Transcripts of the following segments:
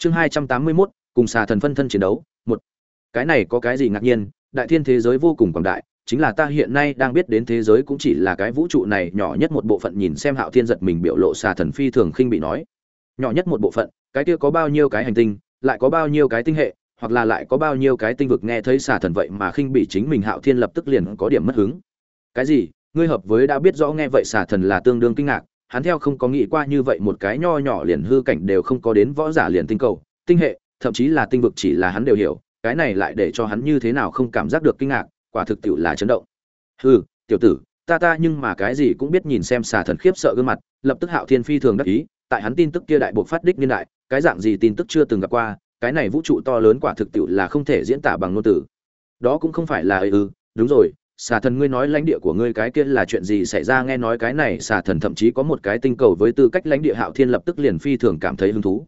chương hai trăm tám mươi mốt, cùng xà thần phân thân chiến đấu, một. Cái này có cái gì ngạc nhiên, đại thiên thế giới vô cùng quảng đại, chính là ta hiện nay đang biết đến thế giới cũng chỉ là cái vũ trụ này, nhỏ nhất một bộ phận nhìn xem hạo thiên giật mình biểu lộ xà thần phi thường khinh bị nói. Nhỏ nhất một bộ phận, cái kia có bao nhiêu cái hành tinh, lại có bao nhiêu cái tinh hệ, hoặc là lại có bao nhiêu cái tinh vực nghe thấy xà thần vậy mà khinh bị chính mình, hạo thiên lập tức liền có điểm mất hứng. Cái gì? Ngươi hợp với đã biết rõ nghe vậy xà thần là tương đương kinh ngạc hắn theo không có nghĩ qua như vậy một cái nho nhỏ liền hư cảnh đều không có đến võ giả liền tinh cầu tinh hệ thậm chí là tinh vực chỉ là hắn đều hiểu cái này lại để cho hắn như thế nào không cảm giác được kinh ngạc quả thực tiệu là chấn động. Hừ, tiểu tử ta ta nhưng mà cái gì cũng biết nhìn xem xà thần khiếp sợ gương mặt lập tức hạo thiên phi thường đắc ý tại hắn tin tức kia đại buộc phát đích niên đại cái dạng gì tin tức chưa từng gặp qua cái này vũ trụ to lớn quả thực tiệu là không thể diễn tả bằng ngôn từ. Đó cũng không phải là ừ đúng rồi xà thần ngươi nói lãnh địa của ngươi cái kia là chuyện gì xảy ra? Nghe nói cái này, xà thần thậm chí có một cái tinh cầu với tư cách lãnh địa hạo thiên lập tức liền phi thường cảm thấy hứng thú.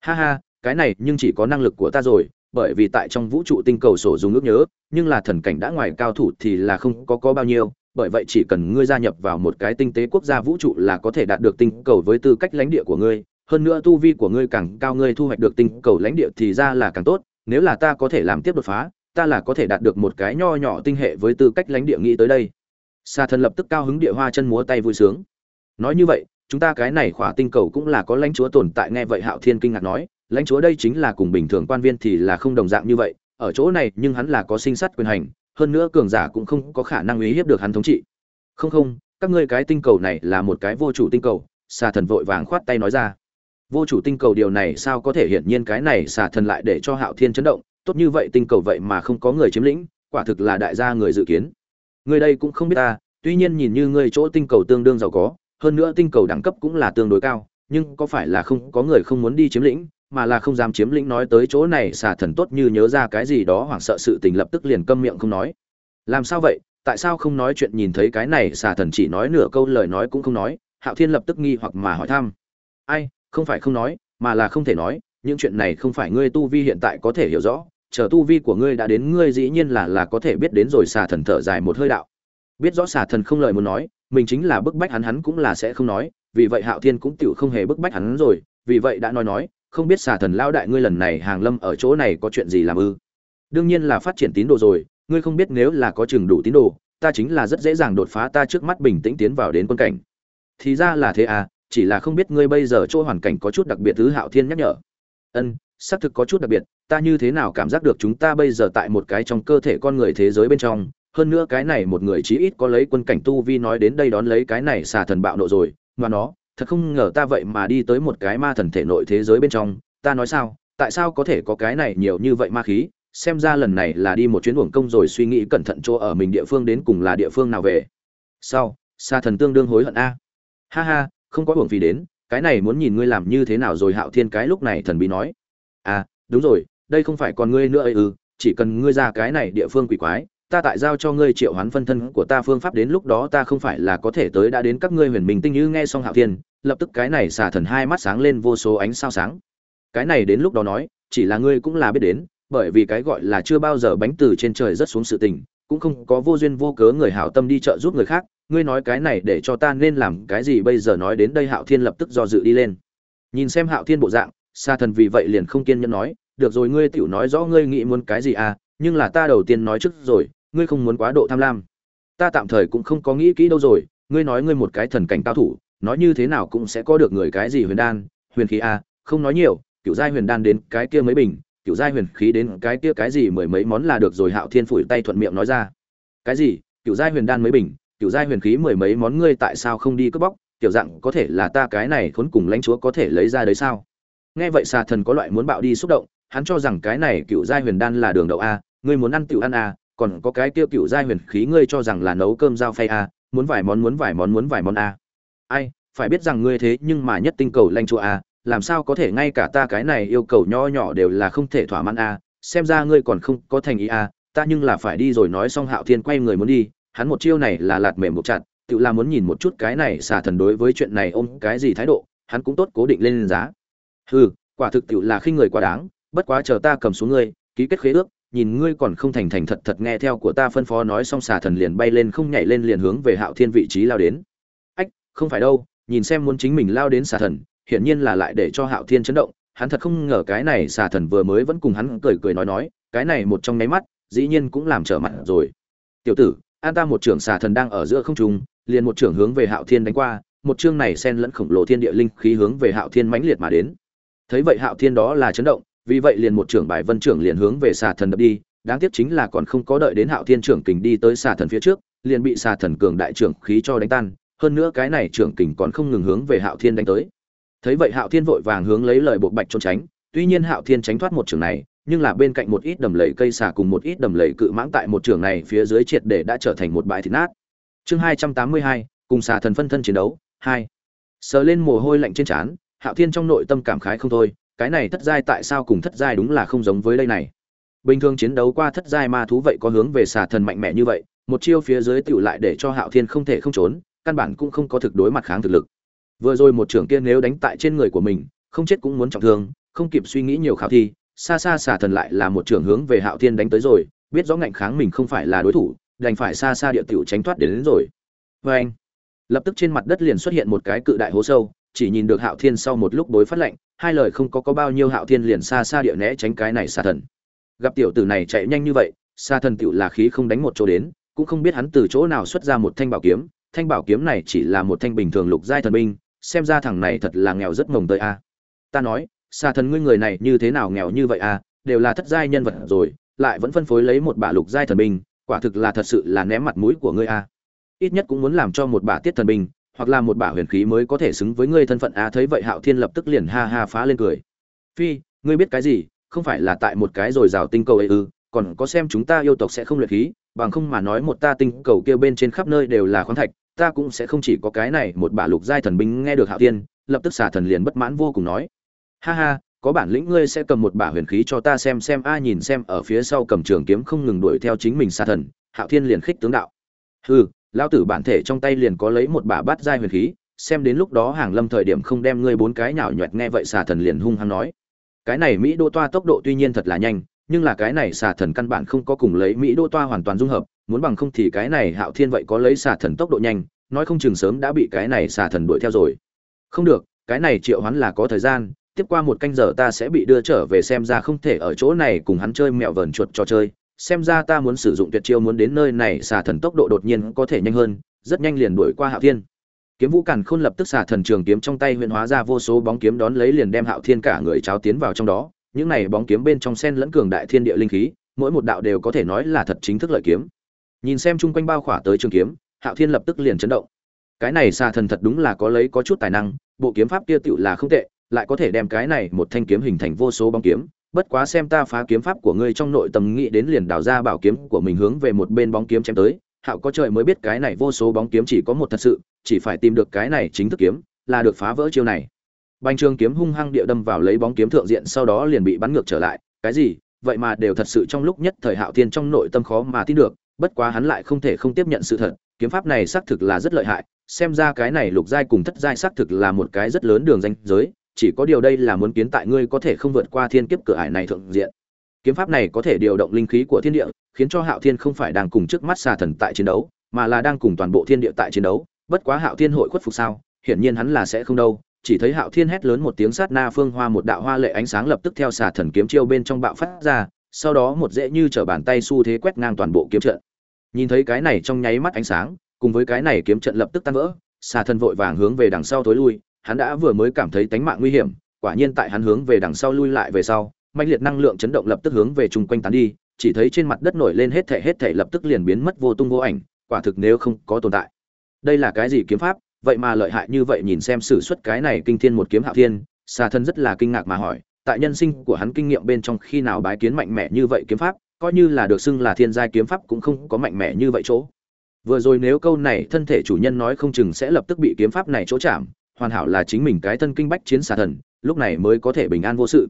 Ha ha, cái này nhưng chỉ có năng lực của ta rồi, bởi vì tại trong vũ trụ tinh cầu sổ dùng ước nhớ, nhưng là thần cảnh đã ngoài cao thủ thì là không có có bao nhiêu, bởi vậy chỉ cần ngươi gia nhập vào một cái tinh tế quốc gia vũ trụ là có thể đạt được tinh cầu với tư cách lãnh địa của ngươi. Hơn nữa tu vi của ngươi càng cao, ngươi thu hoạch được tinh cầu lãnh địa thì ra là càng tốt, nếu là ta có thể làm tiếp đột phá ta là có thể đạt được một cái nho nhỏ tinh hệ với tư cách lãnh địa nghĩ tới đây. Sa thần lập tức cao hứng địa hoa chân múa tay vui sướng. Nói như vậy, chúng ta cái này khỏa tinh cầu cũng là có lãnh chúa tồn tại nghe vậy hạo thiên kinh ngạc nói, lãnh chúa đây chính là cùng bình thường quan viên thì là không đồng dạng như vậy, ở chỗ này nhưng hắn là có sinh sát quyền hành, hơn nữa cường giả cũng không có khả năng uy hiếp được hắn thống trị. Không không, các ngươi cái tinh cầu này là một cái vô chủ tinh cầu xà thần vội vàng khoát tay nói ra. Vô chủ tinh cầu điều này sao có thể hiển nhiên cái này xà thần lại để cho hạo thiên chấn động tốt như vậy tinh cầu vậy mà không có người chiếm lĩnh, quả thực là đại gia người dự kiến. Người đây cũng không biết ta, tuy nhiên nhìn như ngươi chỗ tinh cầu tương đương giàu có, hơn nữa tinh cầu đẳng cấp cũng là tương đối cao, nhưng có phải là không, có người không muốn đi chiếm lĩnh, mà là không dám chiếm lĩnh nói tới chỗ này xà thần tốt như nhớ ra cái gì đó hoảng sợ sự tình lập tức liền câm miệng không nói. Làm sao vậy? Tại sao không nói chuyện nhìn thấy cái này xà thần chỉ nói nửa câu lời nói cũng không nói? Hạo thiên lập tức nghi hoặc mà hỏi thăm. Ai? Không phải không nói, mà là không thể nói những chuyện này không phải ngươi tu vi hiện tại có thể hiểu rõ, chờ tu vi của ngươi đã đến ngươi dĩ nhiên là là có thể biết đến rồi, xà thần thở dài một hơi đạo. Biết rõ xà thần không lời muốn nói, mình chính là bức bách hắn hắn cũng là sẽ không nói, vì vậy hạo thiên cũng tựu không hề bức bách hắn rồi, vì vậy đã nói nói, không biết xà thần lao đại ngươi lần này hàng lâm ở chỗ này có chuyện gì làm ư? Đương nhiên là phát triển tín đồ rồi, ngươi không biết nếu là có chừng đủ tín đồ, ta chính là rất dễ dàng đột phá, ta trước mắt bình tĩnh tiến vào đến quân cảnh. Thì ra là thế à chỉ là không biết ngươi bây giờ chỗ hoàn cảnh có chút đặc biệt thứ hạo thiên nhắc nhở ân, xác thực có chút đặc biệt, ta như thế nào cảm giác được chúng ta bây giờ tại một cái trong cơ thể con người thế giới bên trong, hơn nữa cái này một người chí ít có lấy quân cảnh tu vi nói đến đây đón lấy cái này xà thần bạo nộ rồi, mà nó, thật không ngờ ta vậy mà đi tới một cái ma thần thể nội thế giới bên trong, ta nói sao, tại sao có thể có cái này nhiều như vậy ma khí, xem ra lần này là đi một chuyến uổng công rồi suy nghĩ cẩn thận chỗ ở mình địa phương đến cùng là địa phương nào về. Sau xa thần tương đương hối hận a? Ha ha, không có uổng vì đến cái này muốn nhìn ngươi làm như thế nào rồi hạo thiên cái lúc này thần bí nói. À đúng rồi, đây không phải còn ngươi nữa ấy ư chỉ cần ngươi ra cái này địa phương quỷ quái, ta tại giao cho ngươi triệu hoán phân thân của ta phương pháp đến lúc đó ta không phải là có thể tới đã đến các ngươi huyền minh tinh như nghe xong hạo thiên, lập tức cái này xả thần hai mắt sáng lên vô số ánh sao sáng. Cái này đến lúc đó nói, chỉ là ngươi cũng là biết đến, bởi vì cái gọi là chưa bao giờ bánh từ trên trời rất xuống sự tình, cũng không có vô duyên vô cớ người hảo tâm đi trợ giúp người khác ngươi nói cái này để cho ta nên làm cái gì bây giờ nói đến đây hạo thiên lập tức do dự đi lên. Nhìn xem hạo thiên bộ dạng xa thần vì vậy liền không kiên nhẫn nói, được rồi ngươi tiểu nói rõ ngươi nghĩ muốn cái gì à nhưng là ta đầu tiên nói trước rồi, ngươi không muốn quá độ tham lam. Ta tạm thời cũng không có nghĩ kỹ đâu rồi, ngươi nói ngươi một cái thần cảnh cao thủ, nói như thế nào cũng sẽ có được người cái gì huyền đan, huyền khí à? không nói nhiều, kiểu giai huyền đan đến cái kia mấy bình, kiểu giai huyền khí đến cái kia cái gì mười mấy món là được rồi. Hạo thiên phủi tay thuận miệng nói ra. Cái gì? Kiểu giai huyền đan mấy bình? Kiểu giai huyền khí mười mấy món ngươi tại sao không đi cướp bóc, kiểu dạng có thể là ta cái này khốn cùng lãnh chúa có thể lấy ra đấy sao? Nghe vậy xà thần có loại muốn bạo đi xúc động, hắn cho rằng cái này cựu giai huyền đan là đường đậu a, ngươi muốn ăn tiểu ăn a, còn có cái tiêu cựu giai huyền khí ngươi cho rằng là nấu cơm dao phay a, muốn vài món muốn vài món muốn vài món a. Ai, phải biết rằng ngươi thế nhưng mà nhất tinh cầu lanh chúa a, làm sao có thể ngay cả ta cái này yêu cầu nho nhỏ đều là không thể thỏa mãn a, xem ra ngươi còn không có thành ý a, ta nhưng là phải đi rồi nói xong hạo thiên quay người muốn đi hắn một chiêu này là lạt mềm một chặt, tự là muốn nhìn một chút cái này xà thần đối với chuyện này ôm cái gì thái độ, hắn cũng tốt cố định lên giá. Hừ, quả thực tự là khi người quá đáng, bất quá chờ ta cầm xuống ngươi, ký kết khế ước, nhìn ngươi còn không thành thành thật thật nghe theo của ta phân phó nói xong xà thần liền bay lên không nhảy lên liền hướng về hạo thiên vị trí lao đến. Ách, không phải đâu, nhìn xem muốn chính mình lao đến xà thần, hiển nhiên là lại để cho hạo thiên chấn động, hắn thật không ngờ cái này xà thần vừa mới vẫn cùng hắn cười cười nói nói, cái này một trong nháy mắt, dĩ nhiên cũng làm trở mặt rồi. Tiểu tử an ta một trưởng xà thần đang ở giữa không trung, liền một trưởng hướng về hạo thiên đánh qua, một chương này xen lẫn khổng lồ thiên địa linh khí hướng về hạo thiên mãnh liệt mà đến. Thấy vậy hạo thiên đó là chấn động, vì vậy liền một trưởng bài vân trưởng liền hướng về xà thần đập đi, đáng tiếc chính là còn không có đợi đến hạo thiên trưởng kình đi tới xà thần phía trước, liền bị xà thần cường đại trưởng khí cho đánh tan, hơn nữa cái này trưởng kình còn không ngừng hướng về hạo thiên đánh tới. Thấy vậy hạo thiên vội vàng hướng lấy lời bộ bạch trốn tránh, tuy nhiên hạo thiên tránh thoát một trường này nhưng là bên cạnh một ít đầm lầy cây xà cùng một ít đầm lầy cự mãng tại một trường này phía dưới triệt để đã trở thành một bãi thịt nát. Chương hai trăm tám mươi hai, cùng xà thần phân thân chiến đấu, hai. Sờ lên mồ hôi lạnh trên trán, hạo thiên trong nội tâm cảm khái không thôi, cái này thất giai tại sao cùng thất giai đúng là không giống với đây này. Bình thường chiến đấu qua thất giai ma thú vậy có hướng về xà thần mạnh mẽ như vậy, một chiêu phía dưới tiểu lại để cho hạo thiên không thể không trốn, căn bản cũng không có thực đối mặt kháng thực lực. Vừa rồi một trưởng kia nếu đánh tại trên người của mình, không chết cũng muốn trọng thương, không kịp suy nghĩ nhiều khảo thi xa xa xà thần lại là một trưởng hướng về hạo thiên đánh tới rồi biết rõ ngạnh kháng mình không phải là đối thủ đành phải xa xa địa tiểu tránh thoát đến, đến rồi. Vê anh lập tức trên mặt đất liền xuất hiện một cái cự đại hố sâu chỉ nhìn được hạo thiên sau một lúc đối phát lệnh hai lời không có có bao nhiêu hạo thiên liền xa xa địa né tránh cái này xà thần. Gặp tiểu tử này chạy nhanh như vậy xà thần tiểu là khí không đánh một chỗ đến cũng không biết hắn từ chỗ nào xuất ra một thanh bảo kiếm thanh bảo kiếm này chỉ là một thanh bình thường lục giai thần binh xem ra thằng này thật là nghèo rất mồng tơi a. Ta nói xà thần ngươi người này như thế nào nghèo như vậy à? đều là thất giai nhân vật rồi lại vẫn phân phối lấy một bả lục giai thần binh quả thực là thật sự là ném mặt mũi của ngươi à? ít nhất cũng muốn làm cho một bả tiết thần binh hoặc là một bả huyền khí mới có thể xứng với ngươi thân phận à? thấy vậy hạo thiên lập tức liền ha ha phá lên cười phi ngươi biết cái gì không phải là tại một cái rồi rào tinh cầu ấy ư còn có xem chúng ta yêu tộc sẽ không luyện khí bằng không mà nói một ta tinh cầu kia bên trên khắp nơi đều là khoáng thạch ta cũng sẽ không chỉ có cái này một bả lục giai thần binh nghe được hạo Thiên, lập tức xà thần liền bất mãn vô cùng nói ha ha, có bản lĩnh ngươi sẽ cầm một bả huyền khí cho ta xem xem a nhìn xem ở phía sau cầm trường kiếm không ngừng đuổi theo chính mình xa thần, hạo thiên liền khích tướng đạo. Hừ lao tử bản thể trong tay liền có lấy một bả bát giai huyền khí, xem đến lúc đó hàng lâm thời điểm không đem ngươi bốn cái nhào nhoẹt nghe vậy xà thần liền hung hăng nói. Cái này mỹ đô toa tốc độ tuy nhiên thật là nhanh, nhưng là cái này xà thần căn bản không có cùng lấy mỹ đô toa hoàn toàn dung hợp, muốn bằng không thì cái này hạo thiên vậy có lấy xà thần tốc độ nhanh, nói không chừng sớm đã bị cái này xà thần đuổi theo rồi. Không được, cái này triệu hoán là có thời gian tiếp qua một canh giờ ta sẽ bị đưa trở về xem ra không thể ở chỗ này cùng hắn chơi mẹo vờn chuột trò chơi. Xem ra ta muốn sử dụng tuyệt chiêu muốn đến nơi này xà thần tốc độ đột nhiên có thể nhanh hơn, rất nhanh liền đuổi qua hạo thiên. Kiếm vũ càn khôn lập tức xà thần trường kiếm trong tay huyện hóa ra vô số bóng kiếm đón lấy liền đem hạo thiên cả người cháo tiến vào trong đó. Những này bóng kiếm bên trong sen lẫn cường đại thiên địa linh khí, mỗi một đạo đều có thể nói là thật chính thức lợi kiếm. Nhìn xem chung quanh bao khỏa tới trường kiếm, hạo thiên lập tức liền chấn động. Cái này xà thần thật đúng là có lấy có chút tài năng, bộ kiếm pháp kia tựu là không tệ lại có thể đem cái này một thanh kiếm hình thành vô số bóng kiếm. Bất quá xem ta phá kiếm pháp của ngươi trong nội tâm nghĩ đến liền đào ra bảo kiếm của mình hướng về một bên bóng kiếm chém tới. Hạo có trời mới biết cái này vô số bóng kiếm chỉ có một thật sự, chỉ phải tìm được cái này chính thức kiếm là được phá vỡ chiêu này. Bành trường kiếm hung hăng địa đâm vào lấy bóng kiếm thượng diện, sau đó liền bị bắn ngược trở lại. Cái gì? Vậy mà đều thật sự trong lúc nhất thời hạo thiên trong nội tâm khó mà tin được, bất quá hắn lại không thể không tiếp nhận sự thật. Kiếm pháp này xác thực là rất lợi hại, xem ra cái này lục giai cùng thất giai xác thực là một cái rất lớn đường danh giới chỉ có điều đây là muốn kiến tại ngươi có thể không vượt qua thiên kiếp cửa ải này thượng diện. Kiếm pháp này có thể điều động linh khí của thiên địa, khiến cho hạo thiên không phải đang cùng trước mắt xà thần tại chiến đấu, mà là đang cùng toàn bộ thiên địa tại chiến đấu. Bất quá hạo thiên hội khuất phục sao? Hiển nhiên hắn là sẽ không đâu. Chỉ thấy hạo thiên hét lớn một tiếng sát na phương hoa một đạo hoa lệ ánh sáng lập tức theo xà thần kiếm chiêu bên trong bạo phát ra, sau đó một dễ như trở bàn tay xu thế quét ngang toàn bộ kiếm trận. Nhìn thấy cái này trong nháy mắt ánh sáng, cùng với cái này kiếm trận lập tức tan vỡ, xà thần vội vàng hướng về đằng sau tối lui hắn đã vừa mới cảm thấy tánh mạng nguy hiểm, quả nhiên tại hắn hướng về đằng sau lui lại về sau mạnh liệt năng lượng chấn động lập tức hướng về chung quanh tán đi, chỉ thấy trên mặt đất nổi lên hết thể hết thể lập tức liền biến mất vô tung vô ảnh, quả thực nếu không có tồn tại. Đây là cái gì kiếm pháp? Vậy mà lợi hại như vậy nhìn xem sử xuất cái này kinh thiên một kiếm hạ thiên xà thân rất là kinh ngạc mà hỏi, tại nhân sinh của hắn kinh nghiệm bên trong khi nào bái kiến mạnh mẽ như vậy kiếm pháp, coi như là được xưng là thiên giai kiếm pháp cũng không có mạnh mẽ như vậy chỗ. Vừa rồi nếu câu này thân thể chủ nhân nói không chừng sẽ lập tức bị kiếm pháp này chỗ chạm hoàn hảo là chính mình cái thân kinh bách chiến xà thần, lúc này mới có thể bình an vô sự.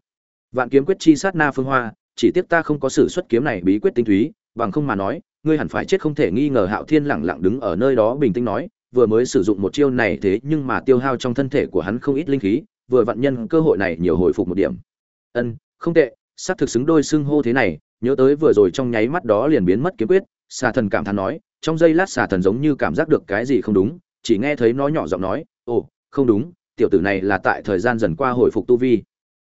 Vạn kiếm quyết chi sát na phương hoa, chỉ tiếc ta không có sử xuất kiếm này bí quyết tinh túy, bằng không mà nói, ngươi hẳn phải chết không thể nghi ngờ hạo thiên lẳng lặng đứng ở nơi đó bình tĩnh nói, vừa mới sử dụng một chiêu này thế nhưng mà tiêu hao trong thân thể của hắn không ít linh khí, vừa vạn nhân cơ hội này nhiều hồi phục một điểm. Ân, không tệ xác thực xứng đôi xưng hô thế này, nhớ tới vừa rồi trong nháy mắt đó liền biến mất kiếm quyết, xà thần cảm thán nói, trong giây lát xà thần giống như cảm giác được cái gì không đúng, chỉ nghe thấy nó nhỏ giọng nói, ồ không đúng, tiểu tử này là tại thời gian dần qua hồi phục tu vi.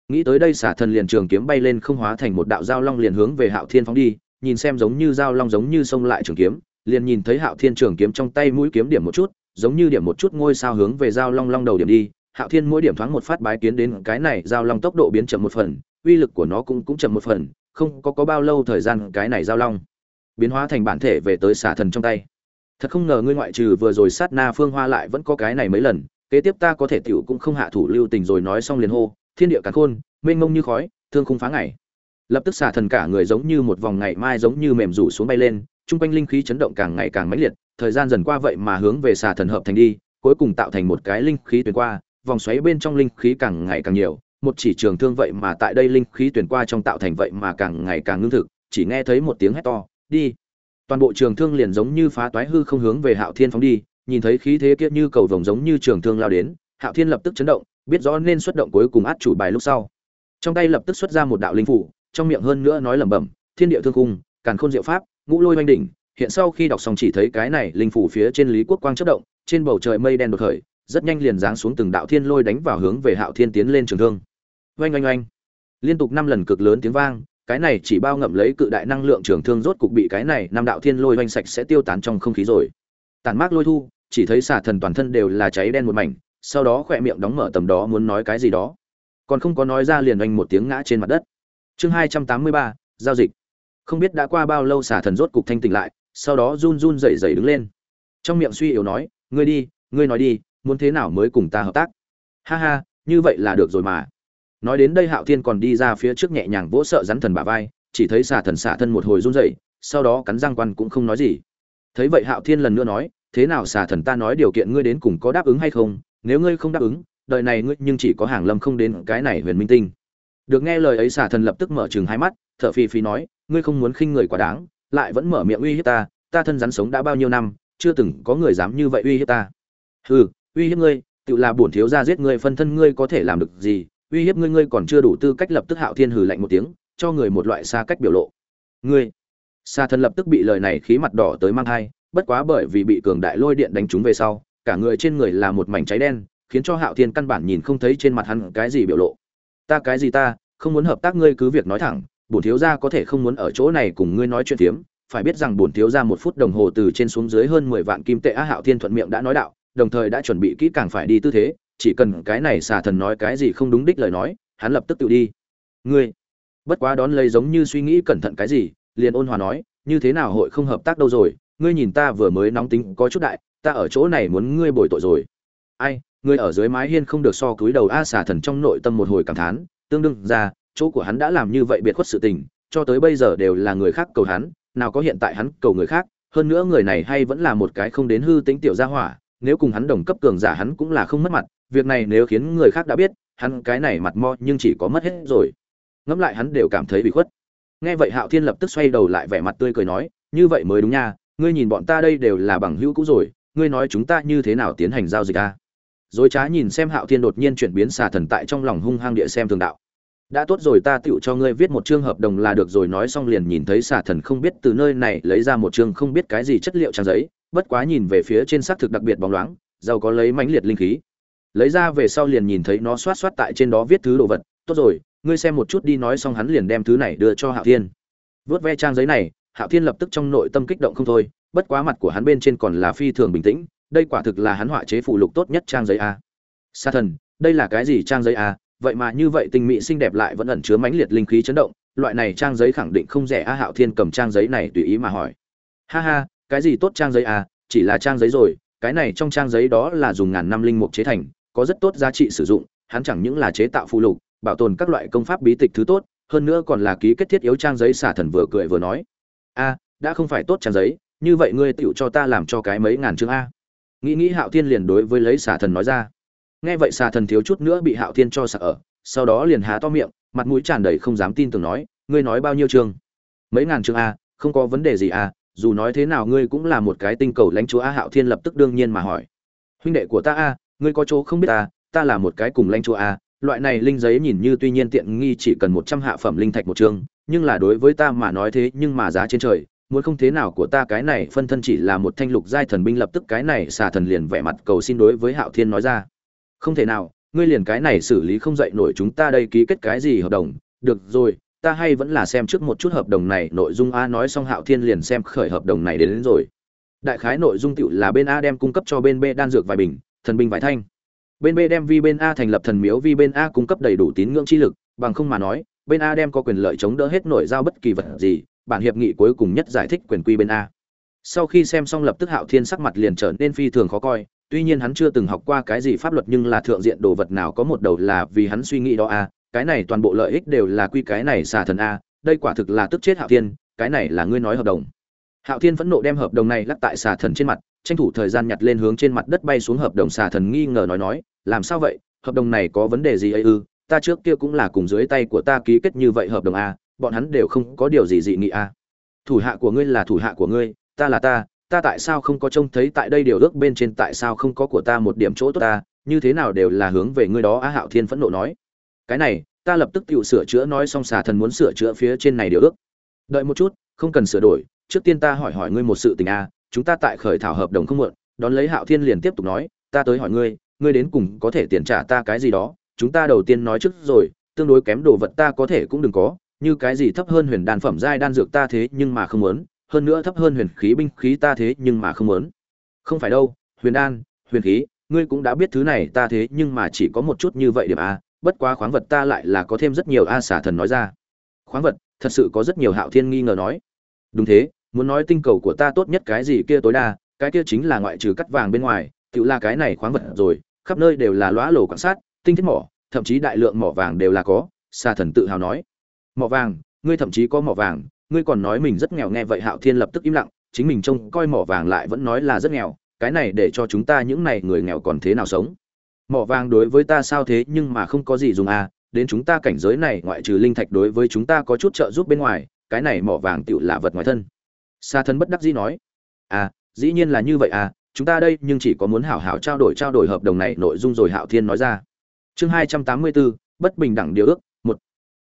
Nghĩ tới đây xả thần liền trường kiếm bay lên không hóa thành một đạo giao long liền hướng về hạo thiên phóng đi, nhìn xem giống như giao long giống như xông lại trường kiếm, liền nhìn thấy hạo thiên trường kiếm trong tay mũi kiếm điểm một chút, giống như điểm một chút ngôi sao hướng về giao long long đầu điểm đi. Hạo thiên mỗi điểm thoáng một phát bái kiến đến cái này, giao long tốc độ biến chậm một phần, uy lực của nó cũng cũng chậm một phần, không có có bao lâu thời gian cái này giao long biến hóa thành bản thể về tới xả thần trong tay. Thật không ngờ ngươi ngoại trừ vừa rồi sát na phương hoa lại vẫn có cái này mấy lần kế tiếp ta có thể tiểu cũng không hạ thủ lưu tình rồi nói xong liền hô, thiên địa càn khôn, mênh mông như khói, thương khung phá ngày. Lập tức xà thần cả người giống như một vòng ngày mai giống như mềm rủ xuống bay lên, chung quanh linh khí chấn động càng ngày càng mãnh liệt, thời gian dần qua vậy mà hướng về xà thần hợp thành đi, cuối cùng tạo thành một cái linh khí tuyển qua, vòng xoáy bên trong linh khí càng ngày càng nhiều, một chỉ trường thương vậy mà tại đây linh khí tuyển qua trong tạo thành vậy mà càng ngày càng ngưng thực, chỉ nghe thấy một tiếng hét to, đi! Toàn bộ trường thương liền giống như phá toái hư không hướng về hạo thiên phóng đi nhìn thấy khí thế kia như cầu vồng giống như trường thương lao đến, hạo thiên lập tức chấn động, biết rõ nên xuất động cuối cùng át chủ bài lúc sau. Trong tay lập tức xuất ra một đạo linh phủ, trong miệng hơn nữa nói lẩm bẩm, thiên địa thương cung càn khôn diệu pháp, ngũ lôi oanh đỉnh. Hiện sau khi đọc xong chỉ thấy cái này linh phủ phía trên lý quốc quang chớp động, trên bầu trời mây đen đột khởi, rất nhanh liền giáng xuống từng đạo thiên lôi đánh vào hướng về hạo thiên tiến lên trường thương. Oanh oanh oanh. Liên tục năm lần cực lớn tiếng vang, cái này chỉ bao ngậm lấy cự đại năng lượng trường thương rốt cục bị cái này năm đạo thiên lôi oanh sạch sẽ tiêu tán trong không khí rồi tàn mát lôi thu, chỉ thấy xà thần toàn thân đều là cháy đen một mảnh, sau đó khỏe miệng đóng mở tầm đó muốn nói cái gì đó. Còn không có nói ra liền oanh một tiếng ngã trên mặt đất. Chương hai trăm tám mươi ba, giao dịch. Không biết đã qua bao lâu xà thần rốt cục thanh tỉnh lại, sau đó run run rẩy rẩy đứng lên. Trong miệng suy yếu nói, ngươi đi, ngươi nói đi, muốn thế nào mới cùng ta hợp tác? Ha ha, như vậy là được rồi mà. Nói đến đây hạo thiên còn đi ra phía trước nhẹ nhàng vỗ sợ rắn thần bả vai, chỉ thấy xà thần xả thân một hồi run rẩy, sau đó cắn răng quan cũng không nói gì thấy vậy hạo thiên lần nữa nói, thế nào xà thần ta nói điều kiện ngươi đến cùng có đáp ứng hay không? Nếu ngươi không đáp ứng, đời này ngươi nhưng chỉ có hàng lâm không đến cái này huyền minh tinh. Được nghe lời ấy, xà thần lập tức mở chừng hai mắt, thở phì phì nói, ngươi không muốn khinh người quá đáng, lại vẫn mở miệng uy hiếp ta ta thân rắn sống đã bao nhiêu năm, chưa từng có người dám như vậy uy hiếp ta. Hừ, uy hiếp ngươi, tự là bổn thiếu gia giết ngươi phân thân ngươi có thể làm được gì? Uy hiếp ngươi ngươi còn chưa đủ tư cách lập tức hạo thiên hừ lạnh một tiếng, cho người một loại xa cách biểu lộ. Ngươi Sa thần lập tức bị lời này khí mặt đỏ tới mang hai, bất quá bởi vì bị cường đại lôi điện đánh trúng về sau cả người trên người là một mảnh cháy đen khiến cho hạo thiên căn bản nhìn không thấy trên mặt hắn cái gì biểu lộ. Ta cái gì ta? Không muốn hợp tác ngươi cứ việc nói thẳng bổn thiếu gia có thể không muốn ở chỗ này cùng ngươi nói chuyện tiếm, phải biết rằng bổn thiếu gia một phút đồng hồ từ trên xuống dưới hơn mười vạn kim tệ á hạo thiên thuận miệng đã nói đạo đồng thời đã chuẩn bị kỹ càng phải đi tư thế chỉ cần cái này xà thần nói cái gì không đúng đích lời nói hắn lập tức tự đi. Ngươi? Bất quá đón lấy giống như suy nghĩ cẩn thận cái gì liền ôn hòa nói, như thế nào hội không hợp tác đâu rồi? Ngươi nhìn ta vừa mới nóng tính có chút đại, ta ở chỗ này muốn ngươi bồi tội rồi. Ai, ngươi ở dưới mái hiên không được so cúi đầu a xà thần trong nội tâm một hồi cảm thán, tương đương ra, chỗ của hắn đã làm như vậy biệt khuất sự tình, cho tới bây giờ đều là người khác cầu hắn, nào có hiện tại hắn cầu người khác, hơn nữa người này hay vẫn là một cái không đến hư tính tiểu gia hỏa, nếu cùng hắn đồng cấp cường giả hắn cũng là không mất mặt, việc này nếu khiến người khác đã biết, hắn cái này mặt mo nhưng chỉ có mất hết rồi. Ngẫm lại hắn đều cảm thấy bị khuất nghe vậy hạo thiên lập tức xoay đầu lại vẻ mặt tươi cười nói, như vậy mới đúng nha, ngươi nhìn bọn ta đây đều là bằng hữu cũ rồi, ngươi nói chúng ta như thế nào tiến hành giao dịch a? Dối trá nhìn xem hạo thiên đột nhiên chuyển biến xà thần tại trong lòng hung hăng địa xem thường đạo. Đã tốt rồi, ta tựu cho ngươi viết một chương hợp đồng là được rồi. Nói xong liền nhìn thấy xà thần không biết từ nơi này lấy ra một chương không biết cái gì chất liệu trang giấy, bất quá nhìn về phía trên xác thực đặc biệt bóng loáng, giàu có lấy mãnh liệt linh khí. Lấy ra về sau liền nhìn thấy nó xoát xoát tại trên đó viết thứ đồ vật, tốt rồi ngươi xem một chút đi, nói xong hắn liền đem thứ này đưa cho hạo thiên. Vớt ve trang giấy này, hạo thiên lập tức trong nội tâm kích động không thôi, bất quá mặt của hắn bên trên còn là phi thường bình tĩnh, đây quả thực là hắn họa chế phụ lục tốt nhất trang giấy a. Sa thần, đây là cái gì trang giấy a? Vậy mà như vậy tình mỹ xinh đẹp lại vẫn ẩn chứa mãnh liệt linh khí chấn động, loại này trang giấy khẳng định không rẻ a, hạo thiên cầm trang giấy này tùy ý mà hỏi. Ha ha, cái gì tốt trang giấy a? Chỉ là trang giấy rồi, cái này trong trang giấy đó là dùng ngàn năm linh mục chế thành, có rất tốt giá trị sử dụng, hắn chẳng những là chế tạo phụ lục bảo tồn các loại công pháp bí tịch thứ tốt, hơn nữa còn là ký kết thiết yếu trang giấy xả thần vừa cười vừa nói. A, đã không phải tốt trang giấy, như vậy ngươi tựu cho ta làm cho cái mấy ngàn chương a. Nghĩ nghĩ hạo thiên liền đối với lấy xả thần nói ra. Nghe vậy xà thần thiếu chút nữa bị hạo thiên cho sợ ở, sau đó liền há to miệng, mặt mũi tràn đầy không dám tin tưởng nói, ngươi nói bao nhiêu chương? Mấy ngàn chương a, không có vấn đề gì a, dù nói thế nào ngươi cũng là một cái tinh cầu lãnh chúa a. Hạo thiên lập tức đương nhiên mà hỏi. Huynh đệ của ta a, ngươi có chỗ không biết ta ta là một cái cùng lãnh chúa a loại này linh giấy nhìn như tuy nhiên tiện nghi chỉ cần một trăm hạ phẩm linh thạch một chương nhưng là đối với ta mà nói thế nhưng mà giá trên trời muốn không thế nào của ta cái này phân thân chỉ là một thanh lục giai thần binh lập tức cái này xà thần liền vẻ mặt cầu xin đối với hạo thiên nói ra. Không thể nào ngươi liền cái này xử lý không dậy nổi chúng ta đây ký kết cái gì hợp đồng được rồi ta hay vẫn là xem trước một chút hợp đồng này nội dung a nói xong hạo thiên liền xem khởi hợp đồng này đến, đến rồi. Đại khái nội dung tựu là bên a đem cung cấp cho bên b đan dược vài bình thần binh vài thanh bên b đem vi bên a thành lập thần miếu, vi bên a cung cấp đầy đủ tín ngưỡng chi lực, bằng không mà nói, bên a đem có quyền lợi chống đỡ hết nội giao bất kỳ vật gì, bản hiệp nghị cuối cùng nhất giải thích quyền quy bên a. Sau khi xem xong lập tức hạo thiên sắc mặt liền trở nên phi thường khó coi, tuy nhiên hắn chưa từng học qua cái gì pháp luật nhưng là thượng diện đồ vật nào có một đầu là vì hắn suy nghĩ đó a, cái này toàn bộ lợi ích đều là quy cái này xà thần a, đây quả thực là tức chết hạo thiên, cái này là ngươi nói hợp đồng hạo thiên phẫn nộ đem hợp đồng này lắc tại xà thần trên mặt, tranh thủ thời gian nhặt lên hướng trên mặt đất bay xuống hợp đồng xà thần nghi ngờ nói nói, làm sao vậy? Hợp đồng này có vấn đề gì ấy ư? Ta trước kia cũng là cùng dưới tay của ta ký kết như vậy hợp đồng a bọn hắn đều không có điều gì dị nghị a thủ hạ của ngươi là thủ hạ của ngươi, ta là ta ta tại sao không có trông thấy tại đây điều ước bên trên tại sao không có của ta một điểm chỗ tốt ta, như thế nào đều là hướng về ngươi đó á? Hạo thiên phẫn nộ nói. Cái này, ta lập tức tự sửa chữa nói xong xà thần muốn sửa chữa phía trên này điều ước. Đợi một chút, không cần sửa đổi trước tiên ta hỏi hỏi ngươi một sự tình a, chúng ta tại khởi thảo hợp đồng không muộn, đón lấy hạo thiên liền tiếp tục nói, ta tới hỏi ngươi ngươi đến cùng có thể tiền trả ta cái gì đó, chúng ta đầu tiên nói trước rồi, tương đối kém đồ vật ta có thể cũng đừng có, như cái gì thấp hơn huyền đan phẩm giai đan dược ta thế nhưng mà không muốn, hơn nữa thấp hơn huyền khí binh khí ta thế nhưng mà không muốn. Không phải đâu, huyền đan, huyền khí, ngươi cũng đã biết thứ này ta thế nhưng mà chỉ có một chút như vậy điểm a, bất quá khoáng vật ta lại là có thêm rất nhiều a xả thần nói ra. Khoáng vật, thật sự có rất nhiều hạo thiên nghi ngờ nói. Đúng thế muốn nói tinh cầu của ta tốt nhất cái gì kia tối đa, cái kia chính là ngoại trừ cắt vàng bên ngoài, tự là cái này khoáng vật rồi, khắp nơi đều là lõa lổ quan sát, tinh thiết mỏ, thậm chí đại lượng mỏ vàng đều là có xà thần tự hào nói. Mỏ vàng, ngươi thậm chí có mỏ vàng, ngươi còn nói mình rất nghèo nghe vậy hạo thiên lập tức im lặng, chính mình trông coi mỏ vàng lại vẫn nói là rất nghèo, cái này để cho chúng ta những này người nghèo còn thế nào sống? Mỏ vàng đối với ta sao thế nhưng mà không có gì dùng à đến chúng ta cảnh giới này ngoại trừ linh thạch đối với chúng ta có chút trợ giúp bên ngoài, cái này mỏ vàng tựu là vật ngoài thân sa thân bất đắc dĩ nói à dĩ nhiên là như vậy à chúng ta đây nhưng chỉ có muốn hảo hảo trao đổi trao đổi hợp đồng này, nội dung rồi hạo thiên nói ra. Chương hai trăm tám mươi bốn bất bình đẳng điều ước, một.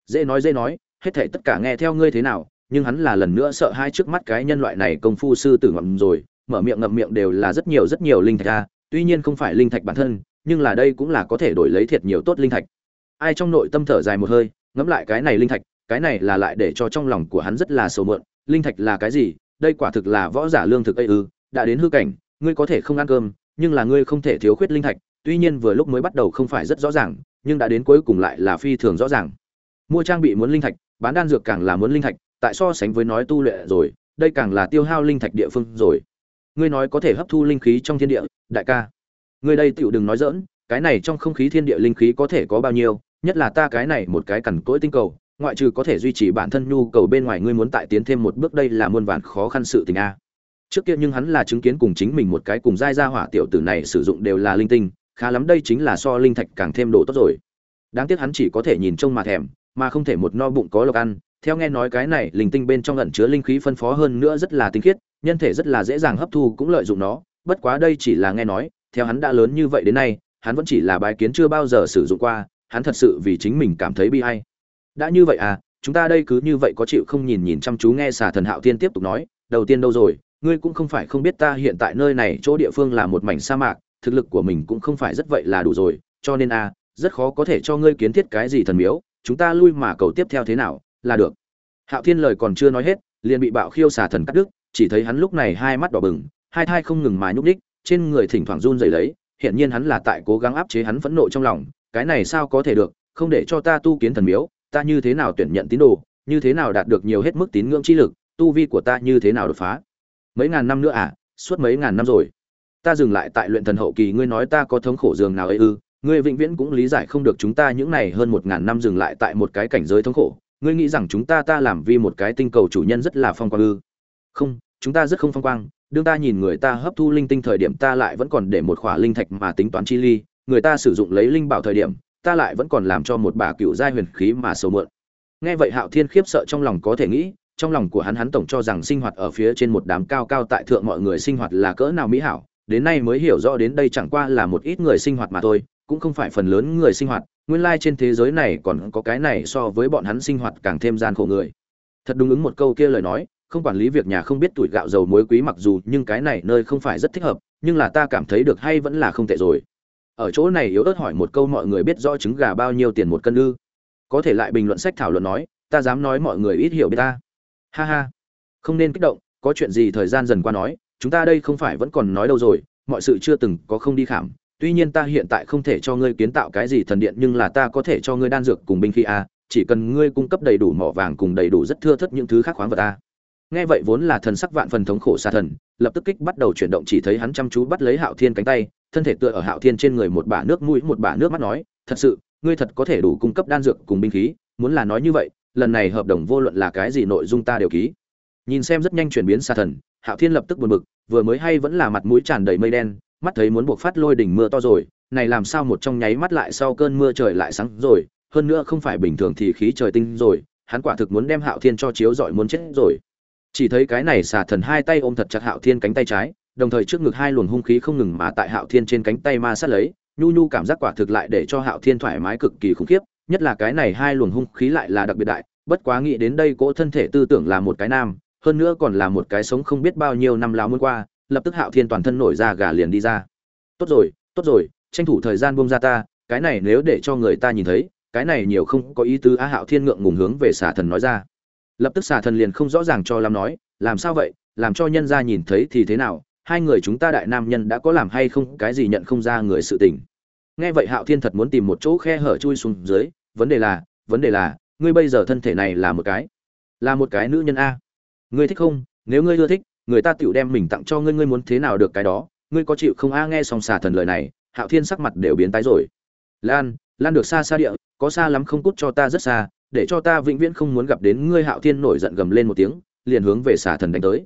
Dễ nói dễ nói, hết thảy tất cả nghe theo ngươi thế nào, nhưng hắn là lần nữa sợ hai trước mắt cái nhân loại này công phu sư tử ngậm rồi, mở miệng ngậm miệng đều là rất nhiều rất nhiều linh thạch a tuy nhiên không phải linh thạch bản thân, nhưng là đây cũng là có thể đổi lấy thiệt nhiều tốt linh thạch. Ai trong nội tâm thở dài một hơi, ngẫm lại cái này linh thạch, cái này là lại để cho trong lòng của hắn rất là sầu mượn linh thạch là cái gì đây quả thực là võ giả lương thực ấy ư, đã đến hư cảnh, ngươi có thể không ăn cơm, nhưng là ngươi không thể thiếu khuyết linh thạch, tuy nhiên vừa lúc mới bắt đầu không phải rất rõ ràng, nhưng đã đến cuối cùng lại là phi thường rõ ràng. Mua trang bị muốn linh thạch, bán đan dược càng là muốn linh thạch, tại so sánh với nói tu luyện rồi, đây càng là tiêu hao linh thạch địa phương rồi. Ngươi nói có thể hấp thu linh khí trong thiên địa, đại ca. Ngươi đây tựu đừng nói dỡn cái này trong không khí thiên địa linh khí có thể có bao nhiêu, nhất là ta cái này một cái cằn cỗi tinh cầu ngoại trừ có thể duy trì bản thân nhu cầu bên ngoài, ngươi muốn tại tiến thêm một bước, đây là muôn vàn khó khăn sự tình a. Trước kia nhưng hắn là chứng kiến cùng chính mình một cái cùng giai gia hỏa tiểu tử này sử dụng đều là linh tinh, khá lắm đây chính là so linh thạch càng thêm độ tốt rồi. Đáng tiếc hắn chỉ có thể nhìn trông mà thèm, mà không thể một no bụng có lộc ăn. Theo nghe nói cái này, linh tinh bên trong ẩn chứa linh khí phân phó hơn nữa rất là tinh khiết, nhân thể rất là dễ dàng hấp thu cũng lợi dụng nó. Bất quá đây chỉ là nghe nói, theo hắn đã lớn như vậy đến nay, hắn vẫn chỉ là bài kiến chưa bao giờ sử dụng qua, hắn thật sự vì chính mình cảm thấy bi ai đã như vậy à chúng ta đây cứ như vậy có chịu không nhìn nhìn chăm chú nghe xà thần hạo tiên tiếp tục nói, đầu tiên đâu rồi, ngươi cũng không phải không biết ta hiện tại nơi này chỗ địa phương là một mảnh sa mạc, thực lực của mình cũng không phải rất vậy là đủ rồi, cho nên a rất khó có thể cho ngươi kiến thiết cái gì thần miếu, chúng ta lui mà cầu tiếp theo thế nào, là được. Hạo thiên lời còn chưa nói hết, liền bị bạo khiêu xà thần cắt đứt, chỉ thấy hắn lúc này hai mắt đỏ bừng, hai thai không ngừng mà nhúc đích trên người thỉnh thoảng run rẩy lấy, hiển nhiên hắn là tại cố gắng áp chế hắn phẫn nộ trong lòng, cái này sao có thể được, không để cho ta tu kiến thần miếu ta như thế nào tuyển nhận tín đồ, như thế nào đạt được nhiều hết mức tín ngưỡng chi lực, tu vi của ta như thế nào đột phá? Mấy ngàn năm nữa à suốt mấy ngàn năm rồi. Ta dừng lại tại luyện thần hậu kỳ, ngươi nói ta có thống khổ giường nào ấy ư? Ngươi vĩnh viễn cũng lý giải không được chúng ta những này hơn một ngàn năm dừng lại tại một cái cảnh giới thống khổ. Ngươi nghĩ rằng chúng ta ta làm vì một cái tinh cầu chủ nhân rất là phong quang ư? Không, chúng ta rất không phong quang. Đương ta nhìn người ta hấp thu linh tinh thời điểm, ta lại vẫn còn để một khỏa linh thạch mà tính toán chi ly. Người ta sử dụng lấy linh bảo thời điểm ta lại vẫn còn làm cho một bà cựu giai huyền khí mà sầu mượn. Nghe vậy hạo thiên khiếp sợ trong lòng có thể nghĩ, trong lòng của hắn hắn tổng cho rằng sinh hoạt ở phía trên một đám cao cao tại thượng mọi người sinh hoạt là cỡ nào mỹ hảo, đến nay mới hiểu rõ đến đây chẳng qua là một ít người sinh hoạt mà thôi, cũng không phải phần lớn người sinh hoạt, nguyên lai trên thế giới này còn có cái này so với bọn hắn sinh hoạt càng thêm gian khổ người. Thật đúng ứng một câu kia lời nói, không quản lý việc nhà không biết tuổi gạo dầu muối quý mặc dù nhưng cái này nơi không phải rất thích hợp, nhưng là ta cảm thấy được hay vẫn là không tệ rồi ở chỗ này yếu ớt hỏi một câu mọi người biết rõ trứng gà bao nhiêu tiền một cân ư? Có thể lại bình luận sách thảo luận nói, ta dám nói mọi người ít hiểu biết ta. Ha ha. Không nên kích động, có chuyện gì thời gian dần qua nói, chúng ta đây không phải vẫn còn nói đâu rồi, mọi sự chưa từng có không đi khảm. Tuy nhiên ta hiện tại không thể cho ngươi kiến tạo cái gì thần điện, nhưng là ta có thể cho ngươi đan dược cùng binh khí a chỉ cần ngươi cung cấp đầy đủ mỏ vàng cùng đầy đủ rất thưa thất những thứ khác khoáng vật a nghe vậy vốn là thần sắc vạn phần thống khổ xa thần, lập tức kích bắt đầu chuyển động chỉ thấy hắn chăm chú bắt lấy hạo thiên cánh tay thân thể tựa ở hạo thiên trên người một bả nước mũi, một bả nước mắt nói, thật sự, ngươi thật có thể đủ cung cấp đan dược cùng binh khí, muốn là nói như vậy, lần này hợp đồng vô luận là cái gì nội dung ta đều ký. Nhìn xem rất nhanh chuyển biến xa thần, hạo thiên lập tức buồn bực, vừa mới hay vẫn là mặt mũi tràn đầy mây đen, mắt thấy muốn buộc phát lôi đỉnh mưa to rồi, này làm sao một trong nháy mắt lại sau cơn mưa trời lại sáng rồi, hơn nữa không phải bình thường thì khí trời tinh rồi, hắn quả thực muốn đem hạo thiên cho chiếu rọi muốn chết rồi. Chỉ thấy cái này xà thần hai tay ôm thật chặt hạo thiên cánh tay trái đồng thời trước ngực hai luồng hung khí không ngừng mà tại hạo thiên trên cánh tay ma sát lấy, nhu nhu cảm giác quả thực lại để cho hạo thiên thoải mái cực kỳ khủng khiếp, nhất là cái này hai luồng hung khí lại là đặc biệt đại, bất quá nghĩ đến đây cỗ thân thể tư tưởng là một cái nam, hơn nữa còn là một cái sống không biết bao nhiêu năm láo muôn qua, lập tức hạo thiên toàn thân nổi ra gà liền đi ra. Tốt rồi tốt rồi, tranh thủ thời gian buông ra ta, cái này nếu để cho người ta nhìn thấy, cái này nhiều không có ý tứ. Á hạo thiên ngượng ngùng hướng về xà thần nói ra. Lập tức xà thần liền không rõ ràng cho làm nói, làm sao vậy? Làm cho nhân gia nhìn thấy thì thế nào? Hai người chúng ta đại nam nhân đã có làm hay không, cái gì nhận không ra người sự tình. Nghe vậy hạo thiên thật muốn tìm một chỗ khe hở chui xuống dưới, vấn đề là, vấn đề là, ngươi bây giờ thân thể này là một cái, là một cái nữ nhân a. Ngươi thích không? Nếu ngươi ưa thích, người ta tựu đem mình tặng cho ngươi ngươi muốn thế nào được cái đó? Ngươi có chịu không a? Nghe xong xà thần lời này, hạo thiên sắc mặt đều biến tái rồi. Lan lan được xa xa địa, có xa lắm không cút cho ta rất xa, để cho ta vĩnh viễn không muốn gặp đến ngươi. Hạo thiên nổi giận gầm lên một tiếng, liền hướng về xà thần đánh tới.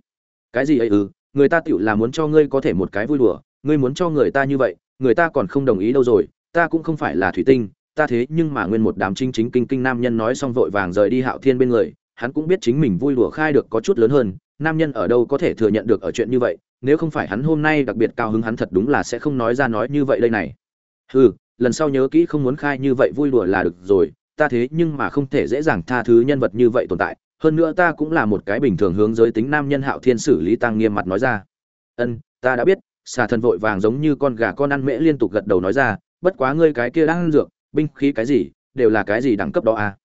Cái gì ấy ư? Người ta tựu là muốn cho ngươi có thể một cái vui đùa, ngươi muốn cho người ta như vậy, người ta còn không đồng ý đâu rồi, ta cũng không phải là thủy tinh, ta thế nhưng mà nguyên một đám chính chính kinh kinh nam nhân nói xong vội vàng rời đi hạo thiên bên người, hắn cũng biết chính mình vui đùa khai được có chút lớn hơn, nam nhân ở đâu có thể thừa nhận được ở chuyện như vậy, nếu không phải hắn hôm nay đặc biệt cao hứng hắn thật đúng là sẽ không nói ra nói như vậy đây này. Hừ, lần sau nhớ kỹ không muốn khai như vậy vui đùa là được rồi, ta thế nhưng mà không thể dễ dàng tha thứ nhân vật như vậy tồn tại hơn nữa ta cũng là một cái bình thường hướng giới tính nam nhân hạo thiên xử lý tăng nghiêm mặt nói ra. Ân, ta đã biết, xà thần vội vàng giống như con gà con ăn mễ liên tục gật đầu nói ra, bất quá ngươi cái kia đang ăn dược, binh khí cái gì, đều là cái gì đẳng cấp đó à?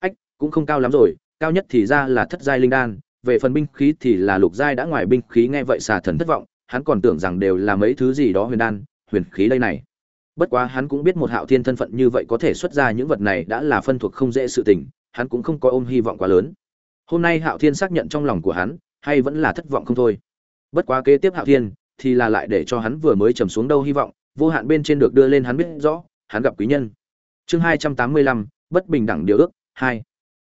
Ách, cũng không cao lắm rồi, cao nhất thì ra là thất giai linh đan, về phần binh khí thì là lục giai đã ngoài binh khí nghe vậy xà thần thất vọng, hắn còn tưởng rằng đều là mấy thứ gì đó huyền đan, huyền khí đây này. Bất quá hắn cũng biết một hạo thiên thân phận như vậy có thể xuất ra những vật này đã là phân thuộc không dễ sự tình, hắn cũng không có ôm hy vọng quá lớn hôm nay hạo thiên xác nhận trong lòng của hắn, hay vẫn là thất vọng không thôi. Bất quá kế tiếp hạo thiên, thì là lại để cho hắn vừa mới trầm xuống đâu hy vọng, vô hạn bên trên được đưa lên hắn biết rõ, hắn gặp quý nhân. Chương hai trăm tám mươi lăm, bất bình đẳng điều ước, hai.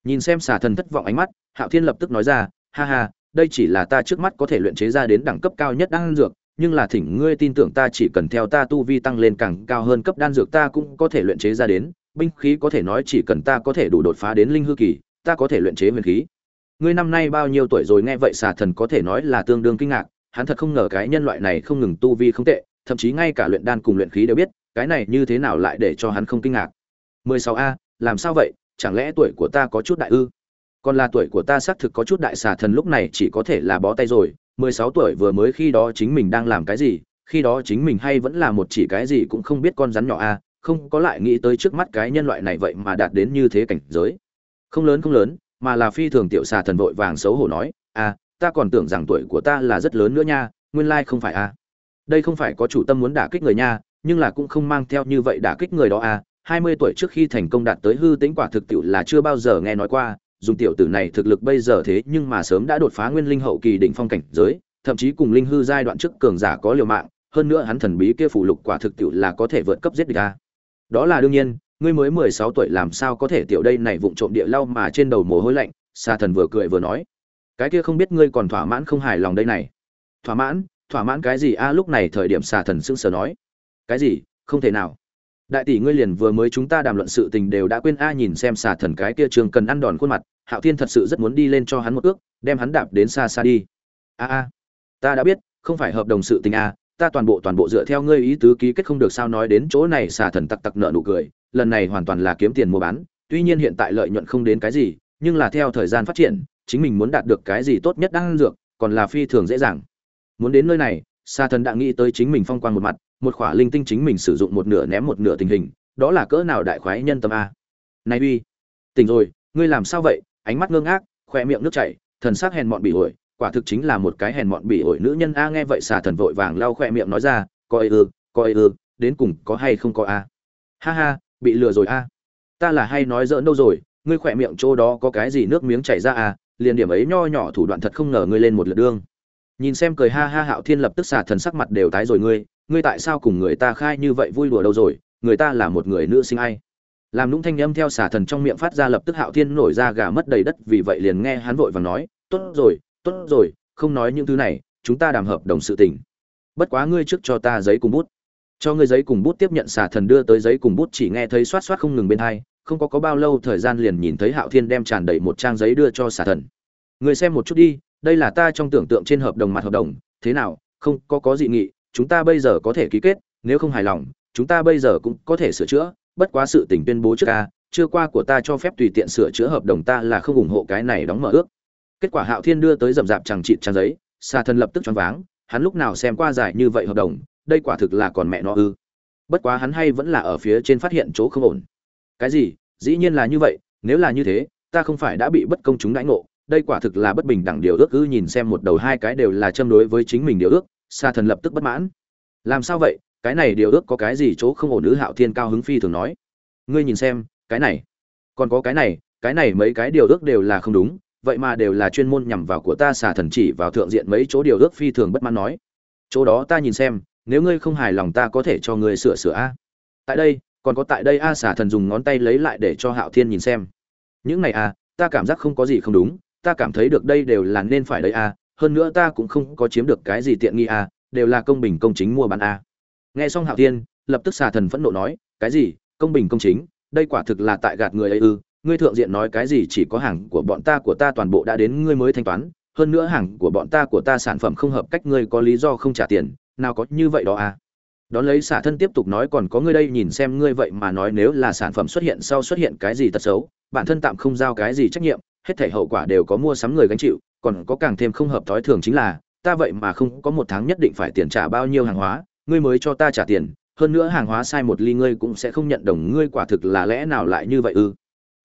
Nhìn xem xà thần thất vọng ánh mắt, hạo thiên lập tức nói ra, ha ha, đây chỉ là ta trước mắt có thể luyện chế ra đến đẳng cấp cao nhất đan dược, nhưng là thỉnh ngươi tin tưởng ta chỉ cần theo ta tu vi tăng lên càng cao hơn cấp đan dược ta cũng có thể luyện chế ra đến, binh khí có thể nói chỉ cần ta có thể đủ đột phá đến linh hư kỳ, ta có thể luyện chế huyền khí ngươi năm nay bao nhiêu tuổi rồi? Nghe vậy xà thần có thể nói là tương đương kinh ngạc, hắn thật không ngờ cái nhân loại này không ngừng tu vi không tệ, thậm chí ngay cả luyện đan cùng luyện khí đều biết, cái này như thế nào lại để cho hắn không kinh ngạc? 16 a, làm sao vậy? Chẳng lẽ tuổi của ta có chút đại ư? Còn là tuổi của ta xác thực có chút đại, xà thần lúc này chỉ có thể là bó tay rồi. 16 tuổi vừa mới khi đó chính mình đang làm cái gì? Khi đó chính mình hay vẫn là một chỉ cái gì cũng không biết con rắn nhỏ a, không có lại nghĩ tới trước mắt cái nhân loại này vậy mà đạt đến như thế cảnh giới. Không lớn không lớn mà là phi thường tiểu xà thần vội vàng xấu hổ nói a ta còn tưởng rằng tuổi của ta là rất lớn nữa nha nguyên lai không phải a đây không phải có chủ tâm muốn đả kích người nha nhưng là cũng không mang theo như vậy đả kích người đó à. a 20 tuổi trước khi thành công đạt tới hư tính quả thực tiểu là chưa bao giờ nghe nói qua, dùng tiểu tử này thực lực bây giờ thế nhưng mà sớm đã đột phá nguyên linh hậu kỳ đỉnh phong cảnh giới, thậm chí cùng linh hư giai đoạn trước cường giả có liều mạng, hơn nữa hắn thần bí kia phủ lục quả thực tiểu là có thể vượt cấp giết địch a. Đó là đương nhiên, ngươi mới 16 tuổi làm sao có thể tiểu đây này vụng trộm địa lau mà trên đầu mồ hôi lạnh, Sa thần vừa cười vừa nói, cái kia không biết ngươi còn thỏa mãn không hài lòng đây này. Thỏa mãn? Thỏa mãn cái gì a? lúc này thời điểm Sa thần sững sờ nói, cái gì? Không thể nào đại tỷ ngươi liền vừa mới chúng ta đàm luận sự tình đều đã quên a nhìn xem xà thần cái kia trường cần ăn đòn khuôn mặt hạo thiên thật sự rất muốn đi lên cho hắn một ước đem hắn đạp đến xa xa đi a a ta đã biết không phải hợp đồng sự tình a ta toàn bộ toàn bộ dựa theo ngươi ý tứ ký kết không được sao nói đến chỗ này xà thần tặc tặc nợ nụ cười, lần này hoàn toàn là kiếm tiền mua bán, tuy nhiên hiện tại lợi nhuận không đến cái gì, nhưng là theo thời gian phát triển, chính mình muốn đạt được cái gì tốt nhất đang dược, còn là phi thường dễ dàng. Muốn đến nơi này, xà thần đã nghĩ tới chính mình phong quan một mặt, một khỏa linh tinh chính mình sử dụng một nửa ném một nửa tình hình, đó là cỡ nào đại khoái nhân tâm a. Này uy, tỉnh rồi, ngươi làm sao vậy? Ánh mắt ngơ ngác, khoe miệng nước chảy, thần sắc hèn mọn bị ổi quả thực chính là một cái hèn mọn bị ổi nữ nhân a, nghe vậy xà thần vội vàng lau khoe miệng nói ra coi ư coi ư, đến cùng có hay không có a? Ha ha, bị lừa rồi a. Ta là hay nói dỡn đâu rồi, ngươi khỏe miệng chỗ đó có cái gì nước miếng chảy ra à liền điểm ấy nho nhỏ thủ đoạn thật không ngờ ngươi lên một lượt đương. Nhìn xem cười ha ha hạo thiên lập tức xà thần sắc mặt đều tái rồi, ngươi ngươi tại sao cùng người ta khai như vậy vui đùa đâu rồi, người ta là một người nữ sinh ai? Làm nũng thanh âm theo xà thần trong miệng phát ra lập tức hạo thiên nổi ra gà mất đầy đất, vì vậy liền nghe hắn vội và nói, tốt rồi tốt rồi, không nói những thứ này, chúng ta đàm hợp đồng sự tình. Bất quá ngươi trước cho ta giấy cùng bút. Cho ngươi giấy cùng bút tiếp nhận xà thần đưa tới giấy cùng bút chỉ nghe thấy xoát xoát không ngừng bên hai, không có có bao lâu thời gian liền nhìn thấy hạo thiên đem tràn đầy một trang giấy đưa cho xà thần. Người xem một chút đi, đây là ta trong tưởng tượng trên hợp đồng mặt hợp đồng, thế nào, không, có có dị nghị, chúng ta bây giờ có thể ký kết, nếu không hài lòng, chúng ta bây giờ cũng có thể sửa chữa, bất quá sự tình tuyên bố trước ca chưa qua của ta cho phép tùy tiện sửa chữa hợp đồng ta là không ủng hộ cái này đóng mở ước kết quả hạo thiên đưa tới rậm rạp chẳng trị trang giấy xà thần lập tức choáng váng, hắn lúc nào xem qua giải như vậy hợp đồng, đây quả thực là còn mẹ nó ư. Bất quá hắn hay vẫn là ở phía trên phát hiện chỗ không ổn. Cái gì? Dĩ nhiên là như vậy, nếu là như thế, ta không phải đã bị bất công chúng đãi ngộ, đây quả thực là bất bình đẳng điều ước cứ nhìn xem một đầu hai cái đều là châm đối với chính mình điều ước, sa thần lập tức bất mãn. Làm sao vậy? Cái này điều ước có cái gì chỗ không ổn nữ hạo thiên cao hứng phi thường nói. Ngươi nhìn xem, cái này. Còn có cái này cái này mấy cái điều ước đều là không đúng vậy mà đều là chuyên môn nhằm vào của ta xà thần chỉ vào thượng diện mấy chỗ điều ước phi thường bất mãn nói. Chỗ đó ta nhìn xem, nếu ngươi không hài lòng ta có thể cho ngươi sửa sửa a. Tại đây, còn có tại đây a xà thần dùng ngón tay lấy lại để cho hạo thiên nhìn xem. Những này a ta cảm giác không có gì không đúng, ta cảm thấy được đây đều là nên phải đấy a, hơn nữa ta cũng không có chiếm được cái gì tiện nghi a, đều là công bình công chính mua bán a. Nghe xong hạo thiên, lập tức xà thần phẫn nộ nói, cái gì? Công bình công chính? Đây quả thực là tại gạt người ấy ư? Ngươi thượng diện nói cái gì chỉ có hàng của bọn ta của ta toàn bộ đã đến ngươi mới thanh toán, hơn nữa hàng của bọn ta của ta sản phẩm không hợp cách ngươi có lý do không trả tiền, nào có như vậy đó à? Đón lấy xả thân tiếp tục nói còn có ngươi đây nhìn xem ngươi vậy mà nói nếu là sản phẩm xuất hiện sau xuất hiện cái gì tật xấu, bản thân tạm không giao cái gì trách nhiệm, hết thể hậu quả đều có mua sắm người gánh chịu, còn có càng thêm không hợp thói thường chính là, ta vậy mà không có một tháng nhất định phải tiền trả bao nhiêu hàng hóa, ngươi mới cho ta trả tiền, hơn nữa hàng hóa sai một ly ngươi cũng sẽ không nhận đồng, ngươi quả thực là lẽ nào lại như vậy ư?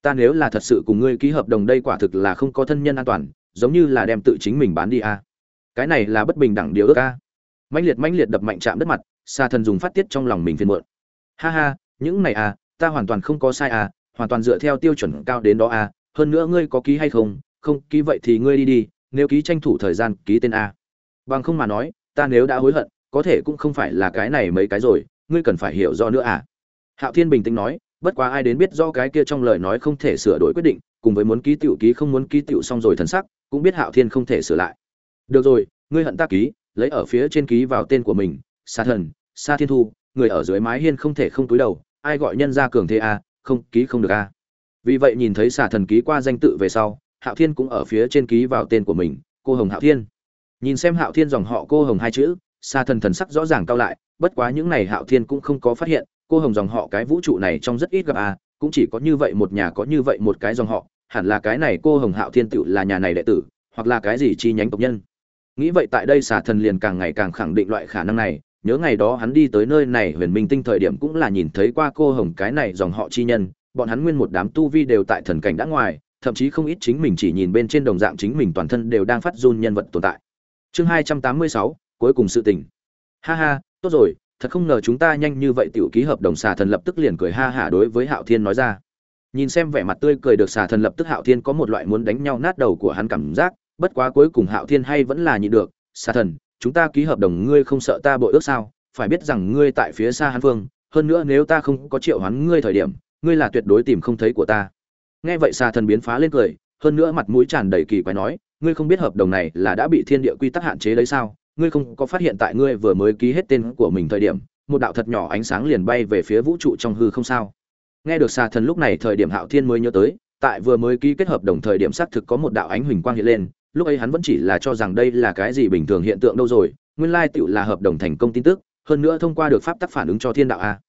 Ta nếu là thật sự cùng ngươi ký hợp đồng đây quả thực là không có thân nhân an toàn, giống như là đem tự chính mình bán đi a à. cái này là bất bình đẳng điều ước a à. mãnh liệt mãnh liệt đập mạnh chạm đất mặt xa thần dùng phát tiết trong lòng mình phiền muộn ha ha, những này à ta hoàn toàn không có sai à hoàn toàn dựa theo tiêu chuẩn cao đến đó à hơn nữa ngươi có ký hay không không ký vậy thì ngươi đi đi, nếu ký tranh thủ thời gian ký tên a bằng không mà nói, ta nếu đã hối hận, có thể cũng không phải là cái này mấy cái rồi, ngươi cần phải hiểu rõ nữa à hạo thiên bình tĩnh nói bất quá ai đến biết do cái kia trong lời nói không thể sửa đổi quyết định, cùng với muốn ký tiểu ký không muốn ký tiểu xong rồi thần sắc, cũng biết hạo thiên không thể sửa lại. Được rồi, ngươi hận ta ký, lấy ở phía trên ký vào tên của mình, sa thần, sa thiên thu, người ở dưới mái hiên không thể không túi đầu, ai gọi nhân ra cường thế a, không, ký không được a. Vì vậy nhìn thấy xà thần ký qua danh tự về sau, hạo thiên cũng ở phía trên ký vào tên của mình, cô hồng hạo thiên. Nhìn xem hạo thiên dòng họ cô hồng hai chữ xà thần thần sắc rõ ràng cao lại, bất quá những này hạo thiên cũng không có phát hiện cô hồng dòng họ cái vũ trụ này trong rất ít gặp a cũng chỉ có như vậy một nhà có như vậy một cái dòng họ, hẳn là cái này cô hồng hạo thiên tựu là nhà này đệ tử, hoặc là cái gì chi nhánh tộc nhân. Nghĩ vậy tại đây xà thần liền càng ngày càng khẳng định loại khả năng này, nhớ ngày đó hắn đi tới nơi này huyền minh tinh thời điểm cũng là nhìn thấy qua cô hồng cái này dòng họ chi nhân, bọn hắn nguyên một đám tu vi đều tại thần cảnh đã ngoài, thậm chí không ít chính mình chỉ nhìn bên trên đồng dạng chính mình toàn thân đều đang phát run nhân vật tồn tại. Chương hai trăm tám mươi sáu, cuối cùng sự tình. Ha ha, tốt rồi thật không ngờ chúng ta nhanh như vậy tiểu ký hợp đồng xà thần lập tức liền cười ha hả đối với hạo thiên nói ra. Nhìn xem vẻ mặt tươi cười được xà thần lập tức hạo thiên có một loại muốn đánh nhau nát đầu của hắn cảm giác, bất quá cuối cùng hạo thiên hay vẫn là nhịn được, xà thần, chúng ta ký hợp đồng ngươi không sợ ta bội ước sao? Phải biết rằng ngươi tại phía xa hán phương hơn nữa nếu ta không có triệu hoán ngươi thời điểm, ngươi là tuyệt đối tìm không thấy của ta. Nghe vậy xà thần biến phá lên cười, hơn nữa mặt mũi tràn đầy kỳ quái nói, ngươi không biết hợp đồng này là đã bị thiên địa quy tắc hạn chế đấy sao? Ngươi không có phát hiện tại ngươi vừa mới ký hết tên của mình thời điểm, một đạo thật nhỏ ánh sáng liền bay về phía vũ trụ trong hư không sao? Nghe được xà thần lúc này thời điểm hạo thiên mới nhớ tới, tại vừa mới ký kết hợp đồng thời điểm xác thực có một đạo ánh huỳnh quang hiện lên, lúc ấy hắn vẫn chỉ là cho rằng đây là cái gì bình thường hiện tượng đâu rồi, nguyên lai tựu là hợp đồng thành công tin tức, hơn nữa thông qua được pháp tắc phản ứng cho thiên đạo a.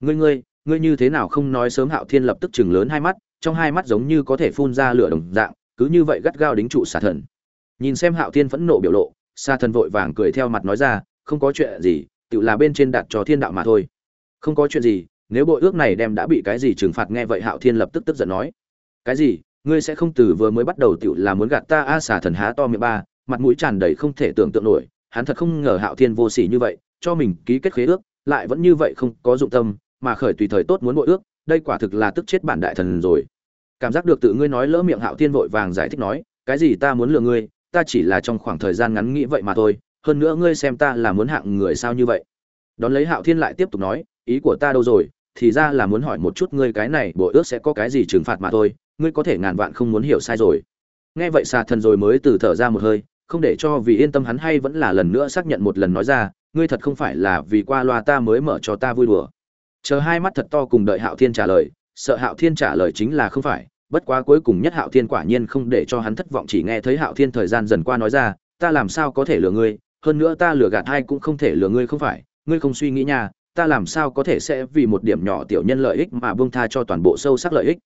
Ngươi ngươi ngươi như thế nào không nói sớm hạo thiên lập tức chừng lớn hai mắt, trong hai mắt giống như có thể phun ra lửa đồng dạng, cứ như vậy gắt gao đính trụ xà thần. Nhìn xem hạo thiên phẫn nộ biểu lộ Sa thần vội vàng cười theo mặt nói ra, không có chuyện gì, tự là bên trên đặt cho thiên đạo mà thôi. Không có chuyện gì, nếu bội ước này đem đã bị cái gì trừng phạt nghe vậy hạo thiên lập tức tức giận nói. Cái gì? Ngươi sẽ không từ vừa mới bắt đầu tự là muốn gạt ta? A xà thần há to miệng ba, mặt mũi tràn đầy không thể tưởng tượng nổi, hắn thật không ngờ hạo thiên vô sỉ như vậy, cho mình ký kết khế ước, lại vẫn như vậy không có dụng tâm, mà khởi tùy thời tốt muốn bội ước, đây quả thực là tức chết bản đại thần rồi. Cảm giác được tự ngươi nói lỡ miệng hạo thiên vội vàng giải thích nói, cái gì ta muốn lừa ngươi ta chỉ là trong khoảng thời gian ngắn nghĩ vậy mà thôi, hơn nữa ngươi xem ta là muốn hạng người sao như vậy. Đón lấy hạo thiên lại tiếp tục nói, ý của ta đâu rồi, thì ra là muốn hỏi một chút ngươi cái này bộ ước sẽ có cái gì trừng phạt mà thôi, ngươi có thể ngàn vạn không muốn hiểu sai rồi. Nghe vậy xà thần rồi mới từ thở ra một hơi, không để cho vì yên tâm hắn hay vẫn là lần nữa xác nhận một lần nói ra, ngươi thật không phải là vì qua loa ta mới mở cho ta vui đùa. Chờ hai mắt thật to cùng đợi hạo thiên trả lời, sợ hạo thiên trả lời chính là không phải bất quá cuối cùng nhất hạo thiên quả nhiên không để cho hắn thất vọng, chỉ nghe thấy hạo thiên thời gian dần qua nói ra, ta làm sao có thể lừa ngươi? Hơn nữa ta lừa gạt ai cũng không thể lừa ngươi không phải. Ngươi không suy nghĩ nha, ta làm sao có thể sẽ vì một điểm nhỏ tiểu nhân lợi ích mà buông tha cho toàn bộ sâu sắc lợi ích?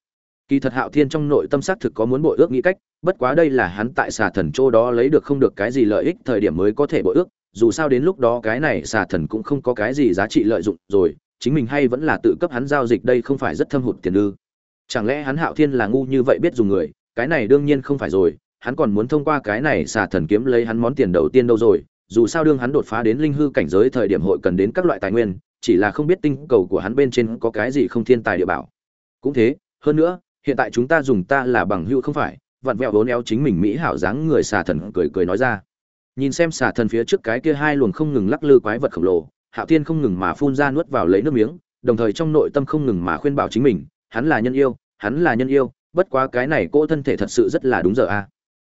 Kỳ thật hạo thiên trong nội tâm xác thực có muốn bội ước nghĩ cách, bất quá đây là hắn tại xà thần châu đó lấy được không được cái gì lợi ích, thời điểm mới có thể bội ước. Dù sao đến lúc đó cái này xà thần cũng không có cái gì giá trị lợi dụng rồi, chính mình hay vẫn là tự cấp hắn giao dịch đây không phải rất thâm hụt tiền ư chẳng lẽ hắn hạo thiên là ngu như vậy biết dùng người? Cái này đương nhiên không phải rồi. Hắn còn muốn thông qua cái này xà thần kiếm lấy hắn món tiền đầu tiên đâu rồi? Dù sao đương hắn đột phá đến linh hư cảnh giới thời điểm hội cần đến các loại tài nguyên, chỉ là không biết tinh cầu của hắn bên trên có cái gì không thiên tài địa bảo. Cũng thế, hơn nữa, hiện tại chúng ta dùng ta là bằng hữu không phải? Vặn vẹo vốn éo chính mình mỹ hảo dáng người xà thần cười cười nói ra. Nhìn xem xà thần phía trước cái kia hai luồng không ngừng lắc lư quái vật khổng lồ, hạo tiên không ngừng mà phun ra nuốt vào lấy nước miếng, đồng thời trong nội tâm không ngừng mà khuyên bảo chính mình hắn là nhân yêu, hắn là nhân yêu, bất quá cái này cô thân thể thật sự rất là đúng giờ a.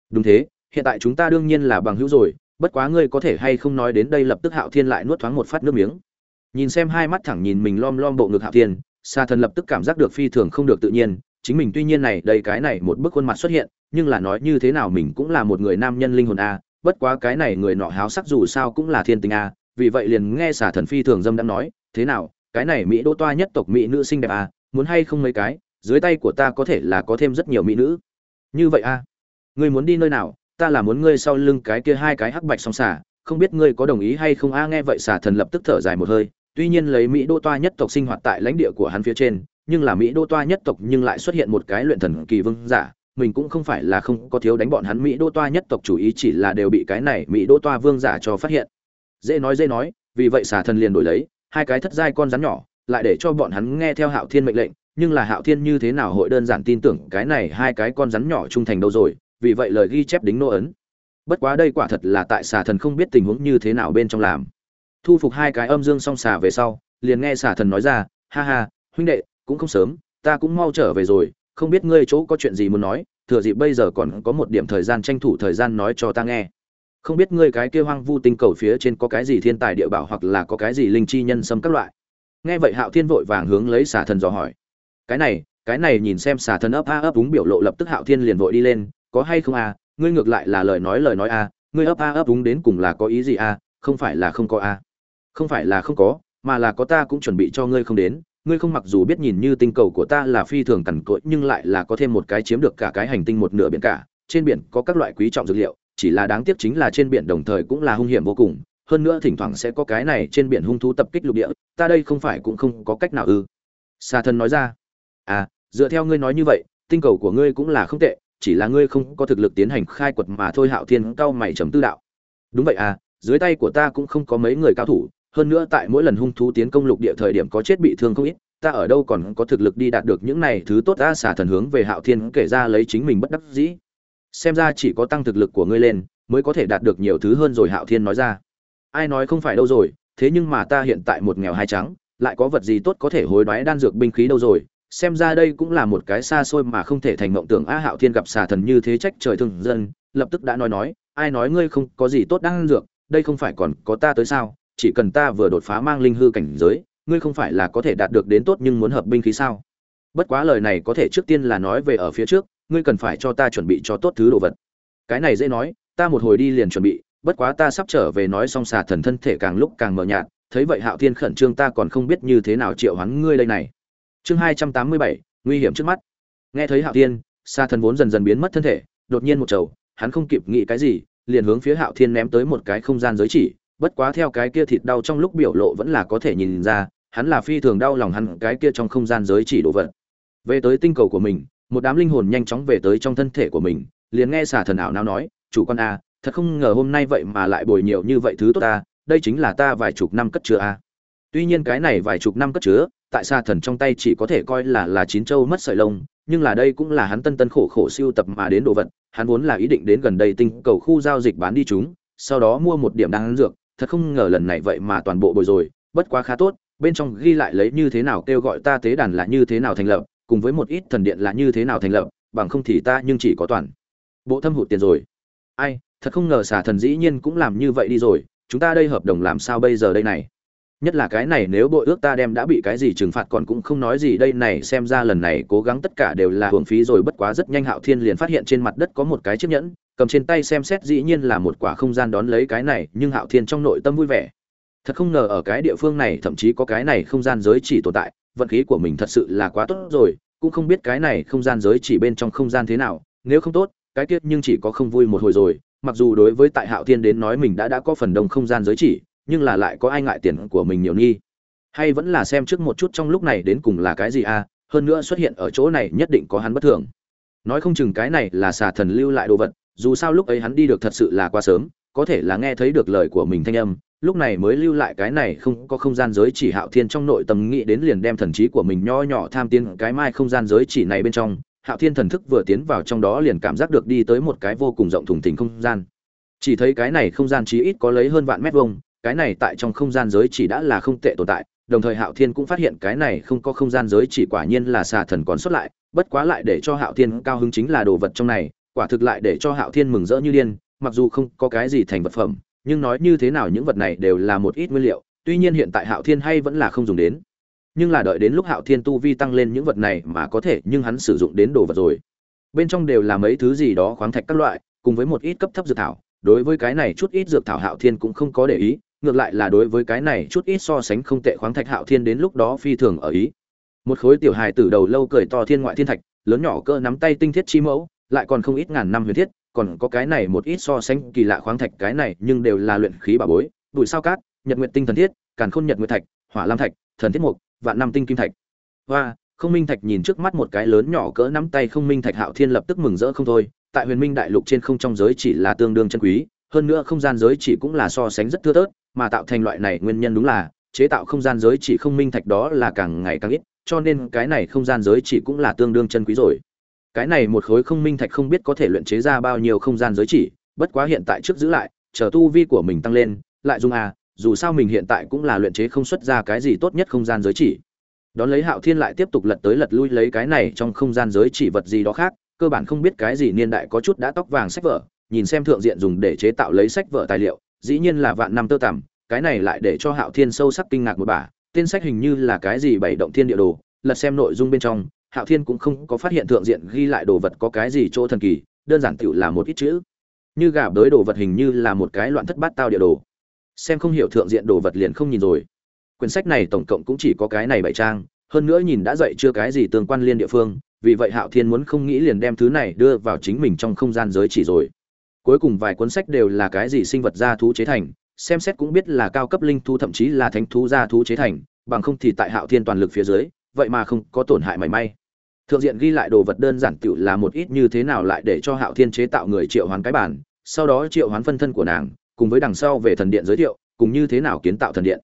Đúng thế, hiện tại chúng ta đương nhiên là bằng hữu rồi, bất quá ngươi có thể hay không nói đến đây lập tức hạo thiên lại nuốt thoáng một phát nước miếng. Nhìn xem hai mắt thẳng nhìn mình lom lom bộ ngực hạo thiên xa thần lập tức cảm giác được phi thường không được tự nhiên, chính mình tuy nhiên này, đây cái này một bức khuôn mặt xuất hiện, nhưng là nói như thế nào mình cũng là một người nam nhân linh hồn a, bất quá cái này người nọ háo sắc dù sao cũng là thiên tình a, vì vậy liền nghe xà thần phi thường dâm đã nói, thế nào, cái này mỹ đô toa nhất tộc mỹ nữ xinh đẹp a muốn hay không mấy cái, dưới tay của ta có thể là có thêm rất nhiều mỹ nữ. Như vậy a ngươi muốn đi nơi nào? Ta là muốn ngươi sau lưng cái kia hai cái hắc bạch song xả không biết ngươi có đồng ý hay không? A nghe vậy xả thần lập tức thở dài một hơi. Tuy nhiên lấy mỹ đô toa nhất tộc sinh hoạt tại lãnh địa của hắn phía trên, nhưng là mỹ đô toa nhất tộc nhưng lại xuất hiện một cái luyện thần kỳ vương giả. Mình cũng không phải là không có thiếu đánh bọn hắn. Mỹ đô toa nhất tộc chủ ý chỉ là đều bị cái này mỹ đô toa vương giả cho phát hiện. Dễ nói dễ nói. Vì vậy xà thần liền đổi lấy hai cái thất giai con rắn nhỏ lại để cho bọn hắn nghe theo hạo thiên mệnh lệnh, nhưng là hạo thiên như thế nào hội đơn giản tin tưởng cái này hai cái con rắn nhỏ trung thành đâu rồi, vì vậy lời ghi chép đính nô ấn. Bất quá đây quả thật là tại xà thần không biết tình huống như thế nào bên trong làm. Thu phục hai cái âm dương song xà về sau, liền nghe xà thần nói ra, ha ha, huynh đệ, cũng không sớm, ta cũng mau trở về rồi, không biết ngươi chỗ có chuyện gì muốn nói, thừa dịp bây giờ còn có một điểm thời gian tranh thủ thời gian nói cho ta nghe. Không biết ngươi cái kia hoang vu tinh cầu phía trên có cái gì thiên tài địa bảo hoặc là có cái gì linh chi nhân sâm các loại nghe vậy hạo thiên vội vàng hướng lấy xà thần dò hỏi. Cái này cái này nhìn xem xà thần ấp a ấp đúng biểu lộ lập tức hạo thiên liền vội đi lên, có hay không a ngươi ngược lại là lời nói lời nói a ngươi ấp a ấp đúng đến cùng là có ý gì a không phải là không có a không phải là không có, mà là có ta cũng chuẩn bị cho ngươi không đến, ngươi không mặc dù biết nhìn như tinh cầu của ta là phi thường cằn cỗi, nhưng lại là có thêm một cái chiếm được cả cái hành tinh một nửa biển cả, trên biển có các loại quý trọng dược liệu, chỉ là đáng tiếc chính là trên biển đồng thời cũng là hung hiểm vô cùng hơn nữa thỉnh thoảng sẽ có cái này trên biển hung thú tập kích lục địa, ta đây không phải cũng không có cách nào ư? Sa thân nói ra. À dựa theo ngươi nói như vậy, tinh cầu của ngươi cũng là không tệ, chỉ là ngươi không có thực lực tiến hành khai quật mà thôi hạo thiên cao mày chấm tư đạo. Đúng vậy à dưới tay của ta cũng không có mấy người cao thủ, hơn nữa tại mỗi lần hung thú tiến công lục địa thời điểm có chết bị thương không ít, ta ở đâu còn có thực lực đi đạt được những này thứ tốt ta xả thần hướng về hạo thiên kể ra lấy chính mình bất đắc dĩ. Xem ra chỉ có tăng thực lực của ngươi lên, mới có thể đạt được nhiều thứ hơn rồi hạo thiên nói ra ai nói không phải đâu rồi, thế nhưng mà ta hiện tại một nghèo hai trắng, lại có vật gì tốt có thể hối đoái đan dược binh khí đâu rồi? Xem ra đây cũng là một cái xa xôi mà không thể thành mộng tưởng. A hạo thiên gặp xà thần như thế trách trời thương dân, lập tức đã nói nói, ai nói ngươi không có gì tốt đan dược, đây không phải còn có ta tới sao? Chỉ cần ta vừa đột phá mang linh hư cảnh giới, ngươi không phải là có thể đạt được đến tốt nhưng muốn hợp binh khí sao? Bất quá lời này có thể trước tiên là nói về ở phía trước, ngươi cần phải cho ta chuẩn bị cho tốt thứ đồ vật. Cái này dễ nói, ta một hồi đi liền chuẩn bị bất quá ta sắp trở về nói xong xà thần thân thể càng lúc càng mờ nhạt, thấy vậy hạo thiên khẩn trương ta còn không biết như thế nào triệu hoán ngươi đây này. Chương hai trăm tám mươi bảy, nguy hiểm trước mắt. Nghe thấy hạo thiên, xà thần vốn dần dần biến mất thân thể, đột nhiên một chầu hắn không kịp nghĩ cái gì, liền hướng phía hạo thiên ném tới một cái không gian giới chỉ, bất quá theo cái kia thịt đau trong lúc biểu lộ vẫn là có thể nhìn ra, hắn là phi thường đau lòng hắn cái kia trong không gian giới chỉ đồ vật. Về tới tinh cầu của mình, một đám linh hồn nhanh chóng về tới trong thân thể của mình, liền nghe xà thần ảo nào nói, chủ con a thật không ngờ hôm nay vậy mà lại bồi nhiều như vậy thứ tốt ta, đây chính là ta vài chục năm cất chứa a. Tuy nhiên cái này vài chục năm cất chứa, tại xa thần trong tay chỉ có thể coi là là chín châu mất sợi lông, nhưng là đây cũng là hắn tân tân khổ khổ siêu tập mà đến đồ vật, hắn vốn là ý định đến gần đây tinh cầu khu giao dịch bán đi chúng, sau đó mua một điểm đáng dược, thật không ngờ lần này vậy mà toàn bộ bồi rồi, bất quá khá tốt, bên trong ghi lại lấy như thế nào kêu gọi ta tế đàn là như thế nào thành lập, cùng với một ít thần điện là như thế nào thành lập, bằng không thì ta nhưng chỉ có toàn bộ thâm hụt tiền rồi. Ai thật không ngờ xà thần dĩ nhiên cũng làm như vậy đi rồi, chúng ta đây hợp đồng làm sao bây giờ đây này? Nhất là cái này nếu bội ước ta đem đã bị cái gì trừng phạt còn cũng không nói gì, đây này xem ra lần này cố gắng tất cả đều là hưởng phí rồi, bất quá rất nhanh hạo thiên liền phát hiện trên mặt đất có một cái chiếc nhẫn, cầm trên tay xem xét dĩ nhiên là một quả không gian đón lấy cái này, nhưng hạo thiên trong nội tâm vui vẻ. Thật không ngờ ở cái địa phương này thậm chí có cái này không gian giới chỉ tồn tại, vận khí của mình thật sự là quá tốt rồi, cũng không biết cái này không gian giới chỉ bên trong không gian thế nào, nếu không tốt, cái tiết nhưng chỉ có không vui một hồi rồi mặc dù đối với tại hạo thiên đến nói mình đã đã có phần đông không gian giới chỉ, nhưng là lại có ai ngại tiền của mình nhiều nghi? Hay vẫn là xem trước một chút trong lúc này đến cùng là cái gì à hơn nữa xuất hiện ở chỗ này nhất định có hắn bất thường. Nói không chừng cái này là xà thần lưu lại đồ vật, dù sao lúc ấy hắn đi được thật sự là quá sớm, có thể là nghe thấy được lời của mình thanh âm, lúc này mới lưu lại cái này không có không gian giới chỉ hạo thiên trong nội tâm nghĩ đến liền đem thần trí của mình nho nhỏ tham tiến cái mai không gian giới chỉ này bên trong hạo thiên thần thức vừa tiến vào trong đó liền cảm giác được đi tới một cái vô cùng rộng thùng thình không gian. Chỉ thấy cái này không gian chí ít có lấy hơn vạn mét vuông, cái này tại trong không gian giới chỉ đã là không tệ tồn tại, đồng thời hạo thiên cũng phát hiện cái này không có không gian giới chỉ quả nhiên là xà thần còn xuất lại, bất quá lại để cho hạo thiên cao hứng chính là đồ vật trong này, quả thực lại để cho hạo thiên mừng rỡ như điên, mặc dù không có cái gì thành vật phẩm, nhưng nói như thế nào những vật này đều là một ít nguyên liệu, tuy nhiên hiện tại hạo thiên hay vẫn là không dùng đến nhưng là đợi đến lúc hạo thiên tu vi tăng lên những vật này mà có thể, nhưng hắn sử dụng đến đồ vật rồi. Bên trong đều là mấy thứ gì đó khoáng thạch các loại, cùng với một ít cấp thấp dược thảo. Đối với cái này chút ít dược thảo hạo thiên cũng không có để ý, ngược lại là đối với cái này chút ít so sánh không tệ khoáng thạch hạo thiên đến lúc đó phi thường ở ý. Một khối tiểu hài tử đầu lâu cười to thiên ngoại thiên thạch, lớn nhỏ cỡ nắm tay tinh thiết chi mẫu, lại còn không ít ngàn năm huyền thiết, còn có cái này một ít so sánh kỳ lạ khoáng thạch, cái này nhưng đều là luyện khí bà bối, bụi sao cát, nhật nguyện tinh thần thiết, càn khôn nhật nguyệt thạch, hỏa lam thạch, thần thiết mục vạn năm tinh kim thạch. Hoa, không minh thạch nhìn trước mắt một cái lớn nhỏ cỡ nắm tay không minh thạch hạo thiên lập tức mừng rỡ không thôi, tại huyền minh đại lục trên không trong giới chỉ là tương đương chân quý, hơn nữa không gian giới chỉ cũng là so sánh rất thưa thớt, mà tạo thành loại này nguyên nhân đúng là, chế tạo không gian giới chỉ không minh thạch đó là càng ngày càng ít, cho nên cái này không gian giới chỉ cũng là tương đương chân quý rồi. Cái này một khối không minh thạch không biết có thể luyện chế ra bao nhiêu không gian giới chỉ, bất quá hiện tại trước giữ lại, chờ tu vi của mình tăng lên, lại dùng à dù sao mình hiện tại cũng là luyện chế không xuất ra cái gì tốt nhất không gian giới chỉ. Đón lấy hạo thiên lại tiếp tục lật tới lật lui lấy cái này trong không gian giới chỉ vật gì đó khác, cơ bản không biết cái gì niên đại có chút đã tóc vàng sách vở, nhìn xem thượng diện dùng để chế tạo lấy sách vở tài liệu, dĩ nhiên là vạn năm tơ tằm, cái này lại để cho hạo thiên sâu sắc kinh ngạc một bà, tên sách hình như là cái gì bảy động thiên địa đồ, lật xem nội dung bên trong, hạo thiên cũng không có phát hiện thượng diện ghi lại đồ vật có cái gì chỗ thần kỳ, đơn giản tựu là một ít chữ. Như gà bới đồ vật hình như là một cái loạn thất bát tao địa đồ xem không hiểu thượng diện đồ vật liền không nhìn rồi. Quyển sách này tổng cộng cũng chỉ có cái này bảy trang, hơn nữa nhìn đã dạy chưa cái gì tương quan liên địa phương, vì vậy hạo thiên muốn không nghĩ liền đem thứ này đưa vào chính mình trong không gian giới chỉ rồi. Cuối cùng vài cuốn sách đều là cái gì sinh vật gia thú chế thành, xem xét cũng biết là cao cấp linh thú thậm chí là thánh thú gia thú chế thành, bằng không thì tại hạo thiên toàn lực phía dưới, vậy mà không có tổn hại mảy may. Thượng diện ghi lại đồ vật đơn giản tựu là một ít như thế nào lại để cho hạo thiên chế tạo người triệu hoán cái bản, sau đó triệu hoán phân thân của nàng cùng với đằng sau về thần điện giới thiệu, cùng như thế nào kiến tạo thần điện.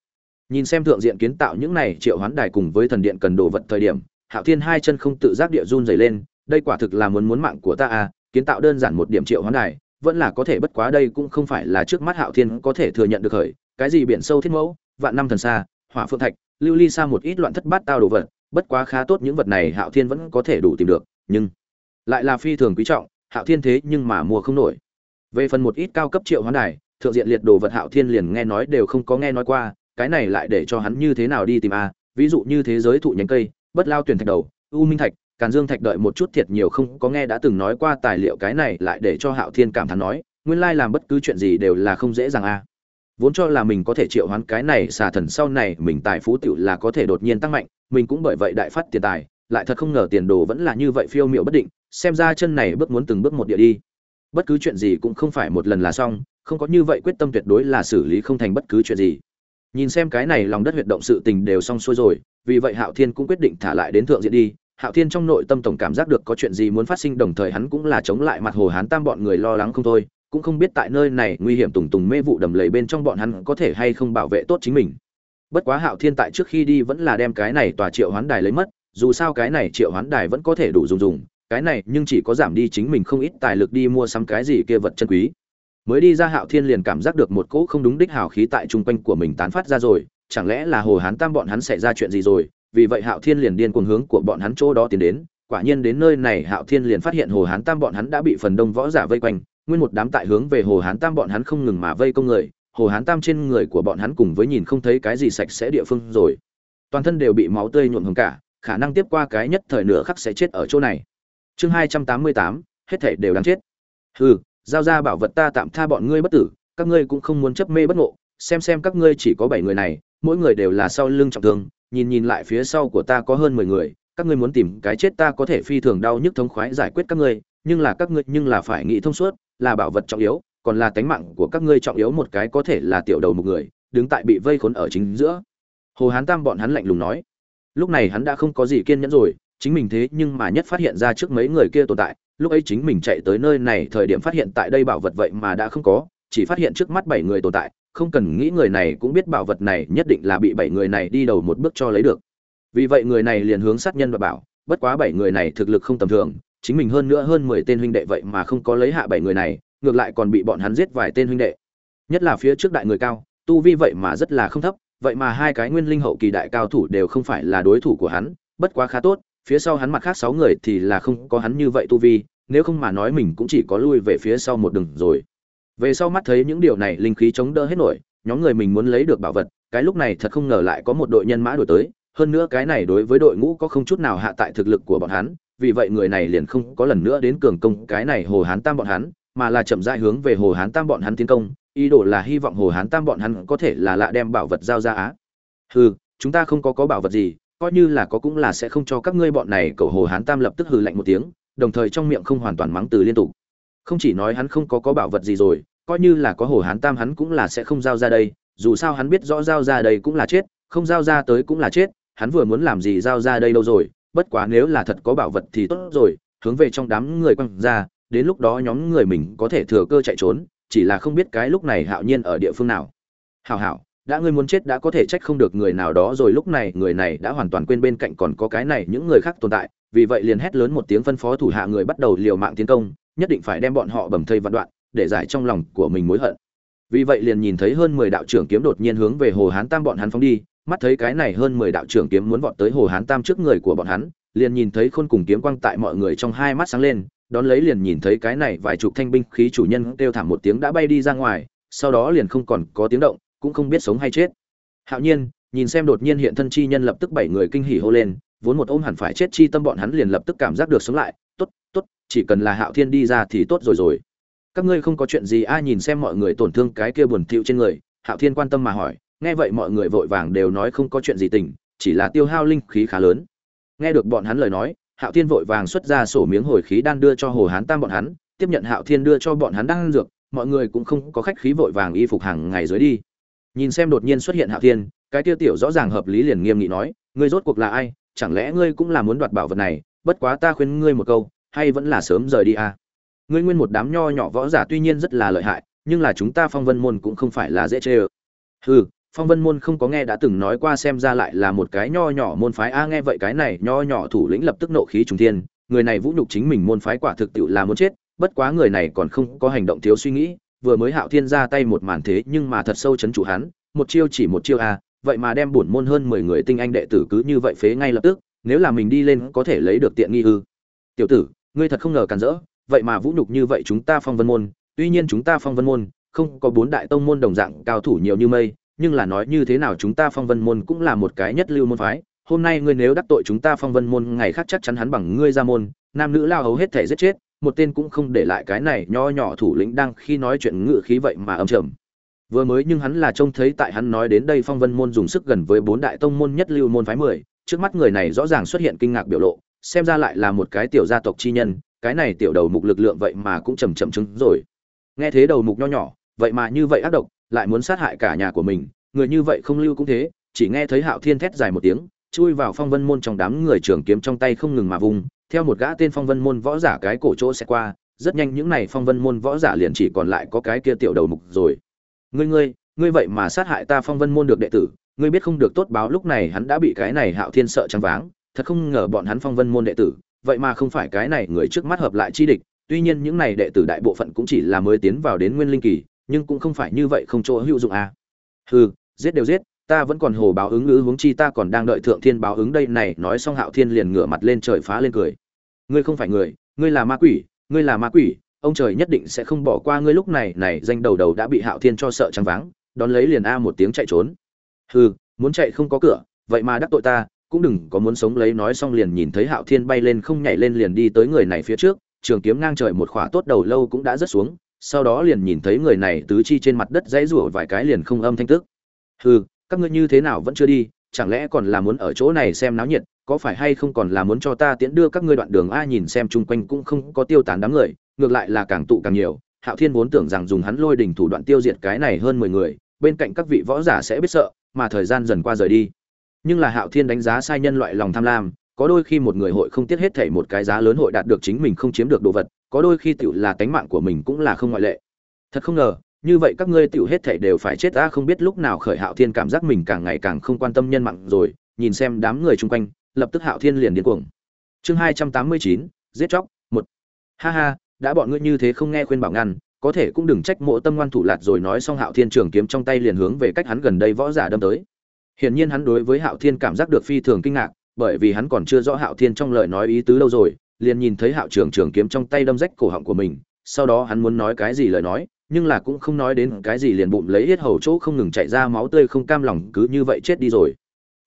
Nhìn xem thượng diện kiến tạo những này triệu hoán đài cùng với thần điện cần đồ vật thời điểm, hạo thiên hai chân không tự giác địa run dày lên, đây quả thực là muốn muốn mạng của ta à kiến tạo đơn giản một điểm triệu hoán đài, vẫn là có thể bất quá đây cũng không phải là trước mắt hạo thiên có thể thừa nhận được khởi, cái gì biển sâu thiết mẫu, vạn năm thần xa, hỏa phượng thạch, lưu ly xa một ít loạn thất bát tao đồ vật, bất quá khá tốt những vật này hạo thiên vẫn có thể đủ tìm được, nhưng lại là phi thường quý trọng, hạo thiên thế nhưng mà mua không nổi. Về phần một ít cao cấp triệu hoán đài thượng diện liệt đồ vật hạo thiên liền nghe nói đều không có nghe nói qua, cái này lại để cho hắn như thế nào đi tìm a? Ví dụ như thế giới thụ nhánh cây, bất lao tuyển thạch đầu, u minh thạch, càn dương thạch đợi một chút thiệt nhiều không có nghe đã từng nói qua tài liệu cái này lại để cho hạo thiên cảm thán nói, nguyên lai làm bất cứ chuyện gì đều là không dễ dàng a. Vốn cho là mình có thể triệu hoán cái này xà thần sau này, mình tài phú tiểu là có thể đột nhiên tăng mạnh, mình cũng bởi vậy đại phát tiền tài, lại thật không ngờ tiền đồ vẫn là như vậy phiêu miệu bất định, xem ra chân này bước muốn từng bước một địa đi. Bất cứ chuyện gì cũng không phải một lần là xong không có như vậy quyết tâm tuyệt đối là xử lý không thành bất cứ chuyện gì. Nhìn xem cái này lòng đất huyệt động sự tình đều xong xuôi rồi, vì vậy hạo thiên cũng quyết định thả lại đến thượng diện đi. Hạo thiên trong nội tâm tổng cảm giác được có chuyện gì muốn phát sinh, đồng thời hắn cũng là chống lại mặt hồ hán tam bọn người lo lắng không thôi, cũng không biết tại nơi này nguy hiểm tùng tùng mê vụ đầm lầy bên trong bọn hắn có thể hay không bảo vệ tốt chính mình. Bất quá hạo thiên tại trước khi đi vẫn là đem cái này tòa triệu hoán đài lấy mất, dù sao cái này triệu hoán đài vẫn có thể đủ dùng dùng, cái này nhưng chỉ có giảm đi chính mình không ít tài lực đi mua sắm cái gì kia vật chân quý mới đi ra hạo thiên liền cảm giác được một cỗ không đúng đích hào khí tại chung quanh của mình tán phát ra rồi, chẳng lẽ là hồ hán tam bọn hắn xảy ra chuyện gì rồi? Vì vậy hạo thiên liền điên cuồng hướng của bọn hắn chỗ đó tiến đến, quả nhiên đến nơi này hạo thiên liền phát hiện hồ hán tam bọn hắn đã bị phần đông võ giả vây quanh, nguyên một đám tại hướng về hồ hán tam bọn hắn không ngừng mà vây công người, hồ hán tam trên người của bọn hắn cùng với nhìn không thấy cái gì sạch sẽ địa phương rồi. Toàn thân đều bị máu tươi nhuộm hồng cả, khả năng tiếp qua cái nhất thời nửa khắc sẽ chết ở chỗ này. Chương hai trăm tám mươi tám, hết thể đều đáng chết. Hừ giao ra bảo vật ta tạm tha bọn ngươi bất tử, các ngươi cũng không muốn chấp mê bất ngộ, xem xem các ngươi chỉ có bảy người này, mỗi người đều là sau lưng trọng thương, nhìn nhìn lại phía sau của ta có hơn mười người, các ngươi muốn tìm cái chết ta có thể phi thường đau nhức thống khoái giải quyết các ngươi, nhưng là các ngươi, nhưng là phải nghĩ thông suốt, là bảo vật trọng yếu, còn là tánh mạng của các ngươi trọng yếu một cái có thể là tiểu đầu một người, đứng tại bị vây khốn ở chính giữa. Hồ hán tam bọn hắn lạnh lùng nói. Lúc này hắn đã không có gì kiên nhẫn rồi, chính mình thế nhưng mà nhất phát hiện ra trước mấy người kia tồn tại lúc ấy chính mình chạy tới nơi này, thời điểm phát hiện tại đây bảo vật vậy mà đã không có, chỉ phát hiện trước mắt bảy người tồn tại, không cần nghĩ người này cũng biết bảo vật này nhất định là bị bảy người này đi đầu một bước cho lấy được. Vì vậy người này liền hướng sát nhân và bảo, bất quá bảy người này thực lực không tầm thường, chính mình hơn nữa hơn mười tên huynh đệ vậy mà không có lấy hạ bảy người này, ngược lại còn bị bọn hắn giết vài tên huynh đệ. Nhất là phía trước đại người cao, tu vi vậy mà rất là không thấp, vậy mà hai cái nguyên linh hậu kỳ đại cao thủ đều không phải là đối thủ của hắn, bất quá khá tốt phía sau hắn mặt khác sáu người thì là không có hắn như vậy tu vi, nếu không mà nói mình cũng chỉ có lui về phía sau một đường rồi. Về sau mắt thấy những điều này, linh khí chống đỡ hết nổi, nhóm người mình muốn lấy được bảo vật, cái lúc này thật không ngờ lại có một đội nhân mã đuổi tới, hơn nữa cái này đối với đội ngũ có không chút nào hạ tại thực lực của bọn hắn, vì vậy người này liền không có lần nữa đến cường công cái này hồ hán tam bọn hắn, mà là chậm rãi hướng về hồ hán tam bọn hắn tiến công, ý đồ là hy vọng hồ hán tam bọn hắn có thể là lạ đem bảo vật giao ra á. Hừ, chúng ta không có có bảo vật gì coi như là có cũng là sẽ không cho các ngươi bọn này cầu hồ hán tam lập tức hừ lạnh một tiếng, đồng thời trong miệng không hoàn toàn mắng từ liên tục. Không chỉ nói hắn không có có bảo vật gì rồi, coi như là có hồ hán tam hắn cũng là sẽ không giao ra đây, dù sao hắn biết rõ giao ra đây cũng là chết, không giao ra tới cũng là chết, hắn vừa muốn làm gì giao ra đây đâu rồi, bất quá nếu là thật có bảo vật thì tốt rồi, hướng về trong đám người quăng ra, đến lúc đó nhóm người mình có thể thừa cơ chạy trốn, chỉ là không biết cái lúc này hạo nhiên ở địa phương nào. Hảo hảo đã ngươi muốn chết đã có thể trách không được người nào đó rồi, lúc này người này đã hoàn toàn quên bên cạnh còn có cái này những người khác tồn tại. Vì vậy liền hét lớn một tiếng phân phó thủ hạ người bắt đầu liều mạng tiến công, nhất định phải đem bọn họ bầm thây vạn đoạn, để giải trong lòng của mình mối hận. Vì vậy liền nhìn thấy hơn mười đạo trưởng kiếm đột nhiên hướng về hồ hán tam bọn hắn phóng đi, mắt thấy cái này hơn mười đạo trưởng kiếm muốn vọt tới hồ hán tam trước người của bọn hắn, liền nhìn thấy khôn cùng kiếm quang tại mọi người trong hai mắt sáng lên, đón lấy liền nhìn thấy cái này vài chục thanh binh khí chủ nhân kêu thảm một tiếng đã bay đi ra ngoài, sau đó liền không còn có tiếng động cũng không biết sống hay chết. Hạo nhiên, nhìn xem đột nhiên hiện thân chi nhân lập tức bảy người kinh hỉ hô lên, vốn một ôm hẳn phải chết chi tâm bọn hắn liền lập tức cảm giác được sống lại, tốt tốt, chỉ cần là hạo thiên đi ra thì tốt rồi rồi. Các ngươi không có chuyện gì ai nhìn xem mọi người tổn thương cái kia buồn thiu trên người, hạo thiên quan tâm mà hỏi, nghe vậy mọi người vội vàng đều nói không có chuyện gì tình, chỉ là tiêu hao linh khí khá lớn. Nghe được bọn hắn lời nói, hạo thiên vội vàng xuất ra sổ miếng hồi khí đan đưa cho hồ hán tam bọn hắn, tiếp nhận hạo thiên đưa cho bọn hắn đang dược, mọi người cũng không có khách khí vội vàng y phục hàng ngày dưới đi nhìn xem đột nhiên xuất hiện hạo thiên, cái tiêu tiểu rõ ràng hợp lý liền nghiêm nghị nói, ngươi rốt cuộc là ai? Chẳng lẽ ngươi cũng là muốn đoạt bảo vật này? Bất quá ta khuyên ngươi một câu, hay vẫn là sớm rời đi à? Ngươi nguyên một đám nho nhỏ võ giả tuy nhiên rất là lợi hại, nhưng là chúng ta phong vân môn cũng không phải là dễ chê ơ. Hừ, phong vân môn không có nghe đã từng nói qua xem ra lại là một cái nho nhỏ môn phái. A, nghe vậy cái này nho nhỏ thủ lĩnh lập tức nộ khí trùng thiên, người này vũ nhục chính mình môn phái quả thực tiệu là muốn chết, bất quá người này còn không có hành động thiếu suy nghĩ vừa mới hạo thiên ra tay một màn thế nhưng mà thật sâu chấn chủ hắn, một chiêu chỉ một chiêu a vậy mà đem bổn môn hơn mười người tinh anh đệ tử cứ như vậy phế ngay lập tức, nếu là mình đi lên có thể lấy được tiện nghi ư. Tiểu tử, ngươi thật không ngờ cản rỡ, vậy mà vũ nhục như vậy chúng ta phong vân môn, tuy nhiên chúng ta phong vân môn không có bốn đại tông môn đồng dạng cao thủ nhiều như mây, nhưng là nói như thế nào chúng ta phong vân môn cũng là một cái nhất lưu môn phái, hôm nay ngươi nếu đắc tội chúng ta phong vân môn, ngày khác chắc chắn hắn bằng ngươi ra môn, nam nữ lao hầu hết thể giết chết một tên cũng không để lại cái này nho nhỏ thủ lĩnh đang khi nói chuyện ngự khí vậy mà âm trầm. Vừa mới nhưng hắn là trông thấy tại hắn nói đến đây phong vân môn dùng sức gần với bốn đại tông môn nhất lưu môn phái mười, trước mắt người này rõ ràng xuất hiện kinh ngạc biểu lộ, xem ra lại là một cái tiểu gia tộc chi nhân, cái này tiểu đầu mục lực lượng vậy mà cũng chầm chậm chứng rồi. Nghe thế đầu mục nho nhỏ, vậy mà như vậy ác độc, lại muốn sát hại cả nhà của mình, người như vậy không lưu cũng thế, chỉ nghe thấy hạo thiên thét dài một tiếng, chui vào phong vân môn trong đám người trưởng kiếm trong tay không ngừng mà vùng theo một gã tên phong vân môn võ giả cái cổ chỗ sẽ qua, rất nhanh những này phong vân môn võ giả liền chỉ còn lại có cái kia tiểu đầu mục rồi ngươi ngươi ngươi vậy mà sát hại ta phong vân môn được đệ tử, ngươi biết không được tốt báo lúc này hắn đã bị cái này hạo thiên sợ trắng váng, thật không ngờ bọn hắn phong vân môn đệ tử, vậy mà không phải cái này người trước mắt hợp lại chi địch, tuy nhiên những này đệ tử đại bộ phận cũng chỉ là mới tiến vào đến nguyên linh kỳ, nhưng cũng không phải như vậy không chỗ hữu dụng à. hừ, giết đều giết ta vẫn còn hồ báo ứng ngữ huống chi ta còn đang đợi thượng thiên báo ứng đây này, nói xong hạo thiên liền ngửa mặt lên trời phá lên cười. Ngươi không phải người, ngươi là ma quỷ, ngươi là ma quỷ, ông trời nhất định sẽ không bỏ qua ngươi lúc này này danh đầu đầu đã bị hạo thiên cho sợ trắng váng, đón lấy liền a một tiếng chạy trốn. Hừ, muốn chạy không có cửa, vậy mà đắc tội ta, cũng đừng có muốn sống lấy, nói xong liền nhìn thấy hạo thiên bay lên không nhảy lên liền đi tới người này phía trước, trường kiếm ngang trời một khỏa tốt đầu lâu cũng đã rớt xuống, sau đó liền nhìn thấy người này tứ chi trên mặt đất dãy rủa vài cái liền không âm thanh tức. Hừ các ngươi như thế nào vẫn chưa đi, chẳng lẽ còn là muốn ở chỗ này xem náo nhiệt, có phải hay không còn là muốn cho ta tiễn đưa các ngươi đoạn đường a nhìn xem chung quanh cũng không có tiêu tán đám người, ngược lại là càng tụ càng nhiều. Hạo thiên vốn tưởng rằng dùng hắn lôi đình thủ đoạn tiêu diệt cái này hơn mười người, bên cạnh các vị võ giả sẽ biết sợ, mà thời gian dần qua rời đi. Nhưng là hạo thiên đánh giá sai nhân loại lòng tham lam, có đôi khi một người hội không tiết hết thảy một cái giá lớn hội đạt được chính mình không chiếm được đồ vật, có đôi khi tựu là tánh mạng của mình cũng là không ngoại lệ. Thật không ngờ như vậy các ngươi tiểu hết thảy đều phải chết ta, không biết lúc nào khởi hạo thiên cảm giác mình càng ngày càng không quan tâm nhân mạng rồi, nhìn xem đám người chung quanh, lập tức hạo thiên liền điên cuồng. Chương hai trăm tám mươi chín, giết chóc, một. Ha ha, đã bọn ngươi như thế không nghe khuyên bảo ngăn, có thể cũng đừng trách mộ tâm ngoan thủ lạt rồi nói xong hạo thiên trường kiếm trong tay liền hướng về cách hắn gần đây võ giả đâm tới. Hiển nhiên hắn đối với hạo thiên cảm giác được phi thường kinh ngạc, bởi vì hắn còn chưa rõ hạo thiên trong lời nói ý tứ lâu rồi, liền nhìn thấy hạo trường trường kiếm trong tay đâm rách cổ họng của mình, sau đó hắn muốn nói cái gì lời nói nhưng là cũng không nói đến cái gì liền bụng lấy hết hầu chỗ không ngừng chạy ra máu tươi không cam lòng, cứ như vậy chết đi rồi.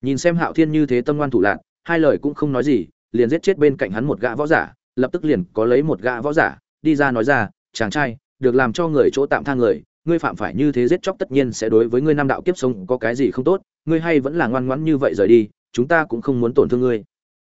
Nhìn xem hạo thiên như thế tâm ngoan thủ lạc hai lời cũng không nói gì, liền giết chết bên cạnh hắn một gã võ giả, lập tức liền có lấy một gã võ giả, đi ra nói ra, chàng trai, được làm cho người chỗ tạm tha người, ngươi phạm phải như thế giết chóc tất nhiên sẽ đối với ngươi nam đạo kiếp sống có cái gì không tốt, ngươi hay vẫn là ngoan ngoãn như vậy rời đi, chúng ta cũng không muốn tổn thương ngươi.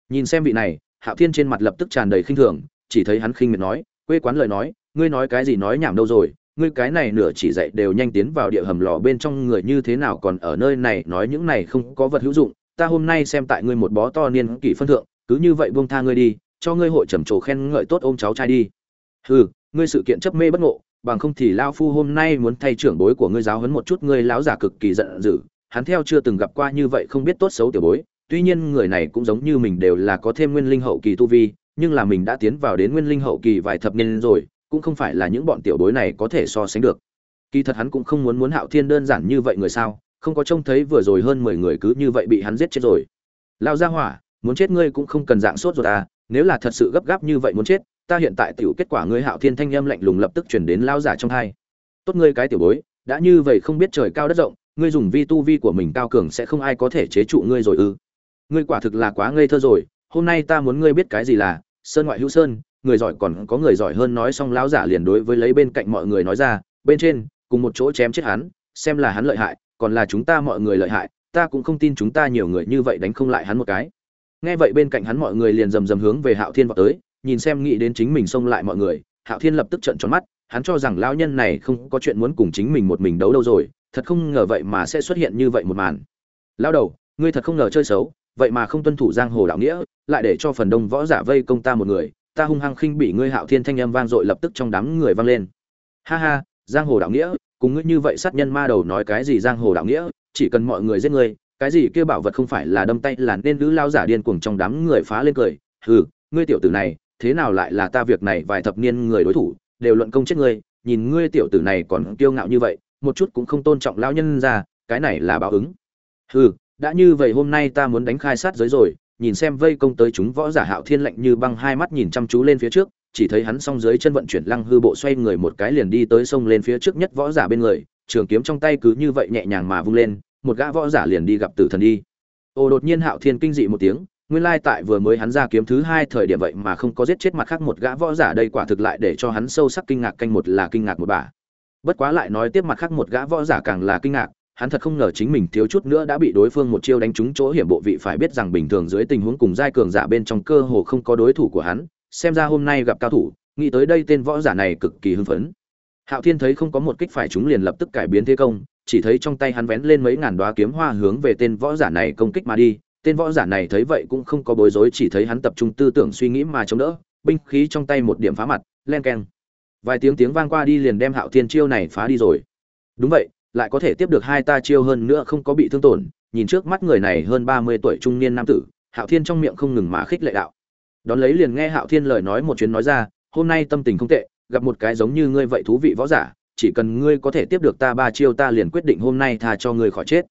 Nhìn xem vị này, hạo thiên trên mặt lập tức tràn đầy khinh thường, chỉ thấy hắn khinh miệt nói, quê quán lời nói, ngươi nói cái gì nói nhảm đâu rồi ngươi cái này nửa chỉ dạy đều nhanh tiến vào địa hầm lò bên trong người như thế nào còn ở nơi này, nói những này không có vật hữu dụng, ta hôm nay xem tại ngươi một bó to niên kỷ phân thượng, cứ như vậy buông tha ngươi đi, cho ngươi hội trầm trồ khen ngợi tốt ôm cháu trai đi. Hừ, ngươi sự kiện chấp mê bất ngộ, bằng không thì lao phu hôm nay muốn thay trưởng bối của ngươi giáo huấn một chút ngươi láo giả cực kỳ giận dữ, hắn theo chưa từng gặp qua như vậy không biết tốt xấu tiểu bối, tuy nhiên người này cũng giống như mình đều là có thêm nguyên linh hậu kỳ tu vi, nhưng là mình đã tiến vào đến nguyên linh hậu kỳ vài thập niên rồi cũng không phải là những bọn tiểu bối này có thể so sánh được. Kỳ thật hắn cũng không muốn muốn hạo thiên đơn giản như vậy người sao, không có trông thấy vừa rồi hơn mười người cứ như vậy bị hắn giết chết rồi. Lao ra hỏa, muốn chết ngươi cũng không cần dạng sốt rồi à nếu là thật sự gấp gáp như vậy muốn chết, ta hiện tại tiểu kết quả ngươi hạo thiên thanh âm lạnh lùng lập tức chuyển đến lao giả trong hai. Tốt ngươi cái tiểu bối, đã như vậy không biết trời cao đất rộng, ngươi dùng vi tu vi của mình cao cường sẽ không ai có thể chế trụ ngươi rồi ư. Ngươi quả thực là quá ngây thơ rồi, hôm nay ta muốn ngươi biết cái gì là sơn ngoại hữu sơn người giỏi còn có người giỏi hơn nói xong lão giả liền đối với lấy bên cạnh mọi người nói ra, bên trên, cùng một chỗ chém chết hắn, xem là hắn lợi hại, còn là chúng ta mọi người lợi hại, ta cũng không tin chúng ta nhiều người như vậy đánh không lại hắn một cái. Nghe vậy bên cạnh hắn mọi người liền rầm rầm hướng về hạo thiên vào tới, nhìn xem nghĩ đến chính mình xông lại mọi người, hạo thiên lập tức trợn tròn mắt, hắn cho rằng lão nhân này không có chuyện muốn cùng chính mình một mình đấu đâu rồi, thật không ngờ vậy mà sẽ xuất hiện như vậy một màn. Lão đầu, ngươi thật không ngờ chơi xấu, vậy mà không tuân thủ giang hồ đạo nghĩa, lại để cho phần đông võ giả vây công ta một người ta hung hăng khinh bị ngươi hạo thiên thanh âm vang dội lập tức trong đám người vang lên. Ha ha, giang hồ đạo nghĩa, cùng ngươi như vậy sát nhân ma đầu nói cái gì giang hồ đạo nghĩa, chỉ cần mọi người giết ngươi, cái gì kia bảo vật không phải là đâm tay là nên lữ lao giả điên cuồng trong đám người phá lên cười. Hừ, ngươi tiểu tử này, thế nào lại là ta việc này vài thập niên người đối thủ, đều luận công chết ngươi, nhìn ngươi tiểu tử này còn kiêu ngạo như vậy, một chút cũng không tôn trọng lao nhân ra, cái này là báo ứng. Hừ, đã như vậy hôm nay ta muốn đánh khai sát giới rồi nhìn xem vây công tới chúng võ giả hạo thiên lạnh như băng hai mắt nhìn chăm chú lên phía trước, chỉ thấy hắn song dưới chân vận chuyển lăng hư bộ xoay người một cái liền đi tới sông lên phía trước nhất võ giả bên người, trường kiếm trong tay cứ như vậy nhẹ nhàng mà vung lên, một gã võ giả liền đi gặp tử thần đi. Ồ đột nhiên hạo thiên kinh dị một tiếng, nguyên lai tại vừa mới hắn ra kiếm thứ hai thời điểm vậy mà không có giết chết mặt khác một gã võ giả, đây quả thực lại để cho hắn sâu sắc kinh ngạc canh một là kinh ngạc một bà. Bất quá lại nói tiếp mặt khác một gã võ giả càng là kinh ngạc hắn thật không ngờ chính mình thiếu chút nữa đã bị đối phương một chiêu đánh trúng chỗ hiểm bộ vị phải biết rằng bình thường dưới tình huống cùng giai cường giả bên trong cơ hồ không có đối thủ của hắn, xem ra hôm nay gặp cao thủ, nghĩ tới đây tên võ giả này cực kỳ hưng phấn. Hạo thiên thấy không có một kích phải chúng liền lập tức cải biến thế công, chỉ thấy trong tay hắn vén lên mấy ngàn đoá kiếm hoa hướng về tên võ giả này công kích mà đi. Tên võ giả này thấy vậy cũng không có bối rối, chỉ thấy hắn tập trung tư tưởng suy nghĩ mà chống đỡ, binh khí trong tay một điểm phá mặt, len keng. Vài tiếng tiếng vang qua đi liền đem hạo thiên chiêu này phá đi rồi. Đúng vậy lại có thể tiếp được hai ta chiêu hơn nữa không có bị thương tổn, nhìn trước mắt người này hơn ba mươi tuổi trung niên nam tử, hạo thiên trong miệng không ngừng mà khích lệ đạo. Đón lấy liền nghe hạo thiên lời nói một chuyến nói ra, hôm nay tâm tình không tệ, gặp một cái giống như ngươi vậy thú vị võ giả, chỉ cần ngươi có thể tiếp được ta ba chiêu ta liền quyết định hôm nay tha cho ngươi khỏi chết.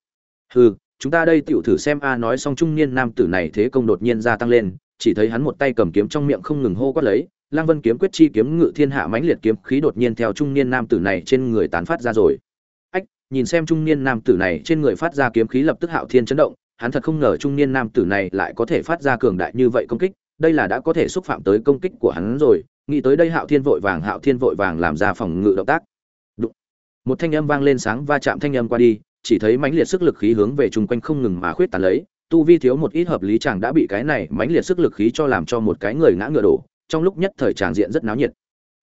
Hừ, chúng ta đây tựu thử xem a. Nói xong trung niên nam tử này thế công đột nhiên gia tăng lên, chỉ thấy hắn một tay cầm kiếm trong miệng không ngừng hô quát lấy, Lăng Vân kiếm quyết chi kiếm, ngự thiên hạ mãnh liệt kiếm khí đột nhiên theo trung niên nam tử này trên người tán phát ra rồi. Nhìn xem trung niên nam tử này trên người phát ra kiếm khí lập tức Hạo Thiên chấn động, hắn thật không ngờ trung niên nam tử này lại có thể phát ra cường đại như vậy công kích, đây là đã có thể xúc phạm tới công kích của hắn rồi, nghĩ tới đây Hạo Thiên vội vàng Hạo Thiên vội vàng làm ra phòng ngự động tác. Đụng. Một thanh âm vang lên sáng va chạm thanh âm qua đi, chỉ thấy mãnh liệt sức lực khí hướng về chung quanh không ngừng mà khuyết tán lấy, tu vi thiếu một ít hợp lý chàng đã bị cái này mãnh liệt sức lực khí cho làm cho một cái người ngã ngựa đổ, trong lúc nhất thời tràng diện rất náo nhiệt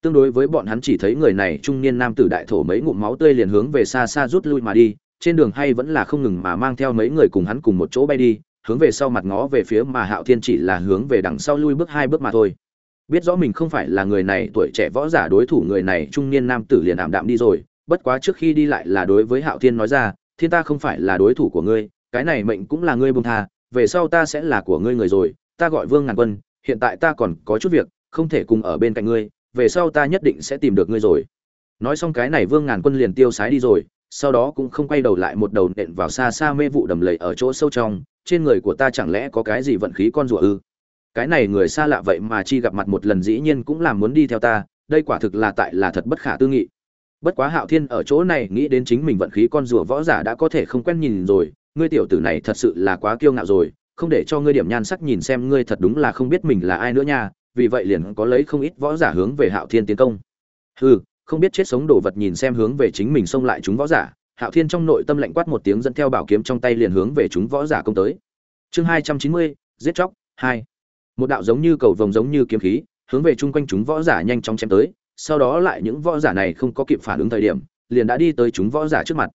tương đối với bọn hắn chỉ thấy người này trung niên nam tử đại thổ mấy ngụm máu tươi liền hướng về xa xa rút lui mà đi, trên đường hay vẫn là không ngừng mà mang theo mấy người cùng hắn cùng một chỗ bay đi, hướng về sau mặt ngó về phía mà hạo thiên chỉ là hướng về đằng sau lui bước hai bước mà thôi. Biết rõ mình không phải là người này, tuổi trẻ võ giả đối thủ người này, trung niên nam tử liền ảm đạm đi rồi, bất quá trước khi đi lại là đối với hạo thiên nói ra, thiên ta không phải là đối thủ của ngươi, cái này mệnh cũng là ngươi buông tha, về sau ta sẽ là của ngươi người rồi, ta gọi vương ngàn quân, hiện tại ta còn có chút việc, không thể cùng ở bên cạnh ngươi về sau ta nhất định sẽ tìm được ngươi rồi. Nói xong cái này vương ngàn quân liền tiêu sái đi rồi, sau đó cũng không quay đầu lại một đầu nện vào xa xa mê vụ đầm lầy ở chỗ sâu trong, trên người của ta chẳng lẽ có cái gì vận khí con rùa ư? Cái này người xa lạ vậy mà chi gặp mặt một lần dĩ nhiên cũng làm muốn đi theo ta, đây quả thực là tại là thật bất khả tư nghị. Bất quá hạo thiên ở chỗ này nghĩ đến chính mình vận khí con rùa võ giả đã có thể không quen nhìn rồi, ngươi tiểu tử này thật sự là quá kiêu ngạo rồi, không để cho ngươi điểm nhan sắc nhìn xem ngươi thật đúng là không biết mình là ai nữa nha vì vậy liền có lấy không ít võ giả hướng về Hạo Thiên tiến công. Hừ, không biết chết sống đồ vật nhìn xem hướng về chính mình xông lại chúng võ giả, Hạo Thiên trong nội tâm lạnh quát một tiếng dẫn theo bảo kiếm trong tay liền hướng về chúng võ giả công tới. Chương hai trăm chín mươi giết chóc hai Một đạo giống như cầu vồng giống như kiếm khí, hướng về chung quanh chúng võ giả nhanh chóng chém tới, sau đó lại những võ giả này không có kịp phản ứng thời điểm, liền đã đi tới chúng võ giả trước mặt.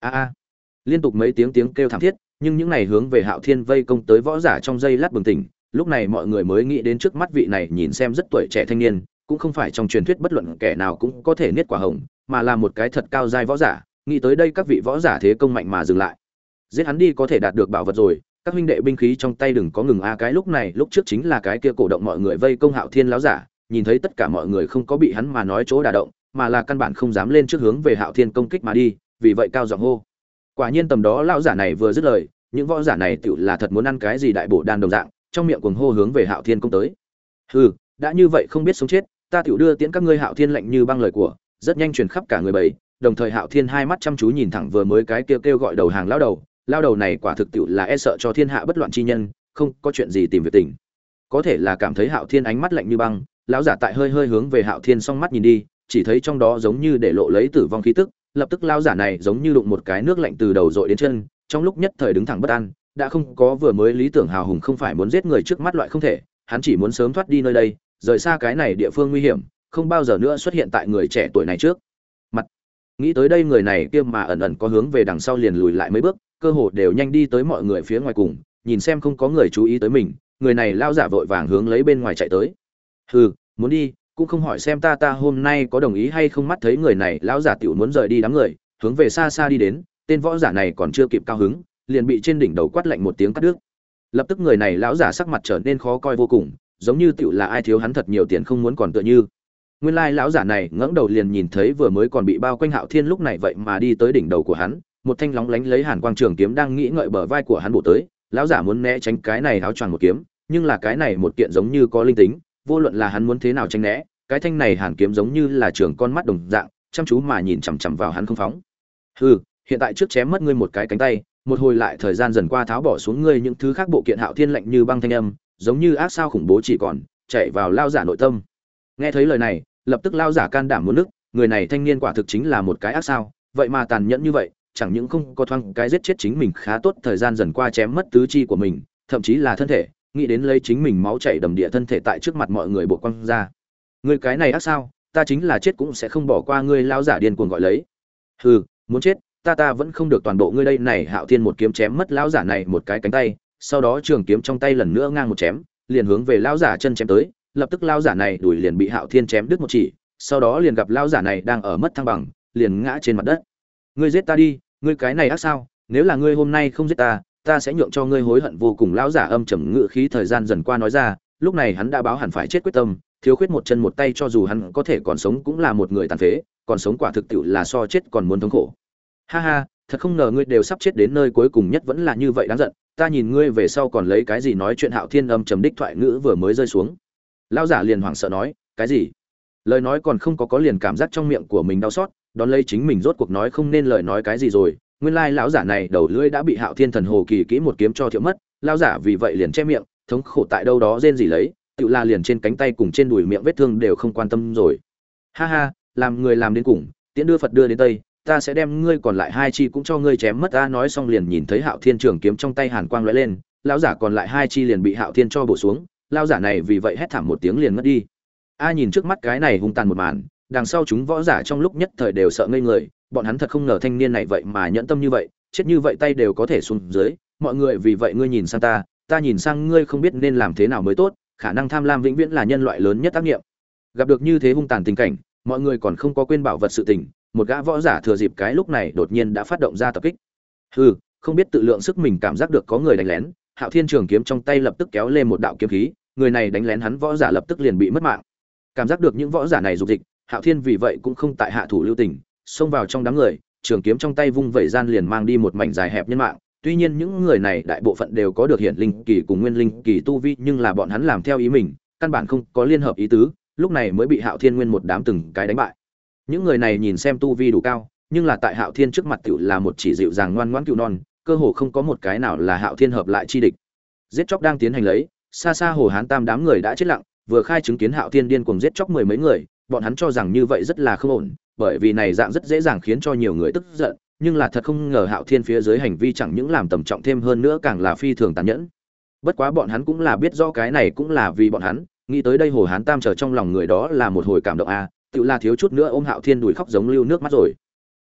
A a. Liên tục mấy tiếng tiếng kêu thảm thiết, nhưng những này hướng về Hạo Thiên vây công tới võ giả trong giây lát bừng tỉnh, lúc này mọi người mới nghĩ đến trước mắt vị này nhìn xem rất tuổi trẻ thanh niên, cũng không phải trong truyền thuyết bất luận kẻ nào cũng có thể niết quả hồng, mà là một cái thật cao giai võ giả, nghĩ tới đây các vị võ giả thế công mạnh mà dừng lại. Giết hắn đi có thể đạt được bảo vật rồi, các huynh đệ binh khí trong tay đừng có ngừng a, cái lúc này, lúc trước chính là cái kia cổ động mọi người vây công hạo thiên láo giả, nhìn thấy tất cả mọi người không có bị hắn mà nói chỗ đả động, mà là căn bản không dám lên trước hướng về hạo thiên công kích mà đi, vì vậy cao giọng hô. Quả nhiên tầm đó lão giả này vừa dứt lời, những võ giả này tựu là thật muốn ăn cái gì đại bổ đan đồng dạng trong miệng cuồng hô hướng về Hạo Thiên công tới. Hừ, đã như vậy không biết sống chết, ta tiểu đưa tiễn các ngươi Hạo Thiên lạnh như băng lời của, rất nhanh truyền khắp cả người bảy, đồng thời Hạo Thiên hai mắt chăm chú nhìn thẳng vừa mới cái kêu kêu gọi đầu hàng lão đầu, lão đầu này quả thực tiểu là e sợ cho thiên hạ bất loạn chi nhân, không có chuyện gì tìm việc tình. Có thể là cảm thấy Hạo Thiên ánh mắt lạnh như băng, lão giả tại hơi hơi hướng về Hạo Thiên song mắt nhìn đi, chỉ thấy trong đó giống như để lộ lấy tử vong khí tức, lập tức lão giả này giống như đụng một cái nước lạnh từ đầu dội đến chân, trong lúc nhất thời đứng thẳng bất an, đã không có vừa mới lý tưởng hào hùng không phải muốn giết người trước mắt loại không thể, hắn chỉ muốn sớm thoát đi nơi đây, rời xa cái này địa phương nguy hiểm, không bao giờ nữa xuất hiện tại người trẻ tuổi này trước. Mặt. Nghĩ tới đây người này kia mà ẩn ẩn có hướng về đằng sau liền lùi lại mấy bước, cơ hồ đều nhanh đi tới mọi người phía ngoài cùng, nhìn xem không có người chú ý tới mình, người này lao giả vội vàng hướng lấy bên ngoài chạy tới. Hừ, muốn đi, cũng không hỏi xem ta ta hôm nay có đồng ý hay không mắt thấy người này, lão giả tiểu muốn rời đi đám người, hướng về xa xa đi đến, tên võ giả này còn chưa kịp cao hứng liền bị trên đỉnh đầu quát lạnh một tiếng cắt đứt. Lập tức người này lão giả sắc mặt trở nên khó coi vô cùng, giống như tiểu là ai thiếu hắn thật nhiều tiền không muốn còn tựa như. Nguyên lai lão giả này ngẩng đầu liền nhìn thấy vừa mới còn bị bao quanh Hạo Thiên lúc này vậy mà đi tới đỉnh đầu của hắn, một thanh lóng lánh lấy hàn quang trường kiếm đang nghĩ ngợi bờ vai của hắn bổ tới, lão giả muốn né tránh cái này áo choàng một kiếm, nhưng là cái này một kiện giống như có linh tính, vô luận là hắn muốn thế nào tránh né, cái thanh này hàn kiếm giống như là trường con mắt đồng dạng, chăm chú mà nhìn chằm chằm vào hắn không phóng. Hừ, hiện tại trước chém mất ngươi một cái cánh tay, một hồi lại thời gian dần qua tháo bỏ xuống ngươi những thứ khác bộ kiện hạo thiên lạnh như băng thanh âm, giống như ác sao khủng bố chỉ còn, chạy vào lao giả nội tâm. Nghe thấy lời này, lập tức lao giả can đảm muốn nức người này thanh niên quả thực chính là một cái ác sao, vậy mà tàn nhẫn như vậy, chẳng những không có thoáng cái giết chết chính mình khá tốt thời gian dần qua chém mất tứ chi của mình, thậm chí là thân thể, nghĩ đến lấy chính mình máu chảy đầm địa thân thể tại trước mặt mọi người bộ quăng ra. Người cái này ác sao, ta chính là chết cũng sẽ không bỏ qua ngươi, lao giả điên cuồng gọi lấy. Hừ, muốn chết ta ta vẫn không được toàn bộ ngươi đây này, hạo thiên một kiếm chém mất lão giả này một cái cánh tay, sau đó trường kiếm trong tay lần nữa ngang một chém, liền hướng về lão giả chân chém tới, lập tức lão giả này đuổi liền bị hạo thiên chém đứt một chỉ, sau đó liền gặp lão giả này đang ở mất thăng bằng, liền ngã trên mặt đất. Ngươi giết ta đi, ngươi cái này ác sao? Nếu là ngươi hôm nay không giết ta ta sẽ nhượng cho ngươi hối hận vô cùng, lão giả âm trầm ngự khí thời gian dần qua nói ra, lúc này hắn đã báo hẳn phải chết quyết tâm, thiếu khuyết một chân một tay cho dù hắn có thể còn sống cũng là một người tàn phế, còn sống quả thực tiệu là so chết còn muốn thống khổ ha ha, thật không ngờ ngươi đều sắp chết đến nơi cuối cùng nhất vẫn là như vậy đáng giận. Ta nhìn ngươi về sau còn lấy cái gì nói chuyện hạo thiên âm trầm đích thoại ngữ vừa mới rơi xuống. Lão giả liền hoảng sợ nói, cái gì? Lời nói còn không có có liền cảm giác trong miệng của mình đau xót, đón lấy chính mình rốt cuộc nói không nên lời nói cái gì rồi. Nguyên lai lão giả này đầu lưỡi đã bị hạo thiên thần hồ kỳ kỹ một kiếm cho thiệu mất, lão giả vì vậy liền che miệng, thống khổ tại đâu đó rên gì lấy, tự la liền trên cánh tay cùng trên đùi miệng vết thương đều không quan tâm rồi. Ha ha, làm người làm đến cùng, tiễn đưa phật đưa đến tây ta sẽ đem ngươi còn lại hai chi cũng cho ngươi chém mất ta. Nói xong liền nhìn thấy hạo thiên trường kiếm trong tay hàn quang lóe lên, lão giả còn lại hai chi liền bị hạo thiên cho bổ xuống, lão giả này vì vậy hét thảm một tiếng liền mất đi. A nhìn trước mắt cái này hung tàn một màn, đằng sau chúng võ giả trong lúc nhất thời đều sợ ngây người, bọn hắn thật không ngờ thanh niên này vậy mà nhẫn tâm như vậy, chết như vậy tay đều có thể xuống dưới, mọi người, vì vậy ngươi nhìn sang ta ta nhìn sang ngươi không biết nên làm thế nào mới tốt, khả năng tham lam vĩnh viễn là nhân loại lớn nhất tác nghiệm. Gặp được như thế hung tàn tình cảnh, mọi người còn không có quên bảo vật sự tình một gã võ giả thừa dịp cái lúc này đột nhiên đã phát động ra tập kích. Hừ, không biết tự lượng sức mình cảm giác được có người đánh lén, hạo thiên trường kiếm trong tay lập tức kéo lên một đạo kiếm khí, người này đánh lén hắn võ giả lập tức liền bị mất mạng. Cảm giác được những võ giả này dục dịch, hạo thiên vì vậy cũng không tại hạ thủ lưu tình, xông vào trong đám người, trường kiếm trong tay vung vẩy gian liền mang đi một mảnh dài hẹp nhân mạng. Tuy nhiên những người này đại bộ phận đều có được hiển linh kỳ cùng nguyên linh kỳ tu vi, nhưng là bọn hắn làm theo ý mình, căn bản không có liên hợp ý tứ, lúc này mới bị hạo thiên nguyên một đám từng cái đánh bại những người này nhìn xem tu vi đủ cao, nhưng là tại hạo thiên trước mặt Tiểu là một chỉ dịu dàng ngoan ngoãn cựu non, cơ hồ không có một cái nào là hạo thiên hợp lại chi địch. Giết chóc đang tiến hành lấy, xa xa hồ hán tam đám người đã chết lặng, vừa khai chứng kiến hạo thiên điên cuồng giết chóc mười mấy người, bọn hắn cho rằng như vậy rất là không ổn, bởi vì này dạng rất dễ dàng khiến cho nhiều người tức giận, nhưng là thật không ngờ hạo thiên phía dưới hành vi chẳng những làm tầm trọng thêm hơn nữa càng là phi thường tàn nhẫn. Bất quá bọn hắn cũng là biết rõ cái này cũng là vì bọn hắn, nghĩ tới đây hồ hán tam chờ trong lòng người đó là một hồi cảm động a tự là thiếu chút nữa ôm hạo thiên đùi khóc giống lưu nước mắt rồi.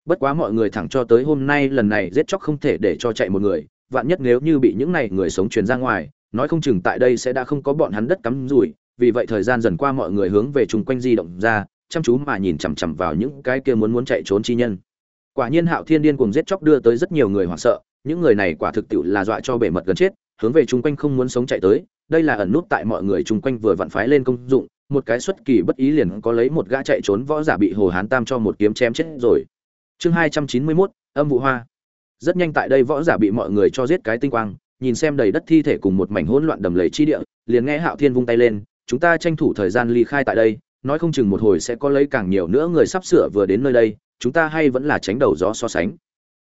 Bất quá mọi người thẳng cho tới hôm nay lần này giết chóc không thể để cho chạy một người, vạn nhất nếu như bị những này người sống truyền ra ngoài, nói không chừng tại đây sẽ đã không có bọn hắn đất cắm rủi, vì vậy thời gian dần qua mọi người hướng về chung quanh di động ra, chăm chú mà nhìn chằm chằm vào những cái kia muốn muốn chạy trốn chi nhân. Quả nhiên hạo thiên điên cuồng giết chóc đưa tới rất nhiều người hoảng sợ, những người này quả thực tiệu là dọa cho bể mật gần chết, hướng về chung quanh không muốn sống chạy tới, đây là ẩn nút tại mọi người chung quanh vừa vặn phái lên công dụng một cái xuất kỳ bất ý liền có lấy một gã chạy trốn võ giả bị hồ hán tam cho một kiếm chém chết rồi. Chương hai trăm chín mươi mốt, âm vụ hoa. Rất nhanh tại đây võ giả bị mọi người cho giết cái tinh quang, nhìn xem đầy đất thi thể cùng một mảnh hỗn loạn đầm lầy chi địa, liền nghe hạo thiên vung tay lên, chúng ta tranh thủ thời gian ly khai tại đây, nói không chừng một hồi sẽ có lấy càng nhiều nữa người sắp sửa vừa đến nơi đây, chúng ta hay vẫn là tránh đầu gió so sánh.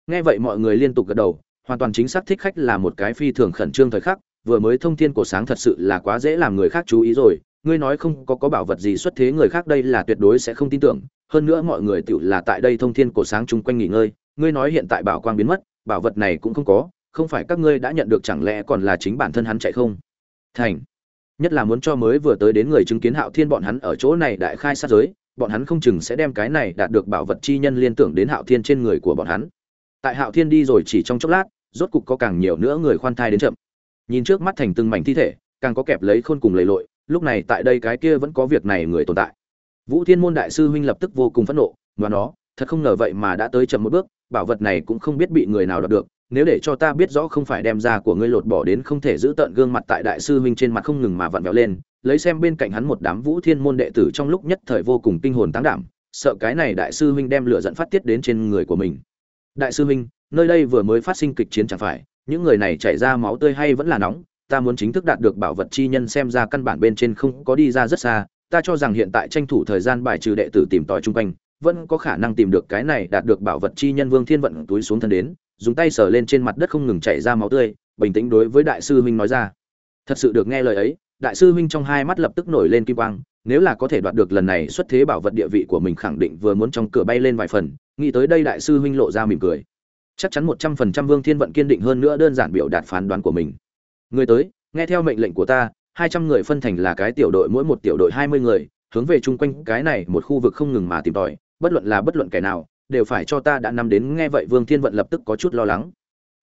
Nghe vậy mọi người liên tục gật đầu, hoàn toàn chính xác thích khách là một cái phi thường khẩn trương thời khắc, vừa mới thông thiên cổ sáng thật sự là quá dễ làm người khác chú ý rồi ngươi nói không có có bảo vật gì xuất thế người khác đây là tuyệt đối sẽ không tin tưởng, hơn nữa mọi người tự là tại đây thông thiên cổ sáng chung quanh nghỉ ngơi, ngươi nói hiện tại bảo quang biến mất, bảo vật này cũng không có, không phải các ngươi đã nhận được chẳng lẽ còn là chính bản thân hắn chạy không? Thành, nhất là muốn cho mới vừa tới đến người chứng kiến hạo thiên bọn hắn ở chỗ này đại khai sát giới, bọn hắn không chừng sẽ đem cái này đạt được bảo vật chi nhân liên tưởng đến hạo thiên trên người của bọn hắn. Tại hạo thiên đi rồi chỉ trong chốc lát, rốt cục có càng nhiều nữa người khoan thai đến chậm. Nhìn trước mắt thành từng mảnh thi thể, càng có kẹp lấy khôn cùng lầy lội lúc này tại đây cái kia vẫn có việc này người tồn tại. Vũ thiên môn đại sư huynh lập tức vô cùng phẫn nộ và nó thật không ngờ vậy mà đã tới chậm một bước, bảo vật này cũng không biết bị người nào đoạt được, nếu để cho ta biết rõ không phải đem ra của ngươi lột bỏ đến không thể giữ tận gương mặt tại đại sư huynh trên mặt không ngừng mà vặn vẹo lên, lấy xem bên cạnh hắn một đám vũ thiên môn đệ tử trong lúc nhất thời vô cùng kinh hồn táng đảm, sợ cái này đại sư huynh đem lửa dẫn phát tiết đến trên người của mình. Đại sư huynh, nơi đây vừa mới phát sinh kịch chiến chẳng phải, những người này chảy ra máu tươi hay vẫn là nóng ta muốn chính thức đạt được bảo vật chi nhân xem ra căn bản bên trên không có đi ra rất xa, ta cho rằng hiện tại tranh thủ thời gian bài trừ đệ tử tìm tòi chung quanh, vẫn có khả năng tìm được cái này đạt được bảo vật chi nhân vương thiên vận túi xuống thân đến, dùng tay sờ lên trên mặt đất không ngừng chảy ra máu tươi, bình tĩnh đối với đại sư huynh nói ra. Thật sự được nghe lời ấy, đại sư huynh trong hai mắt lập tức nổi lên kim quang, nếu là có thể đoạt được lần này xuất thế bảo vật địa vị của mình khẳng định vừa muốn trong cửa bay lên vài phần, nghĩ tới đây đại sư huynh lộ ra mỉm cười. Chắc chắn một trăm phần trăm vương thiên vận kiên định hơn nữa đơn giản biểu đạt phán đoán của mình người tới, nghe theo mệnh lệnh của ta, hai trăm người phân thành là cái tiểu đội, mỗi một tiểu đội hai mươi người, hướng về chung quanh cái này một khu vực không ngừng mà tìm tòi, bất luận là bất luận kẻ nào, đều phải cho ta đã nằm đến, nghe vậy vương thiên vận lập tức có chút lo lắng.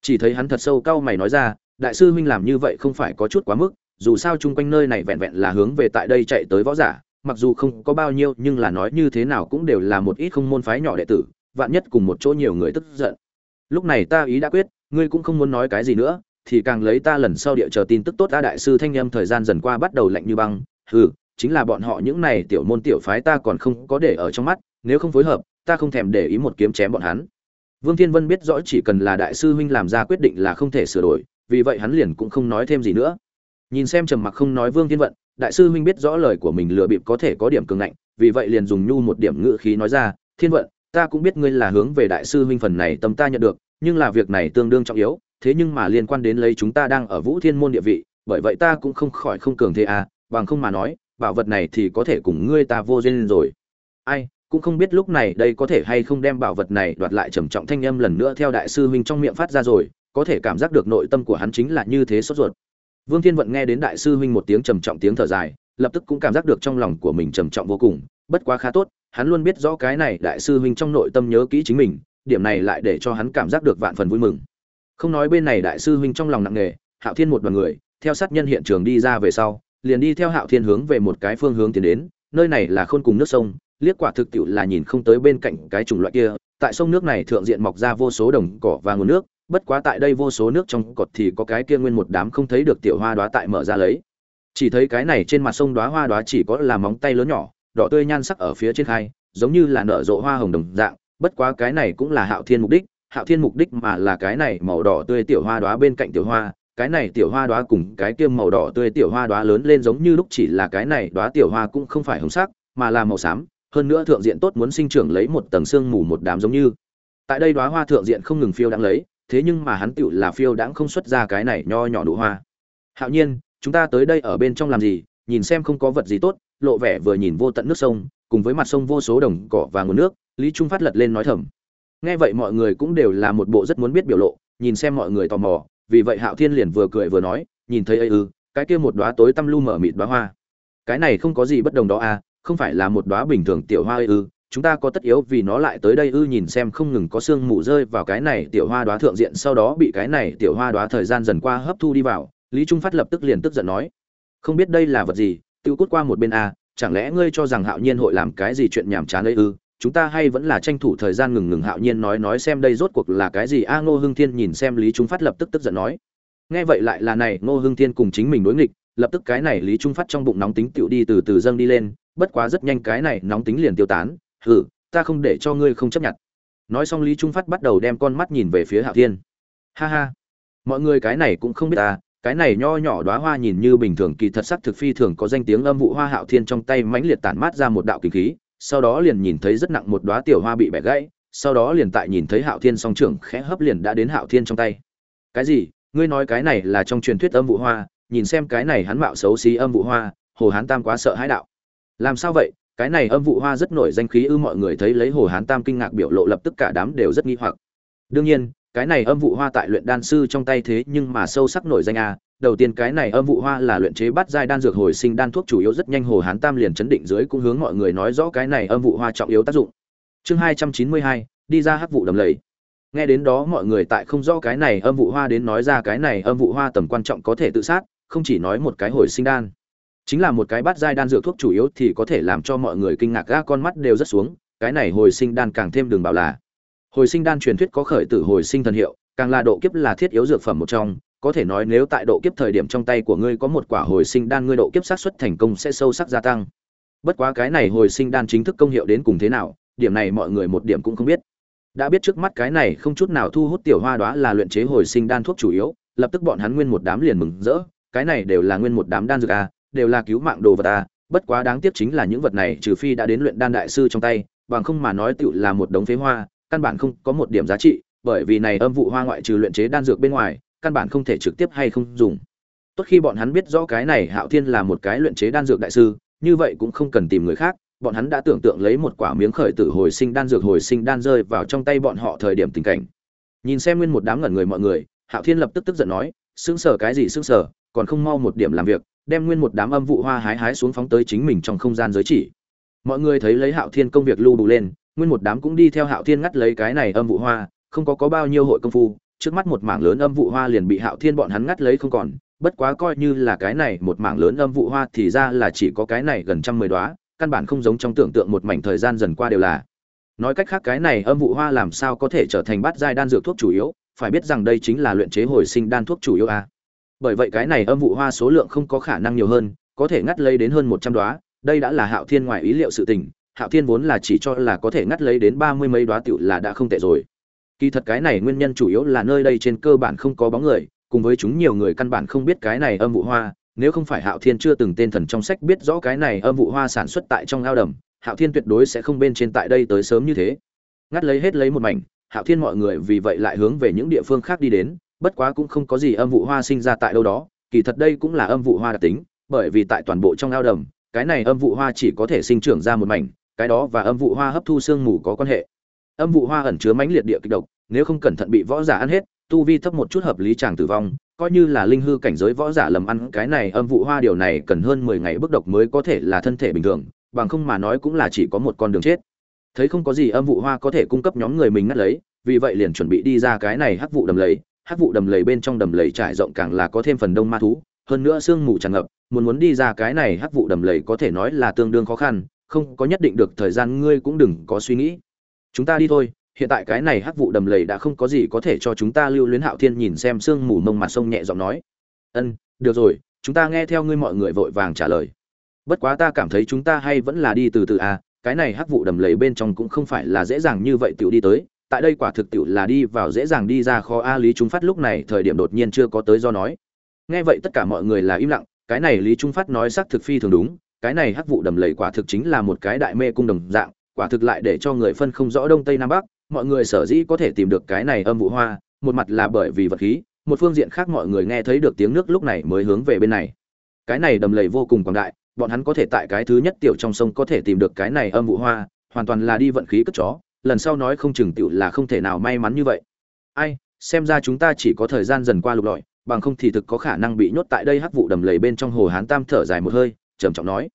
Chỉ thấy hắn thật sâu cau mày nói ra, đại sư huynh làm như vậy không phải có chút quá mức, dù sao chung quanh nơi này vẹn vẹn là hướng về tại đây chạy tới võ giả, mặc dù không có bao nhiêu, nhưng là nói như thế nào cũng đều là một ít không môn phái nhỏ đệ tử, vạn nhất cùng một chỗ nhiều người tức giận. Lúc này ta ý đã quyết, ngươi cũng không muốn nói cái gì nữa thì càng lấy ta lần sau địa chờ tin tức tốt ta đại sư thanh em thời gian dần qua bắt đầu lạnh như băng. Hừ, chính là bọn họ những này tiểu môn tiểu phái ta còn không có để ở trong mắt, nếu không phối hợp, ta không thèm để ý một kiếm chém bọn hắn. Vương thiên vân biết rõ chỉ cần là đại sư huynh làm ra quyết định là không thể sửa đổi, vì vậy hắn liền cũng không nói thêm gì nữa. Nhìn xem trầm mặc không nói vương thiên vận, đại sư huynh biết rõ lời của mình lừa bịp có thể có điểm cường ngạnh, vì vậy liền dùng nhu một điểm ngự khí nói ra, thiên vận, ta cũng biết ngươi là hướng về đại sư huynh phần này tâm ta nhận được, nhưng là việc này tương đương trọng yếu thế nhưng mà liên quan đến lấy chúng ta đang ở vũ thiên môn địa vị, bởi vậy ta cũng không khỏi không cường thế à bằng không mà nói, bảo vật này thì có thể cùng ngươi ta vô duyên rồi. Ai, cũng không biết lúc này đây có thể hay không đem bảo vật này đoạt lại trầm trọng thanh âm lần nữa theo đại sư huynh trong miệng phát ra rồi, có thể cảm giác được nội tâm của hắn chính là như thế sốt ruột. Vương thiên vận nghe đến đại sư huynh một tiếng trầm trọng tiếng thở dài, lập tức cũng cảm giác được trong lòng của mình trầm trọng vô cùng, bất quá khá tốt, hắn luôn biết rõ cái này đại sư huynh trong nội tâm nhớ kỹ chính mình, điểm này lại để cho hắn cảm giác được vạn phần vui mừng không nói bên này đại sư huynh trong lòng nặng nề, hạo thiên một đoàn người, theo sát nhân hiện trường đi ra về sau, liền đi theo hạo thiên hướng về một cái phương hướng tiến đến, nơi này là khôn cùng nước sông, liếc quả thực tiệu là nhìn không tới bên cạnh cái chủng loại kia, tại sông nước này thượng diện mọc ra vô số đồng cỏ và nguồn nước, bất quá tại đây vô số nước trong cột thì có cái kia nguyên một đám không thấy được tiểu hoa đóa tại mở ra lấy. Chỉ thấy cái này trên mặt sông đóa hoa đóa chỉ có là móng tay lớn nhỏ, đỏ tươi nhan sắc ở phía trên khai giống như là nở rộ hoa hồng đồng dạng, bất quá cái này cũng là hạo thiên mục đích hạo thiên mục đích mà là cái này màu đỏ tươi tiểu hoa đóa bên cạnh tiểu hoa, cái này tiểu hoa đóa cùng cái kia màu đỏ tươi tiểu hoa đóa lớn lên giống như lúc chỉ là cái này đóa tiểu hoa cũng không phải hồng sắc, mà là màu xám, hơn nữa thượng diện tốt muốn sinh trưởng lấy một tầng xương mù một đám giống như. Tại đây đóa hoa thượng diện không ngừng phiêu đang lấy, thế nhưng mà hắn tựu là phiêu đãng không xuất ra cái này nho nhỏ nụ hoa. Hạo nhiên, chúng ta tới đây ở bên trong làm gì, nhìn xem không có vật gì tốt, lộ vẻ vừa nhìn vô tận nước sông, cùng với mặt sông vô số đồng cỏ và nguồn nước, lý trung phát lật lên nói thầm nghe vậy mọi người cũng đều là một bộ rất muốn biết biểu lộ, nhìn xem mọi người tò mò, vì vậy hạo thiên liền vừa cười vừa nói, nhìn thấy ấy ư, cái kia một đóa tối tăm lu mở mịt đóa hoa. Cái này không có gì bất đồng đó à không phải là một đóa bình thường tiểu hoa ư, chúng ta có tất yếu vì nó lại tới đây ư, nhìn xem không ngừng có sương mù rơi vào cái này tiểu hoa đóa thượng diện, sau đó bị cái này tiểu hoa đóa thời gian dần qua hấp thu đi vào, lý trung phát lập tức liền tức giận nói, không biết đây là vật gì, tiêu cút qua một bên a chẳng lẽ ngươi cho rằng hạo nhiên hội làm cái gì chuyện nhảm chán ấy ư? Chúng ta hay vẫn là tranh thủ thời gian ngừng ngừng hạo nhiên nói nói xem đây rốt cuộc là cái gì? A, ngô hưng thiên nhìn xem lý trung phát lập tức tức giận nói. Nghe vậy lại là này, ngô hưng thiên cùng chính mình đối nghịch, lập tức cái này lý trung phát trong bụng nóng tính tựu đi từ từ dâng đi lên, bất quá rất nhanh cái này nóng tính liền tiêu tán. Hừ ta không để cho ngươi không chấp nhận. Nói xong lý trung phát bắt đầu đem con mắt nhìn về phía hạo thiên. Ha ha. Mọi người cái này cũng không biết ta, cái này nho nhỏ đóa hoa nhìn như bình thường, kỳ thật sắc thực phi thường có danh tiếng âm vụ hoa hạo thiên trong tay mãnh liệt tản mát ra một đạo kinh khí sau đó liền nhìn thấy rất nặng một đóa tiểu hoa bị bẻ gãy, sau đó liền tại nhìn thấy hạo thiên song trưởng khẽ hấp liền đã đến hạo thiên trong tay. Cái gì? Ngươi nói cái này là trong truyền thuyết âm vụ hoa, nhìn xem cái này hắn mạo xấu xí âm vụ hoa, hồ hán tam quá sợ hãi đạo. Làm sao vậy? Cái này âm vụ hoa rất nổi danh khí ư mọi người thấy lấy hồ hán tam kinh ngạc biểu lộ lập tức cả đám đều rất nghi hoặc. Đương nhiên, cái này âm vụ hoa tại luyện đan sư trong tay thế nhưng mà sâu sắc nổi danh a đầu tiên cái này âm vụ hoa là luyện chế bắt giai đan dược hồi sinh đan thuốc chủ yếu rất nhanh hồ hán tam liền chấn định dưới cũng hướng mọi người nói rõ cái này âm vụ hoa trọng yếu tác dụng. Chương hai trăm chín mươi hai, đi ra hắc vụ đầm lầy. Nghe đến đó mọi người tại không rõ cái này âm vụ hoa đến nói ra cái này âm vụ hoa tầm quan trọng có thể tự sát, không chỉ nói một cái hồi sinh đan. Chính là một cái bát giai đan dược thuốc chủ yếu thì có thể làm cho mọi người kinh ngạc ga con mắt đều rất xuống, cái này hồi sinh đan càng thêm đường bảo là. Hồi sinh đan truyền thuyết có khởi tử hồi sinh thần hiệu, càng là độ kiếp là thiết yếu dược phẩm một trong có thể nói nếu tại độ kiếp thời điểm trong tay của ngươi có một quả hồi sinh đan ngươi độ kiếp xác suất thành công sẽ sâu sắc gia tăng. Bất quá cái này hồi sinh đan chính thức công hiệu đến cùng thế nào điểm này mọi người một điểm cũng không biết. Đã biết trước mắt cái này không chút nào thu hút tiểu hoa đó là luyện chế hồi sinh đan thuốc chủ yếu lập tức bọn hắn nguyên một đám liền mừng rỡ cái này đều là nguyên một đám đan dược a đều là cứu mạng đồ vật à, bất quá đáng tiếc chính là những vật này trừ phi đã đến luyện đan đại sư trong tay, bằng không mà nói tựu là một đống phế hoa, căn bản không có một điểm giá trị, bởi vì này âm vụ hoa ngoại trừ luyện chế đan dược bên ngoài, căn bản không thể trực tiếp hay không dùng. Tốt khi bọn hắn biết rõ cái này Hạo Thiên là một cái luyện chế đan dược đại sư, như vậy cũng không cần tìm người khác, bọn hắn đã tưởng tượng lấy một quả miếng khởi tử hồi sinh đan dược hồi sinh đan rơi vào trong tay bọn họ thời điểm tình cảnh. Nhìn xem nguyên một đám ngẩn người mọi người, Hạo Thiên lập tức tức giận nói, sững sờ cái gì sững sờ, còn không mau một điểm làm việc, đem nguyên một đám âm vụ hoa hái hái xuống phóng tới chính mình trong không gian giới chỉ mọi người thấy lấy hạo thiên công việc lưu đủ lên nguyên một đám cũng đi theo hạo thiên ngắt lấy cái này âm vụ hoa không có có bao nhiêu hội công phu trước mắt một mảng lớn âm vụ hoa liền bị hạo thiên bọn hắn ngắt lấy không còn bất quá coi như là cái này một mảng lớn âm vụ hoa thì ra là chỉ có cái này gần trăm mười đóa, căn bản không giống trong tưởng tượng một mảnh thời gian dần qua đều là nói cách khác cái này âm vụ hoa làm sao có thể trở thành bát giai đan dược thuốc chủ yếu phải biết rằng đây chính là luyện chế hồi sinh đan thuốc chủ yếu a bởi vậy cái này âm vụ hoa số lượng không có khả năng nhiều hơn có thể ngắt lấy đến hơn một trăm đóa. đây đã là hạo thiên ngoài ý liệu sự tình hạo thiên vốn là chỉ cho là có thể ngắt lấy đến ba mươi mấy đóa tiểu là đã không tệ rồi kỳ thật cái này nguyên nhân chủ yếu là nơi đây trên cơ bản không có bóng người, cùng với chúng nhiều người căn bản không biết cái này âm vụ hoa, nếu không phải hạo thiên chưa từng tên thần trong sách biết rõ cái này âm vụ hoa sản xuất tại trong ao đầm, hạo thiên tuyệt đối sẽ không bên trên tại đây tới sớm như thế. Ngắt lấy hết lấy một mảnh, hạo thiên mọi người vì vậy lại hướng về những địa phương khác đi đến, bất quá cũng không có gì âm vụ hoa sinh ra tại đâu đó, kỳ thật đây cũng là âm vụ hoa đặc tính, bởi vì tại toàn bộ trong ao đầm, cái này âm vụ hoa chỉ có thể sinh trưởng ra một mảnh, cái đó và âm vụ hoa hấp thu sương mù có quan hệ âm vụ hoa ẩn chứa mãnh liệt địa kịch độc, nếu không cẩn thận bị võ giả ăn hết, tu vi thấp một chút hợp lý chàng tử vong, coi như là linh hư cảnh giới võ giả lầm ăn, cái này âm vụ hoa điều này cần hơn mười ngày bức độc mới có thể là thân thể bình thường, bằng không mà nói cũng là chỉ có một con đường chết. Thấy không có gì âm vụ hoa có thể cung cấp nhóm người mình ngắt lấy, vì vậy liền chuẩn bị đi ra cái này hắc vụ đầm lầy, hắc vụ đầm lầy bên trong đầm lầy trải rộng càng là có thêm phần đông ma thú, hơn nữa sương mù tràn ngập, muốn muốn đi ra cái này hắc vụ đầm lầy có thể nói là tương đương khó khăn, không có nhất định được thời gian, ngươi cũng đừng có suy nghĩ chúng ta đi thôi, hiện tại cái này hắc vụ đầm lầy đã không có gì có thể cho chúng ta lưu luyến hạo thiên nhìn xem sương mù mông mặt sông nhẹ giọng nói. Ân, được rồi, chúng ta nghe theo ngươi mọi người vội vàng trả lời. Bất quá ta cảm thấy chúng ta hay vẫn là đi từ từ à cái này hắc vụ đầm lầy bên trong cũng không phải là dễ dàng như vậy tiểu đi tới, tại đây quả thực tiểu là đi vào dễ dàng đi ra khó a. Lý trung phát lúc này thời điểm đột nhiên chưa có tới do nói. Nghe vậy tất cả mọi người là im lặng, cái này lý trung phát nói xác thực phi thường đúng, cái này hắc vụ đầm lầy quả thực chính là một cái đại mê cung đồng dạng quả thực lại để cho người phân không rõ đông tây nam bắc, mọi người sở dĩ có thể tìm được cái này âm vụ hoa, một mặt là bởi vì vật khí, một phương diện khác mọi người nghe thấy được tiếng nước lúc này mới hướng về bên này. Cái này đầm lầy vô cùng quảng đại, bọn hắn có thể tại cái thứ nhất tiểu trong sông có thể tìm được cái này âm vụ hoa, hoàn toàn là đi vận khí cất chó, lần sau nói không chừng tiểu là không thể nào may mắn như vậy. Ai, xem ra chúng ta chỉ có thời gian dần qua lục lọi, bằng không thì thực có khả năng bị nhốt tại đây hắc vụ đầm lầy bên trong hồ hán tam thở dài một hơi, trầm trọng nói.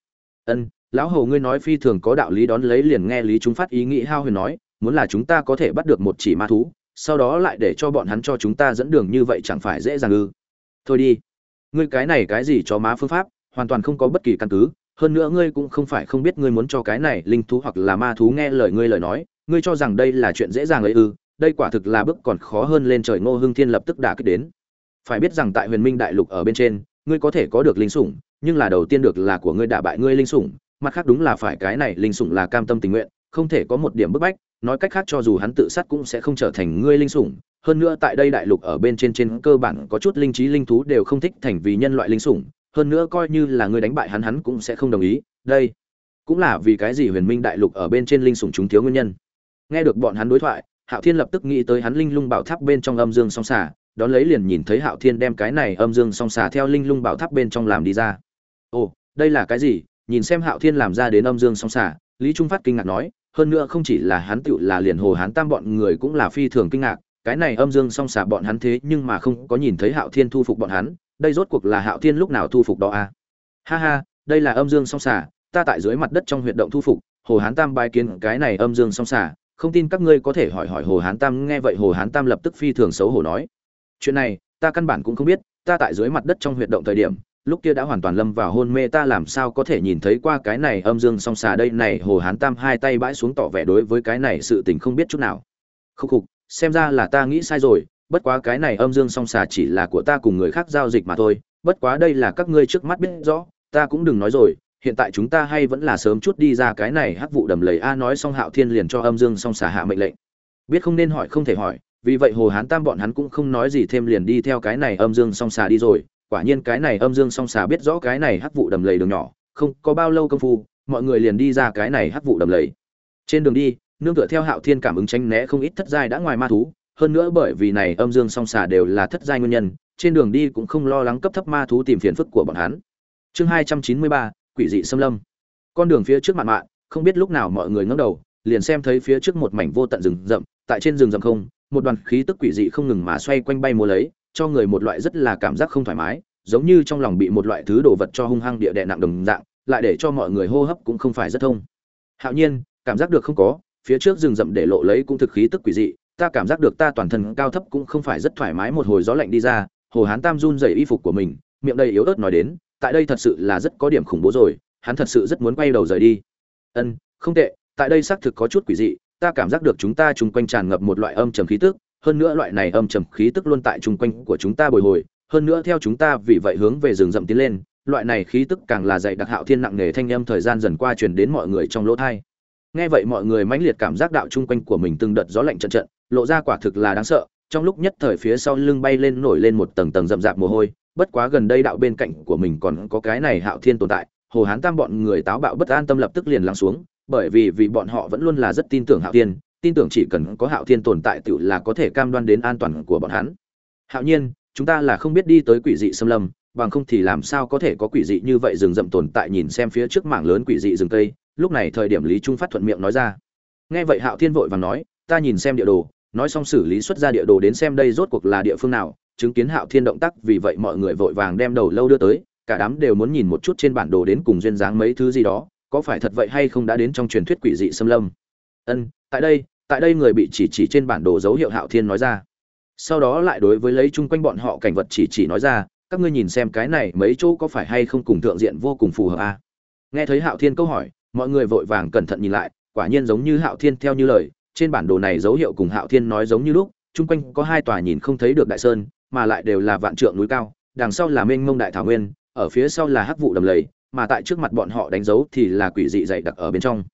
Ân lão hồ ngươi nói phi thường có đạo lý đón lấy liền nghe lý chúng phát ý nghĩ hao huyền nói, muốn là chúng ta có thể bắt được một chỉ ma thú, sau đó lại để cho bọn hắn cho chúng ta dẫn đường như vậy chẳng phải dễ dàng ư. Thôi đi. Ngươi cái này cái gì cho má phương pháp, hoàn toàn không có bất kỳ căn cứ, hơn nữa ngươi cũng không phải không biết ngươi muốn cho cái này linh thú hoặc là ma thú nghe lời ngươi lời nói, ngươi cho rằng đây là chuyện dễ dàng ấy ư, đây quả thực là bước còn khó hơn lên trời ngô hưng thiên lập tức đả kích đến. Phải biết rằng tại huyền minh đại lục ở bên trên, ngươi có thể có được linh sủng, nhưng là đầu tiên được là của ngươi đả bại ngươi linh sủng mặt khác đúng là phải cái này linh sủng là cam tâm tình nguyện, không thể có một điểm bức bách, nói cách khác cho dù hắn tự sát cũng sẽ không trở thành ngươi linh sủng. Hơn nữa tại đây đại lục ở bên trên trên cơ bản có chút linh trí linh thú đều không thích thành vì nhân loại linh sủng, hơn nữa coi như là ngươi đánh bại hắn hắn cũng sẽ không đồng ý. Đây cũng là vì cái gì huyền minh đại lục ở bên trên linh sủng chúng thiếu nguyên nhân. Nghe được bọn hắn đối thoại, hạo thiên lập tức nghĩ tới hắn linh lung bảo tháp bên trong âm dương song xả đón lấy liền nhìn thấy hạo thiên đem cái này âm dương song xả theo linh lung bảo tháp bên trong làm đi ra. Ồ, đây là cái gì? Nhìn xem hạo thiên làm ra đến âm dương song xả lý trung phát kinh ngạc nói, hơn nữa không chỉ là hắn tựu là liền hồ hán tam bọn người cũng là phi thường kinh ngạc, cái này âm dương song xả bọn hắn thế nhưng mà không có nhìn thấy hạo thiên thu phục bọn hắn, đây rốt cuộc là hạo thiên lúc nào thu phục đó à? ha ha, đây là âm dương song xả ta tại dưới mặt đất trong huyệt động thu phục, hồ hán tam bài kiến cái này âm dương song xả không tin các ngươi có thể hỏi hỏi hồ hán tam, nghe vậy hồ hán tam lập tức phi thường xấu hổ nói chuyện này, ta căn bản cũng không biết, ta tại dưới mặt đất trong huyệt động thời điểm lúc kia đã hoàn toàn lâm vào hôn mê, ta làm sao có thể nhìn thấy qua cái này âm dương song xà đây này, hồ hán tam hai tay bãi xuống tỏ vẻ đối với cái này sự tình không biết chút nào. Khúc khục, xem ra là ta nghĩ sai rồi, bất quá cái này âm dương song xà chỉ là của ta cùng người khác giao dịch mà thôi, bất quá đây là các ngươi trước mắt biết rõ, ta cũng đừng nói rồi, hiện tại chúng ta hay vẫn là sớm chút đi ra cái này hắc vụ đầm lầy a nói xong hạo thiên liền cho âm dương song xà hạ mệnh lệnh. Biết không nên hỏi không thể hỏi, vì vậy hồ hán tam bọn hắn cũng không nói gì thêm liền đi theo cái này âm dương song xà đi rồi quả nhiên cái này âm dương song xà biết rõ cái này hắc vụ đầm lầy đường nhỏ, không có bao lâu công phu, mọi người liền đi ra cái này hắc vụ đầm lầy. Trên đường đi, nương tựa theo hạo thiên cảm ứng tránh né không ít thất giai đã ngoài ma thú, hơn nữa bởi vì này âm dương song xà đều là thất giai nguyên nhân, trên đường đi cũng không lo lắng cấp thấp ma thú tìm phiền phức của bọn hắn. Chương hai trăm chín mươi ba, quỷ dị xâm lâm. Con đường phía trước mạn mạn, không biết lúc nào mọi người ngẩng đầu, liền xem thấy phía trước một mảnh vô tận rừng rậm, tại trên rừng rậm không, một đoàn khí tức quỷ dị không ngừng mà xoay quanh bay múa lấy cho người một loại rất là cảm giác không thoải mái, giống như trong lòng bị một loại thứ đồ vật cho hung hăng địa đè nặng đồng dạng, lại để cho mọi người hô hấp cũng không phải rất thông. Hạo nhiên, cảm giác được không có, phía trước rừng rậm để lộ lấy cũng thực khí tức quỷ dị, ta cảm giác được ta toàn thân cao thấp cũng không phải rất thoải mái một hồi gió lạnh đi ra, hồ hán tam run dày y phục của mình, miệng đầy yếu ớt nói đến, tại đây thật sự là rất có điểm khủng bố rồi, hắn thật sự rất muốn quay đầu rời đi. Ân, không tệ, tại đây xác thực có chút quỷ dị, ta cảm giác được chúng ta chung quanh tràn ngập một loại âm trầm khí tức hơn nữa loại này âm trầm khí tức luôn tại chung quanh của chúng ta bồi hồi. Hơn nữa theo chúng ta vì vậy hướng về rừng rậm tiến lên, loại này khí tức càng là dạy đặc hạo thiên nặng nề thanh âm thời gian dần qua truyền đến mọi người trong lỗ thai. Nghe vậy mọi người mãnh liệt cảm giác đạo chung quanh của mình từng đợt gió lạnh trận trận, lộ ra quả thực là đáng sợ. Trong lúc nhất thời phía sau lưng bay lên nổi lên một tầng tầng rậm rạp mồ hôi, bất quá gần đây đạo bên cạnh của mình còn có cái này hạo thiên tồn tại. Hồ hán tam bọn người táo bạo bất an tâm lập tức liền lắng xuống, bởi vì vì bọn họ vẫn luôn là rất tin tưởng hạo thiên tin tưởng chỉ cần có hạo thiên tồn tại tự là có thể cam đoan đến an toàn của bọn hắn. Hạo nhiên, chúng ta là không biết đi tới quỷ dị xâm lâm, bằng không thì làm sao có thể có quỷ dị như vậy rừng rậm tồn tại nhìn xem phía trước mảng lớn quỷ dị rừng cây, lúc này thời điểm lý trung phát thuận miệng nói ra. Nghe vậy hạo thiên vội và nói, ta nhìn xem địa đồ, nói xong xử lý xuất ra địa đồ đến xem đây rốt cuộc là địa phương nào. Chứng kiến hạo thiên động tác, vì vậy mọi người vội vàng đem đầu lâu đưa tới, cả đám đều muốn nhìn một chút trên bản đồ đến cùng duyên dáng mấy thứ gì đó, có phải thật vậy hay không đã đến trong truyền thuyết quỷ dị xâm lâm. Ân tại đây tại đây người bị chỉ chỉ trên bản đồ dấu hiệu hạo thiên nói ra sau đó lại đối với lấy chung quanh bọn họ cảnh vật chỉ chỉ nói ra, các ngươi nhìn xem cái này mấy chỗ có phải hay không cùng thượng diện vô cùng phù hợp a à? nghe thấy hạo thiên câu hỏi, mọi người vội vàng cẩn thận nhìn lại, quả nhiên giống như hạo thiên theo như lời, trên bản đồ này dấu hiệu cùng hạo thiên nói giống như lúc, chung quanh có hai tòa nhìn không thấy được đại sơn, mà lại đều là vạn trượng núi cao, đằng sau là mênh mông đại thảo nguyên, ở phía sau là hắc vụ đầm lầy, mà tại trước mặt bọn họ đánh dấu thì là quỷ dị dày đặc ở bên trong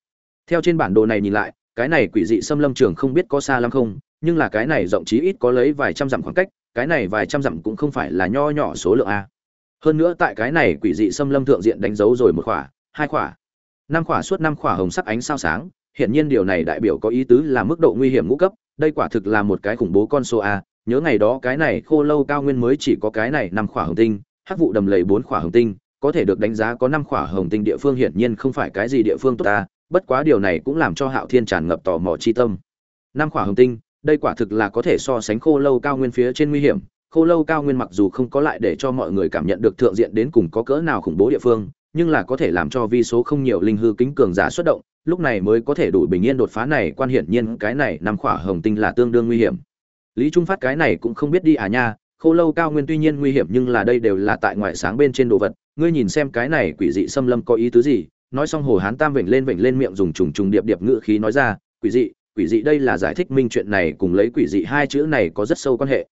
theo trên bản đồ này nhìn lại cái này quỷ dị xâm lâm trường không biết có xa lắm không, nhưng là cái này rộng chí ít có lấy vài trăm dặm khoảng cách, cái này vài trăm dặm cũng không phải là nho nhỏ số lượng a. Hơn nữa tại cái này quỷ dị xâm lâm thượng diện đánh dấu rồi một khỏa, hai khỏa. Năm khỏa suốt năm khỏa hồng sắc ánh sao sáng hiện nhiên điều này đại biểu có ý tứ là mức độ nguy hiểm ngũ cấp, đây quả thực là một cái khủng bố con số a. Nhớ ngày đó cái này khô lâu cao nguyên mới chỉ có cái này năm khỏa hồng tinh, hắc vụ đầm lầy bốn khỏa hồng tinh, có thể được đánh giá có năm khỏa hồng tinh địa phương hiển nhiên không phải cái gì địa phương tốt ta bất quá điều này cũng làm cho hạo thiên tràn ngập tò mò chi tâm. Năm khỏa hồng tinh, đây quả thực là có thể so sánh khô lâu cao nguyên phía trên nguy hiểm. Khô lâu cao nguyên mặc dù không có lại để cho mọi người cảm nhận được thượng diện đến cùng có cỡ nào khủng bố địa phương, nhưng là có thể làm cho vi số không nhiều linh hư kính cường giả xuất động, lúc này mới có thể đủ bình yên đột phá này, quan hiển nhiên cái này năm khỏa hồng tinh là tương đương nguy hiểm. Lý trung phát cái này cũng không biết đi à nha, khô lâu cao nguyên tuy nhiên nguy hiểm nhưng là đây đều là tại ngoại sáng bên trên đồ vật. Ngươi nhìn xem cái này quỷ dị xâm lâm có ý tứ gì nói xong hồ hán tam vểnh lên vểnh lên miệng dùng trùng trùng điệp điệp ngữ khí nói ra, quỷ dị quỷ dị đây là giải thích minh chuyện này cùng lấy quỷ dị hai chữ này có rất sâu quan hệ.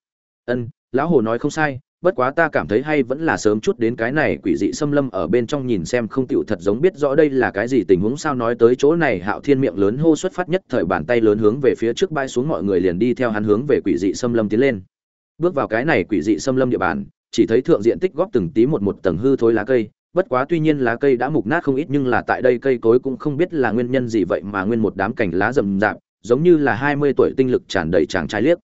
Ân, lão hồ nói không sai, bất quá ta cảm thấy hay vẫn là sớm chút đến cái này quỷ dị xâm lâm ở bên trong nhìn xem không tựu thật giống biết rõ đây là cái gì tình huống sao nói tới chỗ này hạo thiên miệng lớn hô xuất phát nhất thời bàn tay lớn hướng về phía trước bay xuống mọi người liền đi theo hắn hướng về quỷ dị xâm lâm tiến lên. Bước vào cái này quỷ dị xâm lâm địa bàn, chỉ thấy thượng diện tích góp từng tí một một tầng hư thối lá cây bất quá tuy nhiên lá cây đã mục nát không ít nhưng là tại đây cây cối cũng không biết là nguyên nhân gì vậy mà nguyên một đám cành lá rậm rạp, giống như là hai mươi tuổi tinh lực tràn đầy chàng trai liếc.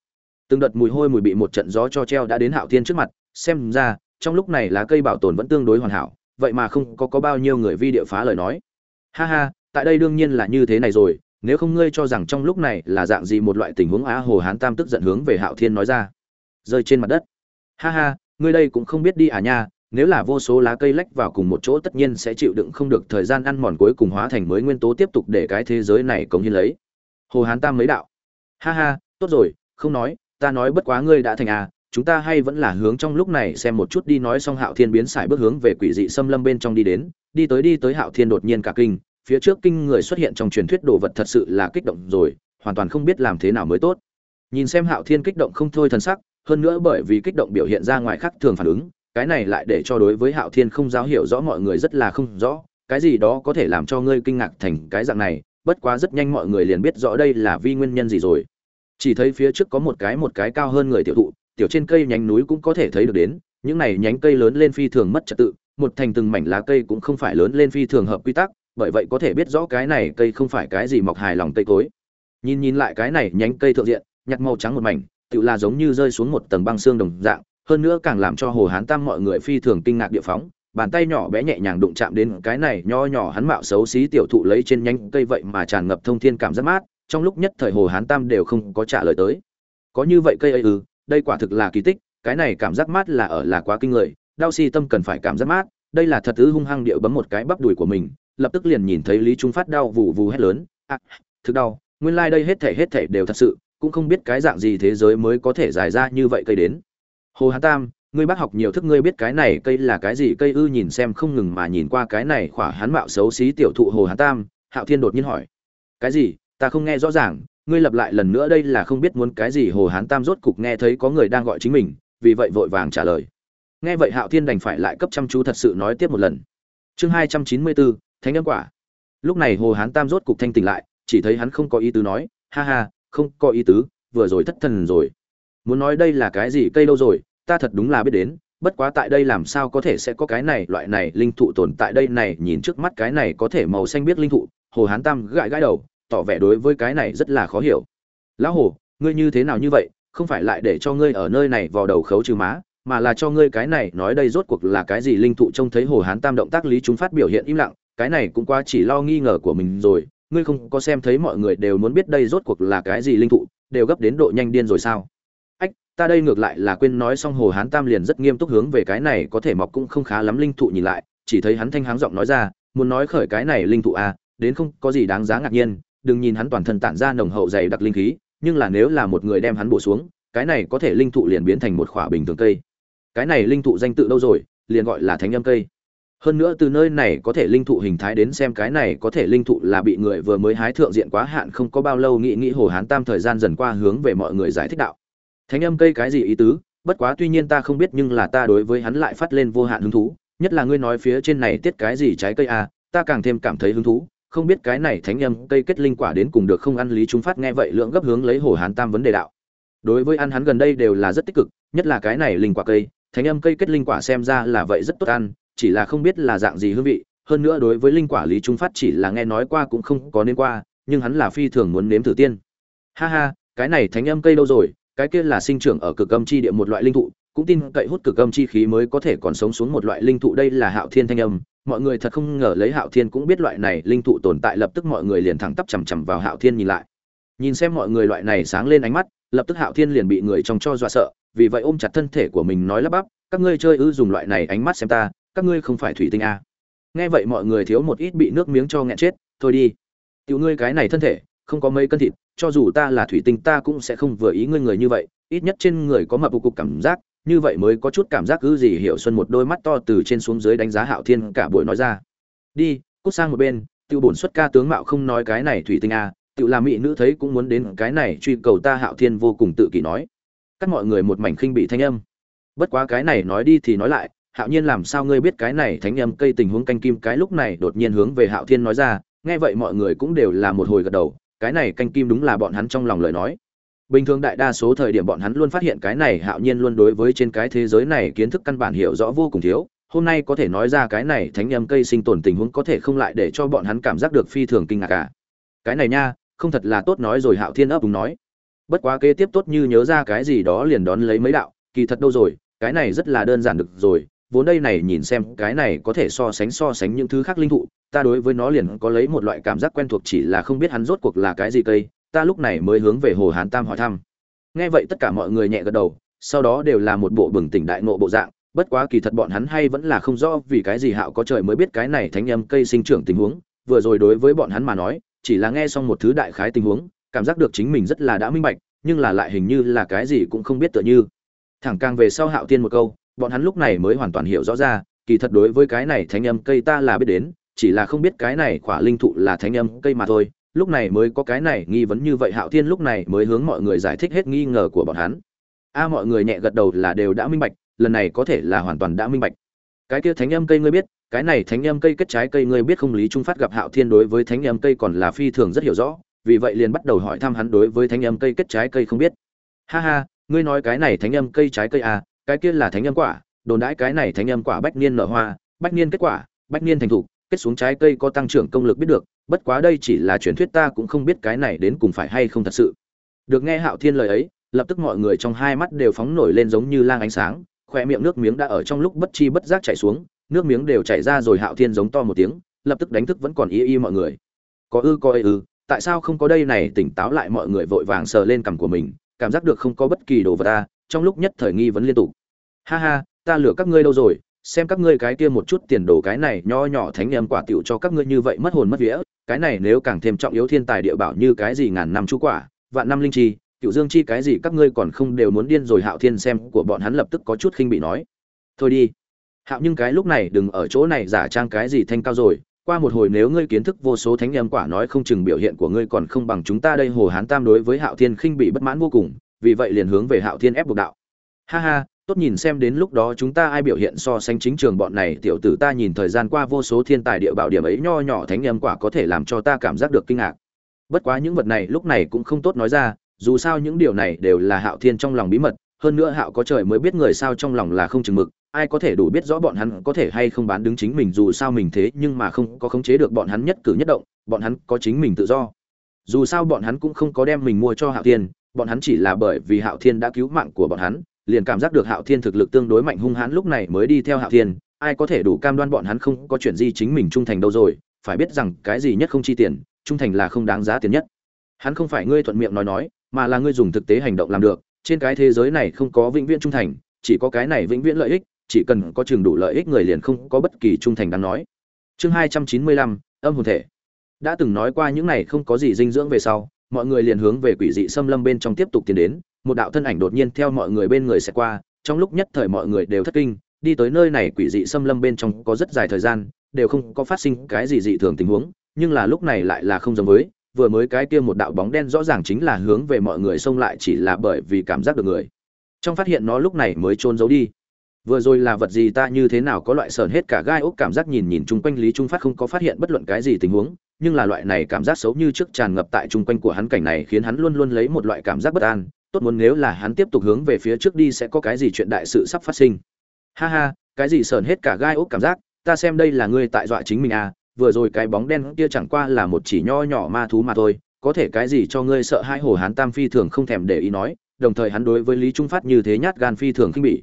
Từng đợt mùi hôi mùi bị một trận gió cho treo đã đến hạo thiên trước mặt, xem ra, trong lúc này lá cây bảo tồn vẫn tương đối hoàn hảo, vậy mà không có có bao nhiêu người vi địa phá lời nói. Ha ha, tại đây đương nhiên là như thế này rồi, nếu không ngươi cho rằng trong lúc này là dạng gì một loại tình huống á hồ hán tam tức giận hướng về hạo thiên nói ra. Rơi trên mặt đất. Ha ha, ngươi đây cũng không biết đi à nha nếu là vô số lá cây lách vào cùng một chỗ tất nhiên sẽ chịu đựng không được thời gian ăn mòn cuối cùng hóa thành mới nguyên tố tiếp tục để cái thế giới này cống hiến lấy. Hồ hán tam mấy đạo. Ha ha, tốt rồi, không nói, ta nói bất quá ngươi đã thành à chúng ta hay vẫn là hướng trong lúc này xem một chút đi nói xong hạo thiên biến xài bước hướng về quỷ dị xâm lâm bên trong đi đến, đi tới đi tới hạo thiên đột nhiên cả kinh, phía trước kinh người xuất hiện trong truyền thuyết đồ vật thật sự là kích động rồi, hoàn toàn không biết làm thế nào mới tốt. Nhìn xem hạo thiên kích động không thôi thần sắc, hơn nữa bởi vì kích động biểu hiện ra ngoài khác thường phản ứng cái này lại để cho đối với hạo thiên không giáo hiểu rõ mọi người rất là không rõ, cái gì đó có thể làm cho ngươi kinh ngạc thành cái dạng này, bất quá rất nhanh mọi người liền biết rõ đây là vì nguyên nhân gì rồi. Chỉ thấy phía trước có một cái một cái cao hơn người tiểu thụ, tiểu trên cây nhánh núi cũng có thể thấy được đến, những này nhánh cây lớn lên phi thường mất trật tự, một thành từng mảnh lá cây cũng không phải lớn lên phi thường hợp quy tắc, bởi vậy có thể biết rõ cái này cây không phải cái gì mọc hài lòng cây cối. Nhìn nhìn lại cái này nhánh cây thượng diện, nhặt màu trắng một mảnh tự là giống như rơi xuống một tầng băng xương đồng dạng hơn nữa càng làm cho hồ hán tam mọi người phi thường kinh ngạc địa phóng bàn tay nhỏ bé nhẹ nhàng đụng chạm đến cái này nho nhỏ hắn mạo xấu xí tiểu thụ lấy trên nhánh cây vậy mà tràn ngập thông thiên cảm giác mát trong lúc nhất thời hồ hán tam đều không có trả lời tới. Có như vậy cây ấy ư đây quả thực là kỳ tích cái này cảm giác mát là ở là quá kinh người đau si tâm cần phải cảm giác mát đây là thật thứ hung hăng điệu bấm một cái bắp đùi của mình lập tức liền nhìn thấy lý trung phát đau vù vù hét lớn à, thực đau nguyên lai、like、đây hết thể hết thể đều thật sự cũng không biết cái dạng gì thế giới mới có thể dài ra như vậy cây đến hồ hán tam, ngươi bác học nhiều thức ngươi biết cái này cây là cái gì, cây ư nhìn xem không ngừng mà nhìn qua cái này khỏa hắn mạo xấu xí tiểu thụ hồ hán tam, hạo thiên đột nhiên hỏi. Cái gì? Ta không nghe rõ ràng, ngươi lặp lại lần nữa đây là không biết muốn cái gì, hồ hán tam rốt cục nghe thấy có người đang gọi chính mình, vì vậy vội vàng trả lời. Nghe vậy hạo thiên đành phải lại cấp chăm chú thật sự nói tiếp một lần. Chương hai trăm chín mươi bốn, thánh nhân quả. Lúc này hồ hán tam rốt cục thanh tỉnh lại, chỉ thấy hắn không có ý tứ nói, ha ha, không có ý tứ, vừa rồi thất thần rồi. Muốn nói đây là cái gì cây đâu rồi ta thật đúng là biết đến, bất quá tại đây làm sao có thể sẽ có cái này, loại này linh thụ tồn tại đây này, nhìn trước mắt cái này có thể màu xanh biết linh thụ, hồ hán tam gãi gãi đầu, tỏ vẻ đối với cái này rất là khó hiểu. Lão hồ, ngươi như thế nào như vậy, không phải lại để cho ngươi ở nơi này vào đầu khấu trừ má, mà là cho ngươi cái này, nói đây rốt cuộc là cái gì linh thụ trông thấy hồ hán tam động tác lý chúng phát biểu hiện im lặng, cái này cũng qua chỉ lo nghi ngờ của mình rồi, ngươi không có xem thấy mọi người đều muốn biết đây rốt cuộc là cái gì linh thụ, đều gấp đến độ nhanh điên rồi sao? Ta đây ngược lại là quên nói xong hồ hán tam liền rất nghiêm túc hướng về cái này có thể mọc cũng không khá lắm linh thụ nhìn lại, chỉ thấy hắn thanh háng giọng nói ra, muốn nói khởi cái này linh thụ à đến không có gì đáng giá ngạc nhiên, đừng nhìn hắn toàn thân tản ra nồng hậu dày đặc linh khí, nhưng là nếu là một người đem hắn bổ xuống, cái này có thể linh thụ liền biến thành một khỏa bình thường cây. Cái này linh thụ danh tự đâu rồi, liền gọi là thánh âm cây. Hơn nữa từ nơi này có thể linh thụ hình thái đến xem cái này có thể linh thụ là bị người vừa mới hái thượng diện quá hạn không có bao lâu nghĩ nghĩ hồ hán tam thời gian dần qua hướng về mọi người giải thích đạo thánh âm cây cái gì ý tứ? Bất quá tuy nhiên ta không biết nhưng là ta đối với hắn lại phát lên vô hạn hứng thú nhất là ngươi nói phía trên này tiết cái gì trái cây à, ta càng thêm cảm thấy hứng thú. Không biết cái này thánh âm cây kết linh quả đến cùng được không? Ăn lý chúng phát nghe vậy lượng gấp hướng lấy hồ hán tam vấn đề đạo. Đối với ăn hắn gần đây đều là rất tích cực nhất là cái này linh quả cây thánh âm cây kết linh quả xem ra là vậy rất tốt ăn chỉ là không biết là dạng gì hương vị. Hơn nữa đối với linh quả lý trung phát chỉ là nghe nói qua cũng không có nên qua nhưng hắn là phi thường muốn nếm thử tiên. Ha ha cái này thánh âm cây đâu rồi? Cái kia là sinh trưởng ở cực âm chi địa một loại linh thụ, cũng tin cậy hút cực âm chi khí mới có thể còn sống xuống một loại linh thụ. Đây là hạo thiên thanh âm. Mọi người thật không ngờ lấy hạo thiên cũng biết loại này linh thụ tồn tại, lập tức mọi người liền thẳng tắp chằm chằm vào hạo thiên nhìn lại. Nhìn xem mọi người loại này sáng lên ánh mắt, lập tức hạo thiên liền bị người trong cho dọa sợ, vì vậy ôm chặt thân thể của mình nói lắp bắp, các ngươi chơi ư dùng loại này ánh mắt xem ta, các ngươi không phải thủy tinh à. nghe vậy mọi người thiếu một ít bị nước miếng cho nghẹn chết, thôi đi, tiểu ngươi cái này thân thể, không có mấy cân thịt cho dù ta là thủy tinh ta cũng sẽ không vừa ý ngươi người như vậy. Ít nhất trên người có mập cục cảm giác như vậy mới có chút cảm giác cứ gì hiểu xuân một đôi mắt to từ trên xuống dưới đánh giá hạo thiên cả buổi nói ra. Đi cút sang một bên tiêu bổn xuất ca tướng mạo không nói cái này thủy tinh à, tự làm mỹ nữ thấy cũng muốn đến cái này truy cầu ta hạo thiên vô cùng tự kỷ nói. Các mọi người một mảnh khinh bị thanh âm. Bất quá cái này nói đi thì nói lại hạo nhiên làm sao ngươi biết cái này thánh âm cây tình huống canh kim cái lúc này đột nhiên hướng về hạo thiên nói ra nghe vậy mọi người cũng đều là một hồi gật đầu cái này canh kim đúng là bọn hắn trong lòng lời nói. Bình thường đại đa số thời điểm bọn hắn luôn phát hiện cái này hạo nhiên luôn đối với trên cái thế giới này kiến thức căn bản hiểu rõ vô cùng thiếu. Hôm nay có thể nói ra cái này thánh âm cây sinh tồn tình huống có thể không lại để cho bọn hắn cảm giác được phi thường kinh ngạc cả cái này nha, không thật là tốt nói rồi hạo thiên ấp đúng nói. Bất quá kế tiếp tốt như nhớ ra cái gì đó liền đón lấy mấy đạo, kỳ thật đâu rồi, cái này rất là đơn giản được rồi, vốn đây này nhìn xem cái này có thể so sánh so sánh những thứ khác linh thụ ta đối với nó liền có lấy một loại cảm giác quen thuộc chỉ là không biết hắn rốt cuộc là cái gì cây, ta lúc này mới hướng về hồ hán tam hỏi thăm. Nghe vậy tất cả mọi người nhẹ gật đầu, sau đó đều là một bộ bừng tỉnh đại nộ bộ dạng, bất quá kỳ thật bọn hắn hay vẫn là không rõ vì cái gì hạo có trời mới biết cái này thánh âm cây sinh trưởng tình huống, vừa rồi đối với bọn hắn mà nói, chỉ là nghe xong một thứ đại khái tình huống, cảm giác được chính mình rất là đã minh bạch, nhưng là lại hình như là cái gì cũng không biết tựa như. Thẳng càng về sau hạo tiên một câu, bọn hắn lúc này mới hoàn toàn hiểu rõ ra, kỳ thật đối với cái này thánh âm cây ta là biết đến chỉ là không biết cái này quả linh thụ là thánh âm cây mà thôi, lúc này mới có cái này nghi vấn như vậy hạo thiên lúc này mới hướng mọi người giải thích hết nghi ngờ của bọn hắn. A, mọi người nhẹ gật đầu là đều đã minh bạch, lần này có thể là hoàn toàn đã minh bạch. Cái kia thánh âm cây ngươi biết, cái này thánh âm cây kết trái cây ngươi biết không? Lý trung phát gặp hạo thiên đối với thánh âm cây còn là phi thường rất hiểu rõ, vì vậy liền bắt đầu hỏi thăm hắn đối với thánh âm cây kết trái cây không biết. Ha ha, ngươi nói cái này thánh âm cây trái cây à cái kia là thánh âm quả, đồn đãi cái này thánh âm quả bách niên nở hoa, bách niên kết quả, bách niên thành thục kết xuống trái cây có tăng trưởng công lực biết được, bất quá đây chỉ là truyền thuyết ta cũng không biết cái này đến cùng phải hay không thật sự. Được nghe hạo thiên lời ấy, lập tức mọi người trong hai mắt đều phóng nổi lên giống như lang ánh sáng, khoe miệng nước miếng đã ở trong lúc bất chi bất giác chảy xuống, nước miếng đều chảy ra rồi hạo thiên giống to một tiếng, lập tức đánh thức vẫn còn y y mọi người. Có ư có ư, tại sao không có đây này tỉnh táo lại mọi người vội vàng sờ lên cằm của mình, cảm giác được không có bất kỳ đồ vật ta, trong lúc nhất thời nghi vấn liên tục. Ha ha, ta lừa các ngươi đâu rồi xem các ngươi cái kia một chút tiền đồ cái này nho nhỏ thánh âm quả tiểu cho các ngươi như vậy mất hồn mất vía, cái này nếu càng thêm trọng yếu thiên tài địa bảo như cái gì ngàn năm chú quả, vạn năm linh chi, cựu dương chi cái gì các ngươi còn không đều muốn điên rồi hạo thiên xem của bọn hắn lập tức có chút khinh bị nói. Thôi đi. Hạo nhưng cái lúc này đừng ở chỗ này giả trang cái gì thanh cao rồi, qua một hồi nếu ngươi kiến thức vô số thánh âm quả nói không chừng biểu hiện của ngươi còn không bằng chúng ta đây hồ hán tam đối với hạo thiên khinh bị bất mãn vô cùng, vì vậy liền hướng về hạo thiên ép buộc đạo. Ha ha tốt nhìn xem đến lúc đó chúng ta ai biểu hiện so sánh chính trường bọn này, tiểu tử ta nhìn thời gian qua vô số thiên tài địa bảo điểm ấy nho nhỏ thánh âm quả có thể làm cho ta cảm giác được kinh ngạc. Bất quá những vật này lúc này cũng không tốt nói ra, dù sao những điều này đều là hạo thiên trong lòng bí mật, hơn nữa hạo có trời mới biết người sao trong lòng là không chừng mực, ai có thể đủ biết rõ bọn hắn có thể hay không bán đứng chính mình dù sao mình thế nhưng mà không có khống chế được bọn hắn nhất cử nhất động, bọn hắn có chính mình tự do. Dù sao bọn hắn cũng không có đem mình mua cho hạo thiên, bọn hắn chỉ là bởi vì hạo thiên đã cứu mạng của bọn hắn liền cảm giác được hạo thiên thực lực tương đối mạnh hung hãn lúc này mới đi theo hạo thiên, ai có thể đủ cam đoan bọn hắn không có chuyện gì chính mình trung thành đâu rồi, phải biết rằng cái gì nhất không chi tiền, trung thành là không đáng giá tiền nhất. Hắn không phải ngươi thuận miệng nói nói, mà là ngươi dùng thực tế hành động làm được, trên cái thế giới này không có vĩnh viễn trung thành, chỉ có cái này vĩnh viễn lợi ích, chỉ cần có trường đủ lợi ích người liền không có bất kỳ trung thành đáng nói. Chương hai trăm chín mươi lăm, âm hồn thể. Đã từng nói qua những này không có gì dinh dưỡng về sau, mọi người liền hướng về quỷ dị xâm lâm bên trong tiếp tục tiến đến một đạo thân ảnh đột nhiên theo mọi người bên người sẽ qua, trong lúc nhất thời mọi người đều thất kinh, đi tới nơi này quỷ dị xâm lâm bên trong có rất dài thời gian, đều không có phát sinh cái gì dị thường tình huống, nhưng là lúc này lại là không giống với, vừa mới cái kia một đạo bóng đen rõ ràng chính là hướng về mọi người xông lại chỉ là bởi vì cảm giác được người. Trong phát hiện nó lúc này mới trôn giấu đi. Vừa rồi là vật gì ta như thế nào có loại sờn hết cả gai ốc cảm giác nhìn nhìn chung quanh lý trung phát không có phát hiện bất luận cái gì tình huống, nhưng là loại này cảm giác xấu như trước tràn ngập tại chung quanh của hắn cảnh này khiến hắn luôn luôn lấy một loại cảm giác bất an tốt muốn nếu là hắn tiếp tục hướng về phía trước đi sẽ có cái gì chuyện đại sự sắp phát sinh. Ha ha, cái gì sờn hết cả gai ốc cảm giác, ta xem đây là ngươi tại dọa chính mình à vừa rồi cái bóng đen kia chẳng qua là một chỉ nho nhỏ ma thú mà thôi, có thể cái gì cho ngươi sợ hai hồ hán tam phi thường không thèm để ý nói, đồng thời hắn đối với lý trung phát như thế nhát gan phi thường khinh bỉ.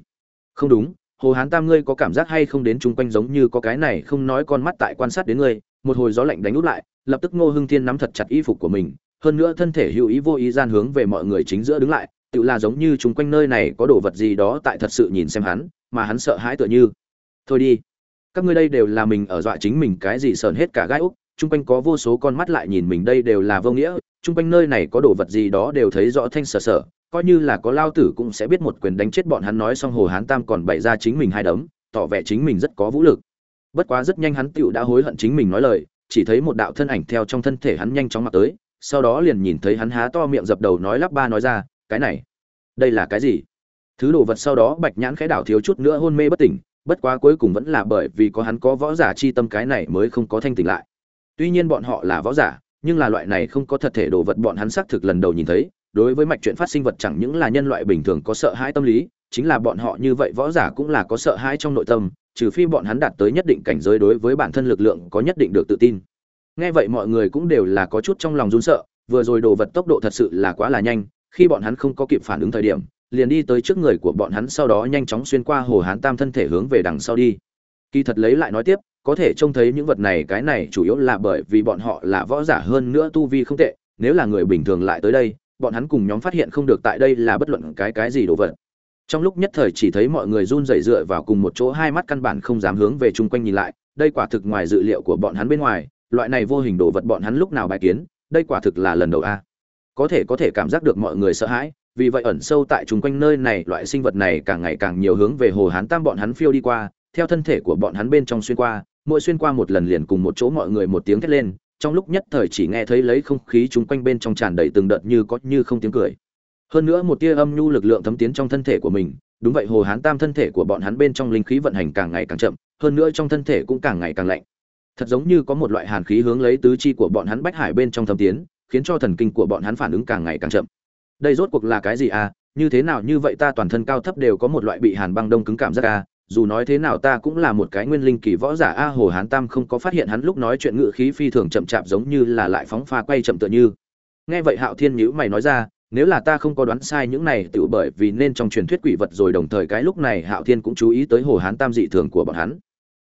Không đúng, hồ hán tam ngươi có cảm giác hay không đến chung quanh giống như có cái này không nói con mắt tại quan sát đến ngươi, một hồi gió lạnh đánh út lại, lập tức ngô hưng thiên nắm thật chặt y phục của mình hơn nữa thân thể hữu ý vô ý gian hướng về mọi người chính giữa đứng lại tự là giống như chúng quanh nơi này có đồ vật gì đó tại thật sự nhìn xem hắn mà hắn sợ hãi tựa như. Thôi đi. Các ngươi đây đều là mình ở dọa chính mình cái gì sờn hết cả gai úc chung quanh có vô số con mắt lại nhìn mình đây đều là vô nghĩa chung quanh nơi này có đồ vật gì đó đều thấy rõ thanh sờ sờ, coi như là có lao tử cũng sẽ biết một quyền đánh chết bọn hắn nói xong hồ hán tam còn bày ra chính mình hai đấm tỏ vẻ chính mình rất có vũ lực. Bất quá rất nhanh hắn tựu đã hối hận chính mình nói lời chỉ thấy một đạo thân ảnh theo trong thân thể hắn nhanh chóng mặc tới sau đó liền nhìn thấy hắn há to miệng dập đầu nói lắp ba nói ra, cái này, đây là cái gì? Thứ đồ vật sau đó bạch nhãn khẽ đảo thiếu chút nữa hôn mê bất tỉnh, bất quá cuối cùng vẫn là bởi vì có hắn có võ giả chi tâm cái này mới không có thanh tỉnh lại. Tuy nhiên bọn họ là võ giả, nhưng là loại này không có thật thể đồ vật bọn hắn xác thực lần đầu nhìn thấy, đối với mạch chuyện phát sinh vật chẳng những là nhân loại bình thường có sợ hãi tâm lý, chính là bọn họ như vậy võ giả cũng là có sợ hãi trong nội tâm, trừ phi bọn hắn đạt tới nhất định cảnh giới đối với bản thân lực lượng có nhất định được tự tin nghe vậy mọi người cũng đều là có chút trong lòng run sợ, vừa rồi đồ vật tốc độ thật sự là quá là nhanh, khi bọn hắn không có kịp phản ứng thời điểm, liền đi tới trước người của bọn hắn sau đó nhanh chóng xuyên qua hồ hán tam thân thể hướng về đằng sau đi. Kỳ thật lấy lại nói tiếp, có thể trông thấy những vật này, cái này chủ yếu là bởi vì bọn họ là võ giả hơn nữa tu vi không tệ, nếu là người bình thường lại tới đây, bọn hắn cùng nhóm phát hiện không được tại đây là bất luận cái cái gì đồ vật. Trong lúc nhất thời chỉ thấy mọi người run rẩy dựa vào cùng một chỗ, hai mắt căn bản không dám hướng về chung quanh nhìn lại, đây quả thực ngoài dự liệu của bọn hắn bên ngoài loại này vô hình đồ vật bọn hắn lúc nào bài kiến, đây quả thực là lần đầu a. Có thể có thể cảm giác được mọi người sợ hãi, vì vậy ẩn sâu tại chung quanh nơi này, loại sinh vật này càng ngày càng nhiều hướng về hồ hán tam bọn hắn phiêu đi qua, theo thân thể của bọn hắn bên trong xuyên qua, mỗi xuyên qua một lần liền cùng một chỗ mọi người một tiếng thét lên, trong lúc nhất thời chỉ nghe thấy lấy không khí chung quanh bên trong tràn đầy từng đợt như có như không tiếng cười. Hơn nữa một tia âm nhu lực lượng thấm tiến trong thân thể của mình, đúng vậy hồ hán tam thân thể của bọn hắn bên trong linh khí vận hành càng ngày càng chậm, hơn nữa trong thân thể cũng càng ngày càng lạnh thật giống như có một loại hàn khí hướng lấy tứ chi của bọn hắn bách hải bên trong thâm tiến, khiến cho thần kinh của bọn hắn phản ứng càng ngày càng chậm. Đây rốt cuộc là cái gì à? Như thế nào như vậy ta toàn thân cao thấp đều có một loại bị hàn băng đông cứng cảm giác à? Dù nói thế nào ta cũng là một cái nguyên linh kỳ võ giả a, hồ hán tam không có phát hiện hắn lúc nói chuyện ngự khí phi thường chậm chạp giống như là lại phóng pha quay chậm tựa như. Nghe vậy hạo thiên nhữ mày nói ra, nếu là ta không có đoán sai những này tự bởi vì nên trong truyền thuyết quỷ vật rồi đồng thời cái lúc này hạo thiên cũng chú ý tới hồ hán tam dị thường của bọn hắn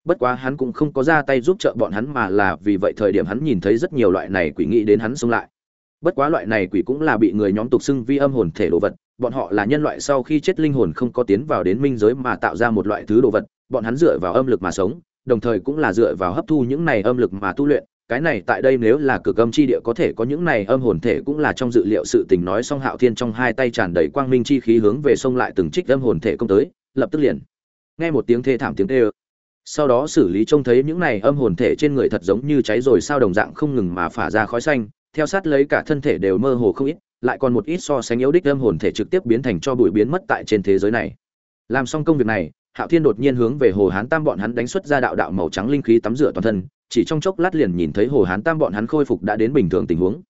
bất quá hắn cũng không có ra tay giúp trợ bọn hắn mà là vì vậy thời điểm hắn nhìn thấy rất nhiều loại này quỷ nghĩ đến hắn xông lại. Bất quá loại này quỷ cũng là bị người nhóm tục xưng vi âm hồn thể đồ vật, bọn họ là nhân loại sau khi chết linh hồn không có tiến vào đến minh giới mà tạo ra một loại thứ đồ vật, bọn hắn dựa vào âm lực mà sống, đồng thời cũng là dựa vào hấp thu những này âm lực mà tu luyện. Cái này tại đây nếu là cực âm chi địa có thể có những này âm hồn thể cũng là trong dự liệu sự tình nói xong hạo thiên trong hai tay tràn đầy quang minh chi khí hướng về sông lại từng trích âm hồn thể công tới, lập tức liền. Nghe một tiếng thê thảm tiếng tê ơ sau đó xử lý trông thấy những này âm hồn thể trên người thật giống như cháy rồi sao đồng dạng không ngừng mà phả ra khói xanh, theo sát lấy cả thân thể đều mơ hồ không ít, lại còn một ít so sánh yếu đích âm hồn thể trực tiếp biến thành cho bụi biến mất tại trên thế giới này. Làm xong công việc này, hạo thiên đột nhiên hướng về hồ hán tam bọn hắn đánh xuất ra đạo đạo màu trắng linh khí tắm rửa toàn thân, chỉ trong chốc lát liền nhìn thấy hồ hán tam bọn hắn khôi phục đã đến bình thường tình huống.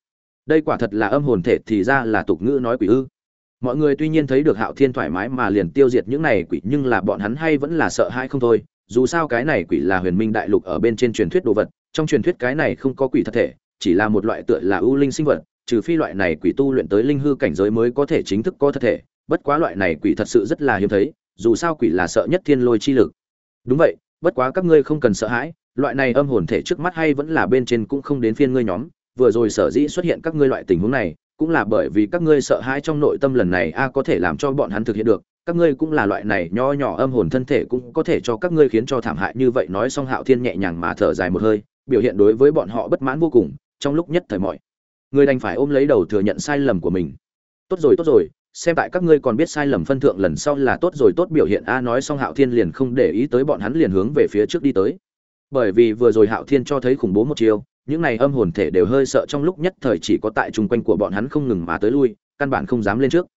Đây quả thật là âm hồn thể thì ra là tục ngữ nói quỷ ư. Mọi người tuy nhiên thấy được hạo thiên thoải mái mà liền tiêu diệt những này quỷ, nhưng là bọn hắn hay vẫn là sợ hãi không thôi dù sao cái này quỷ là huyền minh đại lục ở bên trên truyền thuyết đồ vật, trong truyền thuyết cái này không có quỷ thật thể, chỉ là một loại tựa là ưu linh sinh vật, trừ phi loại này quỷ tu luyện tới linh hư cảnh giới mới có thể chính thức có thật thể, bất quá loại này quỷ thật sự rất là hiếm thấy, dù sao quỷ là sợ nhất thiên lôi chi lực. Đúng vậy, bất quá các ngươi không cần sợ hãi, loại này âm hồn thể trước mắt hay vẫn là bên trên cũng không đến phiên ngươi nhóm, vừa rồi sở dĩ xuất hiện các ngươi loại tình huống này, cũng là bởi vì các ngươi sợ hãi trong nội tâm lần này a có thể làm cho bọn hắn thực hiện được các ngươi cũng là loại này nho nhỏ âm hồn thân thể cũng có thể cho các ngươi khiến cho thảm hại như vậy, nói xong hạo thiên nhẹ nhàng mà thở dài một hơi, biểu hiện đối với bọn họ bất mãn vô cùng, trong lúc nhất thời mọi người đành phải ôm lấy đầu thừa nhận sai lầm của mình. Tốt rồi tốt rồi, xem tại các ngươi còn biết sai lầm phân thượng lần sau là tốt rồi, tốt biểu hiện. A, nói xong hạo thiên liền không để ý tới bọn hắn, liền hướng về phía trước đi tới. Bởi vì vừa rồi hạo thiên cho thấy khủng bố một chiều những này âm hồn thể đều hơi sợ, trong lúc nhất thời chỉ có tại chung quanh của bọn hắn không ngừng mà tới lui, căn bản không dám lên trước.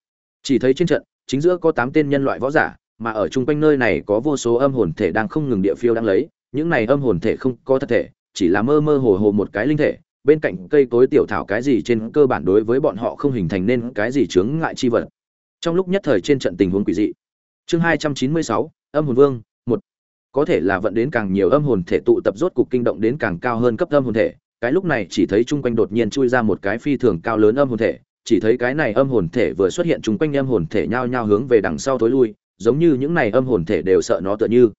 Chỉ thấy trên trận chính giữa có tám tên nhân loại võ giả, mà ở chung quanh nơi này có vô số âm hồn thể đang không ngừng địa phiêu đang lấy, những này âm hồn thể không có thật thể, chỉ là mơ mơ hồ hồ một cái linh thể, bên cạnh cây cối tiểu thảo cái gì trên cơ bản đối với bọn họ không hình thành nên cái gì chướng ngại chi vật. Trong lúc nhất thời trên trận tình huống quỷ dị. Chương hai trăm chín mươi sáu, âm hồn vương, một. Có thể là vận đến càng nhiều âm hồn thể tụ tập rốt cục kinh động đến càng cao hơn cấp âm hồn thể, cái lúc này chỉ thấy chung quanh đột nhiên chui ra một cái phi thường cao lớn âm hồn thể chỉ thấy cái này âm hồn thể vừa xuất hiện chung quanh âm hồn thể nhao nhao hướng về đằng sau tối lui, giống như những này âm hồn thể đều sợ nó tựa như.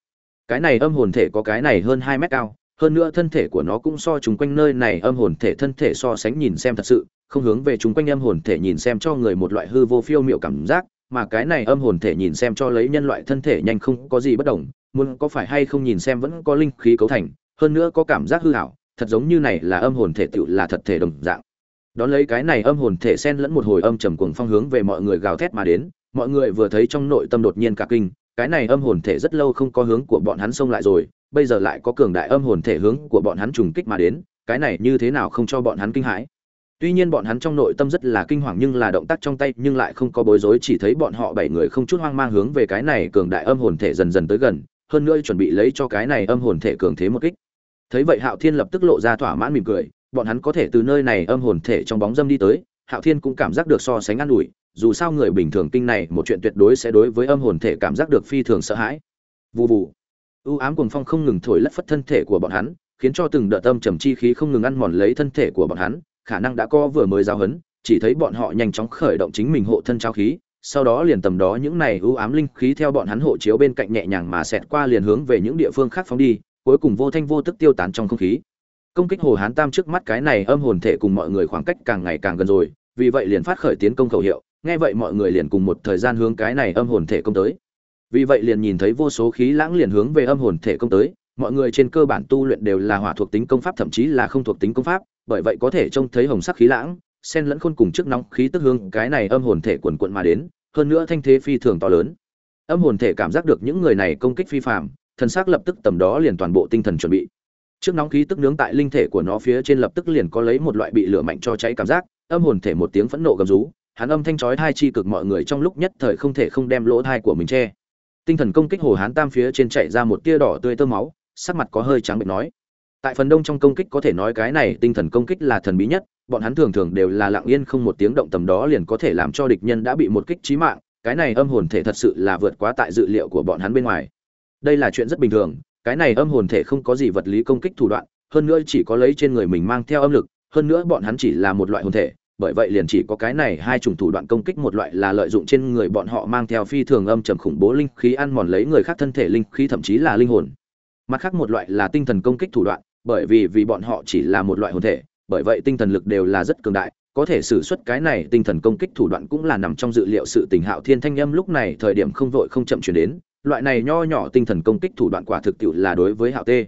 Cái này âm hồn thể có cái này hơn hai mét cao, hơn nữa thân thể của nó cũng so chung quanh nơi này âm hồn thể thân thể so sánh nhìn xem thật sự, không hướng về chung quanh âm hồn thể nhìn xem cho người một loại hư vô phiêu miệu cảm giác, mà cái này âm hồn thể nhìn xem cho lấy nhân loại thân thể nhanh không có gì bất đồng, muốn có phải hay không nhìn xem vẫn có linh khí cấu thành, hơn nữa có cảm giác hư hảo thật giống như này là âm hồn thể tựu là thật thể đồng dạng đón lấy cái này âm hồn thể xen lẫn một hồi âm trầm cuồng phong hướng về mọi người gào thét mà đến, mọi người vừa thấy trong nội tâm đột nhiên cả kinh, cái này âm hồn thể rất lâu không có hướng của bọn hắn xông lại rồi, bây giờ lại có cường đại âm hồn thể hướng của bọn hắn trùng kích mà đến, cái này như thế nào không cho bọn hắn kinh hãi. Tuy nhiên bọn hắn trong nội tâm rất là kinh hoàng nhưng là động tác trong tay nhưng lại không có bối rối, chỉ thấy bọn họ bảy người không chút hoang mang hướng về cái này cường đại âm hồn thể dần dần tới gần, hơn nữa chuẩn bị lấy cho cái này âm hồn thể cường thế một kích. Thấy vậy hạo thiên lập tức lộ ra thỏa mãn mỉm cười bọn hắn có thể từ nơi này âm hồn thể trong bóng dâm đi tới, hạo thiên cũng cảm giác được so sánh an ủi, dù sao người bình thường kinh này một chuyện tuyệt đối sẽ đối với âm hồn thể cảm giác được phi thường sợ hãi. Vụ vụ ưu ám cuồng phong không ngừng thổi lất phất thân thể của bọn hắn, khiến cho từng đợt âm trầm chi khí không ngừng ăn mòn lấy thân thể của bọn hắn, khả năng đã co vừa mới giao hấn, chỉ thấy bọn họ nhanh chóng khởi động chính mình hộ thân trao khí, sau đó liền tầm đó những này ưu ám linh khí theo bọn hắn hộ chiếu bên cạnh nhẹ nhàng mà xẹt qua liền hướng về những địa phương khác phóng đi, cuối cùng vô thanh vô tức tiêu tán trong không khí công kích hồ hán tam trước mắt cái này âm hồn thể cùng mọi người khoảng cách càng ngày càng gần rồi, vì vậy liền phát khởi tiến công khẩu hiệu, nghe vậy mọi người liền cùng một thời gian hướng cái này âm hồn thể công tới. Vì vậy liền nhìn thấy vô số khí lãng liền hướng về âm hồn thể công tới, mọi người trên cơ bản tu luyện đều là hỏa thuộc tính công pháp thậm chí là không thuộc tính công pháp, bởi vậy có thể trông thấy hồng sắc khí lãng, sen lẫn khôn cùng trước nóng khí tức hương cái này âm hồn thể quần quận mà đến, hơn nữa thanh thế phi thường to lớn. Âm hồn thể cảm giác được những người này công kích phi phạm thần xác lập tức tầm đó liền toàn bộ tinh thần chuẩn bị trước nóng khí tức nướng tại linh thể của nó phía trên lập tức liền có lấy một loại bị lửa mạnh cho cháy cảm giác, âm hồn thể một tiếng phẫn nộ gầm rú, hắn âm thanh chói thai chi cực mọi người trong lúc nhất thời không thể không đem lỗ thai của mình che. Tinh thần công kích hồ hán tam phía trên chạy ra một tia đỏ tươi tơ máu, sắc mặt có hơi trắng bệnh nói. Tại phần đông trong công kích có thể nói cái này tinh thần công kích là thần bí nhất, bọn hắn thường thường đều là lặng yên không một tiếng động tầm đó liền có thể làm cho địch nhân đã bị một kích chí mạng, cái này âm hồn thể thật sự là vượt quá tại dự liệu của bọn hắn bên ngoài. Đây là chuyện rất bình thường cái này âm hồn thể không có gì vật lý công kích thủ đoạn, hơn nữa chỉ có lấy trên người mình mang theo âm lực, hơn nữa bọn hắn chỉ là một loại hồn thể, bởi vậy liền chỉ có cái này hai chủng thủ đoạn công kích, một loại là lợi dụng trên người bọn họ mang theo phi thường âm trầm khủng bố linh khí ăn mòn lấy người khác thân thể linh khí, thậm chí là linh hồn. Mặt khác một loại là tinh thần công kích thủ đoạn, bởi vì vì bọn họ chỉ là một loại hồn thể, bởi vậy tinh thần lực đều là rất cường đại, có thể sử xuất cái này tinh thần công kích thủ đoạn cũng là nằm trong dự liệu sự tình hạo thiên thanh âm lúc này thời điểm không vội không chậm chuyển đến loại này nho nhỏ tinh thần công kích thủ đoạn quả thực tiệu là đối với hạo tê.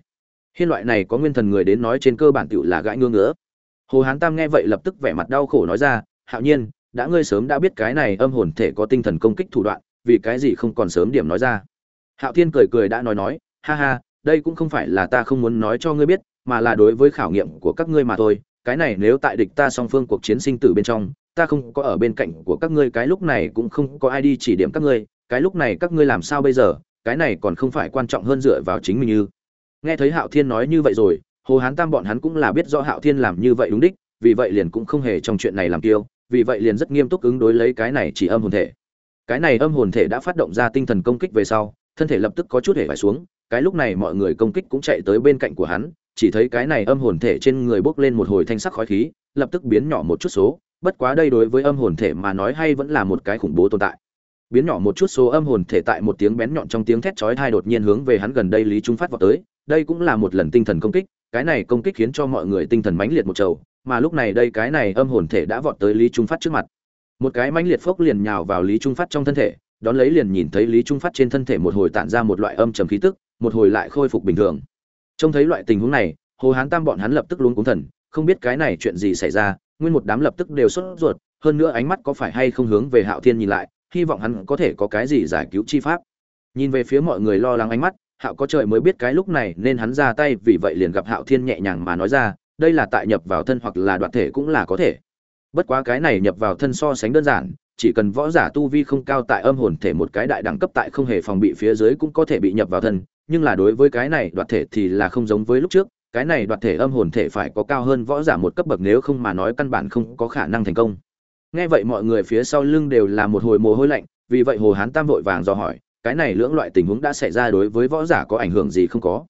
Hiên loại này có nguyên thần người đến nói trên cơ bản tiệu là gãi ngưỡng ngứa. Hồ hán tam nghe vậy lập tức vẻ mặt đau khổ nói ra, hạo nhiên, đã ngươi sớm đã biết cái này âm hồn thể có tinh thần công kích thủ đoạn, vì cái gì không còn sớm điểm nói ra? Hạo thiên cười cười đã nói nói, ha ha, đây cũng không phải là ta không muốn nói cho ngươi biết, mà là đối với khảo nghiệm của các ngươi mà thôi. Cái này nếu tại địch ta song phương cuộc chiến sinh tử bên trong, ta không có ở bên cạnh của các ngươi, cái lúc này cũng không có ai đi chỉ điểm các ngươi cái lúc này các ngươi làm sao bây giờ, cái này còn không phải quan trọng hơn dựa vào chính mình như nghe thấy hạo thiên nói như vậy rồi, hồ hán tam bọn hắn cũng là biết do hạo thiên làm như vậy đúng đích, vì vậy liền cũng không hề trong chuyện này làm tiêu vì vậy liền rất nghiêm túc ứng đối lấy cái này chỉ âm hồn thể. Cái này âm hồn thể đã phát động ra tinh thần công kích về sau, thân thể lập tức có chút hề phải xuống, cái lúc này mọi người công kích cũng chạy tới bên cạnh của hắn, chỉ thấy cái này âm hồn thể trên người bốc lên một hồi thanh sắc khói khí, lập tức biến nhỏ một chút số, bất quá đây đối với âm hồn thể mà nói hay vẫn là một cái khủng bố tồn tại biến nhỏ một chút số âm hồn thể tại một tiếng bén nhọn trong tiếng thét chói tai đột nhiên hướng về hắn gần đây lý trung phát vào tới. Đây cũng là một lần tinh thần công kích, cái này công kích khiến cho mọi người tinh thần mãnh liệt một trầu mà lúc này đây cái này âm hồn thể đã vọt tới lý trung phát trước mặt. Một cái mãnh liệt phốc liền nhào vào lý trung phát trong thân thể, đón lấy liền nhìn thấy lý trung phát trên thân thể một hồi tản ra một loại âm trầm khí tức, một hồi lại khôi phục bình thường. Trông thấy loại tình huống này, hồ hán tam bọn hắn lập tức luống cuống thần, không biết cái này chuyện gì xảy ra, nguyên một đám lập tức đều sốt ruột, hơn nữa ánh mắt có phải hay không hướng về hạo thiên nhìn lại hy vọng hắn có thể có cái gì giải cứu chi pháp. Nhìn về phía mọi người lo lắng ánh mắt, hạo có trời mới biết cái lúc này nên hắn ra tay, vì vậy liền gặp hạo thiên nhẹ nhàng mà nói ra, đây là tại nhập vào thân hoặc là đoạt thể cũng là có thể. Bất quá cái này nhập vào thân so sánh đơn giản, chỉ cần võ giả tu vi không cao tại âm hồn thể một cái đại đẳng cấp tại không hề phòng bị phía dưới cũng có thể bị nhập vào thân, nhưng là đối với cái này đoạt thể thì là không giống với lúc trước, cái này đoạt thể âm hồn thể phải có cao hơn võ giả một cấp bậc nếu không mà nói căn bản không có khả năng thành công nghe vậy mọi người phía sau lưng đều là một hồi mồ hôi lạnh, vì vậy hồ hán tam vội vàng dò hỏi, cái này lưỡng loại tình huống đã xảy ra đối với võ giả có ảnh hưởng gì không có?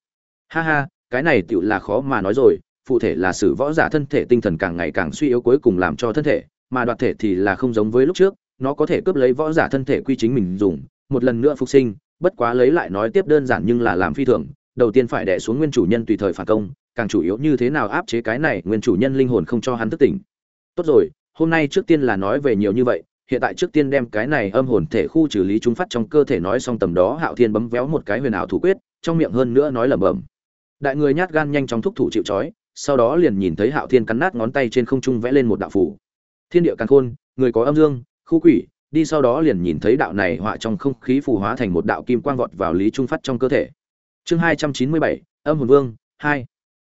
Ha ha, cái này tựu là khó mà nói rồi, phụ thể là sự võ giả thân thể tinh thần càng ngày càng suy yếu cuối cùng làm cho thân thể, mà đoạt thể thì là không giống với lúc trước, nó có thể cướp lấy võ giả thân thể quy chính mình dùng, một lần nữa phục sinh, bất quá lấy lại nói tiếp đơn giản nhưng là làm phi thường, đầu tiên phải đè xuống nguyên chủ nhân tùy thời phản công, càng chủ yếu như thế nào áp chế cái này nguyên chủ nhân linh hồn không cho hắn thức tỉnh. Tốt rồi hôm nay trước tiên là nói về nhiều như vậy, hiện tại trước tiên đem cái này âm hồn thể khu trừ lý chúng phát trong cơ thể nói xong tầm đó hạo thiên bấm véo một cái huyền ảo thủ quyết, trong miệng hơn nữa nói lẩm bẩm. Đại người nhát gan nhanh chóng thúc thủ chịu trói, sau đó liền nhìn thấy hạo thiên cắn nát ngón tay trên không trung vẽ lên một đạo phủ. Thiên địa càng khôn, người có âm dương, khu quỷ, đi sau đó liền nhìn thấy đạo này họa trong không khí phù hóa thành một đạo kim quang vọt vào lý trung phát trong cơ thể. Chương hai trăm chín mươi bảy, âm hồn vương, hai.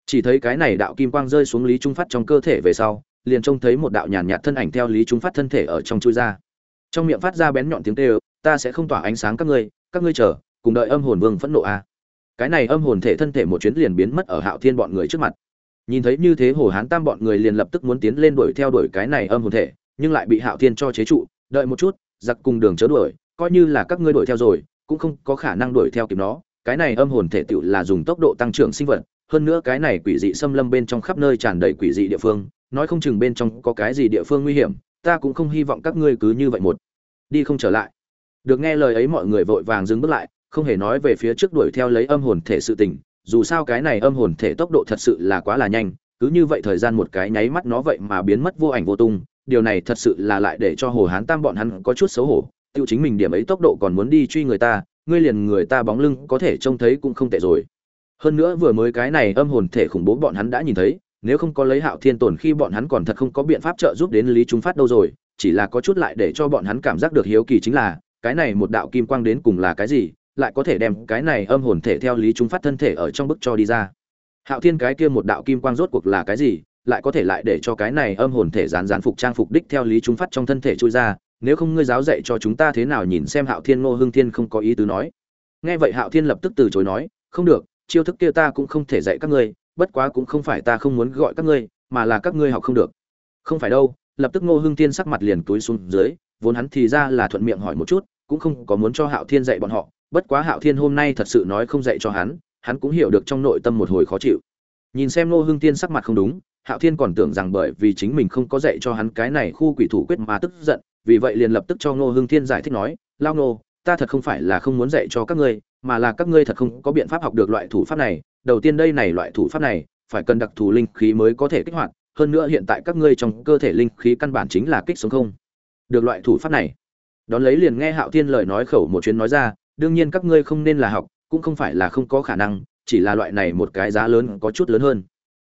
Chỉ thấy cái này đạo kim quang rơi xuống lý trung phát trong cơ thể về sau liền trông thấy một đạo nhàn nhạt thân ảnh theo lý trung phát thân thể ở trong chui ra. Trong miệng phát ra bén nhọn tiếng kêu, ta sẽ không tỏa ánh sáng các ngươi các ngươi chờ, cùng đợi âm hồn vương phẫn nộ a. À. cái này âm hồn thể thân thể một chuyến liền biến mất ở hạo thiên bọn người trước mặt. Nhìn thấy như thế hồ hán tam bọn người liền lập tức muốn tiến lên đuổi theo đuổi cái này âm hồn thể, nhưng lại bị hạo thiên cho chế trụ, đợi một chút, giặc cùng đường chớ đuổi, coi như là các ngươi đuổi theo rồi, cũng không có khả năng đuổi theo kịp nó. Cái này âm hồn thể tựu là dùng tốc độ tăng trưởng sinh vật, hơn nữa cái này quỷ dị xâm lâm bên trong khắp nơi tràn đầy quỷ dị địa phương nói không chừng bên trong có cái gì địa phương nguy hiểm, ta cũng không hy vọng các ngươi cứ như vậy một đi không trở lại. Được nghe lời ấy mọi người vội vàng dừng bước lại, không hề nói về phía trước đuổi theo lấy âm hồn thể sự tình, dù sao cái này âm hồn thể tốc độ thật sự là quá là nhanh, cứ như vậy thời gian một cái nháy mắt nó vậy mà biến mất vô ảnh vô tung, điều này thật sự là lại để cho hồ hán tam bọn hắn có chút xấu hổ, tiêu chính mình điểm ấy tốc độ còn muốn đi truy người ta, ngươi liền người ta bóng lưng có thể trông thấy cũng không tệ rồi. Hơn nữa vừa mới cái này âm hồn thể khủng bố bọn hắn đã nhìn thấy nếu không có lấy hạo thiên tồn khi bọn hắn còn thật không có biện pháp trợ giúp đến lý trung phát đâu rồi, chỉ là có chút lại để cho bọn hắn cảm giác được hiếu kỳ chính là, cái này một đạo kim quang đến cùng là cái gì, lại có thể đem cái này âm hồn thể theo lý trung phát thân thể ở trong bức cho đi ra. Hạo thiên cái kia một đạo kim quang rốt cuộc là cái gì, lại có thể lại để cho cái này âm hồn thể gián gián phục trang phục đích theo lý trung phát trong thân thể trôi ra, nếu không ngươi giáo dạy cho chúng ta thế nào nhìn xem hạo thiên ngô hưng thiên không có ý tứ nói. Nghe vậy hạo thiên lập tức từ chối nói, không được, chiêu thức kia ta cũng không thể dạy các ngươi bất quá cũng không phải ta không muốn gọi các ngươi, mà là các ngươi học không được. Không phải đâu, lập tức ngô hưng thiên sắc mặt liền túi xuống dưới, vốn hắn thì ra là thuận miệng hỏi một chút, cũng không có muốn cho hạo thiên dạy bọn họ, bất quá hạo thiên hôm nay thật sự nói không dạy cho hắn hắn cũng hiểu được trong nội tâm một hồi khó chịu. Nhìn xem ngô hưng thiên sắc mặt không đúng, hạo thiên còn tưởng rằng bởi vì chính mình không có dạy cho hắn cái này khu quỷ thủ quyết mà tức giận, vì vậy liền lập tức cho ngô hưng thiên giải thích nói, lao ngô, ta thật không phải là không muốn dạy cho các ngươi, mà là các ngươi thật không có biện pháp học được loại thủ pháp này đầu tiên đây này loại thủ pháp này, phải cần đặc thù linh khí mới có thể kích hoạt, hơn nữa hiện tại các ngươi trong cơ thể linh khí căn bản chính là kích sống không được loại thủ pháp này. Đón lấy liền nghe hạo thiên lời nói khẩu một chuyến nói ra, đương nhiên các ngươi không nên là học, cũng không phải là không có khả năng, chỉ là loại này một cái giá lớn có chút lớn hơn.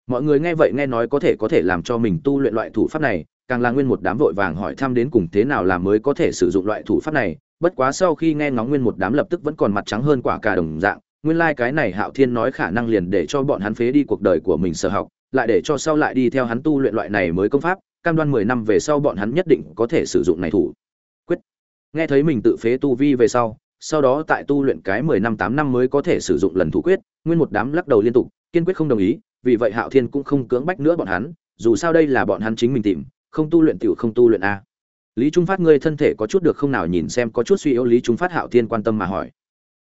Mọi người nghe vậy nghe nói có thể có thể làm cho mình tu luyện loại thủ pháp này, càng là nguyên một đám vội vàng hỏi thăm đến cùng thế nào làm mới có thể sử dụng loại thủ pháp này, bất quá sau khi nghe ngóng nguyên một đám lập tức vẫn còn mặt trắng hơn quả cà đồng dạng nguyên lai like cái này hạo thiên nói khả năng liền để cho bọn hắn phế đi cuộc đời của mình sở học, lại để cho sau lại đi theo hắn tu luyện loại này mới công pháp, cam đoan mười năm về sau bọn hắn nhất định có thể sử dụng này thủ. Quyết. Nghe thấy mình tự phế tu vi về sau sau đó tại tu luyện cái mười năm tám năm mới có thể sử dụng lần thủ quyết, nguyên một đám lắc đầu liên tục, kiên quyết không đồng ý, vì vậy hạo thiên cũng không cưỡng bách nữa bọn hắn, dù sao đây là bọn hắn chính mình tìm, không tu luyện tiểu không tu luyện a. Lý trung phát, ngươi thân thể có chút được không nào nhìn xem, có chút suy yếu, lý trung phát hạo thiên quan tâm mà hỏi.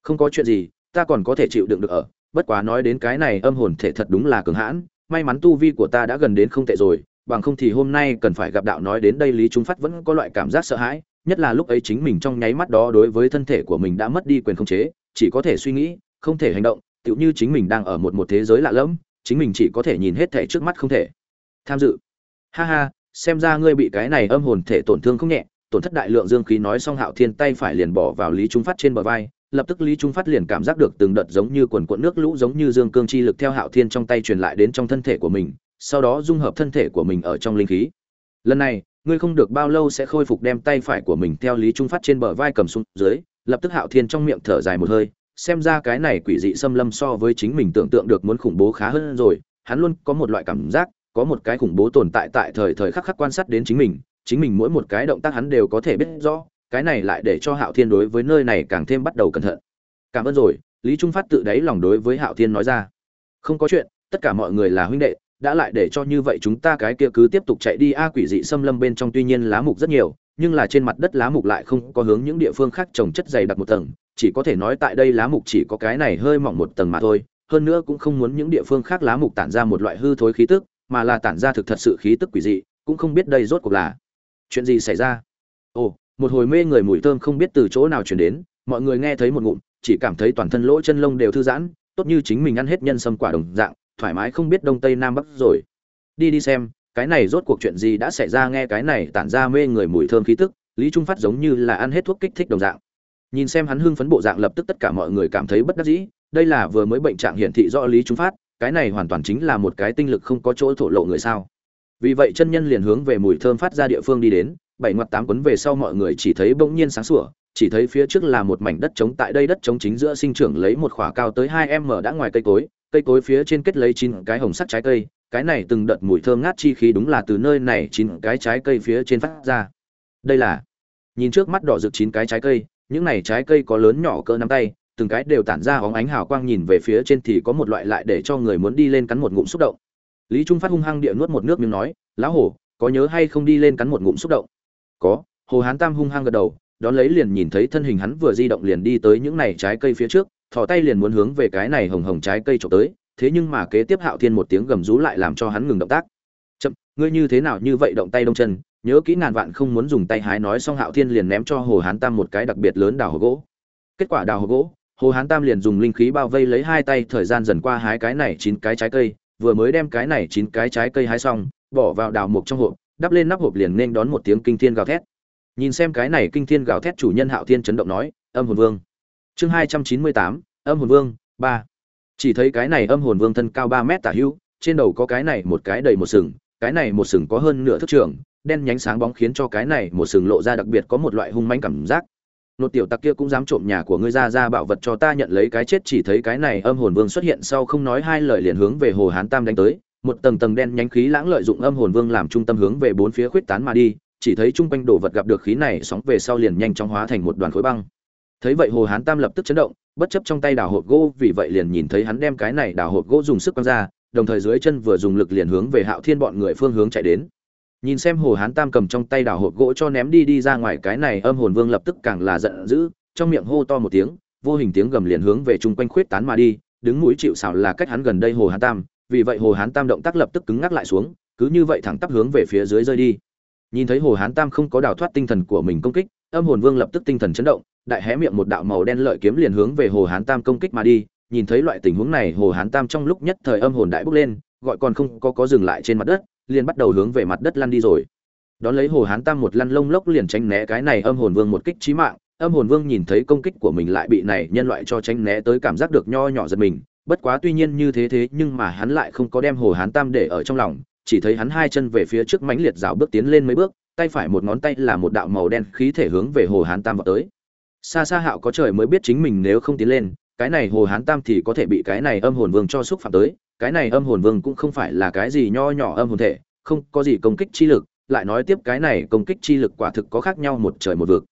Không có chuyện gì ta còn có thể chịu đựng được ở, bất quá nói đến cái này âm hồn thể thật đúng là cường hãn, may mắn tu vi của ta đã gần đến không tệ rồi, bằng không thì hôm nay cần phải gặp đạo nói đến đây lý trung phát vẫn có loại cảm giác sợ hãi, nhất là lúc ấy chính mình trong nháy mắt đó đối với thân thể của mình đã mất đi quyền khống chế, chỉ có thể suy nghĩ, không thể hành động, tựu như chính mình đang ở một một thế giới lạ lẫm, chính mình chỉ có thể nhìn hết thể trước mắt không thể. Tham dự. Ha ha, xem ra ngươi bị cái này âm hồn thể tổn thương không nhẹ, tổn thất đại lượng dương khí nói xong hạo thiên tay phải liền bỏ vào lý trung phát trên bờ vai lập tức lý trung phát liền cảm giác được từng đợt giống như quần cuộn nước lũ giống như dương cương chi lực theo hạo thiên trong tay truyền lại đến trong thân thể của mình, sau đó dung hợp thân thể của mình ở trong linh khí. Lần này, ngươi không được bao lâu sẽ khôi phục đem tay phải của mình theo lý trung phát trên bờ vai cầm xuống dưới, lập tức hạo thiên trong miệng thở dài một hơi, xem ra cái này quỷ dị xâm lâm so với chính mình tưởng tượng được muốn khủng bố khá hơn rồi, hắn luôn có một loại cảm giác, có một cái khủng bố tồn tại tại thời thời khắc khắc quan sát đến chính mình chính mình mỗi một cái động tác hắn đều có thể biết rõ cái này lại để cho hạo thiên đối với nơi này càng thêm bắt đầu cẩn thận. Cảm ơn rồi, lý trung phát tự đáy lòng đối với hạo thiên nói ra. Không có chuyện, tất cả mọi người là huynh đệ, đã lại để cho như vậy chúng ta cái kia cứ tiếp tục chạy đi. A quỷ dị xâm lâm bên trong tuy nhiên lá mục rất nhiều, nhưng là trên mặt đất lá mục lại không có hướng những địa phương khác trồng chất dày đặc một tầng. Chỉ có thể nói tại đây lá mục chỉ có cái này hơi mỏng một tầng mà thôi, hơn nữa cũng không muốn những địa phương khác lá mục tản ra một loại hư thối khí tức, mà là tản ra thực thật sự khí tức quỷ dị, cũng không biết đây rốt cuộc là chuyện gì xảy ra. Ồ một hồi mê người mùi thơm không biết từ chỗ nào chuyển đến, mọi người nghe thấy một ngụm, chỉ cảm thấy toàn thân lỗ chân lông đều thư giãn, tốt như chính mình ăn hết nhân sâm quả đồng dạng, thoải mái không biết đông tây nam bắc rồi. Đi đi xem, cái này rốt cuộc chuyện gì đã xảy ra nghe cái này tản ra mê người mùi thơm khí tức, lý trung phát giống như là ăn hết thuốc kích thích đồng dạng. Nhìn xem hắn hưng phấn bộ dạng lập tức tất cả mọi người cảm thấy bất đắc dĩ, đây là vừa mới bệnh trạng hiển thị do lý trung phát, cái này hoàn toàn chính là một cái tinh lực không có chỗ thổ lộ người sao. Vì vậy chân nhân liền hướng về mùi thơm phát ra địa phương đi đến bảy ngoặt tám quấn về sau mọi người chỉ thấy bỗng nhiên sáng sủa, chỉ thấy phía trước là một mảnh đất trống, tại đây đất trống chính giữa sinh trưởng lấy một khỏa cao tới hai m đã ngoài cây cối cây cối phía trên kết lấy chín cái hồng sắc trái cây, cái này từng đợt mùi thơm ngát chi khí đúng là từ nơi này chín cái trái cây phía trên phát ra. Đây là, nhìn trước mắt đỏ rực chín cái trái cây, những này trái cây có lớn nhỏ cỡ nắm tay, từng cái đều tản ra hóng ánh hào quang nhìn về phía trên thì có một loại lại để cho người muốn đi lên cắn một ngụm xúc động. Lý trung phát hung hăng địa nuốt một nước miếng nói, lão hổ, có nhớ hay không đi lên cắn một ngụm xúc động? Có, hồ hán tam hung hăng gật đầu, đón lấy liền nhìn thấy thân hình hắn vừa di động liền đi tới những này trái cây phía trước, thò tay liền muốn hướng về cái này hồng hồng trái cây trộm tới, thế nhưng mà kế tiếp hạo thiên một tiếng gầm rú lại làm cho hắn ngừng động tác. Chậm, ngươi như thế nào như vậy động tay đông chân, nhớ kỹ ngàn vạn không muốn dùng tay hái nói xong hạo thiên liền ném cho hồ hán tam một cái đặc biệt lớn đào hồ gỗ. Kết quả đào hồ gỗ, hồ hán tam liền dùng linh khí bao vây lấy hai tay, thời gian dần qua hái cái này chín cái trái cây, vừa mới đem cái này chín cái trái cây hái xong, bỏ vào đào mục trong hộp đắp lên nắp hộp liền nên đón một tiếng kinh thiên gào thét. Nhìn xem cái này kinh thiên gào thét chủ nhân hạo thiên chấn động nói, âm hồn vương. Chương hai trăm chín mươi tám, âm hồn vương, ba. Chỉ thấy cái này âm hồn vương thân cao ba mét tả hữu, trên đầu có cái này một cái đầy một sừng, cái này một sừng có hơn nửa thước trường, đen nhánh sáng bóng khiến cho cái này một sừng lộ ra đặc biệt có một loại hung manh cảm giác. Nột tiểu tặc kia cũng dám trộm nhà của ngươi ra ra bảo vật cho ta nhận lấy cái chết, chỉ thấy cái này âm hồn vương xuất hiện sau không nói hai lời liền hướng về hồ hán tam đánh tới một tầng tầng đen nhánh khí lãng lợi dụng âm hồn vương làm trung tâm hướng về bốn phía khuyết tán mà đi, chỉ thấy chung quanh đồ vật gặp được khí này sóng về sau liền nhanh chóng hóa thành một đoàn khối băng. Thấy vậy hồ hán tam lập tức chấn động, bất chấp trong tay đào hộp gỗ, vì vậy liền nhìn thấy hắn đem cái này đào hộp gỗ dùng sức quăng ra, đồng thời dưới chân vừa dùng lực liền hướng về hạo thiên bọn người phương hướng chạy đến. Nhìn xem hồ hán tam cầm trong tay đào hộp gỗ cho ném đi đi ra ngoài, cái này âm hồn vương lập tức càng là giận dữ, trong miệng hô to một tiếng, vô hình tiếng gầm liền hướng về chung quanh khuyết tán mà đi, đứng mũi chịu xảo là cách hắn gần đây hồ hán tam vì vậy hồ hán tam động tác lập tức cứng ngắc lại xuống, cứ như vậy thẳng tắp hướng về phía dưới rơi đi. Nhìn thấy hồ hán tam không có đào thoát tinh thần của mình công kích, âm hồn vương lập tức tinh thần chấn động, đại hé miệng một đạo màu đen lợi kiếm liền hướng về hồ hán tam công kích mà đi. Nhìn thấy loại tình huống này, hồ hán tam trong lúc nhất thời âm hồn đại bốc lên, gọi còn không có có dừng lại trên mặt đất, liền bắt đầu hướng về mặt đất lăn đi rồi. Đón lấy hồ hán tam một lăn lông lốc liền tránh né cái này âm hồn vương một kích chí mạng. Âm hồn vương nhìn thấy công kích của mình lại bị này nhân loại cho tránh né tới cảm giác được nho nhỏ giật mình bất quá tuy nhiên như thế thế nhưng mà hắn lại không có đem hồ hán tam để ở trong lòng, chỉ thấy hắn hai chân về phía trước mãnh liệt rào bước tiến lên mấy bước, tay phải một ngón tay là một đạo màu đen khí thể hướng về hồ hán tam vào tới. Xa xa hạo có trời mới biết chính mình nếu không tiến lên, cái này hồ hán tam thì có thể bị cái này âm hồn vương cho xúc phạm tới, cái này âm hồn vương cũng không phải là cái gì nho nhỏ âm hồn thể, không có gì công kích chi lực, lại nói tiếp cái này công kích chi lực quả thực có khác nhau một trời một vực.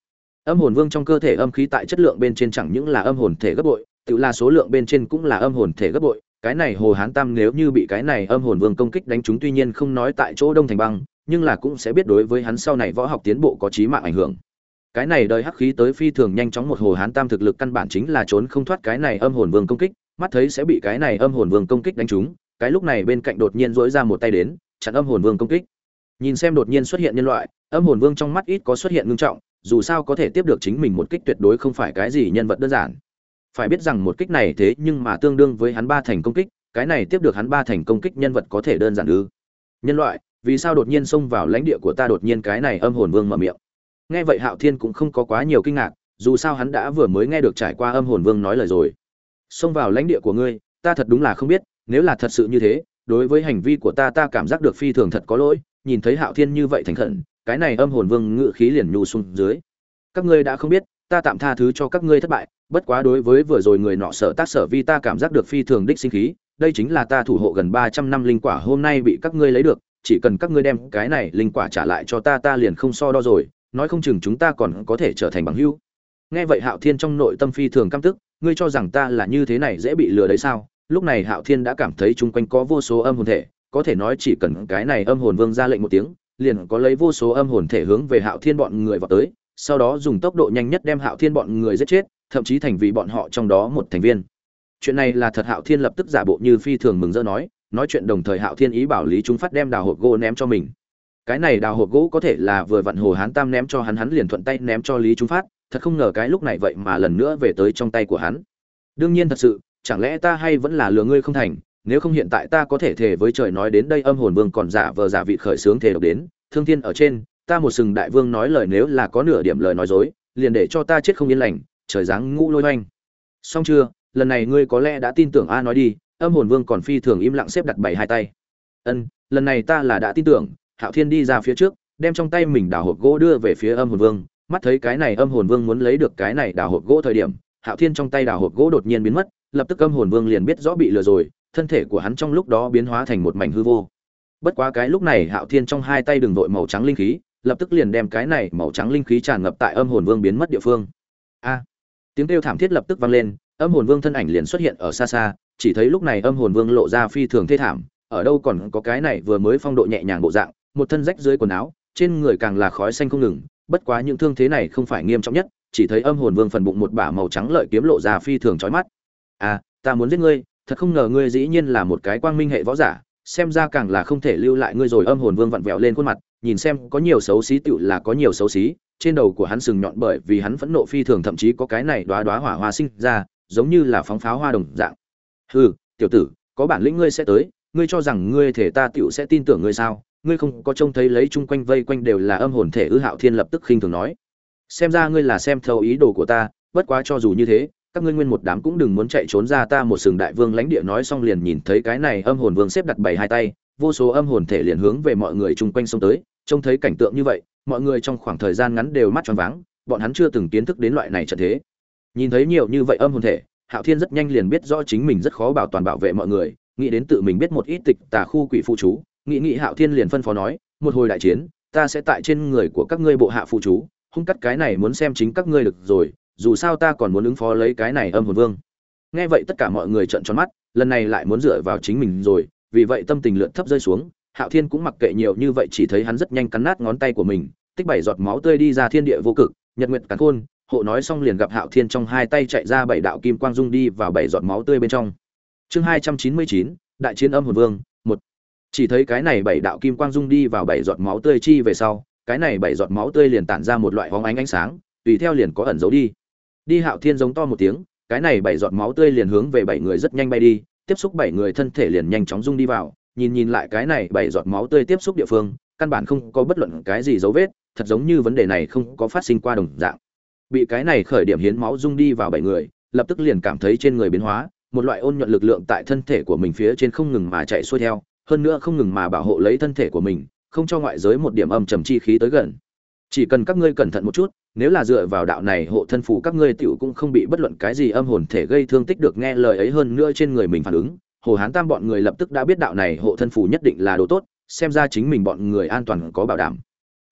Âm hồn vương trong cơ thể âm khí tại chất lượng bên trên chẳng những là âm hồn thể gấp bội tự là số lượng bên trên cũng là âm hồn thể gấp bội, cái này hồ hán tam nếu như bị cái này âm hồn vương công kích đánh trúng tuy nhiên không nói tại chỗ đông thành băng, nhưng là cũng sẽ biết đối với hắn sau này võ học tiến bộ có chí mạng ảnh hưởng. Cái này đời hắc khí tới phi thường nhanh chóng một hồ hán tam thực lực căn bản chính là trốn không thoát cái này âm hồn vương công kích, mắt thấy sẽ bị cái này âm hồn vương công kích đánh trúng, cái lúc này bên cạnh đột nhiên dỗi ra một tay đến, chặn âm hồn vương công kích. Nhìn xem đột nhiên xuất hiện nhân loại, âm hồn vương trong mắt ít có xuất hiện ngưng trọng, dù sao có thể tiếp được chính mình một kích tuyệt đối không phải cái gì nhân vật đơn giản phải biết rằng một kích này thế nhưng mà tương đương với hắn ba thành công kích, cái này tiếp được hắn ba thành công kích nhân vật có thể đơn giản ư. Nhân loại, vì sao đột nhiên xông vào lãnh địa của ta đột nhiên cái này âm hồn vương mở miệng? Nghe vậy hạo thiên cũng không có quá nhiều kinh ngạc, dù sao hắn đã vừa mới nghe được trải qua âm hồn vương nói lời rồi. Xông vào lãnh địa của ngươi, ta thật đúng là không biết, nếu là thật sự như thế, đối với hành vi của ta ta cảm giác được phi thường thật có lỗi, nhìn thấy hạo thiên như vậy thành khẩn, cái này âm hồn vương ngự khí liền nhu xuống dưới. Các ngươi đã không biết ta tạm tha thứ cho các ngươi thất bại, bất quá đối với vừa rồi người nọ sở tác sở vi ta cảm giác được phi thường đích sinh khí, đây chính là ta thủ hộ gần ba trăm năm linh quả hôm nay bị các ngươi lấy được, chỉ cần các ngươi đem cái này linh quả trả lại cho ta ta liền không so đo rồi, nói không chừng chúng ta còn có thể trở thành bằng hữu. Nghe vậy hạo thiên trong nội tâm phi thường căm tức, ngươi cho rằng ta là như thế này dễ bị lừa đấy sao? Lúc này hạo thiên đã cảm thấy chung quanh có vô số âm hồn thể, có thể nói chỉ cần cái này âm hồn vương ra lệnh một tiếng, liền có lấy vô số âm hồn thể hướng về hạo thiên bọn người vào tới sau đó dùng tốc độ nhanh nhất đem hạo thiên bọn người giết chết, thậm chí thành vì bọn họ trong đó một thành viên. Chuyện này là thật, hạo thiên lập tức giả bộ như phi thường mừng rỡ nói nói chuyện đồng thời hạo thiên ý bảo lý Trung phát đem đào hộp gỗ ném cho mình. Cái này đào hộp gỗ có thể là vừa vặn hồ hán tam ném cho hắn hắn liền thuận tay ném cho lý Trung phát, thật không ngờ cái lúc này vậy mà lần nữa về tới trong tay của hắn. Đương nhiên thật sự, chẳng lẽ ta hay vẫn là lừa ngươi không thành, nếu không hiện tại ta có thể thề với trời nói đến đây âm hồn vương còn giả vờ giả vị khởi sướng thề độc đến, thương thiên ở trên ta một sừng đại vương nói lời nếu là có nửa điểm lời nói dối, liền để cho ta chết không yên lành, trời dáng ngũ lôi oanh. Xong chưa? Lần này ngươi có lẽ đã tin tưởng a nói đi, âm hồn vương còn phi thường im lặng xếp đặt bảy hai tay. Ân, lần này ta là đã tin tưởng, hạo thiên đi ra phía trước, đem trong tay mình đào hộp gỗ đưa về phía âm hồn vương. Mắt thấy cái này âm hồn vương muốn lấy được cái này đào hộp gỗ thời điểm, hạo thiên trong tay đào hộp gỗ đột nhiên biến mất, lập tức âm hồn vương liền biết rõ bị lừa rồi, thân thể của hắn trong lúc đó biến hóa thành một mảnh hư vô. Bất quá cái lúc này hạo thiên trong hai tay đường vội màu trắng linh khí lập tức liền đem cái này màu trắng linh khí tràn ngập tại âm hồn vương biến mất địa phương. A! Tiếng kêu thảm thiết lập tức vang lên, âm hồn vương thân ảnh liền xuất hiện ở xa xa, chỉ thấy lúc này âm hồn vương lộ ra phi thường thê thảm, ở đâu còn có cái này vừa mới phong độ nhẹ nhàng bộ dạng, một thân rách dưới quần áo, trên người càng là khói xanh không ngừng, bất quá những thương thế này không phải nghiêm trọng nhất, chỉ thấy âm hồn vương phần bụng một bả màu trắng lợi kiếm lộ ra phi thường chói mắt. À ta muốn giết ngươi, thật không ngờ ngươi dĩ nhiên là một cái quang minh hệ võ giả, xem ra càng là không thể lưu lại ngươi rồi, âm hồn vương vặn vẹo lên khuôn mặt nhìn xem có nhiều xấu xí tựu là có nhiều xấu xí, trên đầu của hắn sừng nhọn bởi vì hắn phẫn nộ phi thường, thậm chí có cái này đoá đoá hỏa hoa sinh ra, giống như là phóng pháo hoa đồng dạng. Hừ, tiểu tử, có bản lĩnh ngươi sẽ tới, ngươi cho rằng ngươi thể ta tựu sẽ tin tưởng ngươi sao? Ngươi không có trông thấy lấy chung quanh vây quanh đều là âm hồn thể ư hạo thiên lập tức khinh thường nói. Xem ra ngươi là xem thấu ý đồ của ta, bất quá cho dù như thế, các ngươi nguyên một đám cũng đừng muốn chạy trốn ra ta một sừng đại vương lãnh địa nói xong liền nhìn thấy cái này âm hồn vương xếp đặt bảy hai tay vô số âm hồn thể liền hướng về mọi người chung quanh xông tới, trông thấy cảnh tượng như vậy, mọi người trong khoảng thời gian ngắn đều mắt tròn váng, bọn hắn chưa từng kiến thức đến loại này trận thế. Nhìn thấy nhiều như vậy âm hồn thể, hạo thiên rất nhanh liền biết rõ chính mình rất khó bảo toàn bảo vệ mọi người, nghĩ đến tự mình biết một ít tịch tà khu quỷ phụ chú nghị nghị hạo thiên liền phân phó nói, một hồi đại chiến, ta sẽ tại trên người của các ngươi bộ hạ phụ chú, hung cắt cái này muốn xem chính các ngươi được rồi, dù sao ta còn muốn ứng phó lấy cái này âm hồn vương. Nghe vậy tất cả mọi người trợn tròn mắt, lần này lại muốn dựa vào chính mình rồi vì vậy tâm tình lượn thấp rơi xuống, hạo thiên cũng mặc kệ nhiều như vậy, chỉ thấy hắn rất nhanh cắn nát ngón tay của mình, tích bảy giọt máu tươi đi ra thiên địa vô cực, nhật nguyệt cắn khôn, hộ nói xong liền gặp hạo thiên trong hai tay chạy ra bảy đạo kim quang dung đi vào bảy giọt máu tươi bên trong. Chương hai trăm chín mươi chín, đại chiến âm hồn vương, một. Chỉ thấy cái này bảy đạo kim quang dung đi vào bảy giọt máu tươi chi về sau, cái này bảy giọt máu tươi liền tản ra một loại hóng ánh ánh sáng, tùy theo liền có ẩn giấu đi. Đi hạo thiên giống to một tiếng, cái này bảy giọt máu tươi liền hướng về bảy người rất nhanh bay đi tiếp xúc bảy người thân thể liền nhanh chóng rung đi vào, nhìn nhìn lại cái này bảy giọt máu tươi tiếp xúc địa phương, căn bản không có bất luận cái gì dấu vết, thật giống như vấn đề này không có phát sinh qua đồng dạng. Bị cái này khởi điểm hiến máu dung đi vào bảy người, lập tức liền cảm thấy trên người biến hóa, một loại ôn nhuận lực lượng tại thân thể của mình phía trên không ngừng mà chạy xuôi theo, hơn nữa không ngừng mà bảo hộ lấy thân thể của mình, không cho ngoại giới một điểm âm trầm chi khí tới gần. Chỉ cần các ngươi cẩn thận một chút nếu là dựa vào đạo này hộ thân phù các ngươi tiểu cũng không bị bất luận cái gì âm hồn thể gây thương tích được nghe lời ấy hơn nữa trên người mình phản ứng. Hồ hán tam bọn người lập tức đã biết đạo này hộ thân phù nhất định là đồ tốt, xem ra chính mình bọn người an toàn có bảo đảm.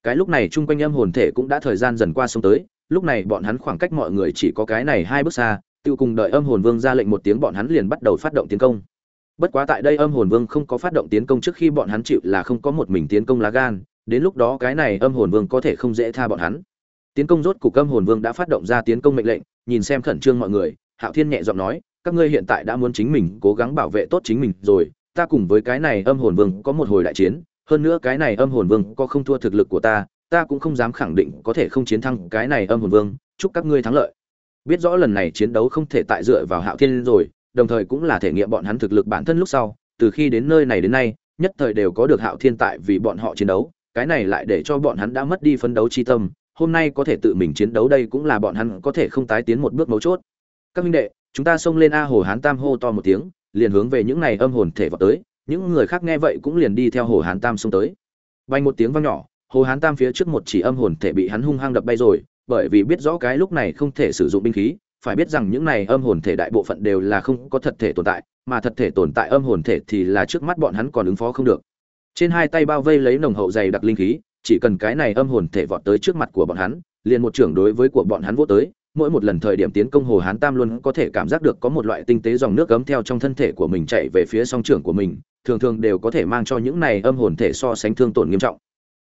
Cái lúc này chung quanh âm hồn thể cũng đã thời gian dần qua sông tới, lúc này bọn hắn khoảng cách mọi người chỉ có cái này hai bước xa tiêu cùng đợi âm hồn vương ra lệnh một tiếng bọn hắn liền bắt đầu phát động tiến công. Bất quá tại đây âm hồn vương không có phát động tiến công trước khi bọn hắn chịu là không có một mình tiến công lá gan, đến lúc đó cái này âm hồn vương có thể không dễ tha bọn hắn tiến công rốt cục âm hồn vương đã phát động ra tiến công mệnh lệnh, nhìn xem khẩn trương mọi người, hạo thiên nhẹ giọng nói, các ngươi hiện tại đã muốn chính mình cố gắng bảo vệ tốt chính mình rồi, ta cùng với cái này âm hồn vương có một hồi đại chiến, hơn nữa cái này âm hồn vương có không thua thực lực của ta ta cũng không dám khẳng định có thể không chiến thắng cái này âm hồn vương, chúc các ngươi thắng lợi. Biết rõ lần này chiến đấu không thể tại dựa vào hạo thiên rồi, đồng thời cũng là thể nghiệm bọn hắn thực lực bản thân lúc sau, từ khi đến nơi này đến nay, nhất thời đều có được hạo thiên tại vì bọn họ chiến đấu, cái này lại để cho bọn hắn đã mất đi phấn đấu chi tâm hôm nay có thể tự mình chiến đấu đây cũng là bọn hắn có thể không tái tiến một bước mấu chốt. Các minh đệ, chúng ta xông lên a hồ hán tam hô to một tiếng, liền hướng về những này âm hồn thể vào tới, những người khác nghe vậy cũng liền đi theo hồ hán tam xông tới. Bay một tiếng vang nhỏ, hồ hán tam phía trước một chỉ âm hồn thể bị hắn hung hăng đập bay rồi, bởi vì biết rõ cái lúc này không thể sử dụng binh khí, phải biết rằng những này âm hồn thể đại bộ phận đều là không có thật thể tồn tại, mà thật thể tồn tại âm hồn thể thì là trước mắt bọn hắn còn ứng phó không được. Trên hai tay bao vây lấy nồng hậu dày đặc linh khí chỉ cần cái này âm hồn thể vọt tới trước mặt của bọn hắn, liền một trưởng đối với của bọn hắn vô tới, mỗi một lần thời điểm tiến công hồ hán tam luôn có thể cảm giác được có một loại tinh tế dòng nước cấm theo trong thân thể của mình chạy về phía song trưởng của mình, thường thường đều có thể mang cho những này âm hồn thể so sánh thương tổn nghiêm trọng.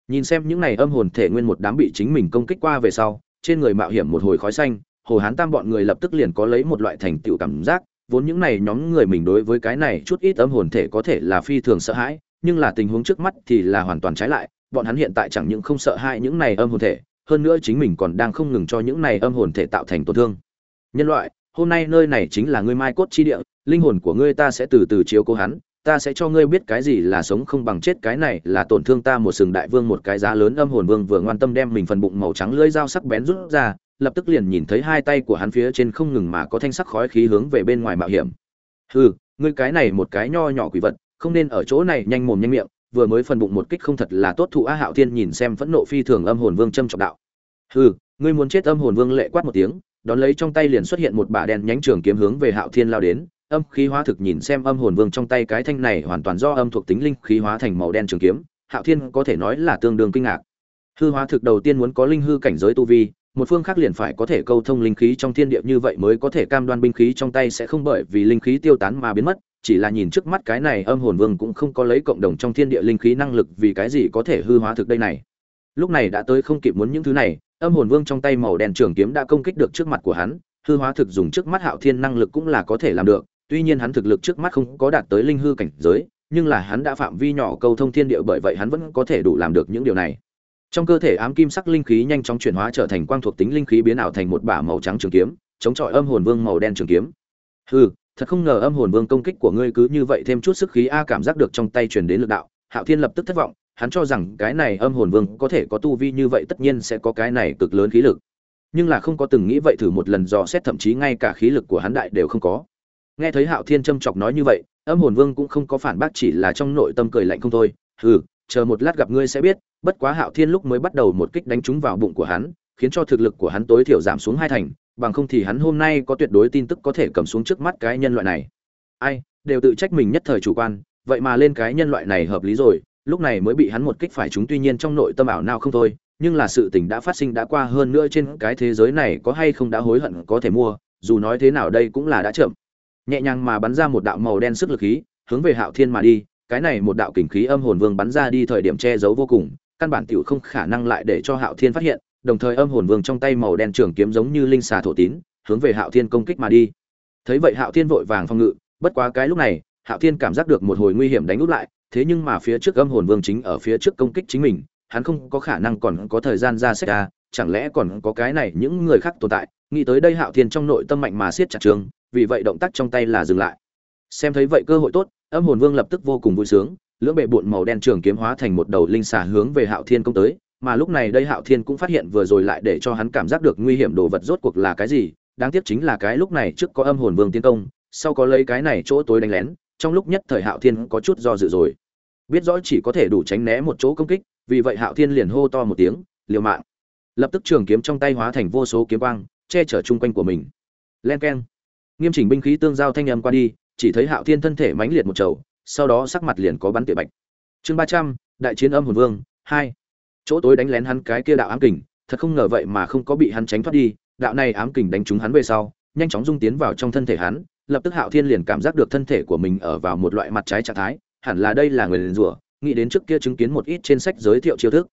Nhìn xem những này âm hồn thể nguyên một đám bị chính mình công kích qua về sau, trên người mạo hiểm một hồi khói xanh, hồ hán tam bọn người lập tức liền có lấy một loại thành tựu cảm giác, vốn những này nhóm người mình đối với cái này chút ít âm hồn thể có thể là phi thường sợ hãi, nhưng là tình huống trước mắt thì là hoàn toàn trái lại bọn hắn hiện tại chẳng những không sợ hãi những này âm hồn thể, hơn nữa chính mình còn đang không ngừng cho những này âm hồn thể tạo thành tổn thương. Nhân loại, hôm nay nơi này chính là ngươi mai cốt chi địa, linh hồn của ngươi ta sẽ từ từ chiếu cố hắn, ta sẽ cho ngươi biết cái gì là sống không bằng chết, cái này là tổn thương ta một sừng đại vương một cái giá lớn âm hồn vương vừa ngoan tâm đem mình phần bụng màu trắng lưỡi dao sắc bén rút ra, lập tức liền nhìn thấy hai tay của hắn phía trên không ngừng mà có thanh sắc khói khí hướng về bên ngoài mạo hiểm. Hừ, ngươi cái này một cái nho nhỏ quỷ vật, không nên ở chỗ này nhanh mồm nhanh miệng vừa mới phần bụng một kích không thật là tốt, thụ a hạo thiên nhìn xem phẫn nộ phi thường âm hồn vương châm trọng đạo. Hừ, ngươi muốn chết âm hồn vương lệ quát một tiếng, đón lấy trong tay liền xuất hiện một bả đen nhánh trường kiếm hướng về hạo thiên lao đến, âm khí hóa thực nhìn xem âm hồn vương trong tay cái thanh này hoàn toàn do âm thuộc tính linh khí hóa thành màu đen trường kiếm, hạo thiên có thể nói là tương đương kinh ngạc. Hư hóa thực đầu tiên muốn có linh hư cảnh giới tu vi, một phương khác liền phải có thể câu thông linh khí trong thiên địa như vậy mới có thể cam đoan binh khí trong tay sẽ không bởi vì linh khí tiêu tán mà biến mất chỉ là nhìn trước mắt cái này âm hồn vương cũng không có lấy cộng đồng trong thiên địa linh khí năng lực vì cái gì có thể hư hóa thực đây này. Lúc này đã tới không kịp muốn những thứ này, âm hồn vương trong tay màu đen trường kiếm đã công kích được trước mặt của hắn, hư hóa thực dùng trước mắt hạo thiên năng lực cũng là có thể làm được, tuy nhiên hắn thực lực trước mắt không có đạt tới linh hư cảnh giới, nhưng là hắn đã phạm vi nhỏ câu thông thiên địa bởi vậy hắn vẫn có thể đủ làm được những điều này. Trong cơ thể ám kim sắc linh khí nhanh chóng chuyển hóa trở thành quang thuộc tính linh khí biến ảo thành một bả màu trắng trường kiếm, chống chọi âm hồn vương màu đen trường kiếm. Hư thật không ngờ âm hồn vương công kích của ngươi cứ như vậy thêm chút sức khí a cảm giác được trong tay truyền đến lực đạo, hạo thiên lập tức thất vọng, hắn cho rằng cái này âm hồn vương có thể có tu vi như vậy tất nhiên sẽ có cái này cực lớn khí lực. Nhưng là không có từng nghĩ vậy thử một lần dò xét thậm chí ngay cả khí lực của hắn đại đều không có. Nghe thấy hạo thiên châm chọc nói như vậy, âm hồn vương cũng không có phản bác chỉ là trong nội tâm cười lạnh không thôi, hừ, chờ một lát gặp ngươi sẽ biết, bất quá hạo thiên lúc mới bắt đầu một kích đánh trúng vào bụng của hắn, khiến cho thực lực của hắn tối thiểu giảm xuống hai thành bằng không thì hắn hôm nay có tuyệt đối tin tức có thể cầm xuống trước mắt cái nhân loại này. Ai, đều tự trách mình nhất thời chủ quan, vậy mà lên cái nhân loại này hợp lý rồi, lúc này mới bị hắn một kích phải chúng tuy nhiên trong nội tâm ảo nào không thôi, nhưng là sự tình đã phát sinh đã qua hơn nữa trên cái thế giới này có hay không đã hối hận có thể mua, dù nói thế nào đây cũng là đã chậm. Nhẹ nhàng mà bắn ra một đạo màu đen sức lực khí, hướng về hạo thiên mà đi, cái này một đạo kình khí âm hồn vương bắn ra đi thời điểm che giấu vô cùng, căn bản tiểu không khả năng lại để cho hạo thiên phát hiện đồng thời âm hồn vương trong tay màu đen trường kiếm giống như linh xà thổ tín, hướng về hạo thiên công kích mà đi. Thấy vậy hạo thiên vội vàng phòng ngự, bất quá cái lúc này, hạo thiên cảm giác được một hồi nguy hiểm đánh úp lại, thế nhưng mà phía trước âm hồn vương chính ở phía trước công kích chính mình, hắn không có khả năng còn có thời gian ra xét ra chẳng lẽ còn có cái này những người khác tồn tại? Nghĩ tới đây hạo thiên trong nội tâm mạnh mà siết chặt trường, vì vậy động tác trong tay là dừng lại. Xem thấy vậy cơ hội tốt, âm hồn vương lập tức vô cùng vui sướng, lưỡng bệ bụn màu đen trường kiếm hóa thành một đầu linh xà hướng về hạo thiên công tới mà lúc này đây hạo thiên cũng phát hiện vừa rồi lại để cho hắn cảm giác được nguy hiểm đồ vật rốt cuộc là cái gì. Đáng tiếc chính là cái lúc này trước có âm hồn vương tiến công, sau có lấy cái này chỗ tối đánh lén, trong lúc nhất thời hạo thiên có chút do dự rồi. Biết rõ chỉ có thể đủ tránh né một chỗ công kích, vì vậy hạo thiên liền hô to một tiếng, liều mạng! Lập tức trường kiếm trong tay hóa thành vô số kiếm quang, che chở chung quanh của mình. Len keng. Nghiêm chỉnh binh khí tương giao thanh âm qua đi, chỉ thấy hạo thiên thân thể mãnh liệt một trầu, sau đó sắc mặt liền có bắn tỉa bạch. Chương ba trăm, đại chiến âm hồn vương, hai chỗ tối đánh lén hắn cái kia đạo ám kình, thật không ngờ vậy mà không có bị hắn tránh thoát đi, đạo này ám kình đánh trúng hắn về sau, nhanh chóng dung tiến vào trong thân thể hắn, lập tức hạo thiên liền cảm giác được thân thể của mình ở vào một loại mặt trái trạng thái, hẳn là đây là người liền rủa, nghĩ đến trước kia chứng kiến một ít trên sách giới thiệu chiêu thức.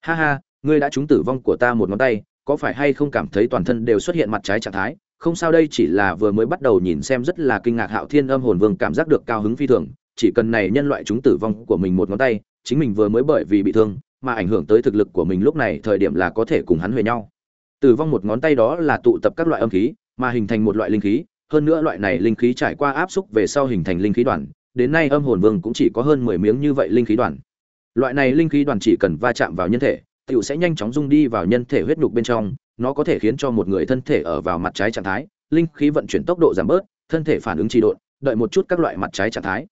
Ha ha, ngươi đã trúng tử vong của ta một ngón tay, có phải hay không cảm thấy toàn thân đều xuất hiện mặt trái trạng thái? Không sao đây, chỉ là vừa mới bắt đầu nhìn xem rất là kinh ngạc hạo thiên âm hồn vương cảm giác được cao hứng phi thường, chỉ cần này nhân loại chúng tử vong của mình một ngón tay, chính mình vừa mới bởi vì bị thương mà ảnh hưởng tới thực lực của mình lúc này, thời điểm là có thể cùng hắn huề nhau. Tử vong một ngón tay đó là tụ tập các loại âm khí, mà hình thành một loại linh khí. Hơn nữa loại này linh khí trải qua áp xúc về sau hình thành linh khí đoàn. Đến nay âm hồn vương cũng chỉ có hơn mười miếng như vậy linh khí đoàn. Loại này linh khí đoàn chỉ cần va chạm vào nhân thể, tiểu sẽ nhanh chóng dung đi vào nhân thể huyết nhục bên trong. Nó có thể khiến cho một người thân thể ở vào mặt trái trạng thái. Linh khí vận chuyển tốc độ giảm bớt, thân thể phản ứng trì độn, đợi một chút các loại mặt trái trạng thái.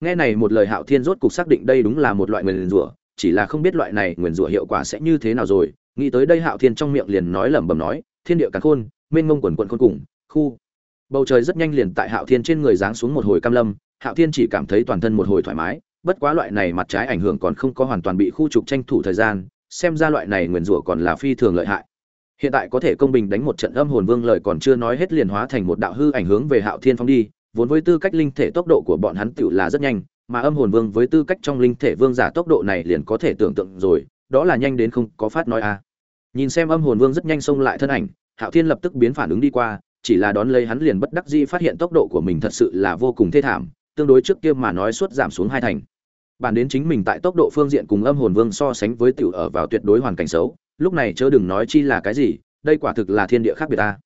Nghe này một lời hạo thiên rốt cục xác định đây đúng là một loại nguyền rủa chỉ là không biết loại này nguyền rủa hiệu quả sẽ như thế nào rồi. Nghĩ tới đây hạo thiên trong miệng liền nói lẩm bẩm nói, thiên địa càn khôn, mênh mông quần quận khôn cùng, khu. Bầu trời rất nhanh liền tại hạo thiên trên người giáng xuống một hồi cam lâm, hạo thiên chỉ cảm thấy toàn thân một hồi thoải mái, bất quá loại này mặt trái ảnh hưởng còn không có hoàn toàn bị khu trục tranh thủ thời gian, xem ra loại này nguyền rủa còn là phi thường lợi hại. Hiện tại có thể công bình đánh một trận âm hồn vương lời còn chưa nói hết liền hóa thành một đạo hư ảnh hướng về hạo thiên phong đi, vốn với tư cách linh thể tốc độ của bọn hắn tựu là rất nhanh mà âm hồn vương với tư cách trong linh thể vương giả tốc độ này liền có thể tưởng tượng rồi, đó là nhanh đến không có phát nói a à. nhìn xem âm hồn vương rất nhanh xông lại thân ảnh, hạo thiên lập tức biến phản ứng đi qua, chỉ là đón lấy hắn liền bất đắc dĩ phát hiện tốc độ của mình thật sự là vô cùng thê thảm, tương đối trước kia mà nói suốt giảm xuống hai thành bản đến chính mình tại tốc độ phương diện cùng âm hồn vương so sánh với tiểu ở vào tuyệt đối hoàn cảnh xấu, lúc này chớ đừng nói chi là cái gì, đây quả thực là thiên địa khác biệt ta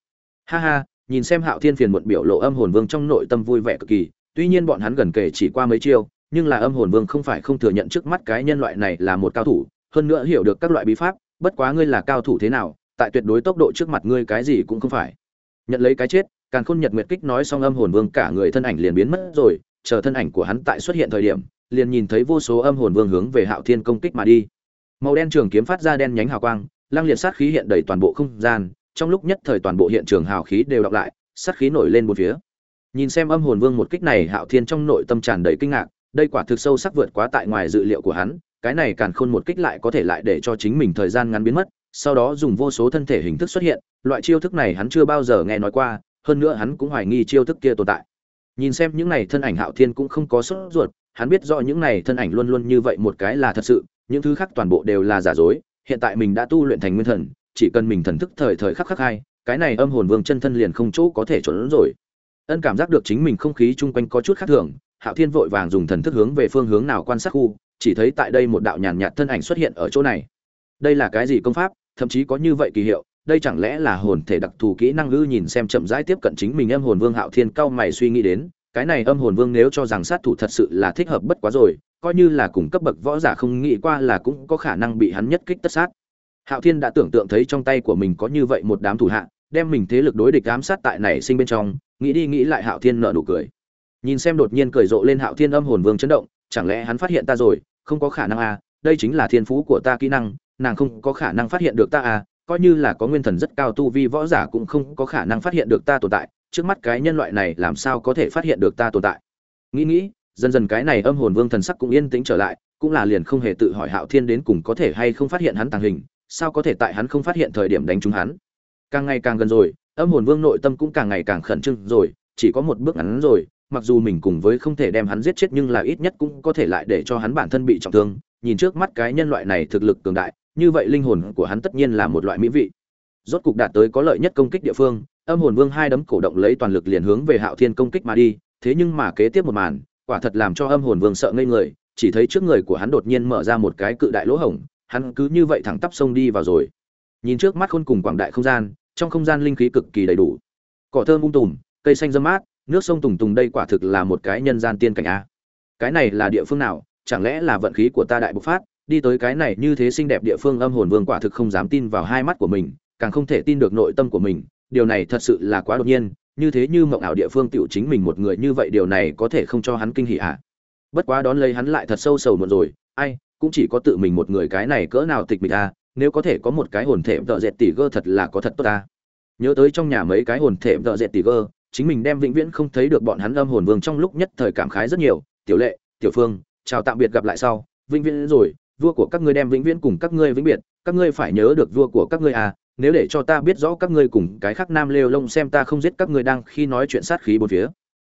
ha ha, nhìn xem hạo thiên phiền muộn biểu lộ âm hồn vương trong nội tâm vui vẻ cực kỳ tuy nhiên bọn hắn gần kể chỉ qua mấy chiêu, nhưng là âm hồn vương không phải không thừa nhận trước mắt cái nhân loại này là một cao thủ, hơn nữa hiểu được các loại bí pháp, bất quá ngươi là cao thủ thế nào, tại tuyệt đối tốc độ trước mặt ngươi cái gì cũng không phải. Nhận lấy cái chết càng khôn nhật nguyệt kích nói xong âm hồn vương cả người thân ảnh liền biến mất rồi, chờ thân ảnh của hắn tại xuất hiện thời điểm, liền nhìn thấy vô số âm hồn vương hướng về hạo thiên công kích mà đi. Màu đen trường kiếm phát ra đen nhánh hào quang lăng liệt sát khí hiện đầy toàn bộ không gian, trong lúc nhất thời toàn bộ hiện trường hào khí đều đọc lại, sát khí nổi lên một phía nhìn xem âm hồn vương một kích này, hạo thiên trong nội tâm tràn đầy kinh ngạc, đây quả thực sâu sắc vượt quá tại ngoài dự liệu của hắn, cái này càn khôn một kích lại có thể lại để cho chính mình thời gian ngắn biến mất, sau đó dùng vô số thân thể hình thức xuất hiện, loại chiêu thức này hắn chưa bao giờ nghe nói qua, hơn nữa hắn cũng hoài nghi chiêu thức kia tồn tại. Nhìn xem những này thân ảnh, hạo thiên cũng không có sốt ruột, hắn biết rõ những này thân ảnh luôn luôn như vậy một cái là thật sự, những thứ khác toàn bộ đều là giả dối, hiện tại mình đã tu luyện thành nguyên thần, chỉ cần mình thần thức thời thời khắc khắc hai, cái này âm hồn vương chân thân liền không chỗ có thể trốn rồi ân cảm giác được chính mình không khí chung quanh có chút khác thường, hạo thiên vội vàng dùng thần thức hướng về phương hướng nào quan sát khu, chỉ thấy tại đây một đạo nhàn nhạt thân ảnh xuất hiện ở chỗ này. Đây là cái gì công pháp, thậm chí có như vậy kỳ hiệu, đây chẳng lẽ là hồn thể đặc thù kỹ năng ư? Nhìn xem chậm rãi tiếp cận chính mình âm hồn vương hạo thiên cao mày suy nghĩ đến, cái này âm hồn vương nếu cho rằng sát thủ thật sự là thích hợp bất quá rồi, coi như là cùng cấp bậc võ giả không nghĩ qua là cũng có khả năng bị hắn nhất kích tất sát. Hạo thiên đã tưởng tượng thấy trong tay của mình có như vậy một đám thủ hạ, đem mình thế lực đối địch ám sát tại nảy sinh bên trong nghĩ đi nghĩ lại hạo thiên nở nụ cười. Nhìn xem đột nhiên cười rộ lên hạo thiên âm hồn vương chấn động, chẳng lẽ hắn phát hiện ta rồi? Không có khả năng à đây chính là thiên phú của ta kỹ năng, nàng không có khả năng phát hiện được ta à coi như là có nguyên thần rất cao tu vi võ giả cũng không có khả năng phát hiện được ta tồn tại, trước mắt cái nhân loại này làm sao có thể phát hiện được ta tồn tại? Nghĩ nghĩ, dần dần cái này âm hồn vương thần sắc cũng yên tĩnh trở lại, cũng là liền không hề tự hỏi hạo thiên đến cùng có thể hay không phát hiện hắn tàng hình, sao có thể tại hắn không phát hiện thời điểm đánh trúng hắn? Càng ngày càng gần rồi âm hồn vương nội tâm cũng càng ngày càng khẩn trương rồi, chỉ có một bước ngắn rồi, mặc dù mình cùng với không thể đem hắn giết chết nhưng là ít nhất cũng có thể lại để cho hắn bản thân bị trọng thương. Nhìn trước mắt cái nhân loại này thực lực cường đại, như vậy linh hồn của hắn tất nhiên là một loại mỹ vị. Rốt cục đạt tới có lợi nhất công kích địa phương, âm hồn vương hai đấm cổ động lấy toàn lực liền hướng về hạo thiên công kích mà đi, thế nhưng mà kế tiếp một màn, quả thật làm cho âm hồn vương sợ ngây người, chỉ thấy trước người của hắn đột nhiên mở ra một cái cự đại lỗ hổng, hắn cứ như vậy thẳng tắp sông đi vào rồi. Nhìn trước mắt khôn cùng quảng đại không gian trong không gian linh khí cực kỳ đầy đủ. Cỏ thơm ung tùm, cây xanh dâm mát, nước sông tùng tùng đây quả thực là một cái nhân gian tiên cảnh a. Cái này là địa phương nào? Chẳng lẽ là vận khí của ta đại bộc phát? Đi tới cái này như thế xinh đẹp địa phương âm hồn vương quả thực không dám tin vào hai mắt của mình, càng không thể tin được nội tâm của mình. Điều này thật sự là quá đột nhiên, như thế như mộng ảo địa phương tựu chính mình một người như vậy điều này có thể không cho hắn kinh hỉ ạ à. bất quá đón lấy hắn lại thật sâu sầu một rồi, ai, cũng chỉ có tự mình một người cái này cỡ nào tịch mịch à? Nếu có thể có một cái hồn thể vợ dệt tỷ gơ thật là có thật tốt ta. Nhớ tới trong nhà mấy cái hồn thể vợ dệt tỷ gơ, chính mình đem vĩnh viễn không thấy được bọn hắn âm hồn vương trong lúc nhất thời cảm khái rất nhiều. Tiểu lệ, tiểu phương, chào tạm biệt gặp lại sau. Vĩnh viễn rồi, vua của các ngươi đem vĩnh viễn cùng các ngươi vĩnh biệt. Các ngươi phải nhớ được vua của các ngươi à nếu để cho ta biết rõ các ngươi cùng cái khác nam lêu lông xem ta không giết các ngươi đang khi nói chuyện sát khí bốn phía.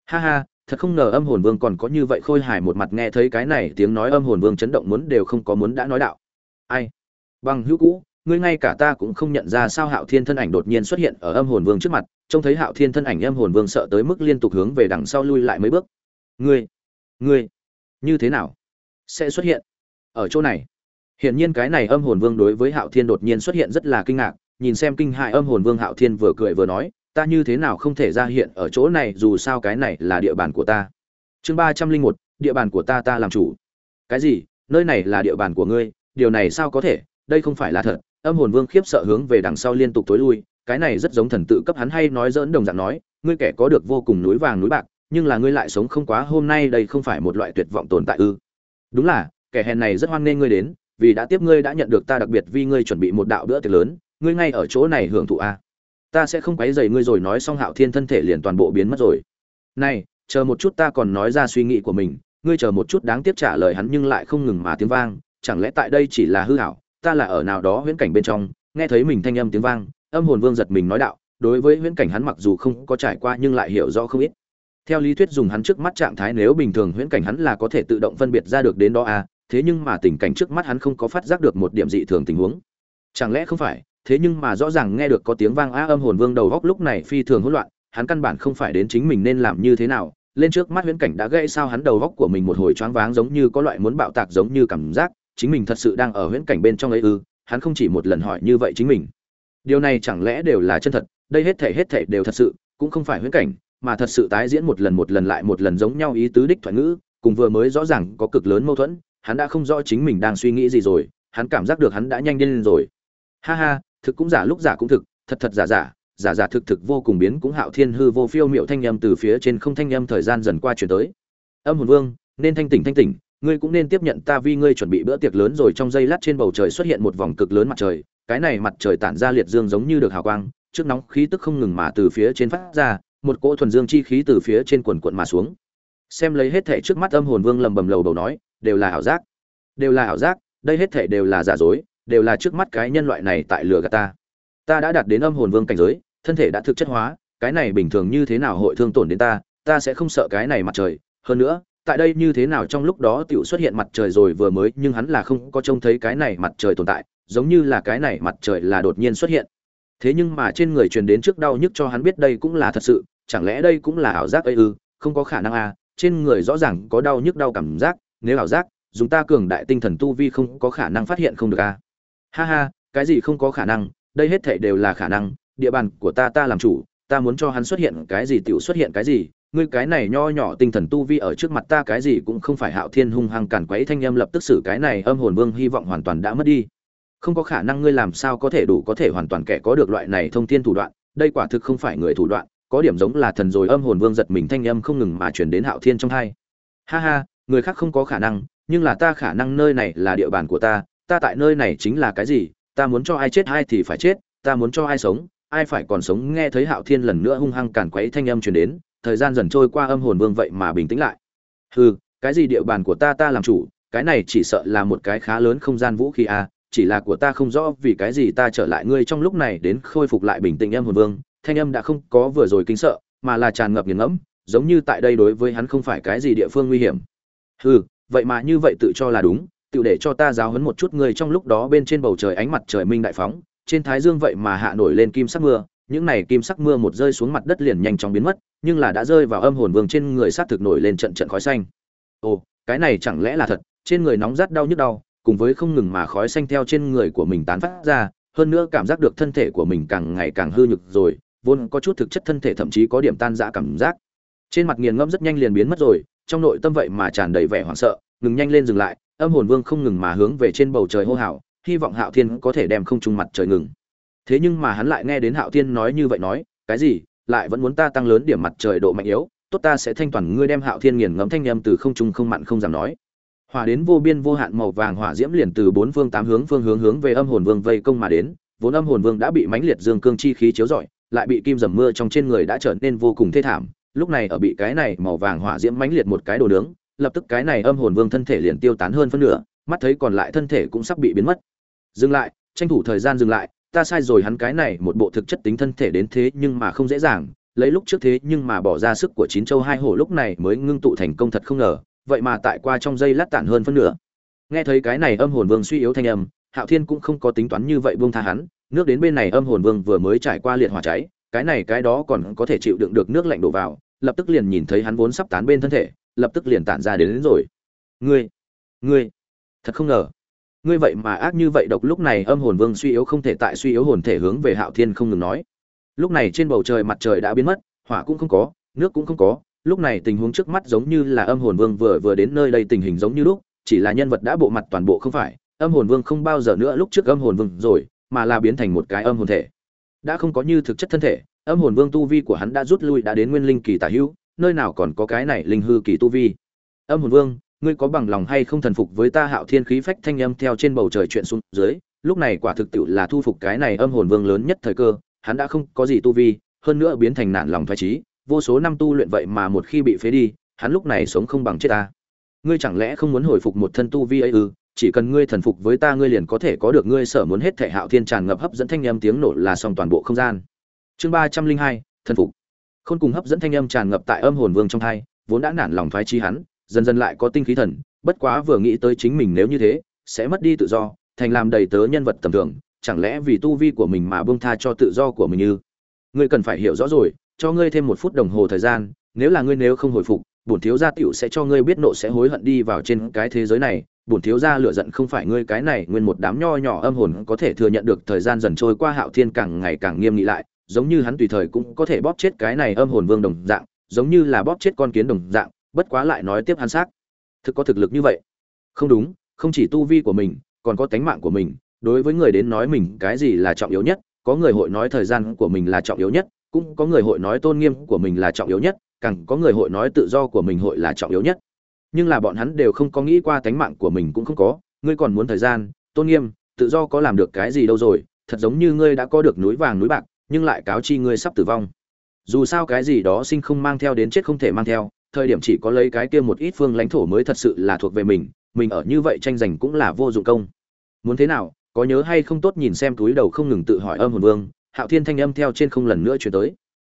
Ha ha, thật không ngờ âm hồn vương còn có như vậy khôi hài một mặt nghe thấy cái này tiếng nói âm hồn vương chấn động muốn đều không có muốn đã nói đạo. Ai? Bằng hữu cũ, ngươi ngay cả ta cũng không nhận ra sao hạo thiên thân ảnh đột nhiên xuất hiện ở âm hồn vương trước mặt, trông thấy hạo thiên thân ảnh âm hồn vương sợ tới mức liên tục hướng về đằng sau lui lại mấy bước. Ngươi ngươi, như thế nào sẽ xuất hiện ở chỗ này? Hiển nhiên cái này âm hồn vương đối với hạo thiên đột nhiên xuất hiện rất là kinh ngạc, nhìn xem kinh hại âm hồn vương hạo thiên vừa cười vừa nói, ta như thế nào không thể ra hiện ở chỗ này, dù sao cái này là địa bàn của ta. Chương ba trăm linh một, địa bàn của ta ta làm chủ. Cái gì? Nơi này là địa bàn của ngươi, điều này sao có thể? Đây không phải là thật, âm hồn vương khiếp sợ hướng về đằng sau liên tục tối lui, cái này rất giống thần tự cấp hắn hay nói dỡn đồng dạng nói, ngươi kẻ có được vô cùng núi vàng núi bạc, nhưng là ngươi lại sống không quá, hôm nay đây không phải một loại tuyệt vọng tồn tại ư. Đúng là, kẻ hèn này rất hoan nghênh ngươi đến, vì đã tiếp ngươi đã nhận được ta đặc biệt vì ngươi chuẩn bị một đạo bữa tiệc lớn, ngươi ngay ở chỗ này hưởng thụ a. Ta sẽ không quấy dày ngươi rồi nói xong hạo thiên thân thể liền toàn bộ biến mất rồi. Này, chờ một chút ta còn nói ra suy nghĩ của mình, ngươi chờ một chút đáng tiếc trả lời hắn nhưng lại không ngừng mà tiếng vang, chẳng lẽ tại đây chỉ là hư hảo ta là ở nào đó huyễn cảnh bên trong, nghe thấy mình thanh âm tiếng vang, âm hồn vương giật mình nói đạo, đối với huyễn cảnh hắn mặc dù không có trải qua nhưng lại hiểu rõ không ít. Theo lý thuyết dùng hắn trước mắt trạng thái nếu bình thường huyễn cảnh hắn là có thể tự động phân biệt ra được đến đó à thế nhưng mà tình cảnh trước mắt hắn không có phát giác được một điểm dị thường tình huống. Chẳng lẽ không phải, thế nhưng mà rõ ràng nghe được có tiếng vang a âm hồn vương đầu góc lúc này phi thường hỗn loạn, hắn căn bản không phải đến chính mình nên làm như thế nào, lên trước mắt huyễn cảnh đã gây sao hắn đầu góc của mình một hồi choáng váng giống như có loại muốn bạo tạc giống như cảm giác chính mình thật sự đang ở huyễn cảnh bên trong ấy ư, hắn không chỉ một lần hỏi như vậy chính mình. Điều này chẳng lẽ đều là chân thật, đây hết thể hết thể đều thật sự, cũng không phải huyễn cảnh, mà thật sự tái diễn một lần một lần lại một lần giống nhau ý tứ đích thoại ngữ, cùng vừa mới rõ ràng có cực lớn mâu thuẫn, hắn đã không rõ chính mình đang suy nghĩ gì rồi, hắn cảm giác được hắn đã nhanh lên rồi. Ha ha, thực cũng giả lúc giả cũng thực, thật thật giả giả giả giả thực thực vô cùng biến cũng hạo thiên hư vô phiêu miệu thanh âm từ phía trên không thanh âm thời gian dần qua chuyển tới. Âm hồn vương, nên thanh tỉnh thanh tỉnh ngươi cũng nên tiếp nhận ta vì ngươi chuẩn bị bữa tiệc lớn rồi trong giây lát trên bầu trời xuất hiện một vòng cực lớn mặt trời, cái này mặt trời tản ra liệt dương giống như được hào quang, trước nóng khí tức không ngừng mà từ phía trên phát ra, một cỗ thuần dương chi khí từ phía trên quần quận mà xuống. Xem lấy hết thể trước mắt âm hồn vương lầm bầm lầu đầu nói, đều là ảo giác, đều là ảo giác, đây hết thể đều là giả dối, đều là trước mắt cái nhân loại này tại lừa gạt ta. Ta đã đạt đến âm hồn vương cảnh giới, thân thể đã thực chất hóa, cái này bình thường như thế nào hội thương tổn đến ta ta sẽ không sợ cái này mặt trời. Hơn nữa tại đây như thế nào trong lúc đó tiểu xuất hiện mặt trời rồi vừa mới, nhưng hắn là không có trông thấy cái này mặt trời tồn tại, giống như là cái này mặt trời là đột nhiên xuất hiện. Thế nhưng mà trên người truyền đến trước đau nhức cho hắn biết đây cũng là thật sự, chẳng lẽ đây cũng là ảo giác ấy ư? Không có khả năng à trên người rõ ràng có đau nhức đau cảm giác, nếu ảo giác, dùng ta cường đại tinh thần tu vi không có khả năng phát hiện không được à. Ha ha, cái gì không có khả năng, đây hết thảy đều là khả năng, địa bàn của ta ta làm chủ, ta muốn cho hắn xuất hiện cái gì, tiểu xuất hiện cái gì ngươi cái này nho nhỏ tinh thần tu vi ở trước mặt ta cái gì cũng không phải hạo thiên hung hăng cản quấy thanh âm lập tức xử cái này âm hồn vương hy vọng hoàn toàn đã mất đi. Không có khả năng ngươi làm sao có thể đủ có thể hoàn toàn kẻ có được loại này thông thiên thủ đoạn, đây quả thực không phải người thủ đoạn, có điểm giống là thần rồi âm hồn vương giật mình thanh âm không ngừng mà chuyển đến hạo thiên trong hai. Ha ha, người khác không có khả năng, nhưng là ta khả năng nơi này là địa bàn của ta ta tại nơi này chính là cái gì, ta muốn cho ai chết ai thì phải chết, ta muốn cho ai sống, ai phải còn sống nghe thấy hạo thiên lần nữa hung hăng càn quấy thanh âm truyền đến thời gian dần trôi qua âm hồn vương vậy mà bình tĩnh lại. Hừ cái gì địa bàn của ta ta làm chủ cái này chỉ sợ là một cái khá lớn không gian vũ khí a à, chỉ là của ta không rõ vì cái gì ta trở lại ngươi trong lúc này đến khôi phục lại bình tĩnh âm hồn vương thanh âm đã không có vừa rồi kinh sợ mà là tràn ngập nghiền ngẫm giống như tại đây đối với hắn không phải cái gì địa phương nguy hiểm. Hừ vậy mà như vậy tự cho là đúng tự để cho ta giáo hấn một chút ngươi trong lúc đó bên trên bầu trời ánh mặt trời minh đại phóng trên thái dương vậy mà hạ nổi lên kim sắc mưa những này kim sắc mưa một rơi xuống mặt đất liền nhanh chóng biến mất, nhưng là đã rơi vào âm hồn vương trên người sát thực nổi lên trận trận khói xanh. Ồ, cái này chẳng lẽ là thật, trên người nóng rát đau nhức đau, cùng với không ngừng mà khói xanh theo trên người của mình tán phát ra, hơn nữa cảm giác được thân thể của mình càng ngày càng hư nhược rồi, vốn có chút thực chất thân thể thậm chí có điểm tan rã cảm giác. Trên mặt nghiền ngẫm rất nhanh liền biến mất rồi, trong nội tâm vậy mà tràn đầy vẻ hoảng sợ, ngừng nhanh lên dừng lại, âm hồn vương không ngừng mà hướng về trên bầu trời hô hào, hy vọng hạo thiên có thể đem không trung mặt trời ngừng thế nhưng mà hắn lại nghe đến hạo thiên nói như vậy nói, cái gì? Lại vẫn muốn ta tăng lớn điểm mặt trời độ mạnh yếu, tốt ta sẽ thanh toàn ngươi đem hạo thiên nghiền ngẫm thanh em từ không trung không mặn không dám nói. Hỏa đến vô biên vô hạn màu vàng hỏa diễm liền từ bốn phương tám hướng phương hướng hướng về âm hồn vương vây công mà đến, vốn âm hồn vương đã bị mãnh liệt dương cương chi khí chiếu rọi, lại bị kim dầm mưa trong trên người đã trở nên vô cùng thê thảm, lúc này ở bị cái này màu vàng hỏa diễm mãnh liệt một cái đồ nướng, lập tức cái này âm hồn vương thân thể liền tiêu tán hơn phân nửa, mắt thấy còn lại thân thể cũng sắp bị biến mất. Dừng lại, tranh thủ thời gian dừng lại ta sai rồi hắn cái này một bộ thực chất tính thân thể đến thế nhưng mà không dễ dàng lấy lúc trước thế nhưng mà bỏ ra sức của chín châu hai hổ lúc này mới ngưng tụ thành công thật không ngờ vậy mà tại qua trong giây lát tản hơn phân nửa. Nghe thấy cái này âm hồn vương suy yếu thanh âm hạo thiên cũng không có tính toán như vậy buông tha hắn nước đến bên này âm hồn vương vừa mới trải qua liệt hỏa cháy cái này cái đó còn có thể chịu đựng được nước lạnh đổ vào lập tức liền nhìn thấy hắn vốn sắp tán bên thân thể lập tức liền tản ra đến, đến rồi. Ngươi ngươi thật không ngờ ngươi vậy mà ác như vậy độc, lúc này âm hồn vương suy yếu không thể tại suy yếu hồn thể hướng về hạo thiên không ngừng nói. Lúc này trên bầu trời mặt trời đã biến mất, hỏa cũng không có, nước cũng không có. Lúc này tình huống trước mắt giống như là âm hồn vương vừa vừa đến nơi đây tình hình giống như lúc, chỉ là nhân vật đã bộ mặt toàn bộ không phải. Âm hồn vương không bao giờ nữa lúc trước âm hồn vương rồi, mà là biến thành một cái âm hồn thể. Đã không có như thực chất thân thể, âm hồn vương tu vi của hắn đã rút lui, đã đến nguyên linh kỳ tả hữu, nơi nào còn có cái này linh hư kỳ tu vi. Âm hồn vương ngươi có bằng lòng hay không thần phục với ta hạo thiên khí phách thanh âm theo trên bầu trời chuyện xuống dưới, lúc này quả thực tiệu là thu phục cái này âm hồn vương lớn nhất thời cơ, hắn đã không có gì tu vi, hơn nữa biến thành nạn lòng thoái trí vô số năm tu luyện vậy mà một khi bị phế đi, hắn lúc này sống không bằng chết ta. Ngươi chẳng lẽ không muốn hồi phục một thân tu vi ấy ư? Chỉ cần ngươi thần phục với ta ngươi liền có thể có được, ngươi sở muốn hết thể hạo thiên tràn ngập hấp dẫn thanh âm tiếng nổ là xong toàn bộ không gian. Chương ba trăm linh hai, thần phục. Khôn cùng hấp dẫn thanh âm tràn ngập tại âm hồn vương trong thai vốn đã nản lòng thoái trí hắn dần dần lại có tinh khí thần, bất quá vừa nghĩ tới chính mình nếu như thế, sẽ mất đi tự do, thành làm đầy tớ nhân vật tầm thường, chẳng lẽ vì tu vi của mình mà buông tha cho tự do của mình như ngươi cần phải hiểu rõ rồi, cho ngươi thêm một phút đồng hồ thời gian, nếu là ngươi nếu không hồi phục, bổn thiếu gia tiểu sẽ cho ngươi biết nộ sẽ hối hận đi vào trên cái thế giới này, bổn thiếu gia lựa giận không phải ngươi, cái này nguyên một đám nho nhỏ âm hồn có thể thừa nhận được thời gian dần trôi qua hạo thiên càng ngày càng nghiêm nghị lại, giống như hắn tùy thời cũng có thể bóp chết cái này âm hồn vương đồng dạng, giống như là bóp chết con kiến đồng dạng bất quá lại nói tiếp hắn xác. Thực có thực lực như vậy. Không đúng, không chỉ tu vi của mình, còn có tánh mạng của mình. Đối với người đến nói mình cái gì là trọng yếu nhất, có người hội nói thời gian của mình là trọng yếu nhất, cũng có người hội nói tôn nghiêm của mình là trọng yếu nhất, càng có người hội nói tự do của mình hội là trọng yếu nhất. Nhưng là bọn hắn đều không có nghĩ qua tánh mạng của mình cũng không có. Ngươi còn muốn thời gian, tôn nghiêm, tự do có làm được cái gì đâu rồi, thật giống như ngươi đã có được núi vàng núi bạc, nhưng lại cáo chi ngươi sắp tử vong. Dù sao cái gì đó sinh không mang theo đến chết không thể mang theo thời điểm chỉ có lấy cái kia một ít phương lãnh thổ mới thật sự là thuộc về mình mình ở như vậy tranh giành cũng là vô dụng công. Muốn thế nào, có nhớ hay không tốt nhìn xem túi đầu không ngừng tự hỏi âm hồn vương, hạo thiên thanh âm theo trên không lần nữa chuyển tới.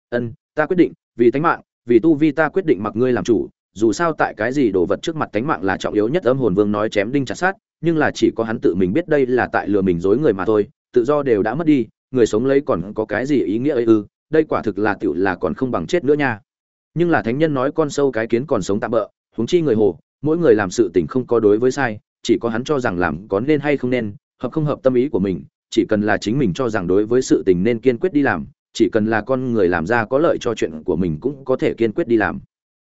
Ân, ta quyết định, vì tánh mạng, vì tu vi ta quyết định mặc ngươi làm chủ, dù sao tại cái gì đồ vật trước mặt tánh mạng là trọng yếu nhất âm hồn vương nói chém đinh chặt sát nhưng là chỉ có hắn tự mình biết đây là tại lừa mình dối người mà thôi, tự do đều đã mất đi, người sống lấy còn có cái gì ý nghĩa ấy ư, đây quả thực là tiểu là còn không bằng chết nữa nha nhưng là thánh nhân nói con sâu cái kiến còn sống tạm bỡ huống chi người hồ, mỗi người làm sự tình không có đối với sai, chỉ có hắn cho rằng làm có nên hay không nên, hợp không hợp tâm ý của mình, chỉ cần là chính mình cho rằng đối với sự tình nên kiên quyết đi làm, chỉ cần là con người làm ra có lợi cho chuyện của mình cũng có thể kiên quyết đi làm.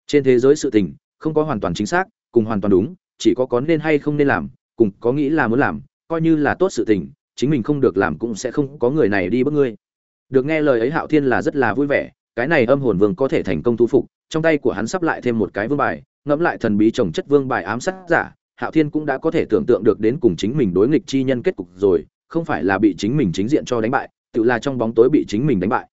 Trên thế giới sự tình, không có hoàn toàn chính xác, cùng hoàn toàn đúng, chỉ có có nên hay không nên làm, cùng có nghĩ là muốn làm, coi như là tốt sự tình, chính mình không được làm cũng sẽ không có người này đi bước ngươi. Được nghe lời ấy hạo thiên là rất là vui vẻ cái này âm hồn vương có thể thành công thu phục, trong tay của hắn sắp lại thêm một cái vương bài, ngẫm lại thần bí trồng chất vương bài ám sát giả, hạo thiên cũng đã có thể tưởng tượng được đến cùng chính mình đối nghịch chi nhân kết cục rồi, không phải là bị chính mình chính diện cho đánh bại, tự là trong bóng tối bị chính mình đánh bại.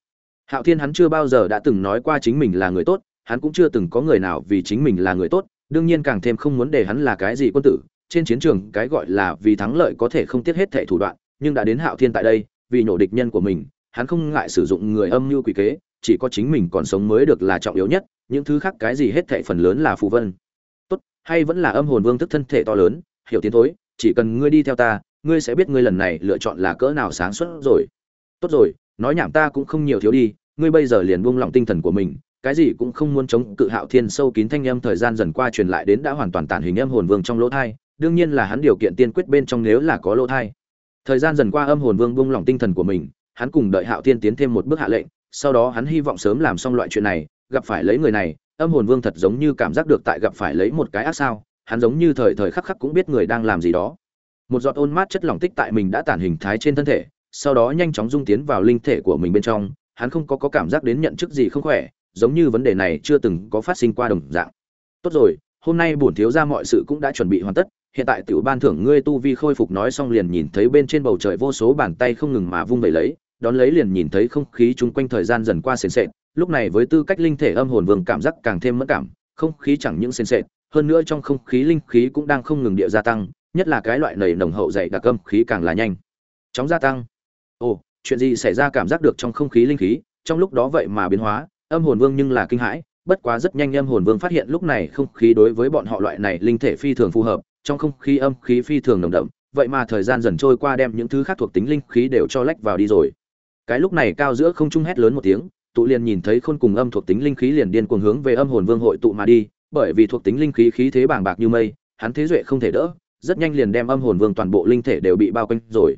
Hạo thiên hắn chưa bao giờ đã từng nói qua chính mình là người tốt, hắn cũng chưa từng có người nào vì chính mình là người tốt, đương nhiên càng thêm không muốn để hắn là cái gì quân tử, trên chiến trường cái gọi là vì thắng lợi có thể không tiếc hết thệ thủ đoạn, nhưng đã đến hạo thiên tại đây, vì nhổ địch nhân của mình, hắn không ngại sử dụng người âm mưu quỷ kế chỉ có chính mình còn sống mới được là trọng yếu nhất, những thứ khác cái gì hết thệ phần lớn là phù vân. Tốt, hay vẫn là âm hồn vương thức thân thể to lớn, hiểu tiến thối, chỉ cần ngươi đi theo ta, ngươi sẽ biết ngươi lần này lựa chọn là cỡ nào sáng suốt rồi. Tốt rồi, nói nhảm ta cũng không nhiều thiếu đi, ngươi bây giờ liền buông lỏng tinh thần của mình, cái gì cũng không muốn chống cự hạo thiên sâu kín thanh âm thời gian dần qua truyền lại đến đã hoàn toàn tàn hình âm hồn vương trong lỗ thai, đương nhiên là hắn điều kiện tiên quyết bên trong nếu là có lỗ thai. Thời gian dần qua âm hồn vương buông lỏng tinh thần của mình, hắn cùng đợi hạo thiên tiến thêm một bước hạ lệnh sau đó hắn hy vọng sớm làm xong loại chuyện này gặp phải lấy người này âm hồn vương thật giống như cảm giác được tại gặp phải lấy một cái ác sao hắn giống như thời thời khắc khắc cũng biết người đang làm gì đó. Một giọt ôn mát chất lỏng tích tại mình đã tản hình thái trên thân thể sau đó nhanh chóng dung tiến vào linh thể của mình bên trong hắn không có, có cảm giác đến nhận chức gì không khỏe giống như vấn đề này chưa từng có phát sinh qua đồng dạng. Tốt rồi hôm nay bổn thiếu ra mọi sự cũng đã chuẩn bị hoàn tất hiện tại tiểu ban thưởng ngươi tu vi khôi phục nói xong liền nhìn thấy bên trên bầu trời vô số bàn tay không ngừng mà vung vẩy lấy đón lấy liền nhìn thấy không khí chung quanh thời gian dần qua sền sệt, lúc này với tư cách linh thể âm hồn vương cảm giác càng thêm mất cảm, không khí chẳng những sền sệt, hơn nữa trong không khí linh khí cũng đang không ngừng địa gia tăng, nhất là cái loại nầy nồng hậu dày đặc âm khí càng là nhanh. Chóng gia tăng. Ồ, chuyện gì xảy ra cảm giác được trong không khí linh khí, trong lúc đó vậy mà biến hóa, âm hồn vương nhưng là kinh hãi, bất quá rất nhanh âm hồn vương phát hiện lúc này không khí đối với bọn họ loại này linh thể phi thường phù hợp, trong không khí âm khí phi thường nồng đậm, vậy mà thời gian dần trôi qua đem những thứ khác thuộc tính linh khí đều cho lách vào đi rồi cái lúc này cao giữa không trung hét lớn một tiếng, tụ liền nhìn thấy khôn cùng âm thuộc tính linh khí liền điên cuồng hướng về âm hồn vương hội tụ mà đi, bởi vì thuộc tính linh khí khí thế bàng bạc như mây, hắn thế duệ không thể đỡ, rất nhanh liền đem âm hồn vương toàn bộ linh thể đều bị bao quanh rồi.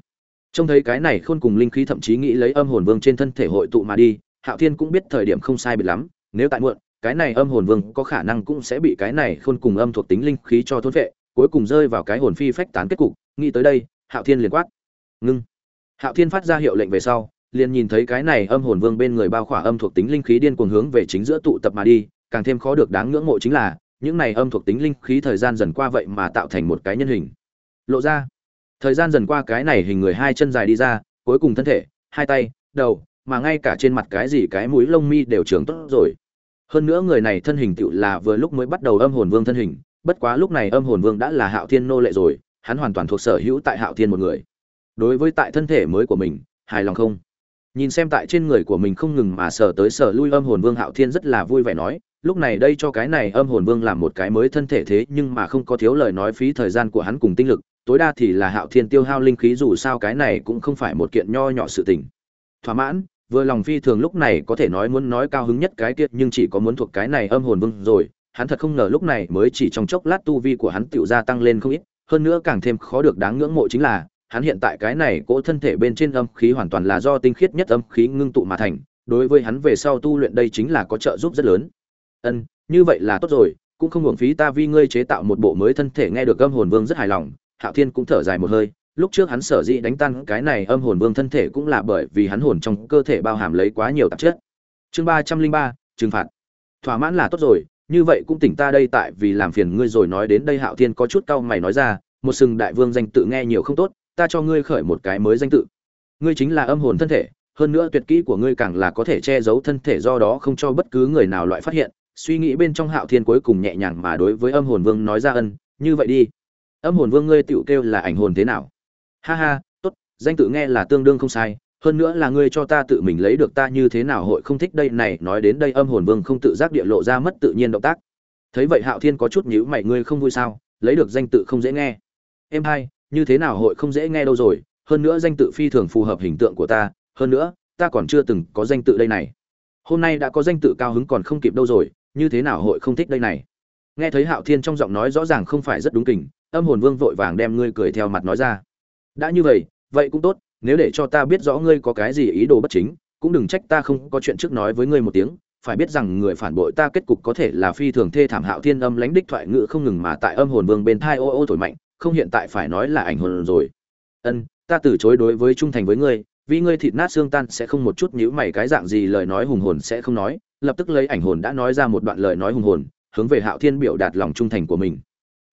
Trông thấy cái này khôn cùng linh khí thậm chí nghĩ lấy âm hồn vương trên thân thể hội tụ mà đi, hạo thiên cũng biết thời điểm không sai biệt lắm, nếu tại muộn, cái này âm hồn vương có khả năng cũng sẽ bị cái này khôn cùng âm thuộc tính linh khí cho thôn vệ, cuối cùng rơi vào cái hồn phi phách tán kết cục, nghĩ tới đây, hạo thiên liền quát. Ngưng. Hạo thiên phát ra hiệu lệnh về sau liền nhìn thấy cái này âm hồn vương bên người bao khỏa âm thuộc tính linh khí điên cuồng hướng về chính giữa tụ tập mà đi, càng thêm khó được đáng ngưỡng mộ chính là, những này âm thuộc tính linh khí thời gian dần qua vậy mà tạo thành một cái nhân hình. Lộ ra, thời gian dần qua cái này hình người hai chân dài đi ra, cuối cùng thân thể, hai tay, đầu, mà ngay cả trên mặt cái gì cái mũi lông mi đều trưởng tốt rồi. Hơn nữa người này thân hình tựu là vừa lúc mới bắt đầu âm hồn vương thân hình, bất quá lúc này âm hồn vương đã là hạo thiên nô lệ rồi, hắn hoàn toàn thuộc sở hữu tại hạo thiên một người. Đối với tại thân thể mới của mình, hài lòng không? Nhìn xem tại trên người của mình không ngừng mà sờ tới sờ lui âm hồn vương hạo thiên rất là vui vẻ nói, lúc này đây cho cái này âm hồn vương làm một cái mới thân thể thế nhưng mà không có thiếu lời nói phí thời gian của hắn cùng tinh lực, tối đa thì là hạo thiên tiêu hao linh khí dù sao cái này cũng không phải một kiện nho nhỏ sự tình. Thỏa mãn, vừa lòng phi thường lúc này có thể nói muốn nói cao hứng nhất cái tiết nhưng chỉ có muốn thuộc cái này âm hồn vương rồi, hắn thật không ngờ lúc này mới chỉ trong chốc lát tu vi của hắn tựu gia tăng lên không ít, hơn nữa càng thêm khó được đáng ngưỡng mộ chính là hắn hiện tại cái này cỗ thân thể bên trên âm khí hoàn toàn là do tinh khiết nhất âm khí ngưng tụ mà thành, đối với hắn về sau tu luyện đây chính là có trợ giúp rất lớn. Ân, như vậy là tốt rồi, cũng không hưởng phí ta vi ngươi chế tạo một bộ mới thân thể nghe được âm hồn vương rất hài lòng, hạo thiên cũng thở dài một hơi, lúc trước hắn sở dĩ đánh tan cái này âm hồn vương thân thể cũng là bởi vì hắn hồn trong cơ thể bao hàm lấy quá nhiều tạp chất. Chương ba trăm linh ba, trừng phạt. Thỏa mãn là tốt rồi, như vậy cũng tỉnh ta đây tại vì làm phiền ngươi rồi nói đến đây hạo thiên có chút cau mày nói ra, một sừng đại vương danh tự nghe nhiều không tốt ta cho ngươi khởi một cái mới danh tự. Ngươi chính là âm hồn thân thể, hơn nữa tuyệt kỹ của ngươi càng là có thể che giấu thân thể do đó không cho bất cứ người nào loại phát hiện. Suy nghĩ bên trong hạo thiên cuối cùng nhẹ nhàng mà đối với âm hồn vương nói ra ân, như vậy đi. Âm hồn vương ngươi tựu kêu là ảnh hồn thế nào? Ha ha, tốt, danh tự nghe là tương đương không sai, hơn nữa là ngươi cho ta tự mình lấy được ta như thế nào hội không thích đây này, nói đến đây âm hồn vương không tự giác địa lộ ra mất tự nhiên động tác. Thấy vậy hạo thiên có chút nhíu mày, ngươi không vui sao? Lấy được danh tự không dễ nghe. Em hai như thế nào hội không dễ nghe đâu rồi, hơn nữa danh tự phi thường phù hợp hình tượng của ta, hơn nữa, ta còn chưa từng có danh tự đây này. Hôm nay đã có danh tự cao hứng còn không kịp đâu rồi, như thế nào hội không thích đây này? Nghe thấy hạo thiên trong giọng nói rõ ràng không phải rất đúng kình, âm hồn vương vội vàng đem ngươi cười theo mặt nói ra. Đã như vậy vậy cũng tốt, nếu để cho ta biết rõ ngươi có cái gì ý đồ bất chính, cũng đừng trách ta không có chuyện trước nói với ngươi một tiếng, phải biết rằng người phản bội ta kết cục có thể là phi thường thê thảm hạo thiên âm lãnh đích thoại ngữ không ngừng mà tại âm hồn vương bên thai ô ô thổi mạnh không hiện tại phải nói là ảnh hồn rồi. Ân, ta từ chối đối với trung thành với ngươi, vì ngươi thịt nát xương tan sẽ không một chút nhíu mày cái dạng gì lời nói hùng hồn sẽ không nói, lập tức lấy ảnh hồn đã nói ra một đoạn lời nói hùng hồn, hướng về hạo thiên biểu đạt lòng trung thành của mình.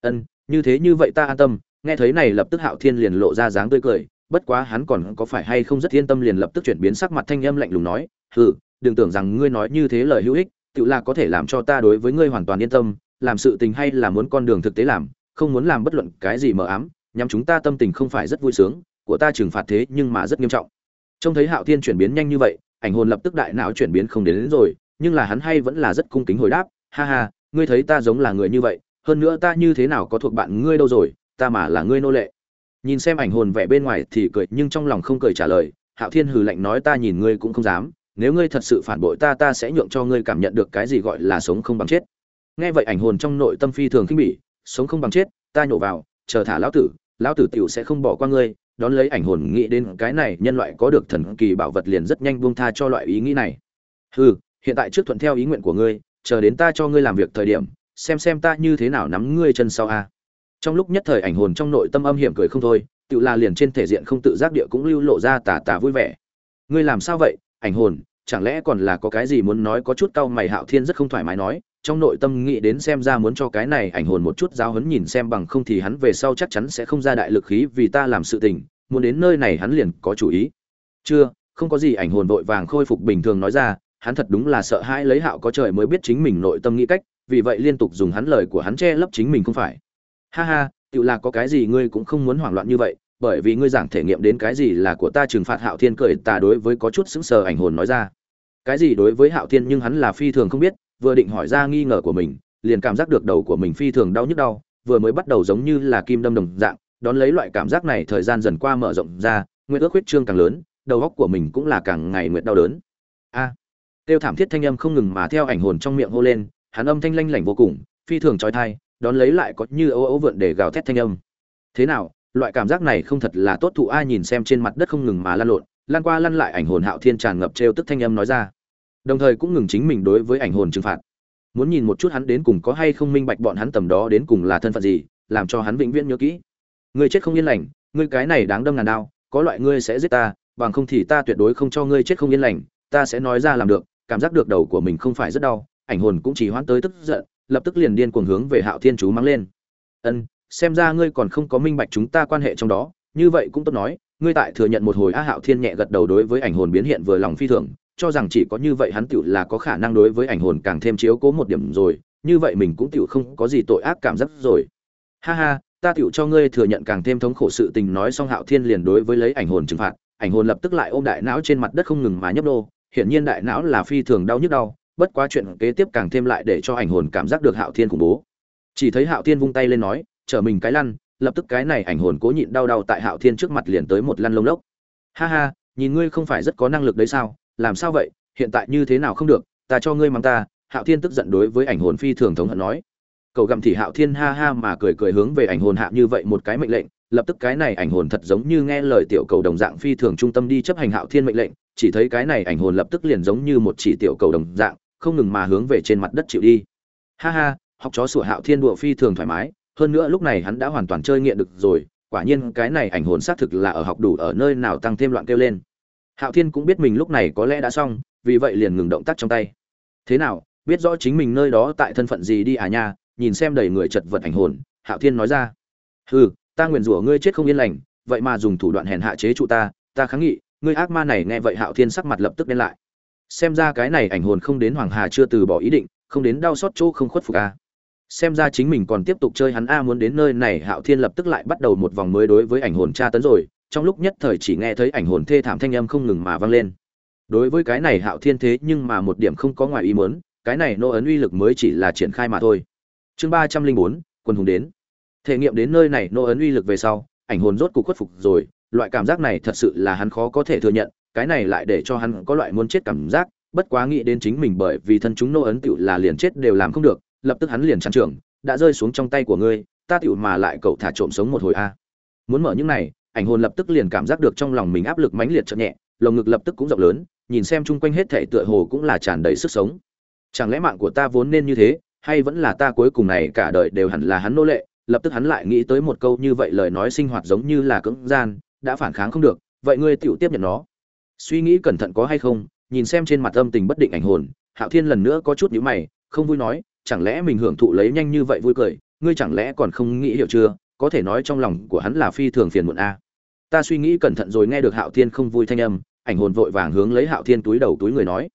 Ân, như thế như vậy ta an tâm, nghe thấy này lập tức hạo thiên liền lộ ra dáng tươi cười, bất quá hắn còn có phải hay không rất yên tâm liền lập tức chuyển biến sắc mặt thanh âm lạnh lùng nói, hừ, đừng tưởng rằng ngươi nói như thế lời hữu ích tự là có thể làm cho ta đối với ngươi hoàn toàn yên tâm, làm sự tình hay là muốn con đường thực tế làm không muốn làm bất luận cái gì mờ ám nhằm chúng ta tâm tình không phải rất vui sướng của ta trừng phạt thế nhưng mà rất nghiêm trọng. Trông thấy hạo thiên chuyển biến nhanh như vậy ảnh hồn lập tức đại não chuyển biến không đến, đến rồi nhưng là hắn hay vẫn là rất cung kính hồi đáp ha ha ngươi thấy ta giống là người như vậy hơn nữa ta như thế nào có thuộc bạn ngươi đâu rồi ta mà là ngươi nô lệ. Nhìn xem ảnh hồn vẻ bên ngoài thì cười nhưng trong lòng không cười trả lời hạo thiên hừ lạnh nói ta nhìn ngươi cũng không dám nếu ngươi thật sự phản bội ta ta sẽ nhượng cho ngươi cảm nhận được cái gì gọi là sống không bằng chết. Nghe vậy ảnh hồn trong nội tâm phi thường khinh bỉ sống không bằng chết, ta nhổ vào, chờ thả lão tử lão tử tiểu sẽ không bỏ qua ngươi. Đón lấy ảnh hồn nghĩ đến cái này, nhân loại có được thần kỳ bảo vật liền rất nhanh buông tha cho loại ý nghĩ này. Hừ, hiện tại trước thuận theo ý nguyện của ngươi, chờ đến ta cho ngươi làm việc thời điểm, xem xem ta như thế nào nắm ngươi chân sau a. Trong lúc nhất thời ảnh hồn trong nội tâm âm hiểm cười không thôi, tự là liền trên thể diện không tự giác địa cũng lưu lộ ra tà tà vui vẻ. Ngươi làm sao vậy, ảnh hồn? Chẳng lẽ còn là có cái gì muốn nói có chút cau mày hạo thiên rất không thoải mái nói, trong nội tâm nghĩ đến xem ra muốn cho cái này ảnh hồn một chút giáo hấn nhìn xem bằng không thì hắn về sau chắc chắn sẽ không ra đại lực khí vì ta làm sự tình, muốn đến nơi này hắn liền có chủ ý. Chưa, không có gì ảnh hồn vội vàng khôi phục bình thường nói ra, hắn thật đúng là sợ hãi lấy hạo có trời mới biết chính mình nội tâm nghĩ cách, vì vậy liên tục dùng hắn lời của hắn che lấp chính mình không phải. Ha ha, tự là có cái gì ngươi cũng không muốn hoảng loạn như vậy, bởi vì ngươi giảng thể nghiệm đến cái gì là của ta trừng phạt hạo thiên cười, ta đối với có chút sững sờ ảnh hồn nói ra cái gì đối với hạo thiên nhưng hắn là phi thường không biết vừa định hỏi ra nghi ngờ của mình liền cảm giác được đầu của mình phi thường đau nhức đau vừa mới bắt đầu giống như là kim đâm đồng dạng đón lấy loại cảm giác này thời gian dần qua mở rộng ra nguyện ước huyết trương càng lớn đầu óc của mình cũng là càng ngày nguyện đau đớn. A! À, tiêu thảm thiết thanh âm không ngừng mà theo ảnh hồn trong miệng hô lên hắn âm thanh lanh lảnh vô cùng phi thường trói thai đón lấy lại có như ấu ấu vượn để gào thét thanh âm. Thế nào loại cảm giác này không thật là tốt thụ ai nhìn xem trên mặt đất không ngừng mà lăn lộn lan qua lăn lại ảnh hồn hạo thiên tràn ngập trêu tức thanh âm nói ra đồng thời cũng ngừng chính mình đối với ảnh hồn trừng phạt. Muốn nhìn một chút hắn đến cùng có hay không minh bạch bọn hắn tầm đó đến cùng là thân phận gì, làm cho hắn vĩnh viễn nhớ kỹ. Ngươi chết không yên lành, ngươi cái này đáng đâm ngàn đao có loại ngươi sẽ giết ta, bằng không thì ta tuyệt đối không cho ngươi chết không yên lành, ta sẽ nói ra làm được, cảm giác được đầu của mình không phải rất đau, ảnh hồn cũng chỉ hoãn tới tức giận, lập tức liền điên cuồng hướng về hạo thiên chú mang lên. Ân, xem ra ngươi còn không có minh bạch chúng ta quan hệ trong đó, như vậy cũng tốt nói, ngươi tại thừa nhận một hồi a hạo thiên nhẹ gật đầu đối với ảnh hồn biến hiện vừa lòng phi thường cho rằng chỉ có như vậy hắn tiểu là có khả năng đối với ảnh hồn càng thêm chiếu cố một điểm rồi, như vậy mình cũng tiểu không có gì tội ác cảm giác rồi. Ha ha, ta tiểu cho ngươi thừa nhận càng thêm thống khổ sự tình nói xong hạo thiên liền đối với lấy ảnh hồn trừng phạt, ảnh hồn lập tức lại ôm đại não trên mặt đất không ngừng mà nhấp đô hiển nhiên đại não là phi thường đau nhức đau, bất quá chuyện kế tiếp càng thêm lại để cho ảnh hồn cảm giác được hạo thiên khủng bố. Chỉ thấy hạo thiên vung tay lên nói, chở mình cái lăn. Lập tức cái này ảnh hồn cố nhịn đau đau tại hạo thiên trước mặt liền tới một lăn lông lốc. Ha ha, nhìn ngươi không phải rất có năng lực đấy sao? Làm sao vậy? Hiện tại như thế nào không được? Ta cho ngươi mang ta. Hạo thiên tức giận đối với ảnh hồn phi thường thống hận nói. Cậu gặm thì hạo thiên ha ha mà cười cười hướng về ảnh hồn hạ như vậy một cái mệnh lệnh. Lập tức cái này ảnh hồn thật giống như nghe lời tiểu cầu đồng dạng phi thường trung tâm đi chấp hành hạo thiên mệnh lệnh. Chỉ thấy cái này ảnh hồn lập tức liền giống như một chỉ tiểu cầu đồng dạng, không ngừng mà hướng về trên mặt đất chịu đi. Ha ha, học chó sủa hạo thiên đùa phi thường thoải mái. Hơn nữa lúc này hắn đã hoàn toàn chơi nghiện được rồi. Quả nhiên cái này ảnh hồn xác thực là ở học đủ ở nơi nào tăng thêm loạn kêu lên hạo thiên cũng biết mình lúc này có lẽ đã xong, vì vậy liền ngừng động tác trong tay. Thế nào, biết rõ chính mình nơi đó tại thân phận gì đi à nha, nhìn xem đầy người chật vật ảnh hồn, hạo thiên nói ra. Hừ, ta nguyện rủa ngươi chết không yên lành, vậy mà dùng thủ đoạn hèn hạ chế trụ ta ta kháng nghị, ngươi ác ma này nghe vậy hạo thiên sắc mặt lập tức đen lại. Xem ra cái này ảnh hồn không đến hoàng hà chưa từ bỏ ý định, không đến đau xót chỗ không khuất phục a. Xem ra chính mình còn tiếp tục chơi hắn a, muốn đến nơi này, hạo thiên lập tức lại bắt đầu một vòng mới đối với ảnh hồn tra tấn rồi trong lúc nhất thời chỉ nghe thấy ảnh hồn thê thảm thanh âm không ngừng mà vang lên. Đối với cái này hạo thiên thế nhưng mà một điểm không có ngoài ý muốn, cái này nô ấn uy lực mới chỉ là triển khai mà thôi. Chương ba trăm linh bốn, quân hùng đến. Thể nghiệm đến nơi này nô ấn uy lực về sau, ảnh hồn rốt cuộc khuất phục rồi, loại cảm giác này thật sự là hắn khó có thể thừa nhận, cái này lại để cho hắn có loại muốn chết cảm giác, bất quá nghĩ đến chính mình bởi vì thân chúng nô ấn tựu là liền chết đều làm không được, lập tức hắn liền chán trưởng đã rơi xuống trong tay của ngươi, ta tựu mà lại cậu thả trộm sống một hồi a. Muốn mở những này ảnh hồn lập tức liền cảm giác được trong lòng mình áp lực mãnh liệt chậm nhẹ, lồng ngực lập tức cũng rộng lớn, nhìn xem chung quanh hết thể tựa hồ cũng là tràn đầy sức sống. Chẳng lẽ mạng của ta vốn nên như thế, hay vẫn là ta cuối cùng này cả đời đều hẳn là hắn nô lệ? Lập tức hắn lại nghĩ tới một câu như vậy lời nói sinh hoạt giống như là cưỡng gian, đã phản kháng không được, vậy ngươi tựu tiếp nhận nó. Suy nghĩ cẩn thận có hay không, nhìn xem trên mặt âm tình bất định ảnh hồn, hạo thiên lần nữa có chút nhíu mày, không vui nói, chẳng lẽ mình hưởng thụ lấy nhanh như vậy vui cười, ngươi chẳng lẽ còn không nghĩ hiểu chưa, có thể nói trong lòng của hắn là phi thường phiền muộn a ta suy nghĩ cẩn thận rồi nghe được hạo thiên không vui thanh âm, ảnh hồn vội vàng hướng lấy hạo thiên túi đầu túi người nói.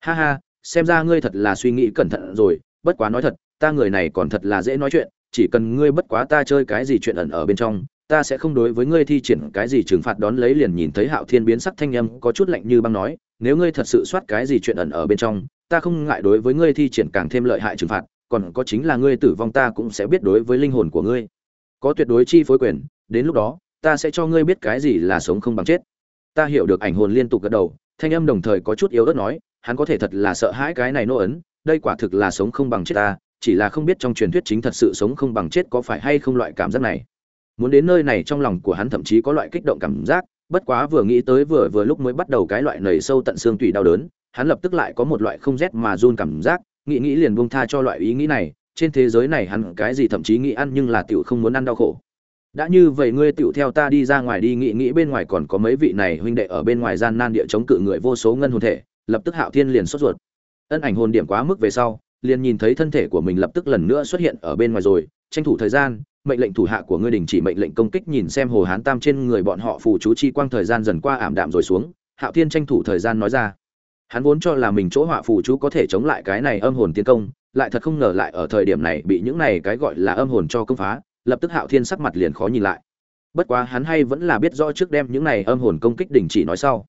Ha ha, xem ra ngươi thật là suy nghĩ cẩn thận rồi, bất quá nói thật, ta người này còn thật là dễ nói chuyện, chỉ cần ngươi bất quá ta chơi cái gì chuyện ẩn ở bên trong, ta sẽ không đối với ngươi thi triển cái gì trừng phạt đón lấy liền nhìn thấy hạo thiên biến sắc thanh âm có chút lạnh như băng nói, nếu ngươi thật sự soát cái gì chuyện ẩn ở bên trong, ta không ngại đối với ngươi thi triển càng thêm lợi hại trừng phạt, còn có chính là ngươi tử vong ta cũng sẽ biết đối với linh hồn của ngươi. Có tuyệt đối chi phối quyền, đến lúc đó ta sẽ cho ngươi biết cái gì là sống không bằng chết. Ta hiểu được ảnh hồn liên tục gật đầu, thanh âm đồng thời có chút yếu ớt nói, hắn có thể thật là sợ hãi cái này nô ấn, đây quả thực là sống không bằng chết ta, chỉ là không biết trong truyền thuyết chính thật sự sống không bằng chết có phải hay không loại cảm giác này. Muốn đến nơi này trong lòng của hắn thậm chí có loại kích động cảm giác, bất quá vừa nghĩ tới vừa vừa lúc mới bắt đầu cái loại nầy sâu tận xương tủy đau đớn, hắn lập tức lại có một loại không rét mà run cảm giác, nghĩ nghĩ liền buông tha cho loại ý nghĩ này, trên thế giới này hắn cái gì thậm chí nghĩ ăn nhưng là tiểu không muốn ăn đau khổ đã như vậy ngươi tựu theo ta đi ra ngoài đi, nghĩ nghĩ bên ngoài còn có mấy vị này huynh đệ ở bên ngoài gian nan địa chống cự người vô số ngân hồn thể, lập tức hạo thiên liền sốt ruột. Ân ảnh hồn điểm quá mức về sau, liền nhìn thấy thân thể của mình lập tức lần nữa xuất hiện ở bên ngoài rồi, tranh thủ thời gian, mệnh lệnh thủ hạ của ngươi đình chỉ mệnh lệnh công kích, nhìn xem hồ hán tam trên người bọn họ phù chú chi quang thời gian dần qua ảm đạm rồi xuống, hạo thiên tranh thủ thời gian nói ra. Hắn vốn cho là mình chỗ họa phù chú có thể chống lại cái này âm hồn tiến công, lại thật không ngờ lại ở thời điểm này bị những này cái gọi là âm hồn cho công phá lập tức hạo thiên sắc mặt liền khó nhìn lại. Bất quá hắn hay vẫn là biết rõ trước đem những này âm hồn công kích đình chỉ nói sau.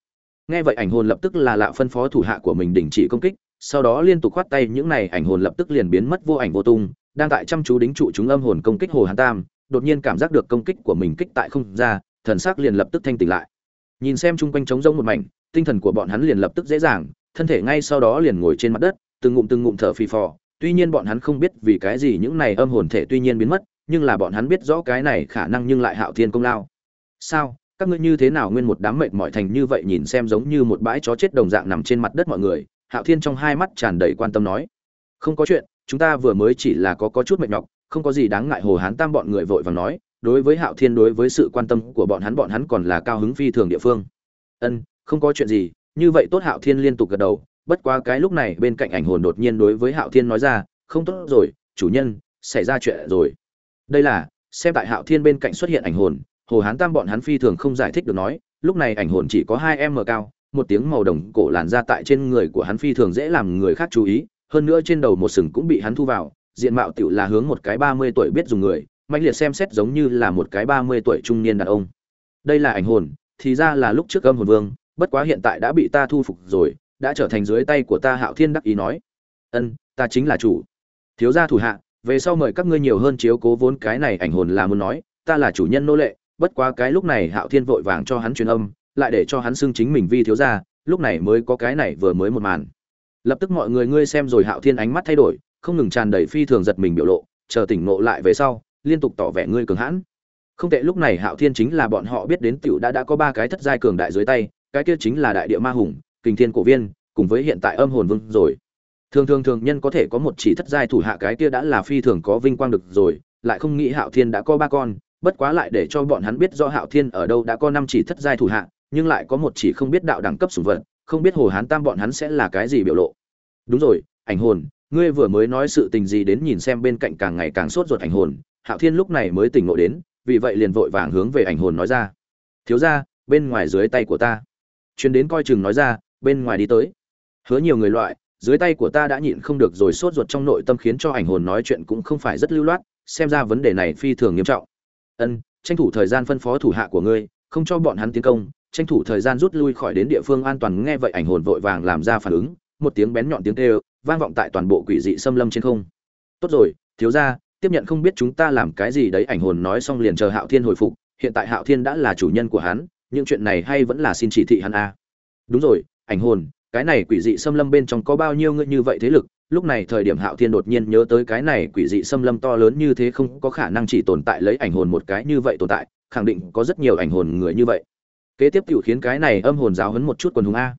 Nghe vậy ảnh hồn lập tức là lạ phân phó thủ hạ của mình đình chỉ công kích, sau đó liên tục khoát tay, những này ảnh hồn lập tức liền biến mất vô ảnh vô tung, đang tại chăm chú đính trụ chúng âm hồn công kích hồ hán tam, đột nhiên cảm giác được công kích của mình kích tại không ra, thần sắc liền lập tức thanh tỉnh lại. Nhìn xem chung quanh trống rỗng một mảnh, tinh thần của bọn hắn liền lập tức dễ dàng, thân thể ngay sau đó liền ngồi trên mặt đất, từng ngụm từng ngụm thở phì phò, tuy nhiên bọn hắn không biết vì cái gì những này âm hồn thể tuy nhiên biến mất nhưng là bọn hắn biết rõ cái này khả năng nhưng lại hạo thiên công lao. Sao? Các ngươi như thế nào nguyên một đám mệt mỏi thành như vậy nhìn xem giống như một bãi chó chết đồng dạng nằm trên mặt đất mọi người? Hạo thiên trong hai mắt tràn đầy quan tâm nói. Không có chuyện, chúng ta vừa mới chỉ là có có chút mệt nhọc, không có gì đáng ngại hồ hán tam bọn người vội vàng nói, đối với hạo thiên đối với sự quan tâm của bọn hắn bọn hắn còn là cao hứng phi thường địa phương. Ân, không có chuyện gì, như vậy tốt hạo thiên liên tục gật đầu, bất quá cái lúc này bên cạnh ảnh hồn đột nhiên đối với hạo thiên nói ra, không tốt rồi, chủ nhân, xảy ra chuyện rồi đây là, xem tại hạo thiên bên cạnh xuất hiện ảnh hồn, hồ hán tam bọn hắn phi thường không giải thích được nói, lúc này ảnh hồn chỉ có hai m cao, một tiếng màu đồng cổ làn ra tại trên người của hắn phi thường dễ làm người khác chú ý, hơn nữa trên đầu một sừng cũng bị hắn thu vào, diện mạo tựu là hướng một cái ba mươi tuổi biết dùng người mạnh liệt xem xét giống như là một cái ba mươi tuổi trung niên đàn ông. Đây là ảnh hồn, thì ra là lúc trước âm hồn vương, bất quá hiện tại đã bị ta thu phục rồi, đã trở thành dưới tay của ta hạo thiên đắc ý nói. Ân, ta chính là chủ. Thiếu gia thủ hạ về sau mời các ngươi nhiều hơn chiếu cố vốn cái này ảnh hồn là muốn nói, ta là chủ nhân nô lệ, bất quá cái lúc này hạo thiên vội vàng cho hắn truyền âm, lại để cho hắn xưng chính mình vi thiếu gia, lúc này mới có cái này vừa mới một màn. Lập tức mọi người ngươi xem rồi hạo thiên ánh mắt thay đổi, không ngừng tràn đầy phi thường giật mình biểu lộ, chờ tỉnh ngộ lại về sau, liên tục tỏ vẻ ngươi cường hãn. Không tệ lúc này hạo thiên chính là bọn họ biết đến tiểu đã đã có ba cái thất giai cường đại dưới tay, cái kia chính là đại địa ma hùng, kình thiên cổ viên, cùng với hiện tại âm hồn vương rồi thường thường thường nhân có thể có một chỉ thất giai thủ hạ cái kia đã là phi thường có vinh quang được rồi, lại không nghĩ hạo thiên đã có ba con, bất quá lại để cho bọn hắn biết rõ hạo thiên ở đâu đã có năm chỉ thất giai thủ hạ, nhưng lại có một chỉ không biết đạo đẳng cấp sủng vật, không biết hồ hán tam bọn hắn sẽ là cái gì biểu lộ. Đúng rồi, ảnh hồn, ngươi vừa mới nói sự tình gì đến nhìn xem bên cạnh càng ngày càng sốt ruột ảnh hồn, hạo thiên lúc này mới tỉnh ngộ đến, vì vậy liền vội vàng hướng về ảnh hồn nói ra. Thiếu ra bên ngoài dưới tay của ta. Chuyến đến coi chừng nói ra, bên ngoài đi tới. Hứa nhiều người loại dưới tay của ta đã nhịn không được rồi sốt ruột trong nội tâm khiến cho ảnh hồn nói chuyện cũng không phải rất lưu loát, xem ra vấn đề này phi thường nghiêm trọng. Ân, tranh thủ thời gian phân phó thủ hạ của ngươi, không cho bọn hắn tiến công, tranh thủ thời gian rút lui khỏi đến địa phương an toàn. Nghe vậy ảnh hồn vội vàng làm ra phản ứng, một tiếng bén nhọn tiếng kêu, vang vọng tại toàn bộ quỷ dị xâm lâm trên không. Tốt rồi, thiếu gia, tiếp nhận không biết chúng ta làm cái gì đấy, ảnh hồn nói xong liền chờ hạo thiên hồi phục. Hiện tại hạo thiên đã là chủ nhân của hắn, những chuyện này hay vẫn là xin chỉ thị hắn a à. đúng rồi, ảnh hồn cái này quỷ dị xâm lâm bên trong có bao nhiêu người như vậy thế lực, lúc này thời điểm hạo thiên đột nhiên nhớ tới cái này quỷ dị xâm lâm to lớn như thế không có khả năng chỉ tồn tại lấy ảnh hồn một cái như vậy tồn tại, khẳng định có rất nhiều ảnh hồn người như vậy. Kế tiếp tiểu khiến cái này âm hồn giáo hấn một chút quần hùng a.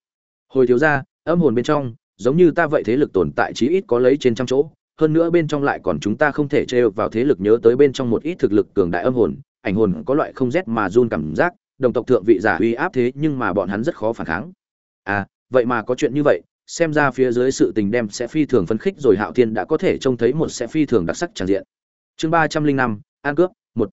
Hồi thiếu ra âm hồn bên trong, giống như ta vậy thế lực tồn tại chí ít có lấy trên trăm chỗ, hơn nữa bên trong lại còn chúng ta không thể trêu vào thế lực nhớ tới bên trong một ít thực lực cường đại âm hồn, ảnh hồn có loại không rét mà run cảm giác, đồng tộc thượng vị giả uy áp thế nhưng mà bọn hắn rất khó phản kháng. À vậy mà có chuyện như vậy, xem ra phía dưới sự tình đem sẽ phi thường phấn khích rồi hạo thiên đã có thể trông thấy một sẽ phi thường đặc sắc tràng diện. Chương ba trăm linh năm, an cướp, một.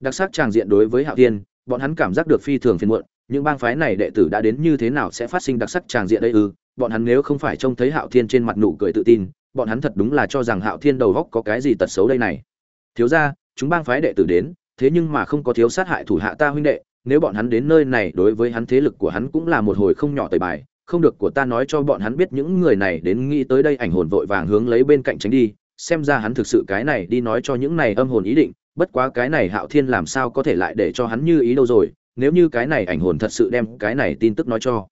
Đặc sắc tràng diện đối với hạo thiên, bọn hắn cảm giác được phi thường phiền muộn, những bang phái này đệ tử đã đến như thế nào sẽ phát sinh đặc sắc tràng diện đây ư? Bọn hắn nếu không phải trông thấy hạo thiên trên mặt nụ cười tự tin, bọn hắn thật đúng là cho rằng hạo thiên đầu góc có cái gì tật xấu đây này. Thiếu ra chúng bang phái đệ tử đến, thế nhưng mà không có thiếu sát hại thủ hạ ta huynh đệ, nếu bọn hắn đến nơi này đối với hắn thế lực của hắn cũng là một hồi không nhỏ tời bài không được của ta nói cho bọn hắn biết những người này đến nghĩ tới đây ảnh hồn vội vàng hướng lấy bên cạnh tránh đi, xem ra hắn thực sự cái này đi nói cho những này âm hồn ý định, bất quá cái này hạo thiên làm sao có thể lại để cho hắn như ý đâu rồi, nếu như cái này ảnh hồn thật sự đem cái này tin tức nói cho.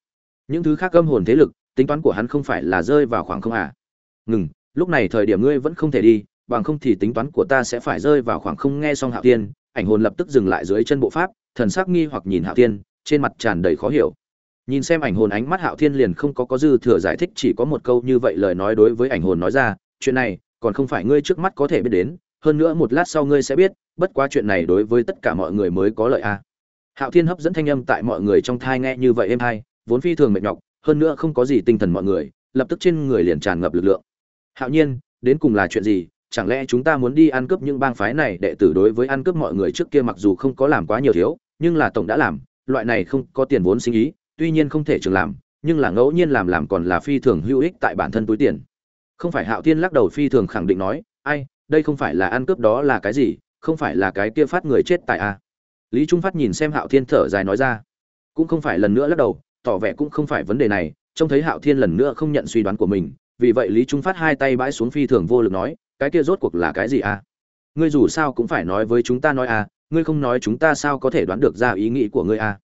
Những thứ khác âm hồn thế lực, tính toán của hắn không phải là rơi vào khoảng không à? Ngừng, lúc này thời điểm ngươi vẫn không thể đi, bằng không thì tính toán của ta sẽ phải rơi vào khoảng không nghe xong hạo tiên ảnh hồn lập tức dừng lại dưới chân bộ pháp, thần sắc nghi hoặc nhìn hạo tiên trên mặt tràn đầy khó hiểu nhìn xem ảnh hồn ánh mắt hạo thiên liền không có có dư thừa giải thích, chỉ có một câu như vậy lời nói đối với ảnh hồn nói ra, chuyện này, còn không phải ngươi trước mắt có thể biết đến, hơn nữa một lát sau ngươi sẽ biết, bất quá chuyện này đối với tất cả mọi người mới có lợi a. À. hạo thiên hấp dẫn thanh âm tại mọi người trong thai nghe như vậy êm hai vốn phi thường mệt nhọc, hơn nữa không có gì tinh thần mọi người, lập tức trên người liền tràn ngập lực lượng. Hạo nhiên, đến cùng là chuyện gì? Chẳng lẽ chúng ta muốn đi ăn cướp những bang phái này? Đệ tử đối với ăn cướp mọi người trước kia mặc dù không có làm quá nhiều thiếu, nhưng là tổng đã làm, loại này không có tiền vốn sinh ý tuy nhiên không thể trường làm, nhưng là ngẫu nhiên làm làm còn là phi thường hữu ích tại bản thân túi tiền. Không phải hạo thiên lắc đầu phi thường khẳng định nói, ai, đây không phải là ăn cướp đó là cái gì, không phải là cái kia phát người chết tại a? Lý trung phát nhìn xem hạo thiên thở dài nói ra, cũng không phải lần nữa lắc đầu, tỏ vẻ cũng không phải vấn đề này, trông thấy hạo thiên lần nữa không nhận suy đoán của mình, vì vậy lý trung phát hai tay bãi xuống phi thường vô lực nói, cái kia rốt cuộc là cái gì a? Ngươi dù sao cũng phải nói với chúng ta nói a, ngươi không nói chúng ta sao có thể đoán được ra ý nghĩ của ngươi a?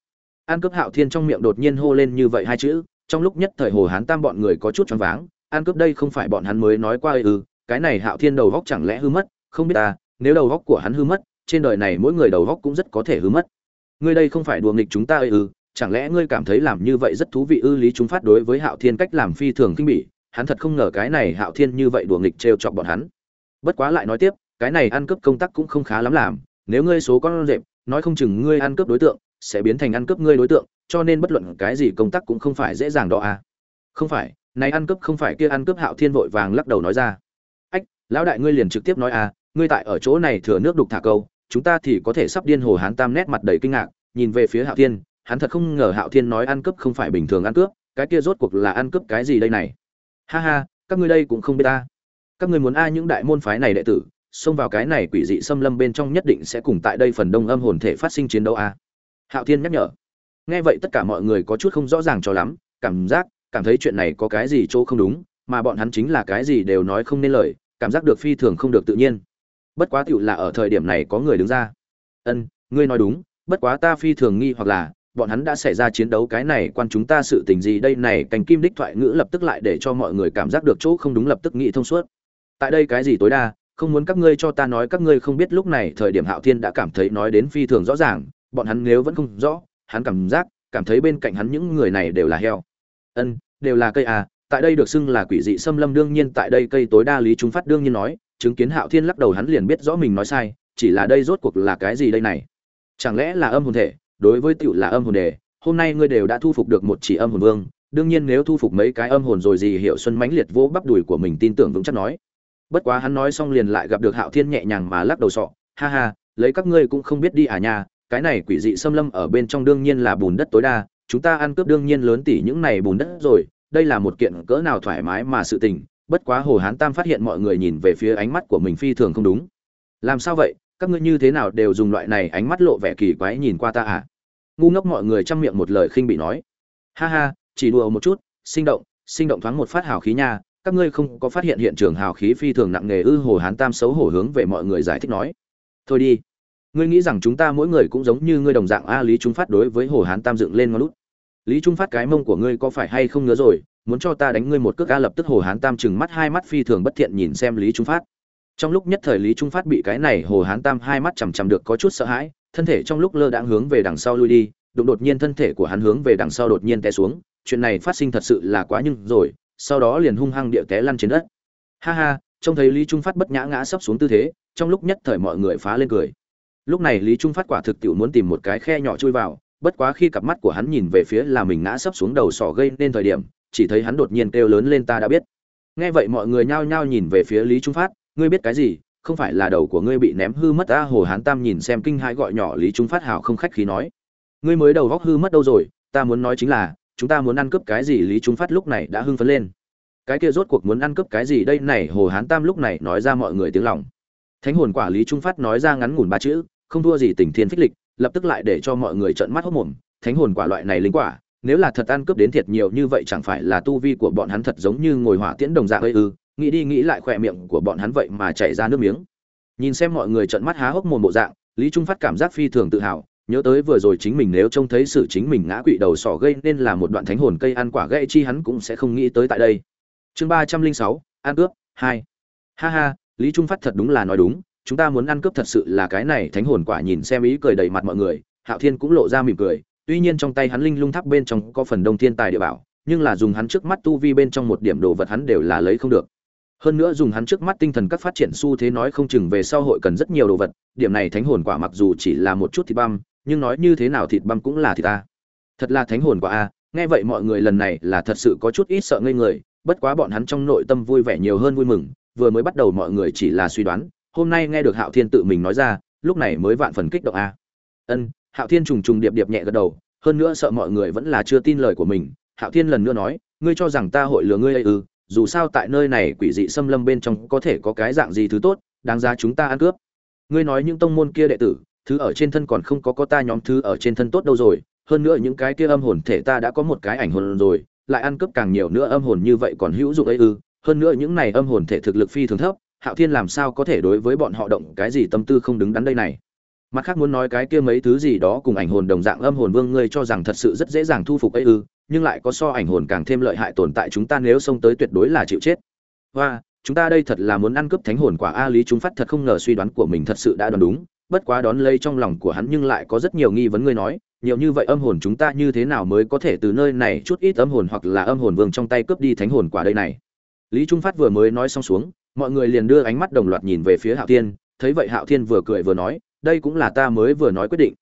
An cướp hạo thiên trong miệng đột nhiên hô lên như vậy hai chữ, trong lúc nhất thời hồ hán tam bọn người có chút choáng váng, an cướp đây không phải bọn hắn mới nói qua ư ừ, cái này hạo thiên đầu góc chẳng lẽ hư mất, không biết ta, nếu đầu góc của hắn hư mất, trên đời này mỗi người đầu góc cũng rất có thể hư mất. Ngươi đây không phải đùa nghịch chúng ta ư ừ, chẳng lẽ ngươi cảm thấy làm như vậy rất thú vị ư, lý chúng phát đối với hạo thiên cách làm phi thường kinh bỉ, hắn thật không ngờ cái này hạo thiên như vậy đùa nghịch trêu chọc bọn hắn. Bất quá lại nói tiếp, cái này ăn cướp công tác cũng không khá lắm làm, nếu ngươi số con rệp, nói không chừng ngươi ăn cướp đối tượng sẽ biến thành ăn cướp ngươi đối tượng, cho nên bất luận cái gì công tác cũng không phải dễ dàng đó à. Không phải, này ăn cướp không phải kia ăn cướp hạo thiên vội vàng lắc đầu nói ra. Ách, lão đại ngươi liền trực tiếp nói à ngươi tại ở chỗ này thừa nước đục thả câu, chúng ta thì có thể sắp điên hồ hán tam nét mặt đầy kinh ngạc, nhìn về phía hạo thiên, hắn thật không ngờ hạo thiên nói ăn cướp không phải bình thường ăn cướp, cái kia rốt cuộc là ăn cướp cái gì đây này? Ha ha, các ngươi đây cũng không biết ta. Các ngươi muốn ai những đại môn phái này đệ tử, xông vào cái này quỷ dị xâm lâm bên trong nhất định sẽ cùng tại đây phần đông âm hồn thể phát sinh chiến đấu a hạo thiên nhắc nhở. Nghe vậy tất cả mọi người có chút không rõ ràng cho lắm, cảm giác, cảm thấy chuyện này có cái gì chỗ không đúng, mà bọn hắn chính là cái gì đều nói không nên lời, cảm giác được phi thường không được tự nhiên. Bất quá tựu là ở thời điểm này có người đứng ra. Ân, ngươi nói đúng, bất quá ta phi thường nghi hoặc là, bọn hắn đã xảy ra chiến đấu cái này quan chúng ta sự tình gì đây này, cành kim đích thoại ngữ lập tức lại để cho mọi người cảm giác được chỗ không đúng lập tức nghĩ thông suốt. Tại đây cái gì tối đa, không muốn các ngươi cho ta nói, các ngươi không biết lúc này thời điểm hạo thiên đã cảm thấy nói đến phi thường rõ ràng bọn hắn nếu vẫn không rõ, hắn cảm giác, cảm thấy bên cạnh hắn những người này đều là heo. Ân, đều là cây à tại đây được xưng là quỷ dị xâm lâm, đương nhiên tại đây cây tối đa lý chúng phát đương nhiên nói, chứng kiến hạo thiên lắc đầu hắn liền biết rõ mình nói sai, chỉ là đây rốt cuộc là cái gì đây này? Chẳng lẽ là âm hồn thể? Đối với tiểu là âm hồn đề, hôm nay ngươi đều đã thu phục được một chỉ âm hồn vương, đương nhiên nếu thu phục mấy cái âm hồn rồi gì hiệu xuân mãnh liệt vỗ bắp đùi của mình tin tưởng vững chắc nói. Bất quá hắn nói xong liền lại gặp được hạo thiên nhẹ nhàng mà lắc đầu sọ, ha ha, lấy các ngươi cũng không biết đi à nha cái này quỷ dị xâm lâm ở bên trong đương nhiên là bùn đất tối đa, chúng ta ăn cướp đương nhiên lớn tỷ những này bùn đất rồi, đây là một kiện cỡ nào thoải mái mà sự tình, bất quá hồ hán tam phát hiện mọi người nhìn về phía ánh mắt của mình phi thường không đúng. Làm sao vậy? Các ngươi như thế nào đều dùng loại này ánh mắt lộ vẻ kỳ quái nhìn qua ta à? Ngu ngốc mọi người chăm miệng một lời khinh bị nói. Ha ha, chỉ đùa một chút, sinh động sinh động thoáng một phát hào khí nha, các ngươi không có phát hiện hiện trường hào khí phi thường nặng nề ư? Hồ hán tam xấu hổ hướng về mọi người giải thích nói. Thôi đi ngươi nghĩ rằng chúng ta mỗi người cũng giống như ngươi đồng dạng a, lý trung phát đối với hồ hán tam dựng lên ngón lút. Lý trung phát, cái mông của ngươi có phải hay không ngứa rồi? Muốn cho ta đánh ngươi một cước a, lập tức hồ hán tam chừng mắt, hai mắt phi thường bất thiện nhìn xem lý trung phát. Trong lúc nhất thời lý trung phát bị cái này hồ hán tam hai mắt chằm chằm được có chút sợ hãi, thân thể trong lúc lơ đãng hướng về đằng sau lui đi, đụng đột nhiên thân thể của hắn hướng về đằng sau đột nhiên té xuống. Chuyện này phát sinh thật sự là quá nhưng rồi, sau đó liền hung hăng địa té lăn trên đất. Ha ha, trông thấy lý trung phát bất nhã ngã sấp xuống tư thế, trong lúc nhất thời mọi người phá lên cười lúc này lý trung phát quả thực tiệu muốn tìm một cái khe nhỏ chui vào, bất quá khi cặp mắt của hắn nhìn về phía là mình ngã sấp xuống đầu sỏ gây nên thời điểm, chỉ thấy hắn đột nhiên kêu lớn lên ta đã biết. Nghe vậy mọi người nhao nhao nhìn về phía lý trung phát, ngươi biết cái gì? Không phải là đầu của ngươi bị ném hư mất ta? Hồ hán tam nhìn xem kinh hãi gọi nhỏ lý trung phát hào không khách khí nói, ngươi mới đầu góc hư mất đâu rồi? Ta muốn nói chính là, chúng ta muốn ăn cướp cái gì? Lý trung phát lúc này đã hưng phấn lên. Cái kia rốt cuộc muốn ăn cướp cái gì đây? Này hồ hán tam lúc này nói ra mọi người tiếng lòng thánh hồn quả lý trung phát nói ra ngắn ngủn ba chữ, không thua gì tình thiên phích lịch, lập tức lại để cho mọi người trợn mắt hốt mồm thánh hồn quả loại này linh quả, nếu là thật ăn cướp đến thiệt nhiều như vậy chẳng phải là tu vi của bọn hắn thật giống như ngồi hỏa tiễn đồng dạng ư? Nghĩ đi nghĩ lại khỏe miệng của bọn hắn vậy mà chảy ra nước miếng. Nhìn xem mọi người trợn mắt há hốc mồm bộ dạng, lý trung phát cảm giác phi thường tự hào, nhớ tới vừa rồi chính mình nếu trông thấy sự chính mình ngã quỵ đầu sỏ gây nên là một đoạn thánh hồn cây ăn quả gãy chi hắn cũng sẽ không nghĩ tới tại đây. Chương ba trăm linh sáu, ăn cướp, hai. Ha ha lý trung phát thật đúng là nói đúng, chúng ta muốn ăn cướp thật sự là cái này thánh hồn quả nhìn xem ý cười đầy mặt mọi người, hạo thiên cũng lộ ra mỉm cười, tuy nhiên trong tay hắn linh lung tháp bên trong có phần đông thiên tài địa bảo, nhưng là dùng hắn trước mắt tu vi bên trong một điểm đồ vật hắn đều là lấy không được. Hơn nữa dùng hắn trước mắt tinh thần các phát triển xu thế nói không chừng về sau hội cần rất nhiều đồ vật, điểm này thánh hồn quả mặc dù chỉ là một chút thịt băm, nhưng nói như thế nào thịt băm cũng là thịt ta. Thật là thánh hồn quả a, nghe vậy mọi người lần này là thật sự có chút ít sợ ngây người, bất quá bọn hắn trong nội tâm vui vẻ nhiều hơn vui mừng vừa mới bắt đầu mọi người chỉ là suy đoán, hôm nay nghe được hạo thiên tự mình nói ra, lúc này mới vạn phần kích động a. Ân, hạo thiên trùng trùng điệp điệp nhẹ gật đầu, hơn nữa sợ mọi người vẫn là chưa tin lời của mình, hạo thiên lần nữa nói, ngươi cho rằng ta hội lừa ngươi ấy ư? Dù sao tại nơi này quỷ dị xâm lâm bên trong có thể có cái dạng gì thứ tốt, đáng giá chúng ta ăn cướp. Ngươi nói những tông môn kia đệ tử, thứ ở trên thân còn không có có ta nhóm thứ ở trên thân tốt đâu rồi, hơn nữa những cái kia âm hồn thể ta đã có một cái ảnh hồn rồi, lại ăn cướp càng nhiều nữa âm hồn như vậy còn hữu dụng ấy ư? Hơn nữa những này âm hồn thể thực lực phi thường thấp, hạo thiên làm sao có thể đối với bọn họ động cái gì tâm tư không đứng đắn đây này? Mặt khác muốn nói cái kia mấy thứ gì đó cùng ảnh hồn đồng dạng âm hồn vương ngươi cho rằng thật sự rất dễ dàng thu phục ấy ư, nhưng lại có so ảnh hồn càng thêm lợi hại tồn tại chúng ta nếu xông tới tuyệt đối là chịu chết. Và chúng ta đây thật là muốn ăn cướp thánh hồn quả a lý chúng phát thật không ngờ suy đoán của mình thật sự đã đoán đúng, bất quá đón lấy trong lòng của hắn nhưng lại có rất nhiều nghi vấn ngươi nói, nhiều như vậy âm hồn chúng ta như thế nào mới có thể từ nơi này chút ít âm hồn hoặc là âm hồn vương trong tay cướp đi thánh hồn quả đây này? Lý trung phát vừa mới nói xong xuống, mọi người liền đưa ánh mắt đồng loạt nhìn về phía hạo thiên, thấy vậy hạo thiên vừa cười vừa nói, đây cũng là ta mới vừa nói quyết định.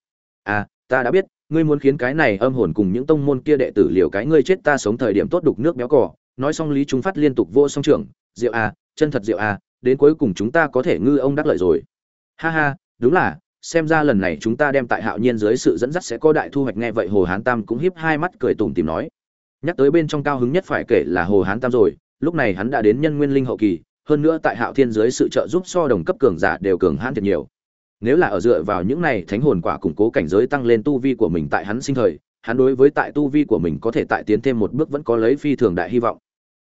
À ta đã biết, ngươi muốn khiến cái này âm hồn cùng những tông môn kia đệ tử liều cái ngươi chết ta sống thời điểm tốt đục nước béo cỏ nói xong lý trung phát liên tục vô song trưởng rượu à chân thật rượu à đến cuối cùng chúng ta có thể ngư ông đắc lợi rồi. Ha ha, đúng là, xem ra lần này chúng ta đem tại hạo nhiên dưới sự dẫn dắt sẽ có đại thu hoạch. Nghe vậy hồ hán tam cũng hiếp hai mắt cười tủm tìm nói. Nhắc tới bên trong cao hứng nhất phải kể là hồ hán tam rồi lúc này hắn đã đến nhân nguyên linh hậu kỳ, hơn nữa tại hạo thiên dưới sự trợ giúp so đồng cấp cường giả đều cường hãn thật nhiều. Nếu là ở dựa vào những này thánh hồn quả củng cố cảnh giới tăng lên tu vi của mình tại hắn sinh thời, hắn đối với tại tu vi của mình có thể tại tiến thêm một bước vẫn có lấy phi thường đại hy vọng.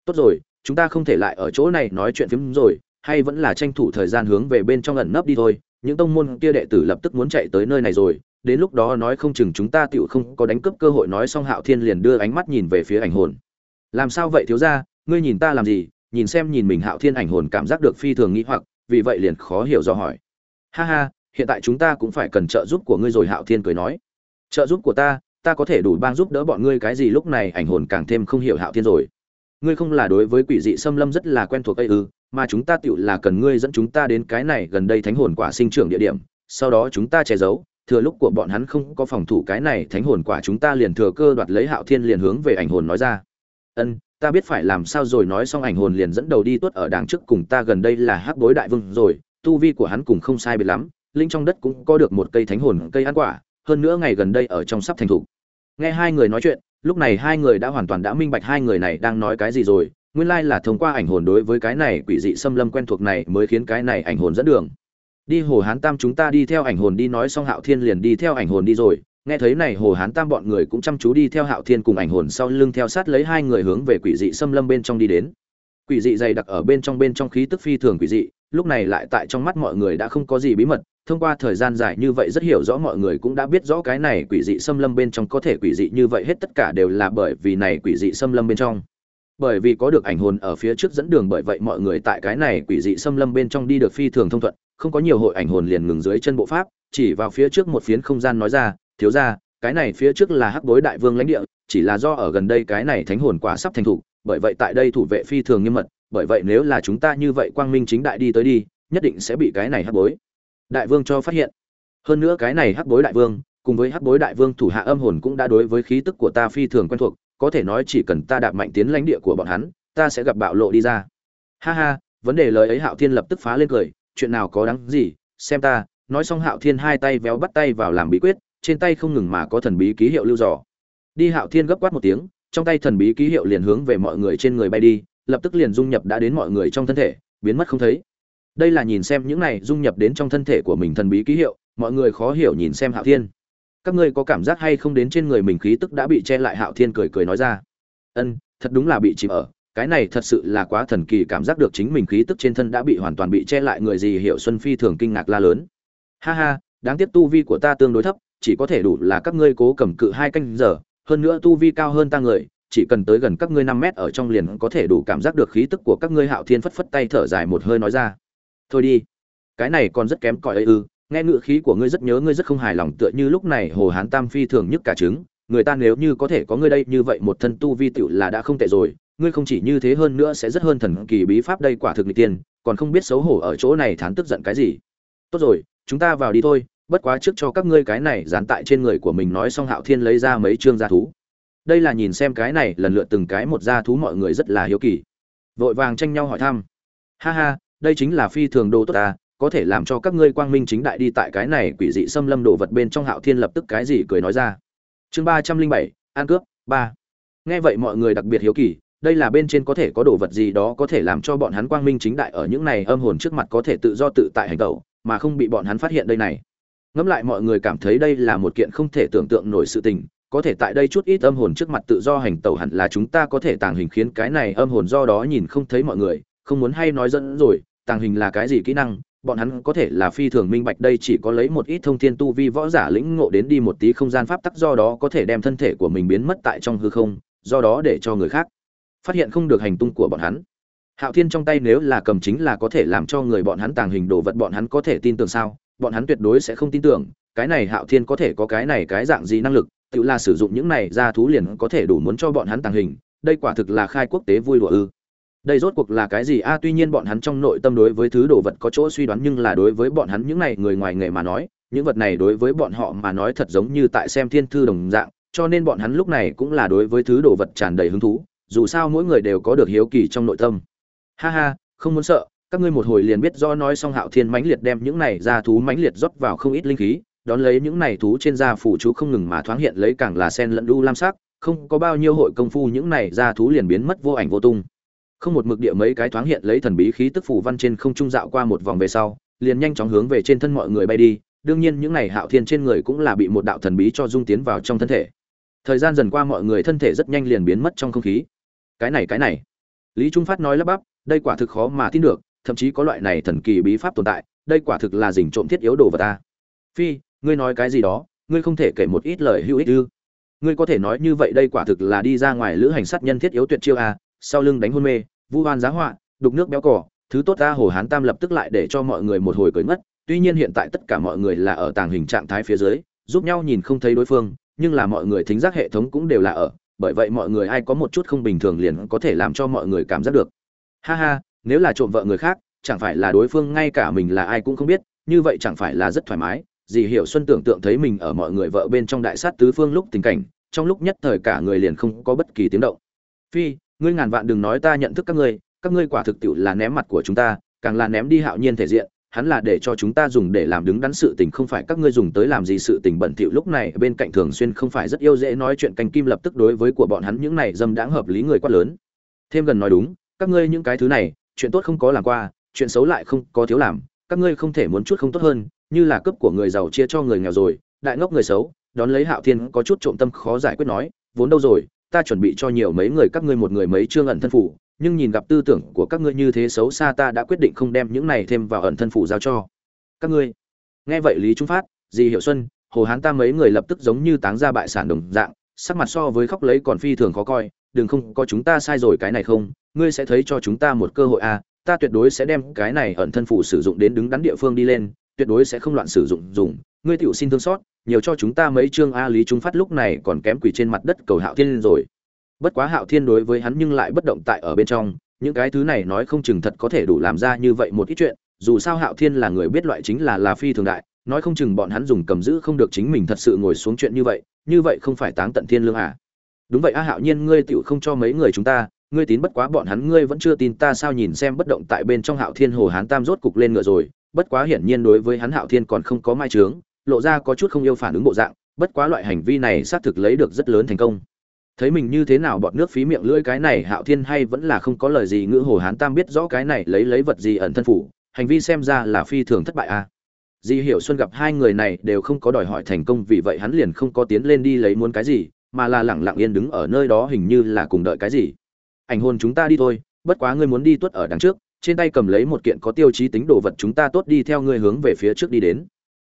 Tốt rồi, chúng ta không thể lại ở chỗ này nói chuyện phím rồi, hay vẫn là tranh thủ thời gian hướng về bên trong ẩn nấp đi thôi. Những tông môn kia đệ tử lập tức muốn chạy tới nơi này rồi, đến lúc đó nói không chừng chúng ta tựu không có đánh cướp cơ hội nói xong hạo thiên liền đưa ánh mắt nhìn về phía ảnh hồn. Làm sao vậy thiếu ra ngươi nhìn ta làm gì, nhìn xem nhìn mình hạo thiên ảnh hồn cảm giác được phi thường nghĩ hoặc, vì vậy liền khó hiểu do hỏi. Ha ha, hiện tại chúng ta cũng phải cần trợ giúp của ngươi rồi, hạo thiên cười nói. Trợ giúp của ta ta có thể đủ bang giúp đỡ bọn ngươi, cái gì lúc này ảnh hồn càng thêm không hiểu hạo thiên rồi. Ngươi không là đối với quỷ dị xâm lâm rất là quen thuộc ấy ư, mà chúng ta tựu là cần ngươi dẫn chúng ta đến cái này gần đây thánh hồn quả sinh trưởng địa điểm, sau đó chúng ta che giấu, thừa lúc của bọn hắn không có phòng thủ cái này thánh hồn quả chúng ta liền thừa cơ đoạt lấy hạo thiên liền hướng về ảnh hồn nói ra. Ân ta biết phải làm sao rồi, nói xong ảnh hồn liền dẫn đầu đi tuốt ở đàng trước cùng ta gần đây là hắc bối đại vương rồi, tu vi của hắn cùng không sai biệt lắm, linh trong đất cũng có được một cây thánh hồn, cây ăn quả, hơn nữa ngày gần đây ở trong sắp thành thủ. Nghe hai người nói chuyện, lúc này hai người đã hoàn toàn đã minh bạch hai người này đang nói cái gì rồi, nguyên lai là thông qua ảnh hồn đối với cái này quỷ dị xâm lâm quen thuộc này mới khiến cái này ảnh hồn dẫn đường. Đi hồ hán tam chúng ta đi theo ảnh hồn đi, nói xong hạo thiên liền đi theo ảnh hồn đi rồi nghe thấy này, hồ hán tam bọn người cũng chăm chú đi theo hạo thiên cùng ảnh hồn sau lưng theo sát lấy hai người hướng về quỷ dị xâm lâm bên trong đi đến. Quỷ dị dày đặc ở bên trong bên trong khí tức phi thường quỷ dị, lúc này lại tại trong mắt mọi người đã không có gì bí mật, thông qua thời gian dài như vậy rất hiểu rõ mọi người cũng đã biết rõ cái này quỷ dị xâm lâm bên trong có thể quỷ dị như vậy hết tất cả đều là bởi vì này quỷ dị xâm lâm bên trong. Bởi vì có được ảnh hồn ở phía trước dẫn đường bởi vậy mọi người tại cái này quỷ dị xâm lâm bên trong đi được phi thường thông thuận, không có nhiều hội ảnh hồn liền ngừng dưới chân bộ pháp, chỉ vào phía trước một phiến không gian nói ra thiếu ra, cái này phía trước là hắc bối đại vương lãnh địa, chỉ là do ở gần đây cái này thánh hồn quả sắp thành thủ, bởi vậy tại đây thủ vệ phi thường nghiêm mật, bởi vậy nếu là chúng ta như vậy quang minh chính đại đi tới đi, nhất định sẽ bị cái này hắc bối đại vương cho phát hiện. Hơn nữa cái này hắc bối đại vương, cùng với hắc bối đại vương thủ hạ âm hồn cũng đã đối với khí tức của ta phi thường quen thuộc, có thể nói chỉ cần ta đạp mạnh tiến lãnh địa của bọn hắn, ta sẽ gặp bạo lộ đi ra. Ha ha, vấn đề lời ấy hạo thiên lập tức phá lên cười, chuyện nào có đáng gì, xem ta, nói xong hạo thiên hai tay véo bắt tay vào làm bí quyết trên tay không ngừng mà có thần bí ký hiệu lưu dò. Đi hạo thiên gấp quát một tiếng, trong tay thần bí ký hiệu liền hướng về mọi người trên người bay đi, lập tức liền dung nhập đã đến mọi người trong thân thể, biến mất không thấy. Đây là nhìn xem những này dung nhập đến trong thân thể của mình thần bí ký hiệu, mọi người khó hiểu nhìn xem hạo thiên. Các ngươi có cảm giác hay không đến trên người mình khí tức đã bị che lại hạo thiên cười cười nói ra. Ân, thật đúng là bị chìm ở, cái này thật sự là quá thần kỳ cảm giác được chính mình khí tức trên thân đã bị hoàn toàn bị che lại người gì, hiểu xuân phi thường kinh ngạc la lớn. Ha ha, đáng tiếc tu vi của ta tương đối thấp chỉ có thể đủ là các ngươi cố cầm cự hai canh giờ, hơn nữa tu vi cao hơn ta người, chỉ cần tới gần các ngươi năm mét ở trong liền có thể đủ cảm giác được khí tức của các ngươi hạo thiên phất phất tay thở dài một hơi nói ra. Thôi đi, cái này còn rất kém cỏi ấy ư, nghe ngựa khí của ngươi rất nhớ ngươi rất không hài lòng tựa như lúc này hồ hán tam phi thường nhất cả trứng, người ta nếu như có thể có ngươi đây như vậy một thân tu vi tựu là đã không tệ rồi, ngươi không chỉ như thế hơn nữa sẽ rất hơn thần kỳ bí pháp đây quả thực nghịch tiên còn không biết xấu hổ ở chỗ này thán tức giận cái gì. Tốt rồi, chúng ta vào đi thôi bất quá trước cho các ngươi cái này dán tại trên người của mình nói xong hạo thiên lấy ra mấy chương gia thú. Đây là nhìn xem cái này lần lượt từng cái một gia thú mọi người rất là hiếu kỳ. Vội vàng tranh nhau hỏi thăm. Ha ha, đây chính là phi thường đồ tốt ta, có thể làm cho các ngươi quang minh chính đại đi tại cái này quỷ dị xâm lâm đồ vật bên trong hạo thiên lập tức cái gì cười nói ra. Chương ba trăm linh bảy an cướp, ba. Nghe vậy mọi người đặc biệt hiếu kỳ, đây là bên trên có thể có đồ vật gì đó có thể làm cho bọn hắn quang minh chính đại ở những này âm hồn trước mặt có thể tự do tự tại hành tẩu, mà không bị bọn hắn phát hiện đây này ngẫm lại mọi người cảm thấy đây là một kiện không thể tưởng tượng nổi sự tình, có thể tại đây chút ít âm hồn trước mặt tự do hành tẩu hẳn là chúng ta có thể tàng hình khiến cái này âm hồn do đó nhìn không thấy mọi người, không muốn hay nói dẫn rồi, tàng hình là cái gì kỹ năng, bọn hắn có thể là phi thường minh bạch đây chỉ có lấy một ít thông thiên tu vi võ giả lĩnh ngộ đến đi một tí không gian pháp tắc do đó có thể đem thân thể của mình biến mất tại trong hư không, do đó để cho người khác phát hiện không được hành tung của bọn hắn. Hạo thiên trong tay nếu là cầm chính là có thể làm cho người bọn hắn tàng hình đồ vật bọn hắn có thể tin tưởng sao? Bọn hắn tuyệt đối sẽ không tin tưởng, cái này hạo thiên có thể có cái này cái dạng gì năng lực, tự là sử dụng những này ra thú liền có thể đủ muốn cho bọn hắn tàng hình, đây quả thực là khai quốc tế vui đùa ư. Đây rốt cuộc là cái gì? A, tuy nhiên bọn hắn trong nội tâm đối với thứ đồ vật có chỗ suy đoán nhưng là đối với bọn hắn những này người ngoài nghề mà nói, những vật này đối với bọn họ mà nói thật giống như tại xem thiên thư đồng dạng, cho nên bọn hắn lúc này cũng là đối với thứ đồ vật tràn đầy hứng thú, dù sao mỗi người đều có được hiếu kỳ trong nội tâm. Ha ha, không muốn sợ các ngươi một hồi liền biết do nói xong hạo thiên mãnh liệt đem những này ra thú mãnh liệt rót vào không ít linh khí, đón lấy những này thú trên da phủ chú không ngừng mà thoáng hiện lấy càng là sen lẫn đu lam sắc, không có bao nhiêu hội công phu những này ra thú liền biến mất vô ảnh vô tung. Không một mực địa mấy cái thoáng hiện lấy thần bí khí tức phủ văn trên không trung dạo qua một vòng về sau, liền nhanh chóng hướng về trên thân mọi người bay đi, đương nhiên những này hạo thiên trên người cũng là bị một đạo thần bí cho dung tiến vào trong thân thể. Thời gian dần qua mọi người thân thể rất nhanh liền biến mất trong không khí. Cái này cái này. Lý trung phát nói lắp bắp, đây quả thực khó mà tin được thậm chí có loại này thần kỳ bí pháp tồn tại đây quả thực là dình trộm thiết yếu đồ vào ta. Phi ngươi nói cái gì đó ngươi không thể kể một ít lời hữu ích ư? Ngươi có thể nói như vậy đây quả thực là đi ra ngoài lữ hành sát nhân thiết yếu tuyệt chiêu à, sau lưng đánh hôn mê vu hoan giá họa đục nước béo cỏ thứ tốt ta hồ hán tam lập tức lại để cho mọi người một hồi cười mất tuy nhiên hiện tại tất cả mọi người là ở tàng hình trạng thái phía dưới giúp nhau nhìn không thấy đối phương nhưng là mọi người thính giác hệ thống cũng đều là ở bởi vậy mọi người ai có một chút không bình thường liền có thể làm cho mọi người cảm giác được. Ha ha nếu là trộm vợ người khác, chẳng phải là đối phương ngay cả mình là ai cũng không biết, như vậy chẳng phải là rất thoải mái. Dì hiểu xuân tưởng tượng thấy mình ở mọi người vợ bên trong đại sát tứ phương lúc tình cảnh, trong lúc nhất thời cả người liền không có bất kỳ tiếng động. Phi, ngươi ngàn vạn đừng nói ta nhận thức các ngươi các ngươi quả thực tiệu là ném mặt của chúng ta, càng là ném đi hạo nhiên thể diện, hắn là để cho chúng ta dùng để làm đứng đắn sự tình, không phải các ngươi dùng tới làm gì sự tình. Bẩn thỉu lúc này bên cạnh thường xuyên không phải rất yêu dễ nói chuyện canh kim lập tức đối với của bọn hắn những này dâm đãng hợp lý người quá lớn. Thêm gần nói đúng, các ngươi những cái thứ này chuyện tốt không có làm qua, chuyện xấu lại không có thiếu làm, các ngươi không thể muốn chút không tốt hơn, như là cấp của người giàu chia cho người nghèo rồi, đại ngốc người xấu, đón lấy hạo thiên có chút trộm tâm khó giải quyết nói, vốn đâu rồi, ta chuẩn bị cho nhiều mấy người các ngươi một người mấy chương ẩn thân phủ, nhưng nhìn gặp tư tưởng của các ngươi như thế xấu xa ta đã quyết định không đem những này thêm vào ẩn thân phủ giao cho các ngươi. Nghe vậy lý trung phát, dì hiệu xuân, hồ hán ta mấy người lập tức giống như táng ra bại sản đồng dạng, sắc mặt so với khóc lấy còn phi thường khó coi đừng không có chúng ta sai rồi cái này không, ngươi sẽ thấy cho chúng ta một cơ hội à ta tuyệt đối sẽ đem cái này ẩn thân phủ sử dụng đến đứng đắn địa phương đi lên, tuyệt đối sẽ không loạn sử dụng, dùng. Ngươi tiểu xin thương xót, nhiều cho chúng ta mấy chương a lý trung phát lúc này còn kém quỷ trên mặt đất cầu hạo thiên rồi. Bất quá hạo thiên đối với hắn nhưng lại bất động tại ở bên trong, những cái thứ này nói không chừng thật có thể đủ làm ra như vậy một ít chuyện, dù sao hạo thiên là người biết loại chính là là phi thường đại, nói không chừng bọn hắn dùng cầm giữ không được chính mình thật sự ngồi xuống chuyện như vậy như vậy không phải táng tận thiên lương à đúng vậy a, hạo nhiên, ngươi tựu không cho mấy người chúng ta, ngươi tín bất quá bọn hắn, ngươi vẫn chưa tin ta sao nhìn xem bất động tại bên trong hạo thiên hồ hán tam rốt cục lên ngựa rồi. Bất quá hiển nhiên đối với hắn hạo thiên còn không có mai trướng, lộ ra có chút không yêu phản ứng bộ dạng, bất quá loại hành vi này xác thực lấy được rất lớn thành công. Thấy mình như thế nào bọt nước phí miệng lưỡi cái này, hạo thiên hay vẫn là không có lời gì, ngữ hồ hán tam biết rõ cái này lấy lấy vật gì ẩn thân phủ, hành vi xem ra là phi thường thất bại a. À. di hiểu xuân gặp hai người này đều không có đòi hỏi thành công, vì vậy hắn liền không có tiến lên đi lấy muốn cái gì mà là lẳng lặng yên đứng ở nơi đó hình như là cùng đợi cái gì. Ảnh hồn chúng ta đi thôi, bất quá ngươi muốn đi tuất ở đằng trước, trên tay cầm lấy một kiện có tiêu chí tính đồ vật chúng ta tốt đi theo ngươi hướng về phía trước đi đến.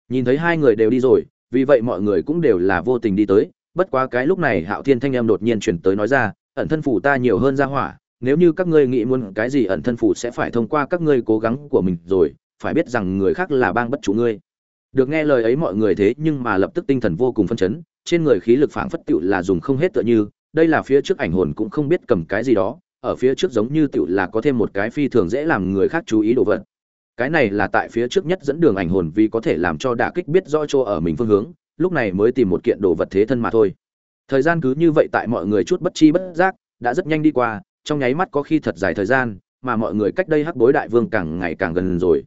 Nhìn thấy hai người đều đi rồi, vì vậy mọi người cũng đều là vô tình đi tới, bất quá cái lúc này hạo thiên thanh em đột nhiên chuyển tới nói ra, ẩn thân phủ ta nhiều hơn ra hỏa, nếu như các ngươi nghĩ muốn cái gì ẩn thân phủ sẽ phải thông qua các ngươi cố gắng của mình rồi, phải biết rằng người khác là bang bất chủ ngươi. Được nghe lời ấy mọi người thế nhưng mà lập tức tinh thần vô cùng phân chấn trên người khí lực phảng phất tựu là dùng không hết tựa như, đây là phía trước ảnh hồn cũng không biết cầm cái gì đó, ở phía trước giống như tựu là có thêm một cái phi thường dễ làm người khác chú ý đồ vật. Cái này là tại phía trước nhất dẫn đường ảnh hồn vì có thể làm cho đả kích biết rõ chỗ ở mình phương hướng, lúc này mới tìm một kiện đồ vật thế thân mà thôi. Thời gian cứ như vậy tại mọi người chút bất chi bất giác, đã rất nhanh đi qua, trong nháy mắt có khi thật dài thời gian, mà mọi người cách đây hắc bối đại vương càng ngày càng gần rồi.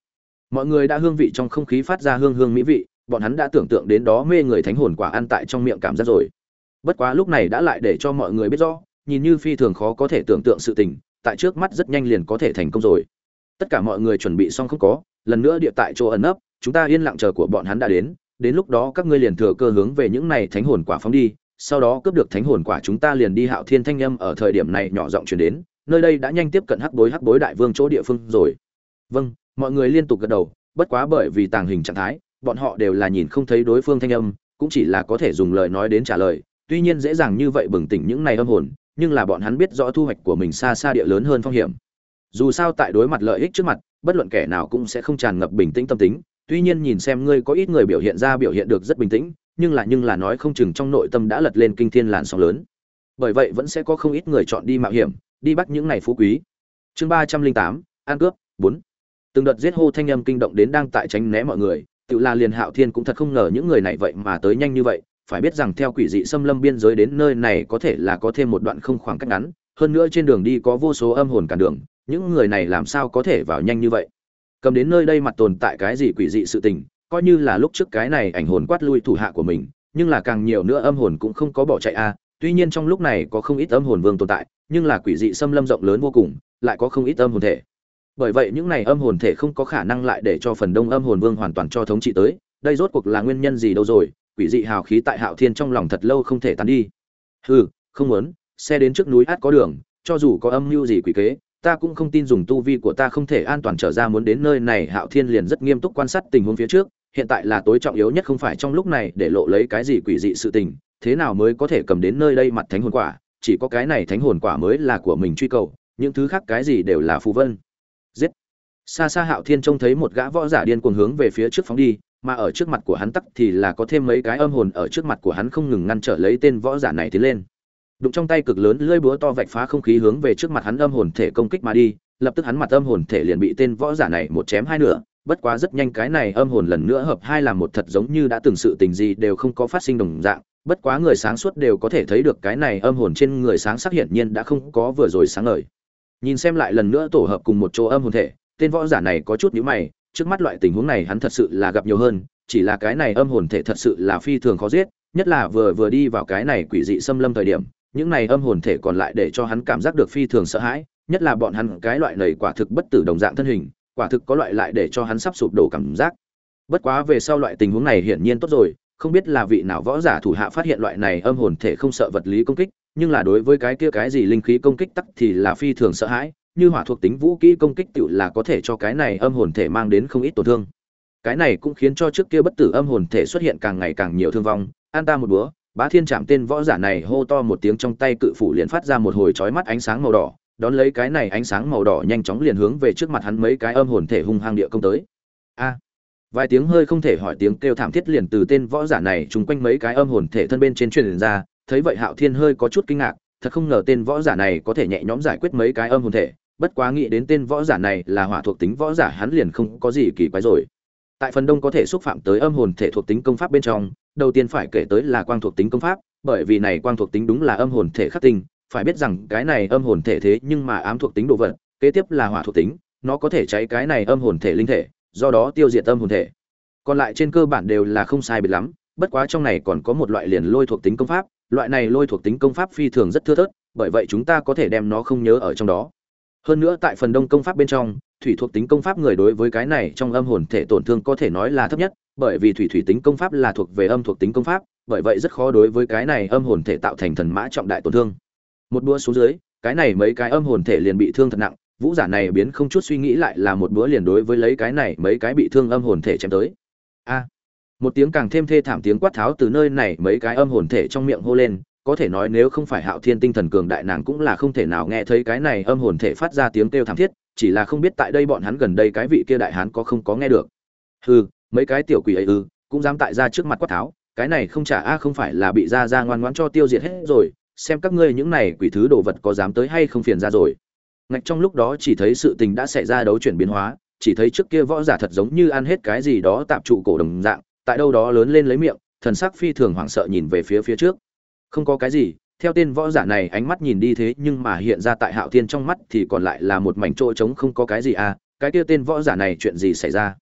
Mọi người đã hương vị trong không khí phát ra hương hương mỹ vị bọn hắn đã tưởng tượng đến đó mê người thánh hồn quả ăn tại trong miệng cảm giác rồi. Bất quá lúc này đã lại để cho mọi người biết rõ, nhìn như phi thường khó có thể tưởng tượng sự tình, tại trước mắt rất nhanh liền có thể thành công rồi. Tất cả mọi người chuẩn bị xong không có, lần nữa địa tại chỗ ẩn nấp, chúng ta yên lặng chờ của bọn hắn đã đến đến lúc đó các ngươi liền thừa cơ hướng về những này thánh hồn quả phóng đi, sau đó cướp được thánh hồn quả chúng ta liền đi hạo thiên thanh âm ở thời điểm này nhỏ giọng chuyển đến, nơi đây đã nhanh tiếp cận hắc bối hắc bối đại vương chỗ địa phương rồi. Vâng mọi người liên tục gật đầu, bất quá bởi vì tàng hình trạng thái bọn họ đều là nhìn không thấy đối phương thanh âm, cũng chỉ là có thể dùng lời nói đến trả lời. Tuy nhiên dễ dàng như vậy bừng tỉnh những này âm hồn, nhưng là bọn hắn biết rõ thu hoạch của mình xa xa địa lớn hơn phong hiểm. Dù sao tại đối mặt lợi ích trước mặt, bất luận kẻ nào cũng sẽ không tràn ngập bình tĩnh tâm tính. Tuy nhiên nhìn xem ngươi có ít người biểu hiện ra biểu hiện được rất bình tĩnh, nhưng là nhưng là nói không chừng trong nội tâm đã lật lên kinh thiên làn sóng lớn. Bởi vậy vẫn sẽ có không ít người chọn đi mạo hiểm, đi bắt những này phú quý. Chương ba trăm linh tám an cướp, bốn. Từng đợt giết hô thanh âm kinh động đến đang tại tránh né mọi người tự là liền hạo thiên cũng thật không ngờ những người này vậy mà tới nhanh như vậy, phải biết rằng theo quỷ dị xâm lâm biên giới đến nơi này có thể là có thêm một đoạn không khoảng cách ngắn, hơn nữa trên đường đi có vô số âm hồn cản đường, những người này làm sao có thể vào nhanh như vậy? Cầm đến nơi đây mặt tồn tại cái gì quỷ dị sự tình, coi như là lúc trước cái này ảnh hồn quát lui thủ hạ của mình, nhưng là càng nhiều nữa âm hồn cũng không có bỏ chạy a, tuy nhiên trong lúc này có không ít âm hồn vương tồn tại, nhưng là quỷ dị xâm lâm rộng lớn vô cùng, lại có không ít âm hồn thể bởi vậy những này âm hồn thể không có khả năng lại để cho phần đông âm hồn vương hoàn toàn cho thống trị tới, đây rốt cuộc là nguyên nhân gì đâu rồi? Quỷ dị hào khí tại hạo thiên trong lòng thật lâu không thể tan đi. Hừ, không muốn, xe đến trước núi át có đường, cho dù có âm mưu gì quỷ kế, ta cũng không tin dùng tu vi của ta không thể an toàn trở ra muốn đến nơi này. Hạo thiên liền rất nghiêm túc quan sát tình huống phía trước, hiện tại là tối trọng yếu nhất không phải trong lúc này để lộ lấy cái gì quỷ dị sự tình, thế nào mới có thể cầm đến nơi đây mặt thánh hồn quả, chỉ có cái này thánh hồn quả mới là của mình truy cầu, những thứ khác cái gì đều là phù vân xa xa hạo thiên trông thấy một gã võ giả điên cuồng hướng về phía trước phóng đi, mà ở trước mặt của hắn tắc thì là có thêm mấy cái âm hồn ở trước mặt của hắn không ngừng ngăn trở lấy tên võ giả này tiến lên. Đụng trong tay cực lớn lưỡi búa to vạch phá không khí hướng về trước mặt hắn âm hồn thể công kích mà đi, lập tức hắn mặt âm hồn thể liền bị tên võ giả này một chém hai nửa, bất quá rất nhanh cái này âm hồn lần nữa hợp hai làm một thật giống như đã từng sự tình gì đều không có phát sinh đồng dạng, bất quá người sáng suốt đều có thể thấy được cái này âm hồn trên người sáng sắc hiển nhiên đã không có vừa rồi sáng ngời. Nhìn xem lại lần nữa tổ hợp cùng một chỗ âm hồn thể tên võ giả này có chút nhíu mày, trước mắt loại tình huống này hắn thật sự là gặp nhiều hơn, chỉ là cái này âm hồn thể thật sự là phi thường khó giết, nhất là vừa vừa đi vào cái này quỷ dị xâm lâm thời điểm, những này âm hồn thể còn lại để cho hắn cảm giác được phi thường sợ hãi, nhất là bọn hắn cái loại này quả thực bất tử đồng dạng thân hình, quả thực có loại lại để cho hắn sắp sụp đổ cảm giác. Bất quá về sau loại tình huống này hiển nhiên tốt rồi, không biết là vị nào võ giả thủ hạ phát hiện loại này âm hồn thể không sợ vật lý công kích, nhưng là đối với cái kia cái gì linh khí công kích tắc thì là phi thường sợ hãi như hỏa thuộc tính vũ kỹ công kích tựu là có thể cho cái này âm hồn thể mang đến không ít tổn thương. Cái này cũng khiến cho trước kia bất tử âm hồn thể xuất hiện càng ngày càng nhiều thương vong. An ta một búa bá thiên chạm tên võ giả này hô to một tiếng trong tay cự phủ liền phát ra một hồi chói mắt ánh sáng màu đỏ. Đón lấy cái này ánh sáng màu đỏ nhanh chóng liền hướng về trước mặt hắn mấy cái âm hồn thể hung hăng địa công tới. A! Vài tiếng hơi không thể hỏi tiếng kêu thảm thiết liền từ tên võ giả này chung quanh mấy cái âm hồn thể thân bên trên truyền ra. Thấy vậy hạo thiên hơi có chút kinh ngạc, thật không ngờ tên võ giả này có thể nhẹ nhõm giải quyết mấy cái âm hồn thể bất quá nghĩ đến tên võ giả này là hỏa thuộc tính võ giả hắn liền không có gì kỳ quái rồi. Tại phần đông có thể xúc phạm tới âm hồn thể thuộc tính công pháp bên trong, đầu tiên phải kể tới là quang thuộc tính công pháp, bởi vì này quang thuộc tính đúng là âm hồn thể khắc tinh, phải biết rằng cái này âm hồn thể thế nhưng mà ám thuộc tính đồ vật, kế tiếp là hỏa thuộc tính, nó có thể cháy cái này âm hồn thể linh thể, do đó tiêu diệt âm hồn thể. Còn lại trên cơ bản đều là không sai biệt lắm, bất quá trong này còn có một loại liền lôi thuộc tính công pháp, loại này lôi thuộc tính công pháp phi thường rất thưa thớt, bởi vậy chúng ta có thể đem nó không nhớ ở trong đó hơn nữa tại phần đông công pháp bên trong, thủy thuộc tính công pháp người đối với cái này trong âm hồn thể tổn thương có thể nói là thấp nhất, bởi vì thủy thủy tính công pháp là thuộc về âm thuộc tính công pháp, bởi vậy rất khó đối với cái này âm hồn thể tạo thành thần mã trọng đại tổn thương. Một đua xuống dưới, cái này mấy cái âm hồn thể liền bị thương thật nặng, vũ giả này biến không chút suy nghĩ lại là một bữa liền đối với lấy cái này mấy cái bị thương âm hồn thể chém tới. A! Một tiếng càng thêm thê thảm tiếng quát tháo từ nơi này mấy cái âm hồn thể trong miệng hô lên có thể nói nếu không phải hạo thiên tinh thần cường đại nàng cũng là không thể nào nghe thấy cái này âm hồn thể phát ra tiếng kêu thảm thiết, chỉ là không biết tại đây bọn hắn gần đây cái vị kia đại hán có không có nghe được. Hừ, mấy cái tiểu quỷ ấy ư, cũng dám tại ra trước mặt quát tháo, cái này không trả a không phải là bị ra ra ngoan ngoãn cho tiêu diệt hết rồi, xem các ngươi những này quỷ thứ đồ vật có dám tới hay không phiền ra rồi. Ngạch trong lúc đó chỉ thấy sự tình đã xảy ra đấu chuyển biến hóa, chỉ thấy trước kia võ giả thật giống như ăn hết cái gì đó tạm trụ cổ đồng dạng, tại đâu đó lớn lên lấy miệng, thần sắc phi thường hoảng sợ nhìn về phía phía trước không có cái gì, theo tên võ giả này ánh mắt nhìn đi thế nhưng mà hiện ra tại hạo thiên trong mắt thì còn lại là một mảnh chỗ trống không có cái gì à cái kia tên võ giả này chuyện gì xảy ra?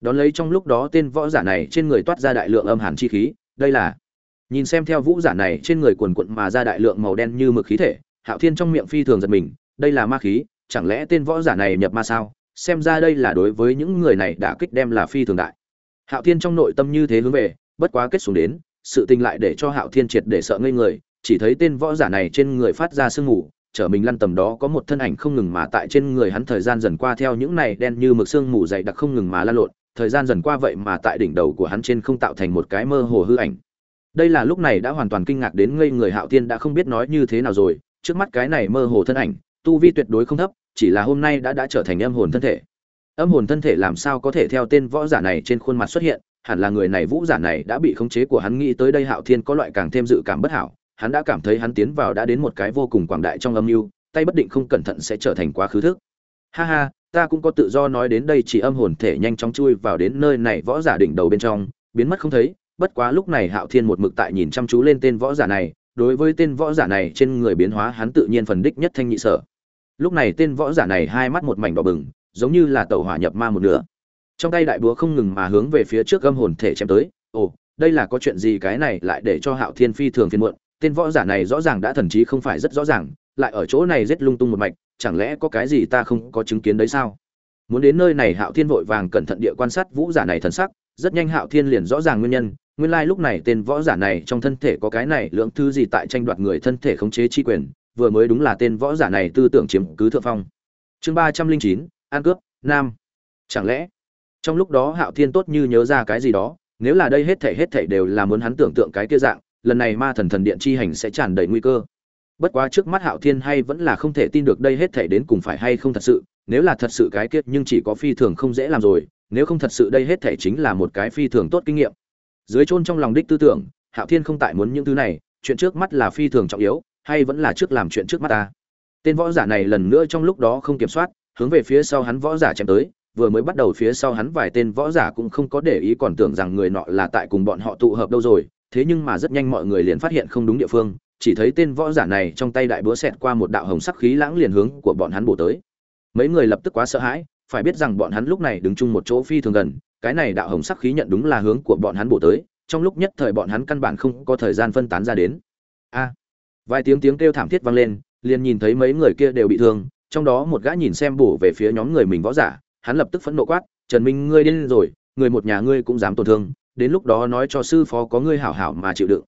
Đón lấy trong lúc đó tên võ giả này trên người toát ra đại lượng âm hàn chi khí, đây là, nhìn xem theo vũ giả này trên người quần quận mà ra đại lượng màu đen như mực khí thể, hạo thiên trong miệng phi thường giật mình, đây là ma khí, chẳng lẽ tên võ giả này nhập ma sao? Xem ra đây là đối với những người này đã kích đem là phi thường đại. Hạo thiên trong nội tâm như thế hướng về, bất quá kết xuống đến sự tình lại để cho hạo thiên triệt để sợ ngây người, chỉ thấy tên võ giả này trên người phát ra sương mù, trở mình lăn tầm đó có một thân ảnh không ngừng mà tại trên người hắn thời gian dần qua theo những này đen như mực sương mù dày đặc không ngừng mà lan lộn, thời gian dần qua vậy mà tại đỉnh đầu của hắn trên không tạo thành một cái mơ hồ hư ảnh. Đây là lúc này đã hoàn toàn kinh ngạc đến ngây người hạo Thiên đã không biết nói như thế nào rồi, trước mắt cái này mơ hồ thân ảnh, tu vi tuyệt đối không thấp, chỉ là hôm nay đã đã trở thành âm hồn thân thể. Âm hồn thân thể làm sao có thể theo tên võ giả này trên khuôn mặt xuất hiện hẳn là người này vũ giả này đã bị khống chế của hắn nghĩ tới đây hạo thiên có loại càng thêm dự cảm bất hảo, hắn đã cảm thấy hắn tiến vào đã đến một cái vô cùng quảng đại trong âm mưu, tay bất định không cẩn thận sẽ trở thành quá khứ thức. Ha ha, ta cũng có tự do nói đến đây chỉ âm hồn thể nhanh chóng chui vào đến nơi này võ giả đỉnh đầu bên trong, biến mất không thấy, bất quá lúc này hạo thiên một mực tại nhìn chăm chú lên tên võ giả này, đối với tên võ giả này trên người biến hóa hắn tự nhiên phần đích nhất thanh nhị sở. Lúc này tên võ giả này hai mắt một mảnh đỏ bừng, giống như là tàu hỏa nhập ma một nửa trong tay đại búa không ngừng mà hướng về phía trước gâm hồn thể chém tới. Ồ, đây là có chuyện gì cái này lại để cho hạo thiên phi thường phiên muộn? Tên võ giả này rõ ràng đã thần trí không phải rất rõ ràng, lại ở chỗ này rết lung tung một mạch, chẳng lẽ có cái gì ta không có chứng kiến đấy sao? Muốn đến nơi này hạo thiên vội vàng cẩn thận địa quan sát vũ giả này thần sắc, rất nhanh hạo thiên liền rõ ràng nguyên nhân. Nguyên lai lúc này tên võ giả này trong thân thể có cái này lượng thứ gì tại tranh đoạt người thân thể khống chế chi quyền, vừa mới đúng là tên võ giả này tư tưởng chiếm cứ thượng phong. Chương ba trăm linh chín, an cướp, nam. Chẳng lẽ trong lúc đó hạo thiên tốt như nhớ ra cái gì đó, nếu là đây hết thể hết thể đều là muốn hắn tưởng tượng cái kia dạng, lần này ma thần thần điện chi hành sẽ tràn đầy nguy cơ. Bất quá trước mắt hạo thiên hay vẫn là không thể tin được đây hết thể đến cùng phải hay không thật sự, nếu là thật sự cái kiết nhưng chỉ có phi thường không dễ làm rồi, nếu không thật sự đây hết thể chính là một cái phi thường tốt kinh nghiệm. Dưới chôn trong lòng đích tư tưởng, hạo thiên không tại muốn những thứ này, chuyện trước mắt là phi thường trọng yếu, hay vẫn là trước làm chuyện trước mắt ta. Tên võ giả này lần nữa trong lúc đó không kiểm soát, hướng về phía sau hắn võ giả chém tới vừa mới bắt đầu phía sau hắn vài tên võ giả cũng không có để ý còn tưởng rằng người nọ là tại cùng bọn họ tụ hợp đâu rồi, thế nhưng mà rất nhanh mọi người liền phát hiện không đúng địa phương, chỉ thấy tên võ giả này trong tay đại búa xẹt qua một đạo hồng sắc khí lãng liền hướng của bọn hắn bổ tới. Mấy người lập tức quá sợ hãi, phải biết rằng bọn hắn lúc này đứng chung một chỗ phi thường gần, cái này đạo hồng sắc khí nhận đúng là hướng của bọn hắn bổ tới, trong lúc nhất thời bọn hắn căn bản không có thời gian phân tán ra đến. A! Vài tiếng tiếng kêu thảm thiết vang lên, liền nhìn thấy mấy người kia đều bị thương, trong đó một gã nhìn xem bổ về phía nhóm người mình võ giả hắn lập tức phẫn nộ quát, trần minh, ngươi điên rồi, người một nhà ngươi cũng dám tổn thương, đến lúc đó nói cho sư phó có ngươi hảo hảo mà chịu đựng.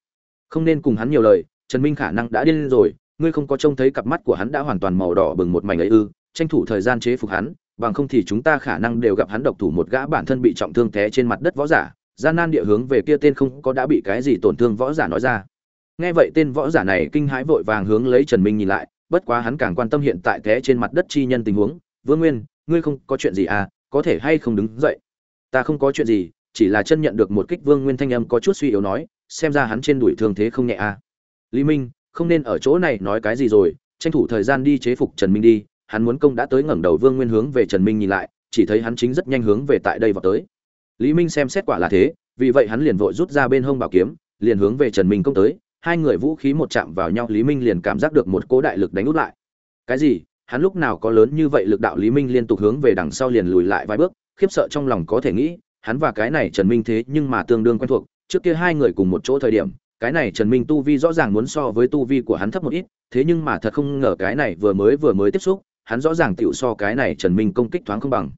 Không nên cùng hắn nhiều lời, trần minh khả năng đã điên rồi, ngươi không có trông thấy cặp mắt của hắn đã hoàn toàn màu đỏ bừng một mảnh ấy ư, tranh thủ thời gian chế phục hắn, bằng không thì chúng ta khả năng đều gặp hắn độc thủ một gã bản thân bị trọng thương té trên mặt đất võ giả, gian nan địa hướng về kia tên không có đã bị cái gì tổn thương võ giả nói ra. Nghe vậy tên võ giả này kinh hãi vội vàng hướng lấy trần minh nhìn lại, bất quá hắn càng quan tâm hiện tại té trên mặt đất chi nhân tình huống, vương nguyên ngươi không có chuyện gì à có thể hay không đứng dậy? Ta không có chuyện gì, chỉ là chân nhận được một kích vương nguyên thanh âm có chút suy yếu nói, xem ra hắn trên đuổi thương thế không nhẹ à. Lý minh, không nên ở chỗ này nói cái gì rồi, tranh thủ thời gian đi chế phục trần minh đi, hắn muốn công đã tới ngẩng đầu vương nguyên hướng về trần minh nhìn lại, chỉ thấy hắn chính rất nhanh hướng về tại đây vào tới. Lý minh xem xét quả là thế, vì vậy hắn liền vội rút ra bên hông bảo kiếm, liền hướng về trần minh công tới, hai người vũ khí một chạm vào nhau, lý minh liền cảm giác được một cỗ đại lực đánh út lại. Cái gì? Hắn lúc nào có lớn như vậy lực đạo lý minh liên tục hướng về đằng sau liền lùi lại vài bước, khiếp sợ trong lòng có thể nghĩ, hắn và cái này trần minh thế nhưng mà tương đương quen thuộc, trước kia hai người cùng một chỗ thời điểm, cái này trần minh tu vi rõ ràng muốn so với tu vi của hắn thấp một ít, thế nhưng mà thật không ngờ cái này vừa mới vừa mới tiếp xúc, hắn rõ ràng tựu so cái này trần minh công kích thoáng không bằng.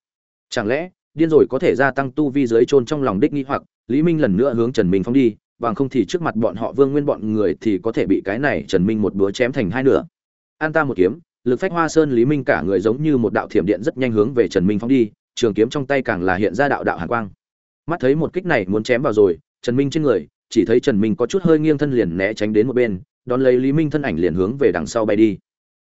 Chẳng lẽ, điên rồi có thể gia tăng tu vi dưới chôn trong lòng đích nghi hoặc, lý minh lần nữa hướng trần minh phóng đi, bằng không thì trước mặt bọn họ vương nguyên bọn người thì có thể bị cái này trần minh một búa chém thành hai nửa. An ta một kiếm lực phách hoa sơn lý minh cả người giống như một đạo thiểm điện rất nhanh hướng về trần minh phóng đi, trường kiếm trong tay càng là hiện ra đạo đạo hàn quang. Mắt thấy một kích này muốn chém vào rồi, trần minh trên người, chỉ thấy trần minh có chút hơi nghiêng thân liền né tránh đến một bên, đón lấy lý minh thân ảnh liền hướng về đằng sau bay đi.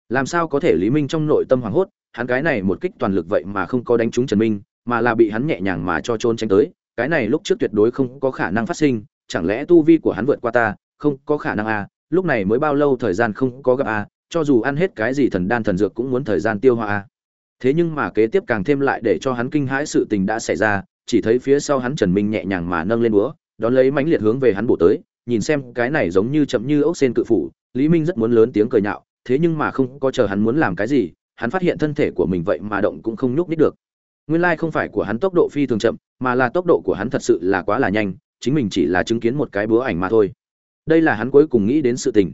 Làm sao có thể lý minh trong nội tâm hoảng hốt, hắn cái này một kích toàn lực vậy mà không có đánh trúng trần minh, mà là bị hắn nhẹ nhàng mà cho trôn tránh tới, cái này lúc trước tuyệt đối không có khả năng phát sinh, chẳng lẽ tu vi của hắn vượt qua ta, không có khả năng à lúc này mới bao lâu thời gian không có gặp à cho dù ăn hết cái gì thần đan thần dược cũng muốn thời gian tiêu hóa. Thế nhưng mà kế tiếp càng thêm lại để cho hắn kinh hãi sự tình đã xảy ra, chỉ thấy phía sau hắn trần minh nhẹ nhàng mà nâng lên búa, đón lấy mãnh liệt hướng về hắn bổ tới, nhìn xem cái này giống như chậm như ốc sen cự phủ, lý minh rất muốn lớn tiếng cười nhạo, thế nhưng mà không có chờ hắn muốn làm cái gì, hắn phát hiện thân thể của mình vậy mà động cũng không nhúc nít được. Nguyên lai không phải của hắn tốc độ phi thường chậm, mà là tốc độ của hắn thật sự là quá là nhanh, chính mình chỉ là chứng kiến một cái búa ảnh mà thôi. Đây là hắn cuối cùng nghĩ đến sự tình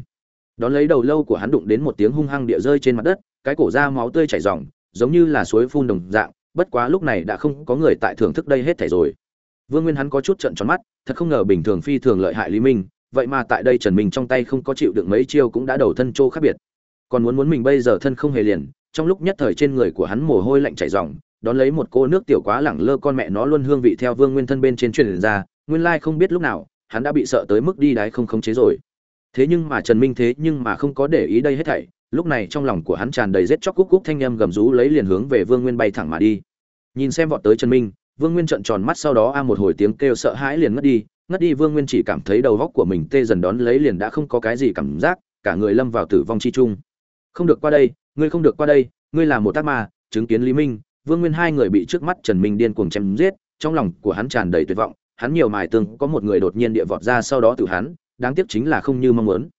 đón lấy đầu lâu của hắn đụng đến một tiếng hung hăng địa rơi trên mặt đất, cái cổ ra máu tươi chảy ròng, giống như là suối phun đồng dạng, bất quá lúc này đã không có người tại thưởng thức đây hết thảy rồi. Vương nguyên hắn có chút trận tròn mắt, thật không ngờ bình thường phi thường lợi hại lý minh, vậy mà tại đây trần minh trong tay không có chịu được mấy chiêu cũng đã đầu thân trô khác biệt. Còn muốn muốn mình bây giờ thân không hề liền, trong lúc nhất thời trên người của hắn mồ hôi lạnh chảy ròng, đón lấy một cô nước tiểu quá lẳng lơ con mẹ nó luôn hương vị theo vương nguyên thân bên trên truyền ra, nguyên lai không biết lúc nào, hắn đã bị sợ tới mức đi đái không khống chế rồi thế nhưng mà trần minh thế nhưng mà không có để ý đây hết thảy, lúc này trong lòng của hắn tràn đầy rết chóc cúc cúc thanh em gầm rú lấy liền hướng về vương nguyên bay thẳng mà đi. Nhìn xem vọt tới trần minh, vương nguyên trợn tròn mắt sau đó a một hồi tiếng kêu sợ hãi liền ngất đi ngất đi vương nguyên chỉ cảm thấy đầu góc của mình tê dần đón lấy liền đã không có cái gì cảm giác, cả người lâm vào tử vong chi chung. Không được qua đây, ngươi không được qua đây, ngươi là một tác ma, chứng kiến lý minh, vương nguyên hai người bị trước mắt trần minh điên cuồng chém giết, trong lòng của hắn tràn đầy tuyệt vọng, hắn nhiều mài tương có một người đột nhiên địa vọt ra sau đó tự hắn đáng tiếc chính là không như mong muốn.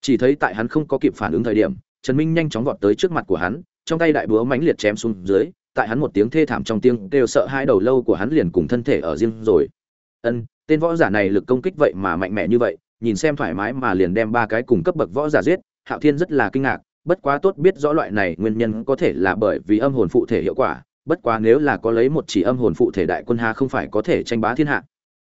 Chỉ thấy tại hắn không có kịp phản ứng thời điểm, trần minh nhanh chóng vọt tới trước mặt của hắn, trong tay đại búa mãnh liệt chém xuống dưới, tại hắn một tiếng thê thảm trong tiếng kêu sợ hai đầu lâu của hắn liền cùng thân thể ở riêng rồi. Ân, tên võ giả này lực công kích vậy mà mạnh mẽ như vậy, nhìn xem thoải mái mà liền đem ba cái cùng cấp bậc võ giả giết, hạo thiên rất là kinh ngạc, bất quá tốt biết rõ loại này nguyên nhân có thể là bởi vì âm hồn phụ thể hiệu quả, bất quá nếu là có lấy một chỉ âm hồn phụ thể đại quân ha không phải có thể tranh bá thiên hạ.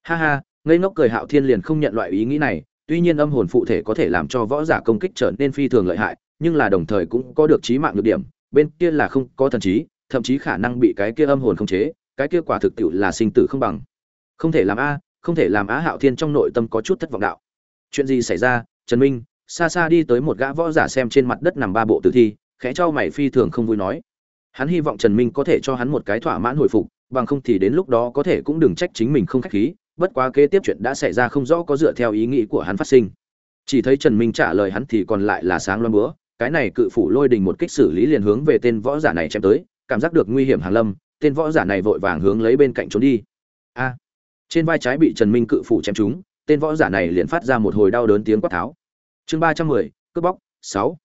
Ha ha, ngây ngốc cười hạo thiên liền không nhận loại ý nghĩ này tuy nhiên âm hồn phụ thể có thể làm cho võ giả công kích trở nên phi thường lợi hại, nhưng là đồng thời cũng có được trí mạng nhược điểm, bên kia là không có thần trí, thậm chí khả năng bị cái kia âm hồn khống chế, cái kia quả thực tiệu là sinh tử không bằng. Không thể làm a, không thể làm á hạo thiên trong nội tâm có chút thất vọng đạo. Chuyện gì xảy ra? Trần minh, xa xa đi tới một gã võ giả xem trên mặt đất nằm ba bộ tử thi, khẽ cho mày phi thường không vui nói. Hắn hy vọng trần minh có thể cho hắn một cái thỏa mãn hồi phục, bằng không thì đến lúc đó có thể cũng đừng trách chính mình không khách khí bất quá kế tiếp chuyện đã xảy ra không rõ có dựa theo ý nghĩ của hắn phát sinh. Chỉ thấy trần minh trả lời hắn thì còn lại là sáng loan búa, cái này cự phủ lôi đình một kích xử lý liền hướng về tên võ giả này chém tới, cảm giác được nguy hiểm hàng lâm, tên võ giả này vội vàng hướng lấy bên cạnh trốn đi. A! Trên vai trái bị trần minh cự phủ chém trúng, tên võ giả này liền phát ra một hồi đau đớn tiếng quát tháo. Chương ba trăm mười, cướp bóc, sáu.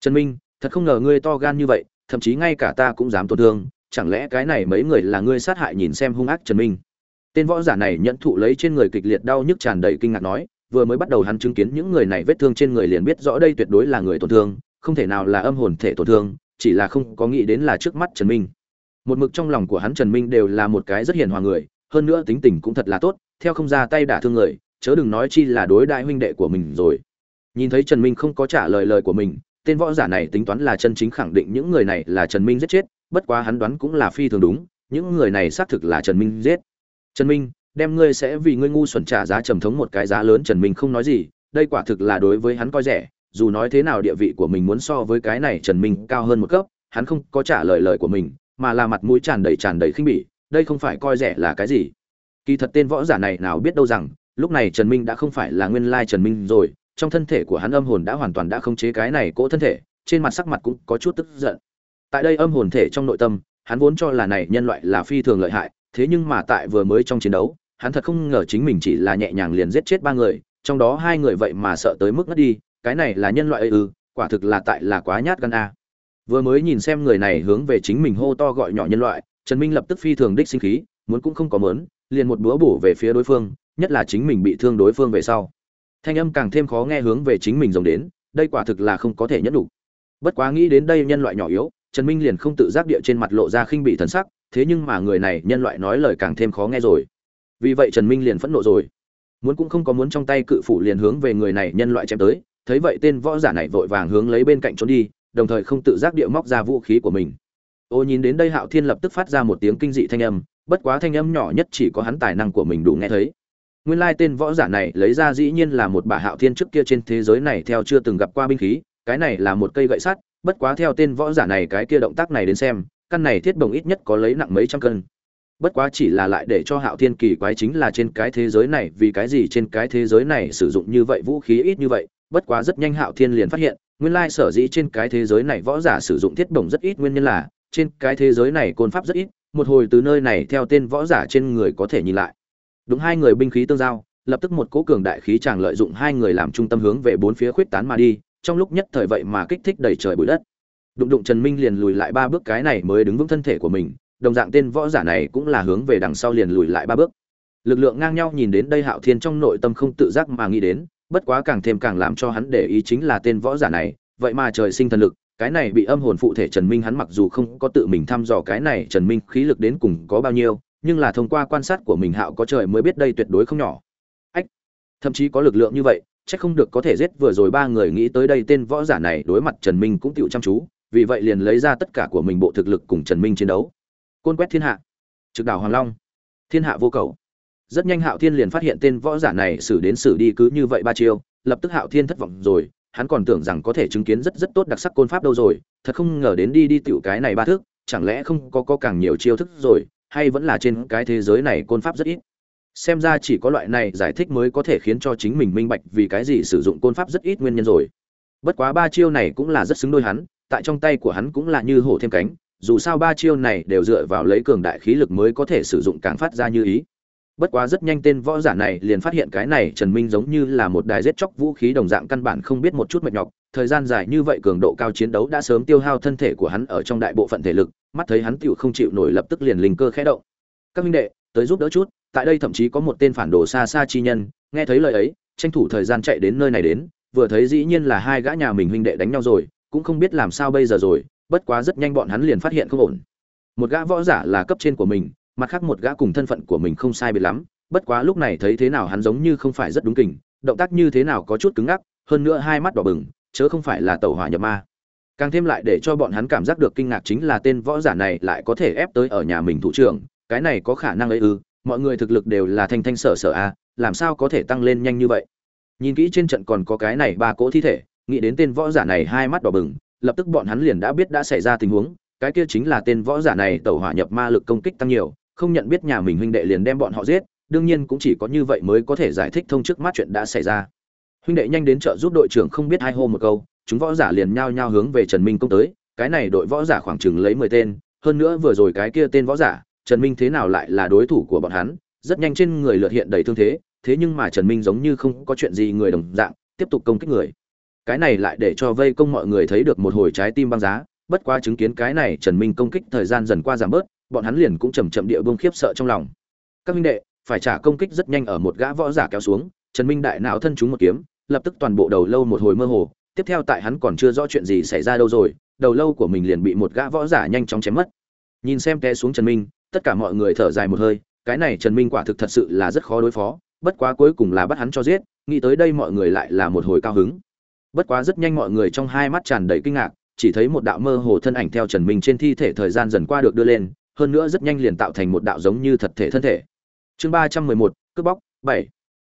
Trần minh, thật không ngờ ngươi to gan như vậy, thậm chí ngay cả ta cũng dám tổn thương, chẳng lẽ cái này mấy người là ngươi sát hại nhìn xem hung ác trần minh? Tên võ giả này nhận thụ lấy trên người kịch liệt đau nhức tràn đầy kinh ngạc nói, vừa mới bắt đầu hắn chứng kiến những người này vết thương trên người liền biết rõ đây tuyệt đối là người tổn thương, không thể nào là âm hồn thể tổn thương, chỉ là không có nghĩ đến là trước mắt trần minh. Một mực trong lòng của hắn trần minh đều là một cái rất hiền hòa người, hơn nữa tính tình cũng thật là tốt, theo không ra tay đả thương người, chớ đừng nói chi là đối đại huynh đệ của mình rồi. Nhìn thấy trần minh không có trả lời lời của mình, tên võ giả này tính toán là chân chính khẳng định những người này là trần minh giết chết, bất quá hắn đoán cũng là phi thường đúng, những người này xác thực là trần minh giết trần minh, đem ngươi sẽ vì ngươi ngu xuẩn trả giá trầm thống một cái giá lớn, trần minh không nói gì, đây quả thực là đối với hắn coi rẻ, dù nói thế nào địa vị của mình muốn so với cái này trần minh cao hơn một cấp, hắn không có trả lời lời của mình, mà là mặt mũi tràn đầy tràn đầy khinh bỉ, đây không phải coi rẻ là cái gì. Kỳ thật tên võ giả này nào biết đâu rằng, lúc này trần minh đã không phải là nguyên lai trần minh rồi, trong thân thể của hắn âm hồn đã hoàn toàn đã không chế cái này cỗ thân thể, trên mặt sắc mặt cũng có chút tức giận. Tại đây âm hồn thể trong nội tâm, hắn vốn cho là này nhân loại là phi thường lợi hại thế nhưng mà tại vừa mới trong chiến đấu, hắn thật không ngờ chính mình chỉ là nhẹ nhàng liền giết chết ba người, trong đó hai người vậy mà sợ tới mức ngất đi, cái này là nhân loại ư ừ, quả thực là tại là quá nhát gan a. Vừa mới nhìn xem người này hướng về chính mình hô to gọi nhỏ nhân loại, trần minh lập tức phi thường đích sinh khí, muốn cũng không có mớn liền một búa bổ về phía đối phương, nhất là chính mình bị thương đối phương về sau. Thanh âm càng thêm khó nghe hướng về chính mình rồng đến, đây quả thực là không có thể nhẫn đủ. Bất quá nghĩ đến đây nhân loại nhỏ yếu, trần minh liền không tự giác địa trên mặt lộ ra khinh bị thần sắc thế nhưng mà người này nhân loại nói lời càng thêm khó nghe rồi. Vì vậy trần minh liền phẫn nộ rồi. Muốn cũng không có muốn trong tay cự phủ liền hướng về người này nhân loại chém tới, thấy vậy tên võ giả này vội vàng hướng lấy bên cạnh trốn đi, đồng thời không tự giác địa móc ra vũ khí của mình. Ô nhìn đến đây hạo thiên lập tức phát ra một tiếng kinh dị thanh âm, bất quá thanh âm nhỏ nhất chỉ có hắn tài năng của mình đủ nghe thấy. Nguyên lai tên võ giả này lấy ra dĩ nhiên là một bà hạo thiên trước kia trên thế giới này theo chưa từng gặp qua binh khí, cái này là một cây gậy sắt, bất quá theo tên võ giả này cái kia động tác này đến xem căn này thiết bồng ít nhất có lấy nặng mấy trăm cân. Bất quá chỉ là lại để cho hạo thiên kỳ quái chính là trên cái thế giới này, vì cái gì trên cái thế giới này sử dụng như vậy vũ khí ít như vậy, bất quá rất nhanh hạo thiên liền phát hiện, nguyên lai sở dĩ trên cái thế giới này võ giả sử dụng thiết bổng rất ít nguyên nhân là, trên cái thế giới này côn pháp rất ít, một hồi từ nơi này theo tên võ giả trên người có thể nhìn lại. Đúng hai người binh khí tương giao, lập tức một cố cường đại khí chàng lợi dụng hai người làm trung tâm hướng về bốn phía khuyết tán mà đi, trong lúc nhất thời vậy mà kích thích đầy trời bụi đất đụng đụng trần minh liền lùi lại ba bước, cái này mới đứng vững thân thể của mình, đồng dạng tên võ giả này cũng là hướng về đằng sau liền lùi lại ba bước. Lực lượng ngang nhau nhìn đến đây hạo thiên trong nội tâm không tự giác mà nghĩ đến, bất quá càng thêm càng làm cho hắn để ý chính là tên võ giả này, vậy mà trời sinh thần lực, cái này bị âm hồn phụ thể trần minh hắn mặc dù không có tự mình thăm dò cái này trần minh khí lực đến cùng có bao nhiêu, nhưng là thông qua quan sát của mình hạo có trời mới biết đây tuyệt đối không nhỏ. Ách, thậm chí có lực lượng như vậy, chắc không được có thể giết vừa rồi ba người nghĩ tới đây tên võ giả này đối mặt trần minh cũng tựu chăm chú vì vậy liền lấy ra tất cả của mình bộ thực lực cùng trần minh chiến đấu. Côn quét thiên hạ. Trực đảo hoàng long. Thiên hạ vô cầu. Rất nhanh hạo thiên liền phát hiện tên võ giả này xử đến xử đi cứ như vậy ba chiêu, lập tức hạo thiên thất vọng rồi, hắn còn tưởng rằng có thể chứng kiến rất rất tốt đặc sắc côn pháp đâu rồi, thật không ngờ đến đi đi tiểu cái này ba thước, chẳng lẽ không có có càng nhiều chiêu thức rồi, hay vẫn là trên cái thế giới này côn pháp rất ít. Xem ra chỉ có loại này giải thích mới có thể khiến cho chính mình minh bạch vì cái gì sử dụng côn pháp rất ít nguyên nhân rồi. Bất quá ba chiêu này cũng là rất xứng đôi hắn tại trong tay của hắn cũng là như hổ thêm cánh, dù sao ba chiêu này đều dựa vào lấy cường đại khí lực mới có thể sử dụng càng phát ra như ý. Bất quá rất nhanh tên võ giả này liền phát hiện cái này trần minh giống như là một đài giết chóc vũ khí đồng dạng căn bản không biết một chút mệt nhọc. Thời gian dài như vậy cường độ cao chiến đấu đã sớm tiêu hao thân thể của hắn ở trong đại bộ phận thể lực, mắt thấy hắn tựu không chịu nổi lập tức liền linh cơ khẽ động. Các minh đệ, tới giúp đỡ chút, tại đây thậm chí có một tên phản đồ xa xa chi nhân, nghe thấy lời ấy, tranh thủ thời gian chạy đến nơi này đến, vừa thấy dĩ nhiên là hai gã nhà mình huynh đệ đánh nhau rồi cũng không biết làm sao bây giờ rồi, bất quá rất nhanh bọn hắn liền phát hiện không ổn. Một gã võ giả là cấp trên của mình, mặt khác một gã cùng thân phận của mình không sai biệt lắm, bất quá lúc này thấy thế nào hắn giống như không phải rất đúng kình, động tác như thế nào có chút cứng ngắc, hơn nữa hai mắt đỏ bừng, chớ không phải là tẩu hỏa nhập ma. Càng thêm lại để cho bọn hắn cảm giác được kinh ngạc chính là tên võ giả này lại có thể ép tới ở nhà mình thủ trưởng, cái này có khả năng ấy ư, mọi người thực lực đều là thanh thanh sở sở a, làm sao có thể tăng lên nhanh như vậy? Nhìn kỹ trên trận còn có cái này ba cỗ thi thể nghĩ đến tên võ giả này hai mắt đỏ bừng, lập tức bọn hắn liền đã biết đã xảy ra tình huống, cái kia chính là tên võ giả này tẩu hỏa nhập ma lực công kích tăng nhiều, không nhận biết nhà mình huynh đệ liền đem bọn họ giết, đương nhiên cũng chỉ có như vậy mới có thể giải thích thông trước mắt chuyện đã xảy ra. Huynh đệ nhanh đến trợ giúp đội trưởng không biết hai hô một câu, chúng võ giả liền nhao nhao hướng về trần minh công tới, cái này đội võ giả khoảng chừng lấy mười tên, hơn nữa vừa rồi cái kia tên võ giả, trần minh thế nào lại là đối thủ của bọn hắn, rất nhanh trên người lượt hiện đầy thương thế thế nhưng mà trần minh giống như không có chuyện gì người đồng dạng, tiếp tục công kích người cái này lại để cho vây công mọi người thấy được một hồi trái tim băng giá, bất quá chứng kiến cái này trần minh công kích thời gian dần qua giảm bớt, bọn hắn liền cũng chầm chậm địa bông khiếp sợ trong lòng. Các minh đệ, phải trả công kích rất nhanh ở một gã võ giả kéo xuống, trần minh đại não thân chúng một kiếm, lập tức toàn bộ đầu lâu một hồi mơ hồ, tiếp theo tại hắn còn chưa rõ chuyện gì xảy ra đâu rồi, đầu lâu của mình liền bị một gã võ giả nhanh chóng chém mất. Nhìn xem té xuống trần minh, tất cả mọi người thở dài một hơi, cái này trần minh quả thực thật sự là rất khó đối phó, bất quá cuối cùng là bắt hắn cho giết, nghĩ tới đây mọi người lại là một hồi cao hứng bất quá rất nhanh mọi người trong hai mắt tràn đầy kinh ngạc, chỉ thấy một đạo mơ hồ thân ảnh theo trần minh trên thi thể thời gian dần qua được đưa lên, hơn nữa rất nhanh liền tạo thành một đạo giống như thật thể thân thể. Chương ba trăm mười một, cướp bóc, bảy.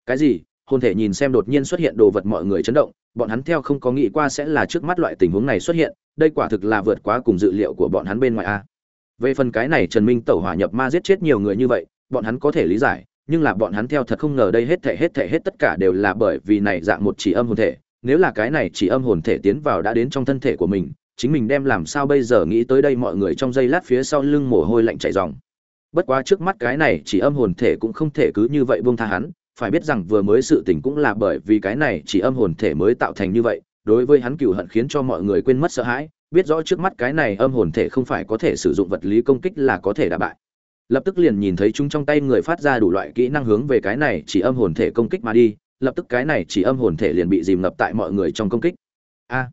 Cái gì? Hồn thể nhìn xem đột nhiên xuất hiện đồ vật mọi người chấn động, bọn hắn theo không có nghĩ qua sẽ là trước mắt loại tình huống này xuất hiện, đây quả thực là vượt quá cùng dự liệu của bọn hắn bên ngoài a. Về phần cái này trần minh tẩu hỏa nhập ma giết chết nhiều người như vậy, bọn hắn có thể lý giải, nhưng là bọn hắn theo thật không ngờ đây hết thể hết thể hết tất cả đều là bởi vì này dạng một chỉ âm hồn thể nếu là cái này chỉ âm hồn thể tiến vào đã đến trong thân thể của mình, chính mình đem làm sao bây giờ nghĩ tới đây mọi người trong giây lát phía sau lưng mồ hôi lạnh chảy ròng. Bất quá trước mắt cái này chỉ âm hồn thể cũng không thể cứ như vậy buông tha hắn, phải biết rằng vừa mới sự tình cũng là bởi vì cái này chỉ âm hồn thể mới tạo thành như vậy, đối với hắn cựu hận khiến cho mọi người quên mất sợ hãi, biết rõ trước mắt cái này âm hồn thể không phải có thể sử dụng vật lý công kích là có thể đả bại. Lập tức liền nhìn thấy chúng trong tay người phát ra đủ loại kỹ năng hướng về cái này chỉ âm hồn thể công kích mà đi lập tức cái này chỉ âm hồn thể liền bị dìm ngập tại mọi người trong công kích. A,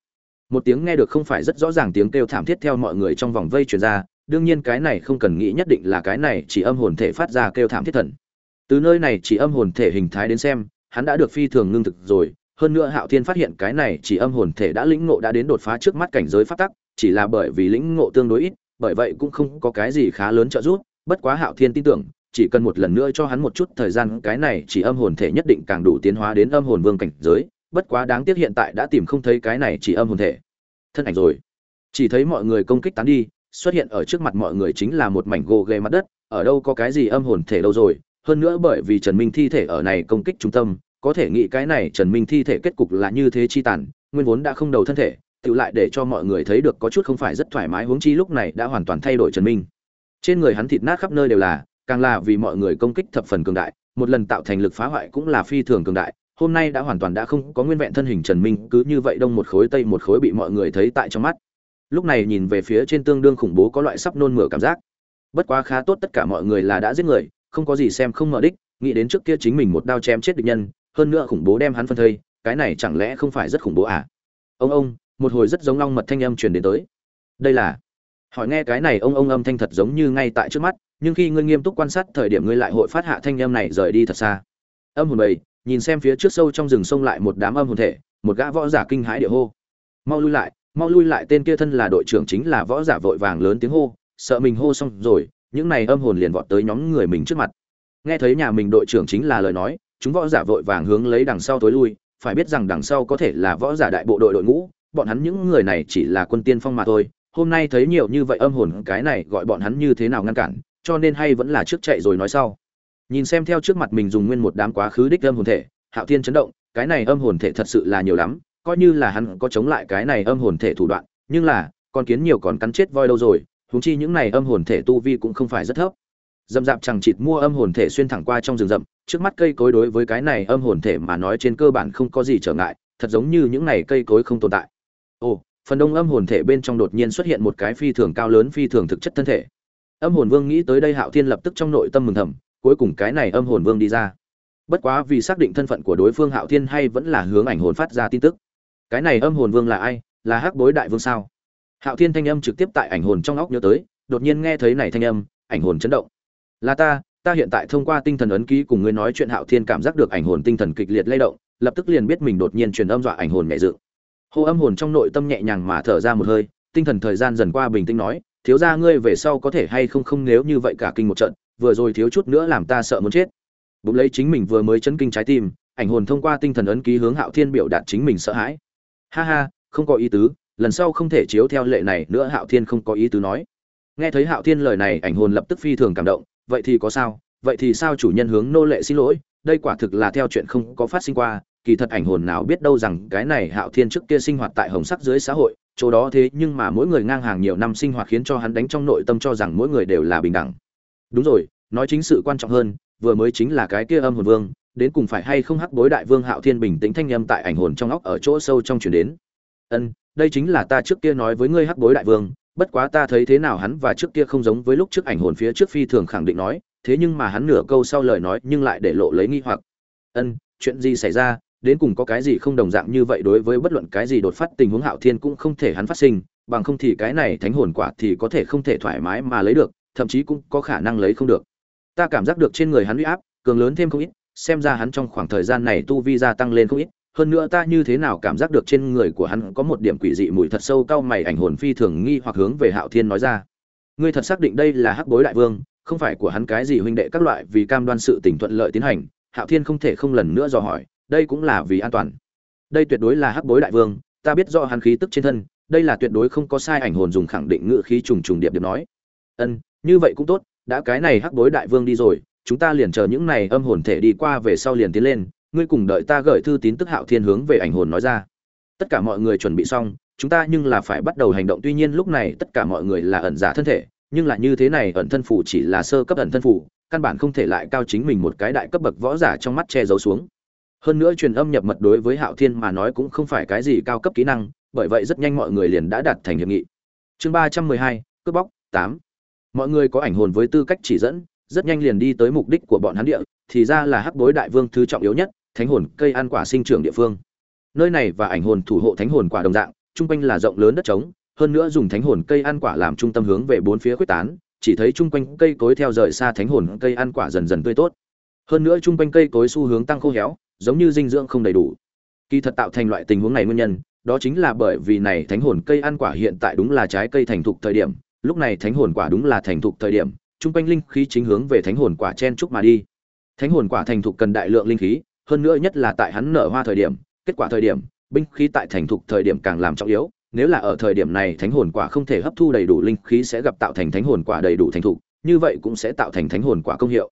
một tiếng nghe được không phải rất rõ ràng tiếng kêu thảm thiết theo mọi người trong vòng vây truyền ra, đương nhiên cái này không cần nghĩ nhất định là cái này chỉ âm hồn thể phát ra kêu thảm thiết thần. Từ nơi này chỉ âm hồn thể hình thái đến xem, hắn đã được phi thường ngưng thực rồi, hơn nữa hạo thiên phát hiện cái này chỉ âm hồn thể đã lĩnh ngộ đã đến đột phá trước mắt cảnh giới phát tắc, chỉ là bởi vì lĩnh ngộ tương đối ít, bởi vậy cũng không có cái gì khá lớn trợ giúp, bất quá hạo thiên tin tưởng chỉ cần một lần nữa cho hắn một chút thời gian, cái này chỉ âm hồn thể nhất định càng đủ tiến hóa đến âm hồn vương cảnh giới, bất quá đáng tiếc hiện tại đã tìm không thấy cái này chỉ âm hồn thể. Thân ảnh rồi. Chỉ thấy mọi người công kích tán đi, xuất hiện ở trước mặt mọi người chính là một mảnh gồ ghề mặt đất, ở đâu có cái gì âm hồn thể đâu rồi. Hơn nữa bởi vì trần minh thi thể ở này công kích trung tâm, có thể nghĩ cái này trần minh thi thể kết cục là như thế chi tàn, nguyên vốn đã không đầu thân thể, tự lại để cho mọi người thấy được có chút không phải rất thoải mái, huống chi lúc này đã hoàn toàn thay đổi trần minh. Trên người hắn thịt nát khắp nơi đều là càng là vì mọi người công kích thập phần cường đại, một lần tạo thành lực phá hoại cũng là phi thường cường đại. Hôm nay đã hoàn toàn đã không có nguyên vẹn thân hình trần minh, cứ như vậy đông một khối tây một khối bị mọi người thấy tại trong mắt. Lúc này nhìn về phía trên tương đương khủng bố có loại sắp nôn mửa cảm giác. Bất quá khá tốt tất cả mọi người là đã giết người, không có gì xem không mở đích, nghĩ đến trước kia chính mình một đao chém chết địch nhân, hơn nữa khủng bố đem hắn phân thây, cái này chẳng lẽ không phải rất khủng bố à? Ông ông, một hồi rất giống long mật thanh âm truyền đến tới. Đây là, hỏi nghe cái này ông ông âm thanh thật giống như ngay tại trước mắt nhưng khi ngươi nghiêm túc quan sát thời điểm ngươi lại hội phát hạ thanh âm này rời đi thật xa. Âm hồn bầy, nhìn xem phía trước sâu trong rừng sông lại một đám âm hồn thể, một gã võ giả kinh hãi địa hô. Mau lui lại, mau lui lại, tên kia thân là đội trưởng chính là võ giả vội vàng lớn tiếng hô, sợ mình hô xong rồi, những này âm hồn liền vọt tới nhóm người mình trước mặt. Nghe thấy nhà mình đội trưởng chính là lời nói, chúng võ giả vội vàng hướng lấy đằng sau tối lui, phải biết rằng đằng sau có thể là võ giả đại bộ đội đội ngũ, bọn hắn những người này chỉ là quân tiên phong mà thôi, hôm nay thấy nhiều như vậy âm hồn, cái này gọi bọn hắn như thế nào ngăn cản cho nên hay vẫn là trước chạy rồi nói sau. Nhìn xem theo trước mặt mình dùng nguyên một đám quá khứ đích âm hồn thể, hạo thiên chấn động, cái này âm hồn thể thật sự là nhiều lắm, coi như là hắn có chống lại cái này âm hồn thể thủ đoạn, nhưng là, con kiến nhiều còn cắn chết voi đâu rồi, huống chi những này âm hồn thể tu vi cũng không phải rất thấp. Dầm dạp chẳng chịt mua âm hồn thể xuyên thẳng qua trong rừng rậm, trước mắt cây cối đối với cái này âm hồn thể mà nói trên cơ bản không có gì trở ngại, thật giống như những này cây cối không tồn tại. Ồ, phần đông âm hồn thể bên trong đột nhiên xuất hiện một cái phi thường cao lớn phi thường thực chất thân thể âm hồn vương nghĩ tới đây hạo thiên lập tức trong nội tâm mừng thầm, cuối cùng cái này âm hồn vương đi ra. Bất quá vì xác định thân phận của đối phương hạo thiên hay vẫn là hướng ảnh hồn phát ra tin tức. Cái này âm hồn vương là ai? Là hắc bối đại vương sao? Hạo thiên thanh âm trực tiếp tại ảnh hồn trong óc nhớ tới, đột nhiên nghe thấy này thanh âm, ảnh hồn chấn động. Là ta ta hiện tại thông qua tinh thần ấn ký cùng ngươi nói chuyện hạo thiên cảm giác được ảnh hồn tinh thần kịch liệt lay động, lập tức liền biết mình đột nhiên truyền âm dọa ảnh hồn nhẹ dự. Hô âm hồn trong nội tâm nhẹ nhàng mà thở ra một hơi, tinh thần thời gian dần qua bình tĩnh nói thiếu gia ngươi về sau có thể hay không không nếu như vậy cả kinh một trận, vừa rồi thiếu chút nữa làm ta sợ muốn chết. Bụng lấy chính mình vừa mới chấn kinh trái tim, ảnh hồn thông qua tinh thần ấn ký hướng hạo thiên biểu đạt chính mình sợ hãi. Ha ha, không có ý tứ, lần sau không thể chiếu theo lệ này nữa hạo thiên không có ý tứ nói. Nghe thấy hạo thiên lời này, ảnh hồn lập tức phi thường cảm động, vậy thì có sao, vậy thì sao chủ nhân hướng nô lệ xin lỗi, đây quả thực là theo chuyện không có phát sinh qua, kỳ thật ảnh hồn nào biết đâu rằng cái này hạo thiên trước kia sinh hoạt tại hồng sắc dưới xã hội chỗ đó thế nhưng mà mỗi người ngang hàng nhiều năm sinh hoạt khiến cho hắn đánh trong nội tâm cho rằng mỗi người đều là bình đẳng. Đúng rồi, nói chính sự quan trọng hơn, vừa mới chính là cái kia âm hồn vương, đến cùng phải hay không hắc bối đại vương hạo thiên bình tĩnh thanh âm tại ảnh hồn trong óc ở chỗ sâu trong chuyển đến. Ân, đây chính là ta trước kia nói với ngươi hắc bối đại vương, bất quá ta thấy thế nào hắn và trước kia không giống với lúc trước ảnh hồn phía trước phi thường khẳng định nói, thế nhưng mà hắn nửa câu sau lời nói nhưng lại để lộ lấy nghi hoặc. Ân, chuyện gì xảy ra đến cùng có cái gì không đồng dạng như vậy đối với bất luận cái gì đột phát tình huống hạo thiên cũng không thể hắn phát sinh, bằng không thì cái này thánh hồn quả thì có thể không thể thoải mái mà lấy được, thậm chí cũng có khả năng lấy không được. Ta cảm giác được trên người hắn uy áp, cường lớn thêm không ít, xem ra hắn trong khoảng thời gian này tu vi gia tăng lên không ít. Hơn nữa ta như thế nào cảm giác được trên người của hắn có một điểm quỷ dị mùi thật sâu cao mày ảnh hồn phi thường nghi hoặc hướng về hạo thiên nói ra. Ngươi thật xác định đây là hắc bối đại vương, không phải của hắn cái gì huynh đệ các loại vì cam đoan sự tình thuận lợi tiến hành, hạo thiên không thể không lần nữa dò hỏi đây cũng là vì an toàn. Đây tuyệt đối là hắc bối đại vương, ta biết rõ hắn khí tức trên thân, đây là tuyệt đối không có sai ảnh hồn dùng khẳng định ngữ khí trùng trùng điệp điệp nói. Ân, như vậy cũng tốt, đã cái này hắc bối đại vương đi rồi, chúng ta liền chờ những này âm hồn thể đi qua về sau liền tiến lên, ngươi cùng đợi ta gửi thư tín tức hạo thiên hướng về ảnh hồn nói ra. Tất cả mọi người chuẩn bị xong, chúng ta nhưng là phải bắt đầu hành động, tuy nhiên lúc này tất cả mọi người là ẩn giả thân thể, nhưng là như thế này ẩn thân phủ chỉ là sơ cấp ẩn thân phủ căn bản không thể lại cao chính mình một cái đại cấp bậc võ giả trong mắt che giấu xuống hơn nữa truyền âm nhập mật đối với hạo thiên mà nói cũng không phải cái gì cao cấp kỹ năng, bởi vậy rất nhanh mọi người liền đã đạt thành hiệp nghị. Chương ba trăm mười hai, cướp bóc, tám. Mọi người có ảnh hồn với tư cách chỉ dẫn, rất nhanh liền đi tới mục đích của bọn hắn địa, thì ra là hắc bối đại vương thứ trọng yếu nhất, thánh hồn, cây ăn quả sinh trưởng địa phương. Nơi này và ảnh hồn thủ hộ thánh hồn quả đồng dạng trung quanh là rộng lớn đất trống, hơn nữa dùng thánh hồn, cây ăn quả làm trung tâm hướng về bốn phía quyết tán, chỉ thấy trung quanh cây cối theo rời xa thánh hồn, cây ăn quả dần dần tươi tốt. Hơn nữa trung quanh cây cối xu hướng tăng khô héo giống như dinh dưỡng không đầy đủ. Kỳ thật tạo thành loại tình huống này nguyên nhân, đó chính là bởi vì này thánh hồn cây ăn quả hiện tại đúng là trái cây thành thục thời điểm, lúc này thánh hồn quả đúng là thành thục thời điểm trung quanh linh khí chính hướng về thánh hồn quả chen chúc mà đi. Thánh hồn quả thành thục cần đại lượng linh khí, hơn nữa nhất là tại hắn nở hoa thời điểm, kết quả thời điểm, binh khí tại thành thục thời điểm càng làm trọng yếu, nếu là ở thời điểm này thánh hồn quả không thể hấp thu đầy đủ linh khí sẽ gặp tạo thành thánh hồn quả đầy đủ thành thục, như vậy cũng sẽ tạo thành thánh hồn quả công hiệu.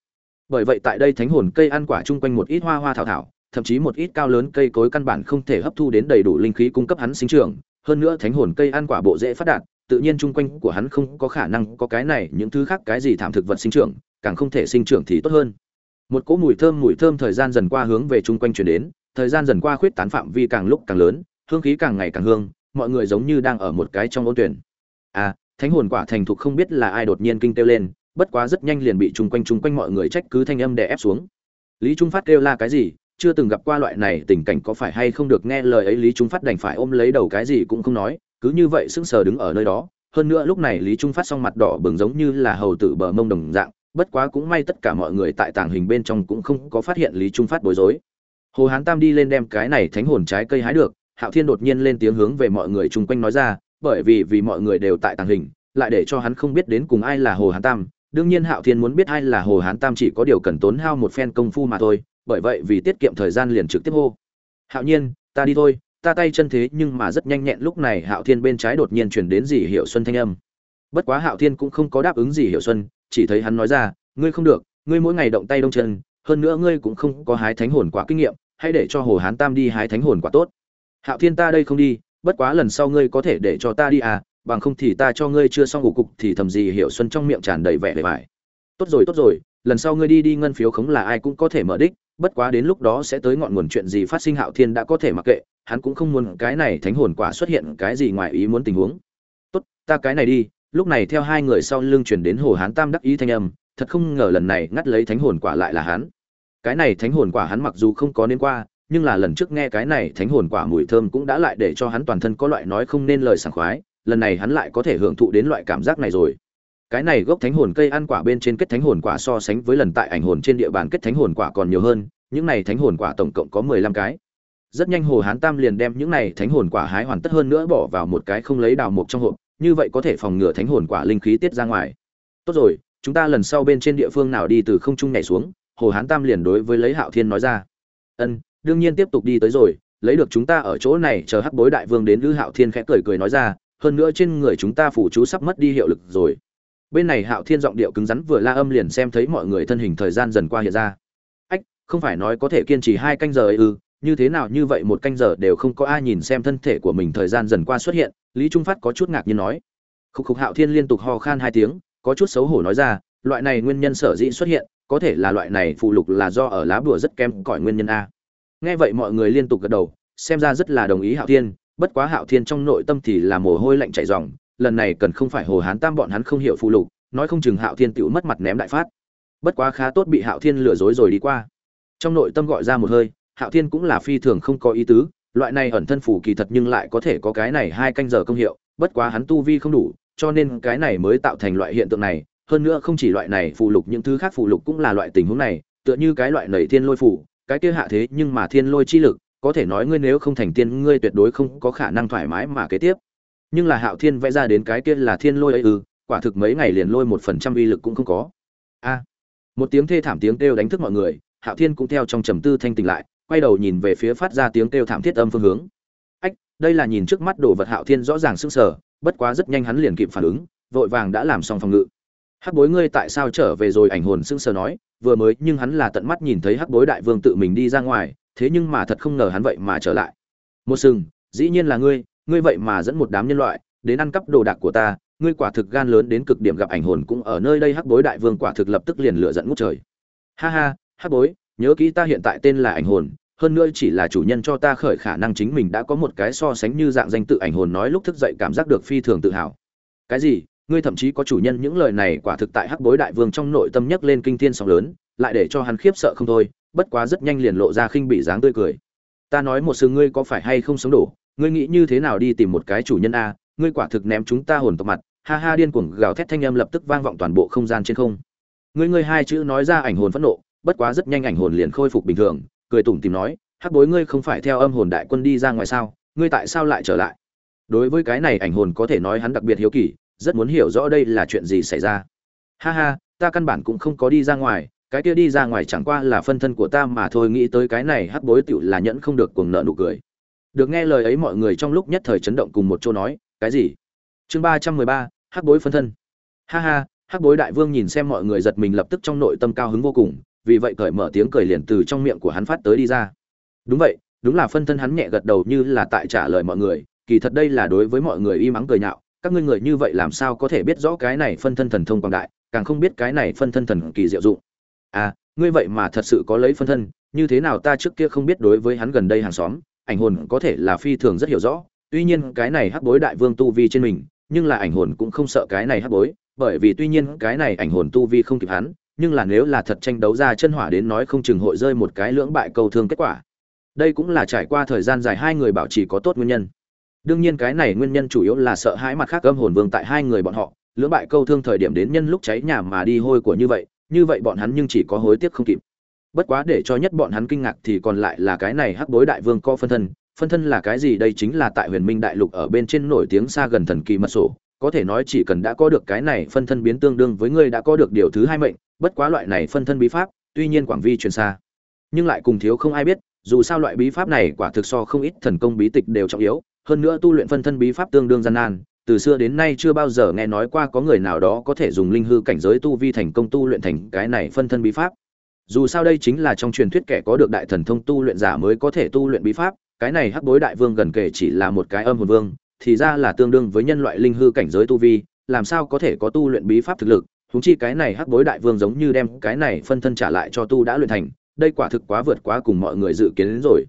Bởi vậy tại đây thánh hồn cây ăn quả chung quanh một ít hoa hoa thảo thảo thậm chí một ít cao lớn cây cối căn bản không thể hấp thu đến đầy đủ linh khí cung cấp hắn sinh trưởng. Hơn nữa thánh hồn cây ăn quả bộ dễ phát đạt, tự nhiên chung quanh của hắn không có khả năng có cái này, những thứ khác cái gì thảm thực vật sinh trưởng, càng không thể sinh trưởng thì tốt hơn. Một cỗ mùi thơm mùi thơm thời gian dần qua hướng về chung quanh truyền đến, thời gian dần qua khuyết tán phạm vi càng lúc càng lớn, hương khí càng ngày càng hương, mọi người giống như đang ở một cái trong ôn tuyển. À thánh hồn quả thành thục không biết là ai đột nhiên kinh kêu lên, bất quá rất nhanh liền bị chung quanh chung quanh mọi người trách cứ thanh âm đè ép xuống. Lý trung phát kêu la cái gì chưa từng gặp qua loại này tình cảnh có phải hay không được nghe lời ấy lý trung phát đành phải ôm lấy đầu cái gì cũng không nói, cứ như vậy sững sờ đứng ở nơi đó. Hơn nữa lúc này lý trung phát xong mặt đỏ bừng giống như là hầu tử bờ mông đồng dạng, bất quá cũng may tất cả mọi người tại tàng hình bên trong cũng không có phát hiện lý trung phát bối rối. Hồ hán tam đi lên đem cái này thánh hồn trái cây hái được, hạo thiên đột nhiên lên tiếng hướng về mọi người chung quanh nói ra, bởi vì vì mọi người đều tại tàng hình, lại để cho hắn không biết đến cùng ai là hồ hán tam. Đương nhiên hạo thiên muốn biết ai là hồ hán tam chỉ có điều cần tốn hao một phen công phu mà thôi bởi vậy vì tiết kiệm thời gian liền trực tiếp hô. Hạo nhiên, ta đi thôi, ta tay chân thế nhưng mà rất nhanh nhẹn, lúc này hạo thiên bên trái đột nhiên chuyển đến dì hiệu xuân thanh âm. Bất quá hạo thiên cũng không có đáp ứng dì hiệu xuân, chỉ thấy hắn nói ra, ngươi không được, ngươi mỗi ngày động tay đông chân, hơn nữa ngươi cũng không có hái thánh hồn quả kinh nghiệm, hãy để cho hồ hán tam đi hái thánh hồn quả tốt. Hạo thiên, ta đây không đi, bất quá lần sau ngươi có thể để cho ta đi à bằng không thì ta cho ngươi chưa xong ngủ cục thì thầm gì hiểu xuân trong miệng tràn đầy vẻ vẻ vải tốt rồi tốt rồi, lần sau ngươi đi đi, ngân phiếu khống là ai cũng có thể mở đích bất quá đến lúc đó sẽ tới ngọn nguồn chuyện gì phát sinh hạo thiên đã có thể mặc kệ, hắn cũng không muốn cái này thánh hồn quả xuất hiện cái gì ngoài ý muốn tình huống. Tốt, ta cái này đi. Lúc này theo hai người sau lưng chuyển đến hồ hán tam đắc ý thanh âm, thật không ngờ lần này ngắt lấy thánh hồn quả lại là hắn. Cái này thánh hồn quả hắn mặc dù không có nên qua, nhưng là lần trước nghe cái này thánh hồn quả mùi thơm cũng đã lại để cho hắn toàn thân có loại nói không nên lời sảng khoái, lần này hắn lại có thể hưởng thụ đến loại cảm giác này rồi cái này gốc thánh hồn cây ăn quả bên trên kết thánh hồn quả so sánh với lần tại ảnh hồn trên địa bàn kết thánh hồn quả còn nhiều hơn, những này thánh hồn quả tổng cộng có mười lăm cái. Rất nhanh hồ hán tam liền đem những này thánh hồn quả hái hoàn tất hơn nữa bỏ vào một cái không lấy đào mục trong hộp, như vậy có thể phòng ngừa thánh hồn quả linh khí tiết ra ngoài. Tốt rồi, chúng ta lần sau bên trên địa phương nào đi từ không trung nhảy xuống, hồ hán tam liền đối với lấy hạo thiên nói ra. Ân, đương nhiên tiếp tục đi tới rồi, lấy được chúng ta ở chỗ này chờ hắc bối đại vương đến lữ hạo thiên khẽ cười cười nói ra, hơn nữa trên người chúng ta phủ chú sắp mất đi hiệu lực rồi bên này hạo thiên giọng điệu cứng rắn vừa la âm liền xem thấy mọi người thân hình thời gian dần qua hiện ra. Ách, không phải nói có thể kiên trì hai canh giờ ấy ư? Như thế nào như vậy một canh giờ đều không có ai nhìn xem thân thể của mình thời gian dần qua xuất hiện, lý trung phát có chút ngạc nhiên nói. Khúc khúc hạo thiên liên tục ho khan hai tiếng, có chút xấu hổ nói ra, loại này nguyên nhân sở dĩ xuất hiện, có thể là loại này phụ lục là do ở lá bùa rất kém cỏi nguyên nhân a. Nghe vậy mọi người liên tục gật đầu, xem ra rất là đồng ý hạo thiên, bất quá hạo thiên trong nội tâm thì là mồ hôi lạnh chảy ròng lần này cần không phải hồ hán tam bọn hắn không hiểu phụ lục, nói không chừng hạo thiên tựu mất mặt ném đại phát. Bất quá khá tốt bị hạo thiên lừa dối rồi đi qua. Trong nội tâm gọi ra một hơi, hạo thiên cũng là phi thường không có ý tứ, loại này ẩn thân phủ kỳ thật nhưng lại có thể có cái này hai canh giờ công hiệu, bất quá hắn tu vi không đủ, cho nên cái này mới tạo thành loại hiện tượng này. Hơn nữa không chỉ loại này phụ lục, những thứ khác phụ lục cũng là loại tình huống này, tựa như cái loại nầy thiên lôi phủ cái kia hạ thế nhưng mà thiên lôi chi lực, có thể nói ngươi nếu không thành tiên, ngươi tuyệt đối không có khả năng thoải mái mà kế tiếp nhưng là hạo thiên vẽ ra đến cái kia là thiên lôi ấy ư, quả thực mấy ngày liền lôi một phần trăm uy lực cũng không có. A. Một tiếng thê thảm tiếng kêu đánh thức mọi người, hạo thiên cũng theo trong trầm tư thanh tỉnh lại, quay đầu nhìn về phía phát ra tiếng kêu thảm thiết âm phương hướng. Ách, đây là nhìn trước mắt đồ vật hạo thiên rõ ràng sững sờ, bất quá rất nhanh hắn liền kịp phản ứng, vội vàng đã làm xong phòng ngự. Hắc bối ngươi tại sao trở về rồi ảnh hồn sững sờ nói, vừa mới nhưng hắn là tận mắt nhìn thấy hắc bối đại vương tự mình đi ra ngoài, thế nhưng mà thật không ngờ hắn vậy mà trở lại. Một sừng, dĩ nhiên là ngươi ngươi vậy mà dẫn một đám nhân loại đến ăn cắp đồ đạc của ta, ngươi quả thực gan lớn đến cực điểm gặp ảnh hồn cũng ở nơi đây hắc bối đại vương quả thực lập tức liền lựa dẫn ngút trời. Ha ha, hắc bối, nhớ kỹ ta hiện tại tên là ảnh hồn, hơn nữa chỉ là chủ nhân cho ta khởi khả năng chính mình đã có một cái so sánh như dạng danh tự ảnh hồn nói lúc thức dậy cảm giác được phi thường tự hào. Cái gì? Ngươi thậm chí có chủ nhân những lời này quả thực tại hắc bối đại vương trong nội tâm nhấc lên kinh thiên sóng lớn, lại để cho hắn khiếp sợ không thôi, bất quá rất nhanh liền lộ ra khinh bị dáng tươi cười. Ta nói một sự ngươi có phải hay không sống đủ? Ngươi nghĩ như thế nào đi tìm một cái chủ nhân a, ngươi quả thực ném chúng ta hồn tộc mặt, ha ha điên cuồng gào thét thanh âm lập tức vang vọng toàn bộ không gian trên không. Ngươi ngươi hai chữ nói ra ảnh hồn phẫn nộ, bất quá rất nhanh ảnh hồn liền khôi phục bình thường, cười tủm tìm nói, hắc bối ngươi không phải theo âm hồn đại quân đi ra ngoài sao, ngươi tại sao lại trở lại? Đối với cái này ảnh hồn có thể nói hắn đặc biệt hiếu kỳ, rất muốn hiểu rõ đây là chuyện gì xảy ra. Ha ha, ta căn bản cũng không có đi ra ngoài, cái kia đi ra ngoài chẳng qua là phân thân của ta mà thôi, nghĩ tới cái này hắc bối tựu là nhẫn không được cuồng nợ nụ cười được nghe lời ấy mọi người trong lúc nhất thời chấn động cùng một chỗ nói, cái gì? Chương ba trăm mười ba, hắc bối phân thân. Ha ha, hắc bối đại vương nhìn xem mọi người giật mình lập tức trong nội tâm cao hứng vô cùng, vì vậy cởi mở tiếng cười liền từ trong miệng của hắn phát tới đi ra. Đúng vậy, đúng là phân thân hắn nhẹ gật đầu như là tại trả lời mọi người, kỳ thật đây là đối với mọi người y mắng cười nhạo, các ngươi người như vậy làm sao có thể biết rõ cái này phân thân thần thông quảng đại, càng không biết cái này phân thân thần kỳ diệu dụng. À ngươi vậy mà thật sự có lấy phân thân, như thế nào ta trước kia không biết đối với hắn gần đây hàng xóm ảnh hồn có thể là phi thường rất hiểu rõ. Tuy nhiên cái này hắc bối đại vương tu vi trên mình, nhưng là ảnh hồn cũng không sợ cái này hắc bối, bởi vì tuy nhiên cái này ảnh hồn tu vi không kịp hắn, nhưng là nếu là thật tranh đấu ra chân hỏa đến nói không chừng hội rơi một cái lưỡng bại câu thương kết quả. Đây cũng là trải qua thời gian dài hai người bảo trì có tốt nguyên nhân. Đương nhiên cái này nguyên nhân chủ yếu là sợ hãi mặt khác âm hồn vương tại hai người bọn họ, lưỡng bại câu thương thời điểm đến nhân lúc cháy nhà mà đi hôi của như vậy như vậy bọn hắn nhưng chỉ có hối tiếc không kịp bất quá để cho nhất bọn hắn kinh ngạc thì còn lại là cái này hắc bối đại vương co phân thân. Phân thân là cái gì? Đây chính là tại huyền minh đại lục ở bên trên nổi tiếng xa gần thần kỳ mật sổ. Có thể nói chỉ cần đã có được cái này phân thân biến tương đương với ngươi đã có được điều thứ hai mệnh. Bất quá loại này phân thân bí pháp, tuy nhiên quảng vi truyền xa. Nhưng lại cùng thiếu không ai biết, dù sao loại bí pháp này quả thực so không ít thần công bí tịch đều trọng yếu. Hơn nữa tu luyện phân thân bí pháp tương đương gian nan, từ xưa đến nay chưa bao giờ nghe nói qua có người nào đó có thể dùng linh hư cảnh giới tu vi thành công tu luyện thành cái này phân thân bí pháp dù sao đây chính là trong truyền thuyết kẻ có được đại thần thông tu luyện giả mới có thể tu luyện bí pháp, cái này hắc bối đại vương gần kể chỉ là một cái âm hồn vương, thì ra là tương đương với nhân loại linh hư cảnh giới tu vi, làm sao có thể có tu luyện bí pháp thực lực húng chi cái này hắc bối đại vương giống như đem cái này phân thân trả lại cho tu đã luyện thành, đây quả thực quá vượt quá cùng mọi người dự kiến đến rồi.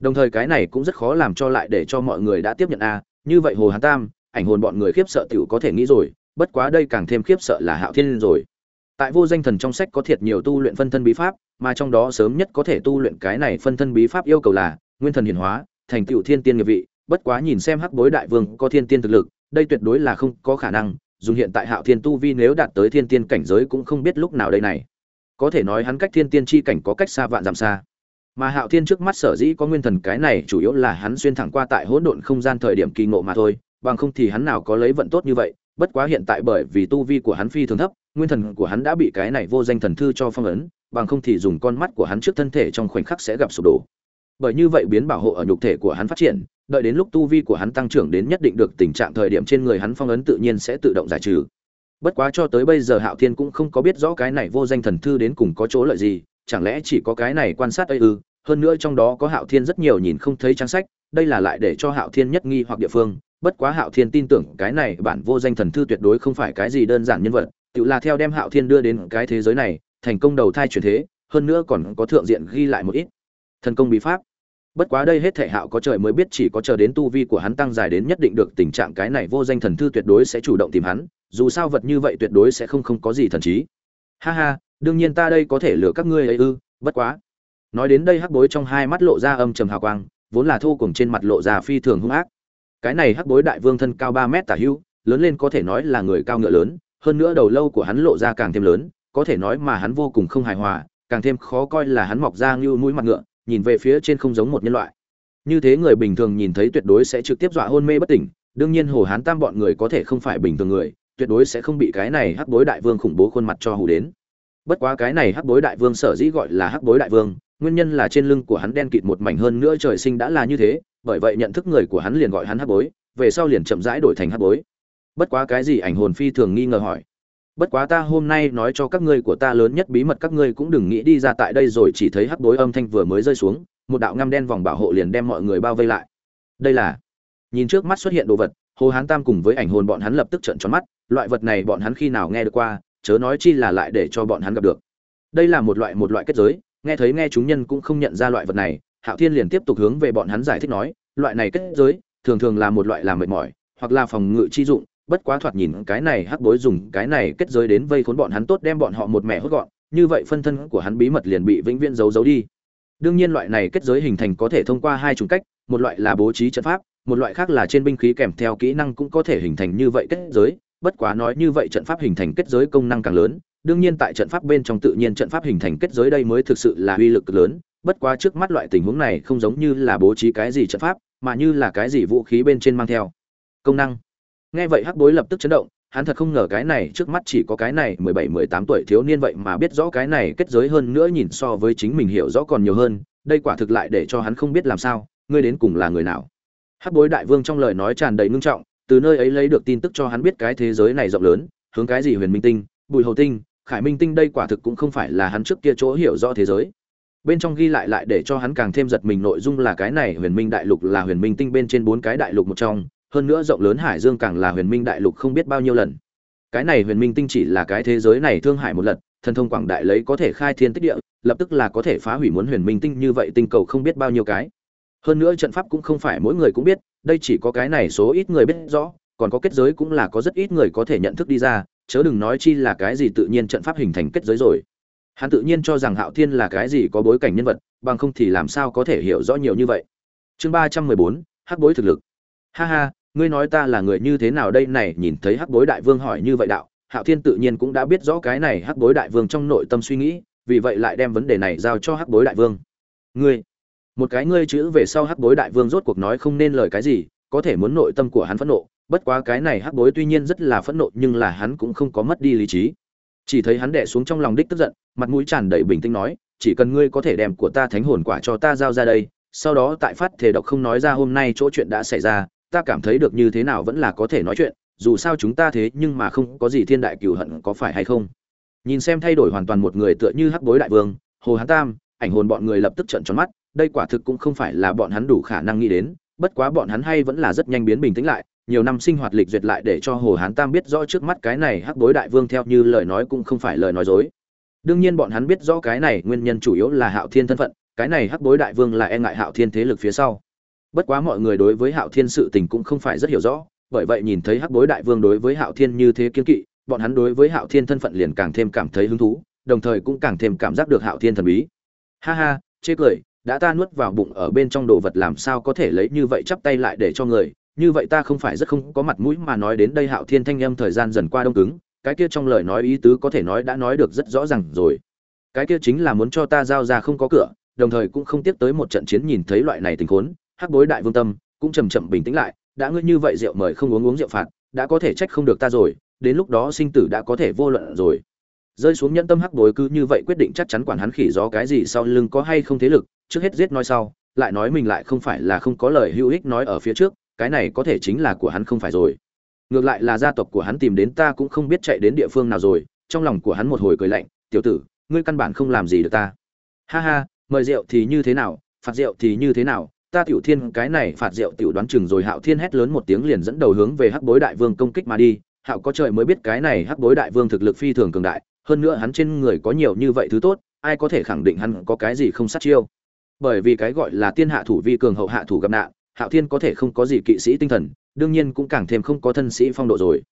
Đồng thời cái này cũng rất khó làm cho lại để cho mọi người đã tiếp nhận a, như vậy hồ hán tam, ảnh hồn bọn người khiếp sợ tiểu có thể nghĩ rồi, bất quá đây càng thêm khiếp sợ là hạo thiên rồi tại vô danh thần trong sách có thiệt nhiều tu luyện phân thân bí pháp, mà trong đó sớm nhất có thể tu luyện cái này phân thân bí pháp yêu cầu là nguyên thần hiển hóa, thành tựu thiên tiên nghiệp vị. Bất quá nhìn xem hắc bối đại vương có thiên tiên thực lực, đây tuyệt đối là không có khả năng, dùng hiện tại hạo thiên tu vi nếu đạt tới thiên tiên cảnh giới cũng không biết lúc nào đây này. Có thể nói hắn cách thiên tiên chi cảnh có cách xa vạn dặm xa. Mà hạo thiên trước mắt sở dĩ có nguyên thần cái này chủ yếu là hắn xuyên thẳng qua tại hỗn độn không gian thời điểm kỳ ngộ mà thôi, bằng không thì hắn nào có lấy vận tốt như vậy bất quá hiện tại bởi vì tu vi của hắn phi thường thấp, nguyên thần của hắn đã bị cái này vô danh thần thư cho phong ấn, bằng không thì dùng con mắt của hắn trước thân thể trong khoảnh khắc sẽ gặp sụp đổ. Bởi như vậy biến bảo hộ ở nhục thể của hắn phát triển, đợi đến lúc tu vi của hắn tăng trưởng đến nhất định được tình trạng thời điểm trên người hắn phong ấn tự nhiên sẽ tự động giải trừ. Bất quá cho tới bây giờ hạo thiên cũng không có biết rõ cái này vô danh thần thư đến cùng có chỗ lợi gì, chẳng lẽ chỉ có cái này quan sát ây ư? Hơn nữa trong đó có hạo thiên rất nhiều nhìn không thấy trang sách, đây là lại để cho hạo thiên nhất nghi hoặc địa phương bất quá hạo thiên tin tưởng cái này bản vô danh thần thư tuyệt đối không phải cái gì đơn giản nhân vật, tự là theo đem hạo thiên đưa đến cái thế giới này, thành công đầu thai chuyển thế, hơn nữa còn có thượng diện ghi lại một ít thần công bí pháp. Bất quá đây hết thể hạo có trời mới biết chỉ có chờ đến tu vi của hắn tăng dài đến nhất định được tình trạng cái này vô danh thần thư tuyệt đối sẽ chủ động tìm hắn, dù sao vật như vậy tuyệt đối sẽ không không có gì thần trí. Ha ha, đương nhiên ta đây có thể lừa các ngươi ấy ư, bất quá. Nói đến đây hắc bối trong hai mắt lộ ra âm trầm hào quang, vốn là thô cùng trên mặt lộ ra phi thường hung ác cái này hắc bối đại vương thân cao ba mét tả hưu lớn lên có thể nói là người cao ngựa lớn, hơn nữa đầu lâu của hắn lộ ra càng thêm lớn, có thể nói mà hắn vô cùng không hài hòa, càng thêm khó coi là hắn mọc ra như mũi mặt ngựa, nhìn về phía trên không giống một nhân loại. Như thế người bình thường nhìn thấy tuyệt đối sẽ trực tiếp dọa hôn mê bất tỉnh, đương nhiên hồ hán tam bọn người có thể không phải bình thường người, tuyệt đối sẽ không bị cái này hắc bối đại vương khủng bố khuôn mặt cho hù đến. Bất quá cái này hắc bối đại vương sở dĩ gọi là hắc bối đại vương, nguyên nhân là trên lưng của hắn đen kịt một mảnh hơn nữa trời sinh đã là như thế bởi vậy nhận thức người của hắn liền gọi hắn hắc bối, về sau liền chậm rãi đổi thành hắc bối. Bất quá cái gì ảnh hồn phi thường nghi ngờ hỏi. Bất quá ta hôm nay nói cho các ngươi của ta lớn nhất bí mật các ngươi cũng đừng nghĩ đi ra tại đây rồi chỉ thấy hắc bối âm thanh vừa mới rơi xuống, một đạo ngăm đen vòng bảo hộ liền đem mọi người bao vây lại. Đây là, nhìn trước mắt xuất hiện đồ vật, hồ hán tam cùng với ảnh hồn bọn hắn lập tức trợn tròn mắt, loại vật này bọn hắn khi nào nghe được qua, chớ nói chi là lại để cho bọn hắn gặp được. Đây là một loại một loại kết giới, nghe thấy nghe chúng nhân cũng không nhận ra loại vật này hạo thiên liền tiếp tục hướng về bọn hắn giải thích nói, loại này kết giới, thường thường là một loại làm mệt mỏi, hoặc là phòng ngự chi dụng, bất quá thoạt nhìn cái này hắc bối dùng cái này kết giới đến vây khốn bọn hắn tốt đem bọn họ một mẹ hốt gọn, như vậy phân thân của hắn bí mật liền bị vĩnh viễn giấu giấu đi. Đương nhiên loại này kết giới hình thành có thể thông qua hai chủng cách, một loại là bố trí trận pháp, một loại khác là trên binh khí kèm theo kỹ năng cũng có thể hình thành như vậy kết giới, bất quá nói như vậy trận pháp hình thành kết giới công năng càng lớn, đương nhiên tại trận pháp bên trong tự nhiên trận pháp hình thành kết giới đây mới thực sự là uy lực lớn bất quá trước mắt loại tình huống này không giống như là bố trí cái gì trận pháp, mà như là cái gì vũ khí bên trên mang theo. Công năng. Nghe vậy hắc bối lập tức chấn động, hắn thật không ngờ cái này, trước mắt chỉ có cái này, mười bảy, mười tám tuổi thiếu niên vậy mà biết rõ cái này kết giới hơn nữa nhìn so với chính mình hiểu rõ còn nhiều hơn, đây quả thực lại để cho hắn không biết làm sao, ngươi đến cùng là người nào. Hắc bối đại vương trong lời nói tràn đầy ngưng trọng, từ nơi ấy lấy được tin tức cho hắn biết cái thế giới này rộng lớn, hướng cái gì huyền minh tinh, bùi hầu tinh, khải minh tinh đây quả thực cũng không phải là hắn trước kia chỗ hiểu rõ thế giới bên trong ghi lại lại để cho hắn càng thêm giật mình, nội dung là cái này, huyền minh đại lục là huyền minh tinh bên trên bốn cái đại lục một trong, hơn nữa rộng lớn hải dương càng là huyền minh đại lục không biết bao nhiêu lần. Cái này huyền minh tinh chỉ là cái thế giới này thương hải một lần, thần thông quảng đại lấy có thể khai thiên tích địa, lập tức là có thể phá hủy muốn huyền minh tinh như vậy tinh cầu không biết bao nhiêu cái. Hơn nữa trận pháp cũng không phải mỗi người cũng biết, đây chỉ có cái này số ít người biết rõ, còn có kết giới cũng là có rất ít người có thể nhận thức đi ra, chớ đừng nói chi là cái gì tự nhiên trận pháp hình thành kết giới rồi hắn tự nhiên cho rằng hạo thiên là cái gì có bối cảnh nhân vật, bằng không thì làm sao có thể hiểu rõ nhiều như vậy. Chương ba trăm mười bốn, hắc bối thực lực. Ha ha, ngươi nói ta là người như thế nào đây? Này, nhìn thấy hắc bối đại vương hỏi như vậy đạo, hạo thiên tự nhiên cũng đã biết rõ cái này hắc bối đại vương trong nội tâm suy nghĩ, vì vậy lại đem vấn đề này giao cho hắc bối đại vương. Ngươi, một cái ngươi chữ về sau hắc bối đại vương rốt cuộc nói không nên lời cái gì, có thể muốn nội tâm của hắn phẫn nộ, bất quá cái này hắc bối tuy nhiên rất là phẫn nộ, nhưng là hắn cũng không có mất đi lý trí chỉ thấy hắn đẻ xuống trong lòng đích tức giận, mặt mũi tràn đầy bình tĩnh nói, chỉ cần ngươi có thể đem của ta thánh hồn quả cho ta giao ra đây, sau đó tại phát thể độc không nói ra hôm nay chỗ chuyện đã xảy ra, ta cảm thấy được như thế nào vẫn là có thể nói chuyện, dù sao chúng ta thế nhưng mà không có gì thiên đại cừu hận có phải hay không? Nhìn xem thay đổi hoàn toàn một người tựa như hắc bối đại vương, hồ hán tam, ảnh hồn bọn người lập tức trợn tròn mắt, đây quả thực cũng không phải là bọn hắn đủ khả năng nghĩ đến, bất quá bọn hắn hay vẫn là rất nhanh biến bình tĩnh lại nhiều năm sinh hoạt lịch duyệt lại để cho hồ hán tam biết rõ trước mắt cái này hắc bối đại vương theo như lời nói cũng không phải lời nói dối. Đương nhiên bọn hắn biết rõ cái này nguyên nhân chủ yếu là hạo thiên thân phận, cái này hắc bối đại vương là e ngại hạo thiên thế lực phía sau. Bất quá mọi người đối với hạo thiên sự tình cũng không phải rất hiểu rõ, bởi vậy nhìn thấy hắc bối đại vương đối với hạo thiên như thế kiên kỵ, bọn hắn đối với hạo thiên thân phận liền càng thêm cảm thấy hứng thú, đồng thời cũng càng thêm cảm giác được hạo thiên thần bí. Ha ha, chê cười, đã ta nuốt vào bụng ở bên trong đồ vật làm sao có thể lấy như vậy chắp tay lại để cho người như vậy ta không phải rất không có mặt mũi mà nói đến đây hạo thiên thanh âm thời gian dần qua đông cứng, cái kia trong lời nói ý tứ có thể nói đã nói được rất rõ ràng rồi. Cái kia chính là muốn cho ta giao ra không có cửa, đồng thời cũng không tiếp tới một trận chiến nhìn thấy loại này tình huống, hắc bối đại vương tâm cũng chầm chậm bình tĩnh lại, đã ngươi như vậy rượu mời không uống uống rượu phạt, đã có thể trách không được ta rồi, đến lúc đó sinh tử đã có thể vô luận rồi. Rơi xuống nhẫn tâm hắc bối cứ như vậy quyết định chắc chắn quản hắn khỉ gió cái gì sau lưng có hay không thế lực, trước hết giết nói sau, lại nói mình lại không phải là không có lời hữu ích nói ở phía trước cái này có thể chính là của hắn không phải rồi. Ngược lại là gia tộc của hắn tìm đến ta cũng không biết chạy đến địa phương nào rồi, trong lòng của hắn một hồi cười lạnh, tiểu tử, ngươi căn bản không làm gì được ta. Ha ha, mời rượu thì như thế nào, phạt rượu thì như thế nào, ta tiểu thiên, cái này phạt rượu tiểu đoán chừng rồi. Hạo thiên hét lớn một tiếng liền dẫn đầu hướng về hắc bối đại vương công kích mà đi. Hạo có trời mới biết cái này hắc bối đại vương thực lực phi thường cường đại, hơn nữa hắn trên người có nhiều như vậy thứ tốt, ai có thể khẳng định hắn có cái gì không sát chiêu? Bởi vì cái gọi là tiên hạ thủ vi cường hậu hạ thủ gặp nạn hạo thiên có thể không có gì kỵ sĩ tinh thần, đương nhiên cũng càng thêm không có thân sĩ phong độ rồi.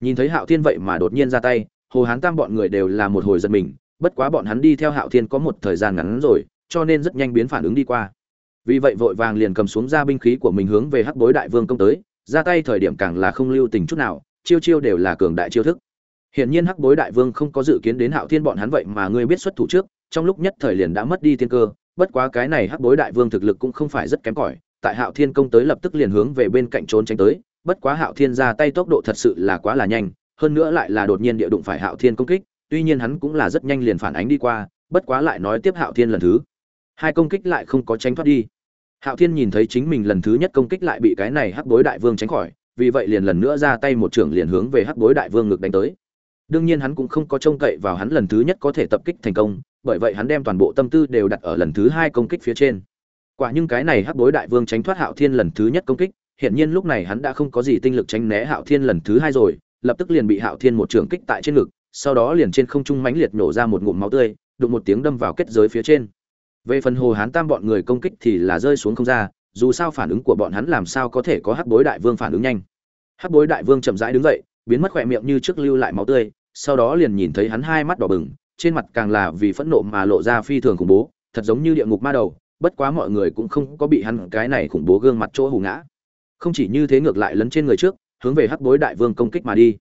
Nhìn thấy hạo thiên vậy mà đột nhiên ra tay, hồ hán tam bọn người đều là một hồi giật mình, bất quá bọn hắn đi theo hạo thiên có một thời gian ngắn rồi, cho nên rất nhanh biến phản ứng đi qua. Vì vậy vội vàng liền cầm xuống ra binh khí của mình hướng về hắc bối đại vương công tới, ra tay thời điểm càng là không lưu tình chút nào, chiêu chiêu đều là cường đại chiêu thức. Hiển nhiên hắc bối đại vương không có dự kiến đến hạo thiên bọn hắn vậy mà ngươi biết xuất thủ trước, trong lúc nhất thời liền đã mất đi tiên cơ, bất quá cái này hắc bối đại vương thực lực cũng không phải rất kém cỏi tại hạo thiên công tới lập tức liền hướng về bên cạnh trốn tránh tới, bất quá hạo thiên ra tay tốc độ thật sự là quá là nhanh, hơn nữa lại là đột nhiên địa đụng phải hạo thiên công kích, tuy nhiên hắn cũng là rất nhanh liền phản ánh đi qua, bất quá lại nói tiếp hạo thiên lần thứ. Hai công kích lại không có tránh thoát đi. Hạo thiên nhìn thấy chính mình lần thứ nhất công kích lại bị cái này hắc bối đại vương tránh khỏi, vì vậy liền lần nữa ra tay một trưởng liền hướng về hắc bối đại vương ngực đánh tới. Đương nhiên hắn cũng không có trông cậy vào hắn lần thứ nhất có thể tập kích thành công, bởi vậy hắn đem toàn bộ tâm tư đều đặt ở lần thứ hai công kích phía trên quả nhưng cái này hắc bối đại vương tránh thoát hạo thiên lần thứ nhất công kích hiện nhiên lúc này hắn đã không có gì tinh lực tránh né hạo thiên lần thứ hai rồi, lập tức liền bị hạo thiên một trường kích tại trên ngực, sau đó liền trên không trung mãnh liệt nổ ra một ngụm máu tươi, đụng một tiếng đâm vào kết giới phía trên. Về phần hồ hán tam bọn người công kích thì là rơi xuống không ra, dù sao phản ứng của bọn hắn làm sao có thể có hắc bối đại vương phản ứng nhanh. Hắc bối đại vương chậm rãi đứng dậy, biến mất khỏe miệng như trước lưu lại máu tươi, sau đó liền nhìn thấy hắn hai mắt đỏ bừng, trên mặt càng là vì phẫn nộ mà lộ ra phi thường khủng bố, thật giống như địa ngục ma đầu bất quá mọi người cũng không có bị hắn cái này khủng bố gương mặt chỗ hù ngã. Không chỉ như thế ngược lại lấn trên người trước, hướng về hắc bối đại vương công kích mà đi.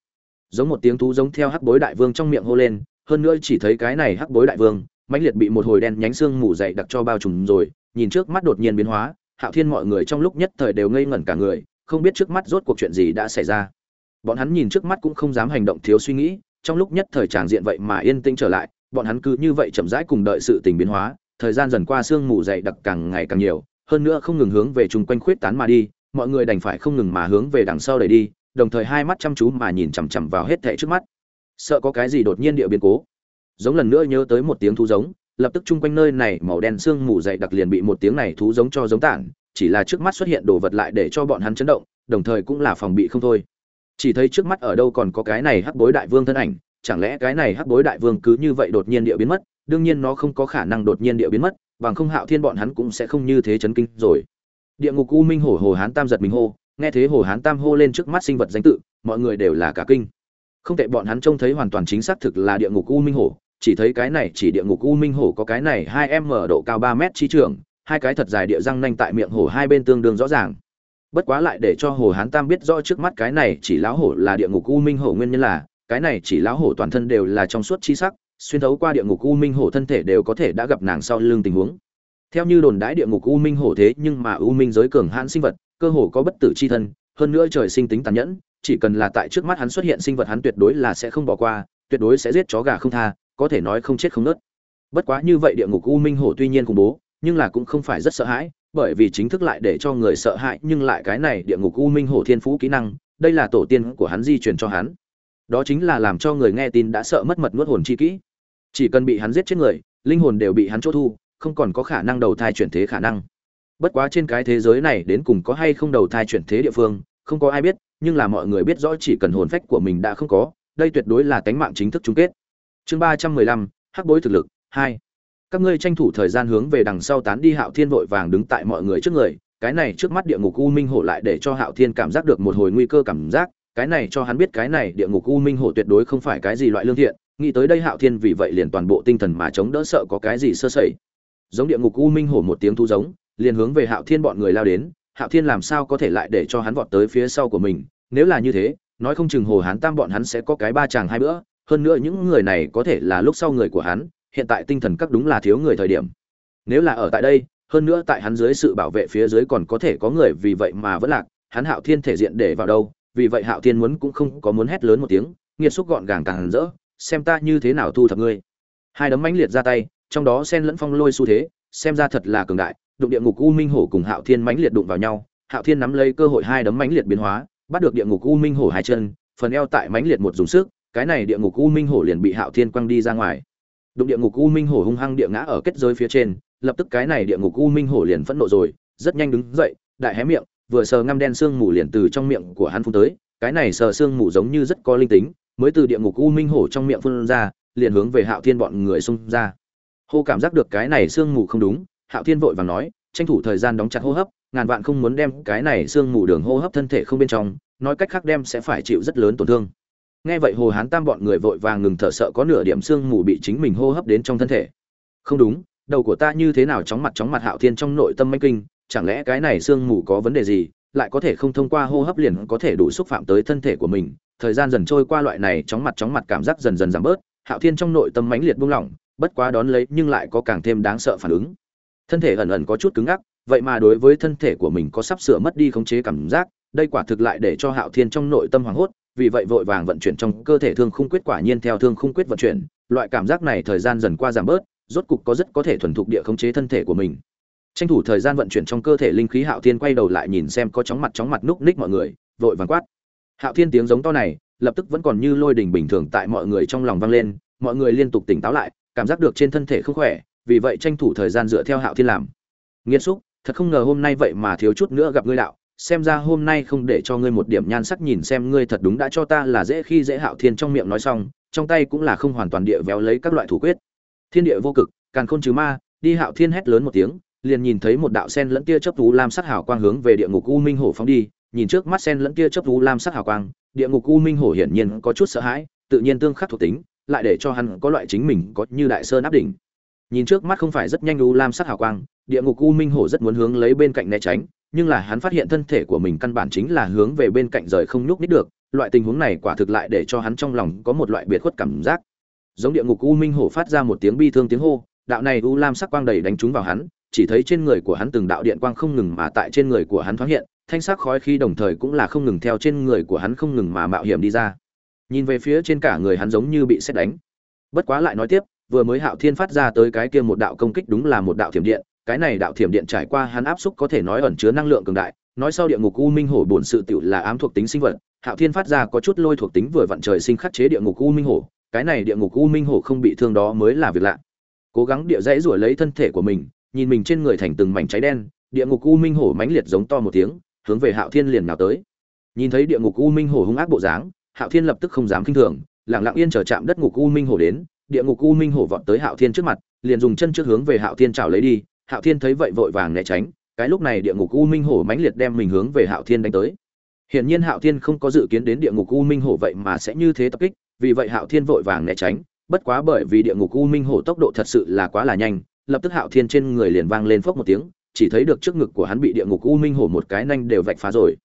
Giống một tiếng thú giống theo hắc bối đại vương trong miệng hô lên, hơn nữa chỉ thấy cái này hắc bối đại vương, mãnh liệt bị một hồi đen nhánh xương mù dày đặc cho bao trùm rồi, nhìn trước mắt đột nhiên biến hóa, hạo thiên mọi người trong lúc nhất thời đều ngây ngẩn cả người, không biết trước mắt rốt cuộc chuyện gì đã xảy ra. Bọn hắn nhìn trước mắt cũng không dám hành động thiếu suy nghĩ, trong lúc nhất thời tràng diện vậy mà yên tĩnh trở lại, bọn hắn cứ như vậy chậm rãi cùng đợi sự tình biến hóa thời gian dần qua sương mù dày đặc càng ngày càng nhiều, hơn nữa không ngừng hướng về chung quanh khuyết tán mà đi, mọi người đành phải không ngừng mà hướng về đằng sau đẩy đi, đồng thời hai mắt chăm chú mà nhìn chằm chằm vào hết thảy trước mắt. Sợ có cái gì đột nhiên địa biến cố. Giống lần nữa nhớ tới một tiếng thu giống, lập tức chung quanh nơi này màu đen sương mù dày đặc liền bị một tiếng này thú giống cho giống tản, chỉ là trước mắt xuất hiện đồ vật lại để cho bọn hắn chấn động, đồng thời cũng là phòng bị không thôi. Chỉ thấy trước mắt ở đâu còn có cái này hắc bối đại vương thân ảnh, chẳng lẽ cái này hắc bối đại vương cứ như vậy đột nhiên địa biến mất? Đương nhiên nó không có khả năng đột nhiên địa biến mất, bằng không hạo thiên bọn hắn cũng sẽ không như thế chấn kinh rồi. Địa ngục u minh hổ hồ hán tam giật mình hô, nghe thế hồ hán tam hô lên trước mắt sinh vật danh tự, mọi người đều là cả kinh. Không tệ bọn hắn trông thấy hoàn toàn chính xác thực là địa ngục u minh hổ, chỉ thấy cái này chỉ địa ngục u minh hổ có cái này hai em mở độ cao ba mét chi trường, hai cái thật dài địa răng nanh tại miệng hổ hai bên tương đương rõ ràng. Bất quá lại để cho hồ hán tam biết rõ trước mắt cái này chỉ lão hổ là địa ngục u minh hổ nguyên nhân là, cái này chỉ lão hổ toàn thân đều là trong suốt chi sắc xuyên thấu qua địa ngục u minh hổ thân thể đều có thể đã gặp nàng sau lưng tình huống. Theo như đồn đãi địa ngục u minh hổ thế nhưng mà u minh giới cường hãn sinh vật, cơ hồ có bất tử chi thân, hơn nữa trời sinh tính tàn nhẫn, chỉ cần là tại trước mắt hắn xuất hiện sinh vật hắn tuyệt đối là sẽ không bỏ qua, tuyệt đối sẽ giết chó gà không tha, có thể nói không chết không nớt. Bất quá như vậy địa ngục u minh hổ tuy nhiên khủng bố, nhưng là cũng không phải rất sợ hãi, bởi vì chính thức lại để cho người sợ hãi, nhưng lại cái này địa ngục u minh hổ thiên phú kỹ năng, đây là tổ tiên của hắn di truyền cho hắn. Đó chính là làm cho người nghe tin đã sợ mất mật nuốt hồn chi kỹ chỉ cần bị hắn giết chết người, linh hồn đều bị hắn chỗ thu, không còn có khả năng đầu thai chuyển thế khả năng. Bất quá trên cái thế giới này đến cùng có hay không đầu thai chuyển thế địa phương, không có ai biết, nhưng là mọi người biết rõ chỉ cần hồn phách của mình đã không có, đây tuyệt đối là tánh mạng chính thức chung kết. Chương ba trăm mười lăm, hắc bối thực lực, hai. Các ngươi tranh thủ thời gian hướng về đằng sau tán đi hạo thiên vội vàng đứng tại mọi người trước người, cái này trước mắt địa ngục u minh hổ lại để cho hạo thiên cảm giác được một hồi nguy cơ cảm giác, cái này cho hắn biết cái này địa ngục u minh hổ tuyệt đối không phải cái gì loại lương thiện nghĩ tới đây hạo thiên vì vậy liền toàn bộ tinh thần mà chống đỡ sợ có cái gì sơ sẩy. Giống địa ngục u minh hổ một tiếng thu giống, liền hướng về hạo thiên bọn người lao đến, hạo thiên làm sao có thể lại để cho hắn vọt tới phía sau của mình? Nếu là như thế, nói không chừng hồ hán tam bọn hắn sẽ có cái ba chàng hai bữa, hơn nữa những người này có thể là lúc sau người của hắn, hiện tại tinh thần các đúng là thiếu người thời điểm. Nếu là ở tại đây, hơn nữa tại hắn dưới sự bảo vệ phía dưới còn có thể có người, vì vậy mà vẫn lạc, hắn hạo thiên thể diện để vào đâu? Vì vậy hạo thiên muốn cũng không có muốn hét lớn một tiếng, nghiệt xúc gọn gàng càng rỡ xem ta như thế nào thu thập ngươi. Hai đấm mãnh liệt ra tay, trong đó sen lẫn phong lôi xu thế, xem ra thật là cường đại, đụng địa ngục u minh hổ cùng hạo thiên mãnh liệt đụng vào nhau, hạo thiên nắm lấy cơ hội hai đấm mãnh liệt biến hóa, bắt được địa ngục u minh hổ hai chân, phần eo tại mãnh liệt một dùng sức, cái này địa ngục u minh hổ liền bị hạo thiên quăng đi ra ngoài. Đụng địa ngục u minh hổ hung hăng địa ngã ở kết giới phía trên, lập tức cái này địa ngục u minh hổ liền phẫn nộ rồi, rất nhanh đứng dậy, đại hé miệng, vừa sờ ngăm đen xương mù liền từ trong miệng của hắn phun tới, cái này sờ xương mù giống như rất có linh tính mới từ địa ngục u minh hổ trong miệng phun ra, liền hướng về hạo thiên bọn người xung ra. Hô cảm giác được cái này xương mù không đúng, hạo thiên vội vàng nói, tranh thủ thời gian đóng chặt hô hấp, ngàn vạn không muốn đem cái này xương mù đường hô hấp thân thể không bên trong, nói cách khác đem sẽ phải chịu rất lớn tổn thương. Nghe vậy hồ hán tam bọn người vội vàng ngừng thở sợ có nửa điểm xương mù bị chính mình hô hấp đến trong thân thể. Không đúng, đầu của ta như thế nào chóng mặt chóng mặt hạo thiên trong nội tâm manh kinh, chẳng lẽ cái này xương mù có vấn đề gì, lại có thể không thông qua hô hấp liền có thể đủ xúc phạm tới thân thể của mình thời gian dần trôi qua loại này chóng mặt chóng mặt cảm giác dần dần giảm bớt, hạo thiên trong nội tâm mãnh liệt buông lỏng, bất quá đón lấy nhưng lại có càng thêm đáng sợ phản ứng. Thân thể ẩn ẩn có chút cứng ngắc, vậy mà đối với thân thể của mình có sắp sửa mất đi khống chế cảm giác, đây quả thực lại để cho hạo thiên trong nội tâm hoảng hốt, vì vậy vội vàng vận chuyển trong cơ thể thương khung quyết quả nhiên theo thương khung quyết vận chuyển, loại cảm giác này thời gian dần qua giảm bớt, rốt cục có rất có thể thuần thục địa khống chế thân thể của mình. Tranh thủ thời gian vận chuyển trong cơ thể linh khí, hạo thiên quay đầu lại nhìn xem có chóng mặt chóng mặt núc ních mọi người, vội vàng quát hạo thiên tiếng giống to này, lập tức vẫn còn như lôi đình bình thường tại mọi người trong lòng vang lên, mọi người liên tục tỉnh táo lại, cảm giác được trên thân thể không khỏe, vì vậy tranh thủ thời gian dựa theo hạo thiên làm. Nghiêm xúc, thật không ngờ hôm nay vậy mà thiếu chút nữa gặp ngươi đạo, xem ra hôm nay không để cho ngươi một điểm nhan sắc nhìn xem ngươi thật đúng đã cho ta là dễ khi dễ hạo thiên trong miệng nói xong, trong tay cũng là không hoàn toàn địa véo lấy các loại thủ quyết. Thiên địa vô cực, càn khôn trừ ma, đi hạo thiên hét lớn một tiếng, liền nhìn thấy một đạo sen lẫn tia chớp tú lam sắc hào quang hướng về địa ngục u minh hổ phóng đi nhìn trước mắt sen lẫn tia chớp thú lam sắc hào quang, địa ngục u minh hổ hiển nhiên có chút sợ hãi, tự nhiên tương khắc thuộc tính, lại để cho hắn có loại chính mình có như đại sơn áp đỉnh. Nhìn trước mắt không phải rất nhanh u lam sắc hào quang, địa ngục u minh hổ rất muốn hướng lấy bên cạnh né tránh, nhưng là hắn phát hiện thân thể của mình căn bản chính là hướng về bên cạnh rời không nhúc nít được, loại tình huống này quả thực lại để cho hắn trong lòng có một loại biệt khuất cảm giác. Giống địa ngục u minh hổ phát ra một tiếng bi thương tiếng hô, đạo này u lam sắc quang đầy đánh trúng vào hắn chỉ thấy trên người của hắn từng đạo điện quang không ngừng mà tại trên người của hắn thoáng hiện, thanh sắc khói khí đồng thời cũng là không ngừng theo trên người của hắn không ngừng mà mạo hiểm đi ra. Nhìn về phía trên cả người hắn giống như bị sét đánh. Bất quá lại nói tiếp, vừa mới hạo thiên phát ra tới cái kia một đạo công kích đúng là một đạo thiểm điện, cái này đạo thiểm điện trải qua hắn áp xúc có thể nói ẩn chứa năng lượng cường đại, nói sau địa ngục u minh hổ bổn sự tiểu là ám thuộc tính sinh vật, hạo thiên phát ra có chút lôi thuộc tính vừa vặn trời sinh khắc chế địa ngục u minh hổ, cái này địa ngục u minh hổ không bị thương đó mới là việc lạ. Cố gắng địa dãy rủa lấy thân thể của mình nhìn mình trên người thành từng mảnh cháy đen, địa ngục u minh hổ mãnh liệt giống to một tiếng, hướng về hạo thiên liền nào tới. Nhìn thấy địa ngục u minh hổ hung ác bộ dáng, hạo thiên lập tức không dám kinh thường, lặng lặng yên chờ chạm đất ngục u minh hổ đến, địa ngục u minh hổ vọt tới hạo thiên trước mặt, liền dùng chân trước hướng về hạo thiên chảo lấy đi, hạo thiên thấy vậy vội vàng né tránh, cái lúc này địa ngục u minh hổ mãnh liệt đem mình hướng về hạo thiên đánh tới. Hiển nhiên hạo thiên không có dự kiến đến địa ngục u minh hổ vậy mà sẽ như thế tập kích, vì vậy hạo thiên vội vàng né tránh, bất quá bởi vì địa ngục u minh hổ tốc độ thật sự là quá là nhanh lập tức hạo thiên trên người liền vang lên phốc một tiếng, chỉ thấy được trước ngực của hắn bị địa ngục u minh hổ một cái nanh đều vạch phá rồi.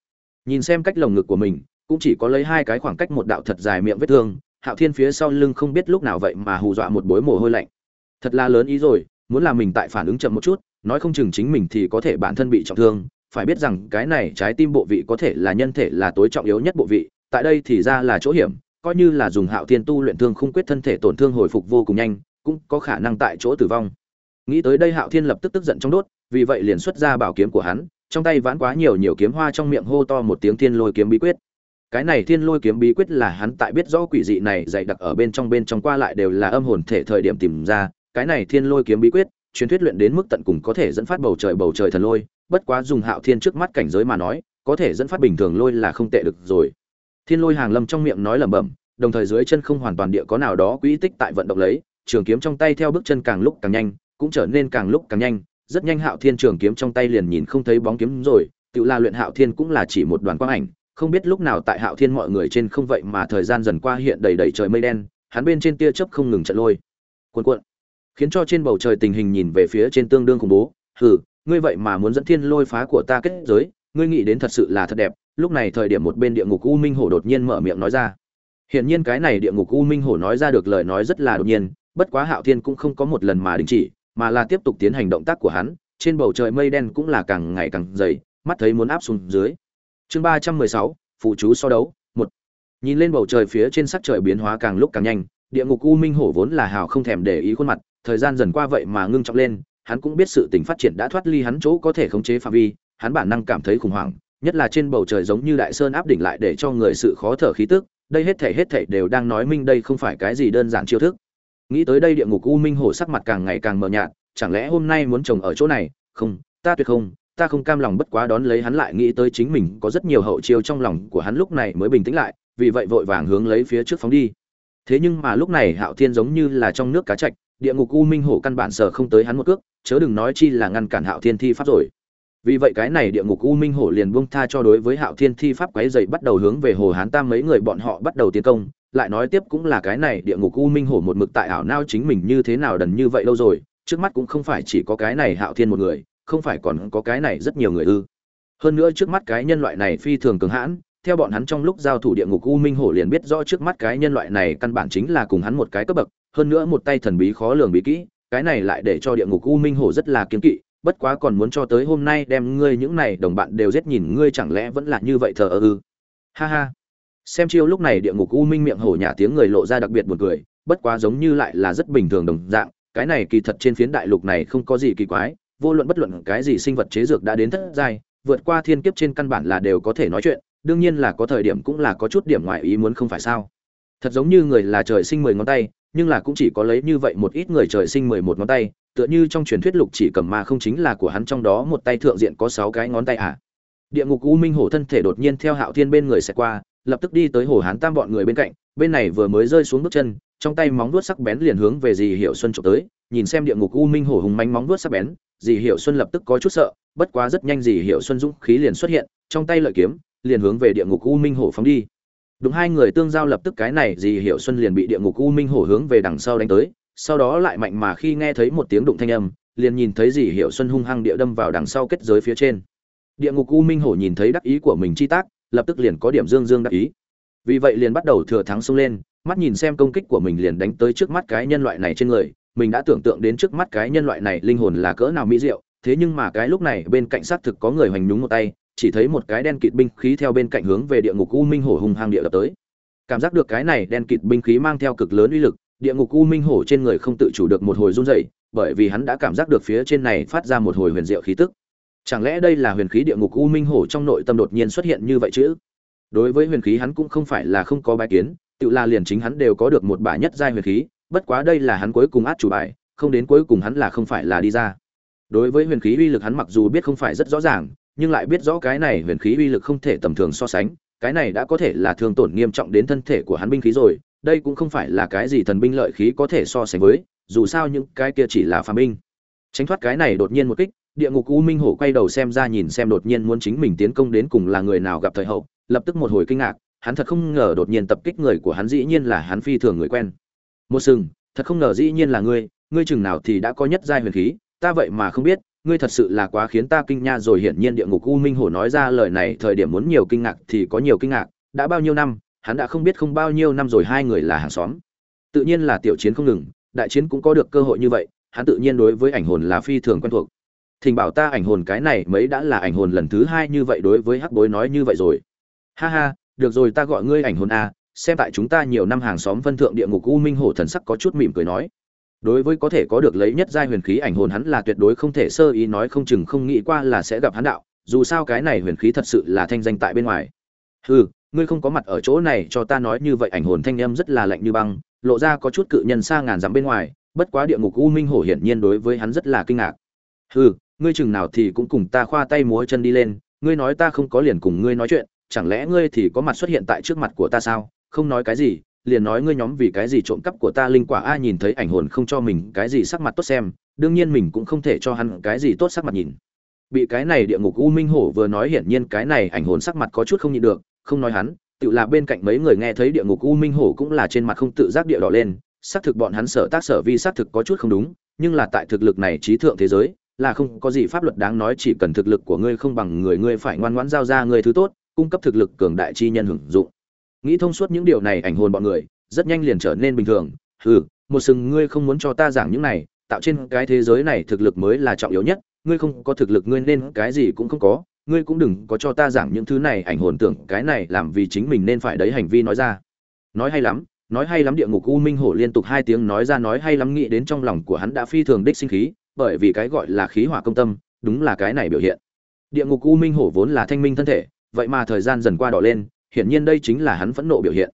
Nhìn xem cách lồng ngực của mình, cũng chỉ có lấy hai cái khoảng cách một đạo thật dài miệng vết thương, hạo thiên phía sau lưng không biết lúc nào vậy mà hù dọa một bối mồ hôi lạnh. Thật là lớn ý rồi, muốn làm mình tại phản ứng chậm một chút, nói không chừng chính mình thì có thể bản thân bị trọng thương. Phải biết rằng, cái này trái tim bộ vị có thể là nhân thể là tối trọng yếu nhất bộ vị, tại đây thì ra là chỗ hiểm, coi như là dùng hạo thiên tu luyện thương không quyết thân thể tổn thương hồi phục vô cùng nhanh, cũng có khả năng tại chỗ tử vong nghĩ tới đây hạo thiên lập tức tức giận trong đốt, vì vậy liền xuất ra bảo kiếm của hắn, trong tay vãn quá nhiều nhiều kiếm hoa trong miệng hô to một tiếng thiên lôi kiếm bí quyết. Cái này thiên lôi kiếm bí quyết là hắn tại biết rõ quỷ dị này dày đặc ở bên trong bên trong qua lại đều là âm hồn thể thời điểm tìm ra, cái này thiên lôi kiếm bí quyết, truyền thuyết luyện đến mức tận cùng có thể dẫn phát bầu trời bầu trời thần lôi, bất quá dùng hạo thiên trước mắt cảnh giới mà nói, có thể dẫn phát bình thường lôi là không tệ được rồi. Thiên lôi hàng lâm trong miệng nói lẩm bẩm, đồng thời dưới chân không hoàn toàn địa có nào đó quỹ tích tại vận động lấy, trường kiếm trong tay theo bước chân càng lúc càng nhanh cũng trở nên càng lúc càng nhanh, rất nhanh hạo thiên trường kiếm trong tay liền nhìn không thấy bóng kiếm rồi, tự la luyện hạo thiên cũng là chỉ một đoàn quang ảnh, không biết lúc nào tại hạo thiên mọi người trên không vậy mà thời gian dần qua hiện đầy đầy trời mây đen, hắn bên trên tia chớp không ngừng trận lôi. Cuộn cuộn. Khiến cho trên bầu trời tình hình nhìn về phía trên tương đương khủng bố, hừ, ngươi vậy mà muốn dẫn thiên lôi phá của ta kết giới, ngươi nghĩ đến thật sự là thật đẹp. Lúc này thời điểm một bên địa ngục u minh hổ đột nhiên mở miệng nói ra. Hiển nhiên cái này địa ngục u minh hổ nói ra được lời nói rất là đột nhiên, bất quá hạo thiên cũng không có một lần mà đình chỉ mà là tiếp tục tiến hành động tác của hắn, trên bầu trời mây đen cũng là càng ngày càng dày, mắt thấy muốn áp xuống dưới. Chương ba trăm mười sáu, phụ chú so đấu, một. Nhìn lên bầu trời phía trên sắc trời biến hóa càng lúc càng nhanh, địa ngục u minh hổ vốn là hào không thèm để ý khuôn mặt, thời gian dần qua vậy mà ngưng trọng lên, hắn cũng biết sự tình phát triển đã thoát ly hắn chỗ có thể khống chế phạm vi, hắn bản năng cảm thấy khủng hoảng, nhất là trên bầu trời giống như đại sơn áp đỉnh lại để cho người sự khó thở khí tức, đây hết thảy hết thảy đều đang nói minh đây không phải cái gì đơn giản chiêu thức nghĩ tới đây địa ngục u minh hổ sắc mặt càng ngày càng mờ nhạt, chẳng lẽ hôm nay muốn trồng ở chỗ này? Không, ta tuyệt không, ta không cam lòng bất quá đón lấy hắn lại nghĩ tới chính mình có rất nhiều hậu chiêu trong lòng của hắn lúc này mới bình tĩnh lại, vì vậy vội vàng hướng lấy phía trước phóng đi. Thế nhưng mà lúc này hạo thiên giống như là trong nước cá chạch, địa ngục u minh hổ căn bản sờ không tới hắn một cước, chớ đừng nói chi là ngăn cản hạo thiên thi pháp rồi. Vì vậy cái này địa ngục u minh hổ liền buông tha cho đối với hạo thiên thi pháp quái dậy bắt đầu hướng về hồ hán tam mấy người bọn họ bắt đầu tiến công lại nói tiếp cũng là cái này địa ngục u minh hổ một mực tại ảo nao chính mình như thế nào đần như vậy lâu rồi, trước mắt cũng không phải chỉ có cái này hạo thiên một người, không phải còn có cái này rất nhiều người ư. Hơn nữa trước mắt cái nhân loại này phi thường cường hãn, theo bọn hắn trong lúc giao thủ địa ngục u minh hổ liền biết rõ trước mắt cái nhân loại này căn bản chính là cùng hắn một cái cấp bậc, hơn nữa một tay thần bí khó lường bí kỹ, cái này lại để cho địa ngục u minh hổ rất là kiên kỵ, bất quá còn muốn cho tới hôm nay đem ngươi những này đồng bạn đều giết nhìn ngươi chẳng lẽ vẫn là như vậy thờ ơ ư. Ha ha xem chiêu lúc này địa ngục u minh miệng hổ nhả tiếng người lộ ra đặc biệt buồn cười, bất quá giống như lại là rất bình thường đồng dạng, cái này kỳ thật trên phiến đại lục này không có gì kỳ quái, vô luận bất luận cái gì sinh vật chế dược đã đến thất giai, vượt qua thiên kiếp trên căn bản là đều có thể nói chuyện, đương nhiên là có thời điểm cũng là có chút điểm ngoại ý muốn không phải sao thật giống như người là trời sinh mười ngón tay, nhưng là cũng chỉ có lấy như vậy một ít người trời sinh mười một ngón tay, tựa như trong truyền thuyết lục chỉ cầm mà không chính là của hắn trong đó một tay thượng diện có sáu cái ngón tay à. địa ngục u minh hổ thân thể đột nhiên theo hạo thiên bên người sẽ qua lập tức đi tới hồ hán tam bọn người bên cạnh, bên này vừa mới rơi xuống bước chân, trong tay móng vuốt sắc bén liền hướng về dì hiệu xuân trộm tới, nhìn xem địa ngục u minh hổ hùng manh móng vuốt sắc bén, dì hiệu xuân lập tức có chút sợ, bất quá rất nhanh dì hiệu xuân dũng khí liền xuất hiện, trong tay lợi kiếm, liền hướng về địa ngục u minh hổ phóng đi. Đúng hai người tương giao lập tức cái này, dì hiệu xuân liền bị địa ngục u minh hổ hướng về đằng sau đánh tới, sau đó lại mạnh mà khi nghe thấy một tiếng đụng thanh âm, liền nhìn thấy dì hiệu xuân hung hăng địa đâm vào đằng sau kết giới phía trên. Địa ngục u minh hổ nhìn thấy đắc ý của mình chi tác lập tức liền có điểm dương dương đắc ý. Vì vậy liền bắt đầu thừa thắng xông lên, mắt nhìn xem công kích của mình liền đánh tới trước mắt cái nhân loại này trên người, mình đã tưởng tượng đến trước mắt cái nhân loại này linh hồn là cỡ nào mỹ diệu, thế nhưng mà cái lúc này bên cạnh xác thực có người hoành nhúng một tay, chỉ thấy một cái đen kịt binh khí theo bên cạnh hướng về địa ngục u minh hổ hùng hăng địa lập tới. Cảm giác được cái này đen kịt binh khí mang theo cực lớn uy lực, địa ngục u minh hổ trên người không tự chủ được một hồi run rẩy, bởi vì hắn đã cảm giác được phía trên này phát ra một hồi huyền diệu khí tức chẳng lẽ đây là huyền khí địa ngục u minh hổ trong nội tâm đột nhiên xuất hiện như vậy chứ? Đối với huyền khí hắn cũng không phải là không có bài kiến, tự là liền chính hắn đều có được một bài nhất giai huyền khí, bất quá đây là hắn cuối cùng át chủ bài, không đến cuối cùng hắn là không phải là đi ra. Đối với huyền khí uy lực hắn mặc dù biết không phải rất rõ ràng, nhưng lại biết rõ cái này huyền khí uy lực không thể tầm thường so sánh, cái này đã có thể là thương tổn nghiêm trọng đến thân thể của hắn binh khí rồi, đây cũng không phải là cái gì thần binh lợi khí có thể so sánh với, dù sao những cái kia chỉ là phàm binh. Tránh thoát cái này đột nhiên một kích địa ngục u minh hổ quay đầu xem ra nhìn xem đột nhiên muốn chính mình tiến công đến cùng là người nào gặp thời hậu, lập tức một hồi kinh ngạc, hắn thật không ngờ đột nhiên tập kích người của hắn dĩ nhiên là hắn phi thường người quen. Một sừng, thật không ngờ dĩ nhiên là ngươi ngươi chừng nào thì đã có nhất giai huyền khí, ta vậy mà không biết, ngươi thật sự là quá khiến ta kinh nha rồi, hiển nhiên địa ngục u minh hổ nói ra lời này, thời điểm muốn nhiều kinh ngạc thì có nhiều kinh ngạc, đã bao nhiêu năm, hắn đã không biết không bao nhiêu năm rồi, hai người là hàng xóm. Tự nhiên là tiểu chiến không ngừng, đại chiến cũng có được cơ hội như vậy, hắn tự nhiên đối với ảnh hồn là phi thường quen thuộc thỉnh bảo ta ảnh hồn cái này mấy đã là ảnh hồn lần thứ hai như vậy đối với hắc bối nói như vậy rồi. Ha ha, được rồi ta gọi ngươi ảnh hồn a xem tại chúng ta nhiều năm hàng xóm phân thượng địa ngục u minh hổ thần sắc có chút mỉm cười nói. Đối với có thể có được lấy nhất giai huyền khí ảnh hồn hắn là tuyệt đối không thể sơ ý nói không chừng không nghĩ qua là sẽ gặp hắn đạo, dù sao cái này huyền khí thật sự là thanh danh tại bên ngoài. Hừ, ngươi không có mặt ở chỗ này cho ta nói như vậy ảnh hồn thanh âm rất là lạnh như băng, lộ ra có chút cự nhân xa ngàn dặm bên ngoài, bất quá địa ngục u minh hổ hiển nhiên đối với hắn rất là kinh ngạc. Hừ ngươi chừng nào thì cũng cùng ta khoa tay múa chân đi lên, ngươi nói ta không có liền cùng ngươi nói chuyện, chẳng lẽ ngươi thì có mặt xuất hiện tại trước mặt của ta sao? Không nói cái gì, liền nói ngươi nhóm vì cái gì trộm cắp của ta linh quả, a, nhìn thấy ảnh hồn không cho mình cái gì sắc mặt tốt xem, đương nhiên mình cũng không thể cho hắn cái gì tốt sắc mặt nhìn. Bị cái này địa ngục u minh hổ vừa nói hiển nhiên cái này ảnh hồn sắc mặt có chút không nhịn được, không nói hắn, tự là bên cạnh mấy người nghe thấy địa ngục u minh hổ cũng là trên mặt không tự giác địa đỏ lên, xác thực bọn hắn sở tác sở vi xác thực có chút không đúng, nhưng là tại thực lực này trí thượng thế giới là không có gì pháp luật đáng nói, chỉ cần thực lực của ngươi không bằng người, ngươi phải ngoan ngoãn giao ra ngươi thứ tốt, cung cấp thực lực cường đại chi nhân hưởng dụng. Nghĩ thông suốt những điều này ảnh hồn bọn người, rất nhanh liền trở nên bình thường. Hừ, một sừng ngươi không muốn cho ta giảng những này, tạo trên cái thế giới này thực lực mới là trọng yếu nhất, ngươi không có thực lực ngươi nên cái gì cũng không có, ngươi cũng đừng có cho ta giảng những thứ này, ảnh hồn tưởng cái này làm vì chính mình nên phải đấy, hành vi nói ra. Nói hay lắm, nói hay lắm, địa ngục u minh hổ liên tục hai tiếng nói ra, nói hay lắm, nghĩ đến trong lòng của hắn đã phi thường đích sinh khí bởi vì cái gọi là khí hỏa công tâm, đúng là cái này biểu hiện. Địa ngục u minh hổ vốn là thanh minh thân thể, vậy mà thời gian dần qua đỏ lên, hiển nhiên đây chính là hắn phẫn nộ biểu hiện.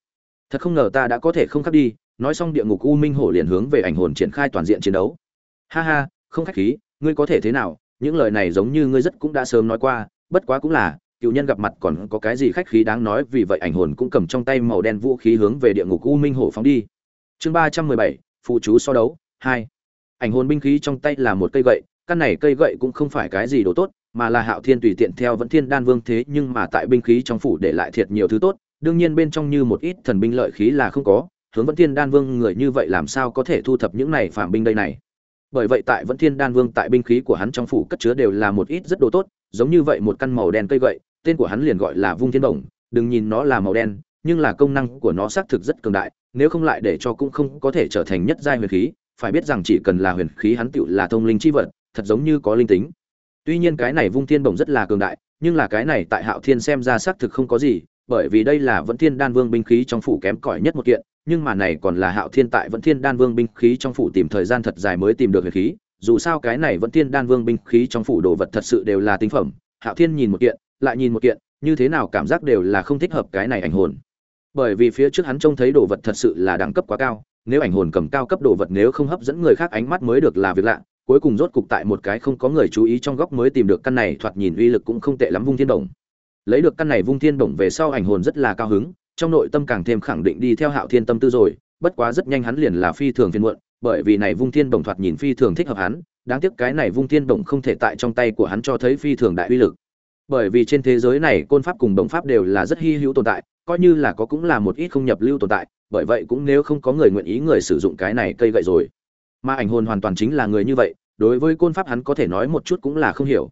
Thật không ngờ ta đã có thể không khắc đi, nói xong địa ngục u minh hổ liền hướng về ảnh hồn triển khai toàn diện chiến đấu. Ha ha, không khách khí, ngươi có thể thế nào? Những lời này giống như ngươi rất cũng đã sớm nói qua, bất quá cũng là, cựu nhân gặp mặt còn có cái gì khách khí đáng nói, vì vậy ảnh hồn cũng cầm trong tay màu đen vũ khí hướng về địa ngục u minh hổ phóng đi. Chương ba trăm mười bảy, phụ chú so đấu, hai ảnh hồn binh khí trong tay là một cây gậy, căn này cây gậy cũng không phải cái gì đồ tốt, mà là hạo thiên tùy tiện theo vẫn thiên đan vương thế nhưng mà tại binh khí trong phủ để lại thiệt nhiều thứ tốt, đương nhiên bên trong như một ít thần binh lợi khí là không có, hướng vẫn thiên đan vương người như vậy làm sao có thể thu thập những này phạm binh đây này. Bởi vậy tại vẫn thiên đan vương tại binh khí của hắn trong phủ cất chứa đều là một ít rất đồ tốt, giống như vậy một căn màu đen cây gậy, tên của hắn liền gọi là vung thiên bổng, đừng nhìn nó là màu đen, nhưng là công năng của nó xác thực rất cường đại, nếu không lại để cho cũng không có thể trở thành nhất giai huyền khí phải biết rằng chỉ cần là huyền khí hắn tựu là thông linh chi vật, thật giống như có linh tính. Tuy nhiên cái này vung thiên bổng rất là cường đại, nhưng là cái này tại hạo thiên xem ra xác thực không có gì, bởi vì đây là vẫn thiên đan vương binh khí trong phủ kém cỏi nhất một kiện, nhưng mà này còn là hạo thiên tại vẫn thiên đan vương binh khí trong phủ tìm thời gian thật dài mới tìm được huyền khí, dù sao cái này vẫn thiên đan vương binh khí trong phủ đồ vật thật sự đều là tinh phẩm, hạo thiên nhìn một kiện, lại nhìn một kiện, như thế nào cảm giác đều là không thích hợp cái này ảnh hồn. Bởi vì phía trước hắn trông thấy đồ vật thật sự là đẳng cấp quá cao nếu ảnh hồn cầm cao cấp đồ vật nếu không hấp dẫn người khác ánh mắt mới được là việc lạ, cuối cùng rốt cục tại một cái không có người chú ý trong góc mới tìm được căn này, thoạt nhìn uy lực cũng không tệ lắm vung thiên đồng lấy được căn này vung thiên đồng về sau ảnh hồn rất là cao hứng, trong nội tâm càng thêm khẳng định đi theo hạo thiên tâm tư rồi, bất quá rất nhanh hắn liền là phi thường phiên muộn, bởi vì này vung thiên đồng thoạt nhìn phi thường thích hợp hắn, đáng tiếc cái này vung thiên đồng không thể tại trong tay của hắn cho thấy phi thường đại uy lực bởi vì trên thế giới này côn pháp cùng đồng pháp đều là rất hy hữu tồn tại, coi như là có cũng là một ít không nhập lưu tồn tại, bởi vậy cũng nếu không có người nguyện ý người sử dụng cái này cây gậy rồi. Mà ảnh hồn hoàn toàn chính là người như vậy, đối với côn pháp hắn có thể nói một chút cũng là không hiểu.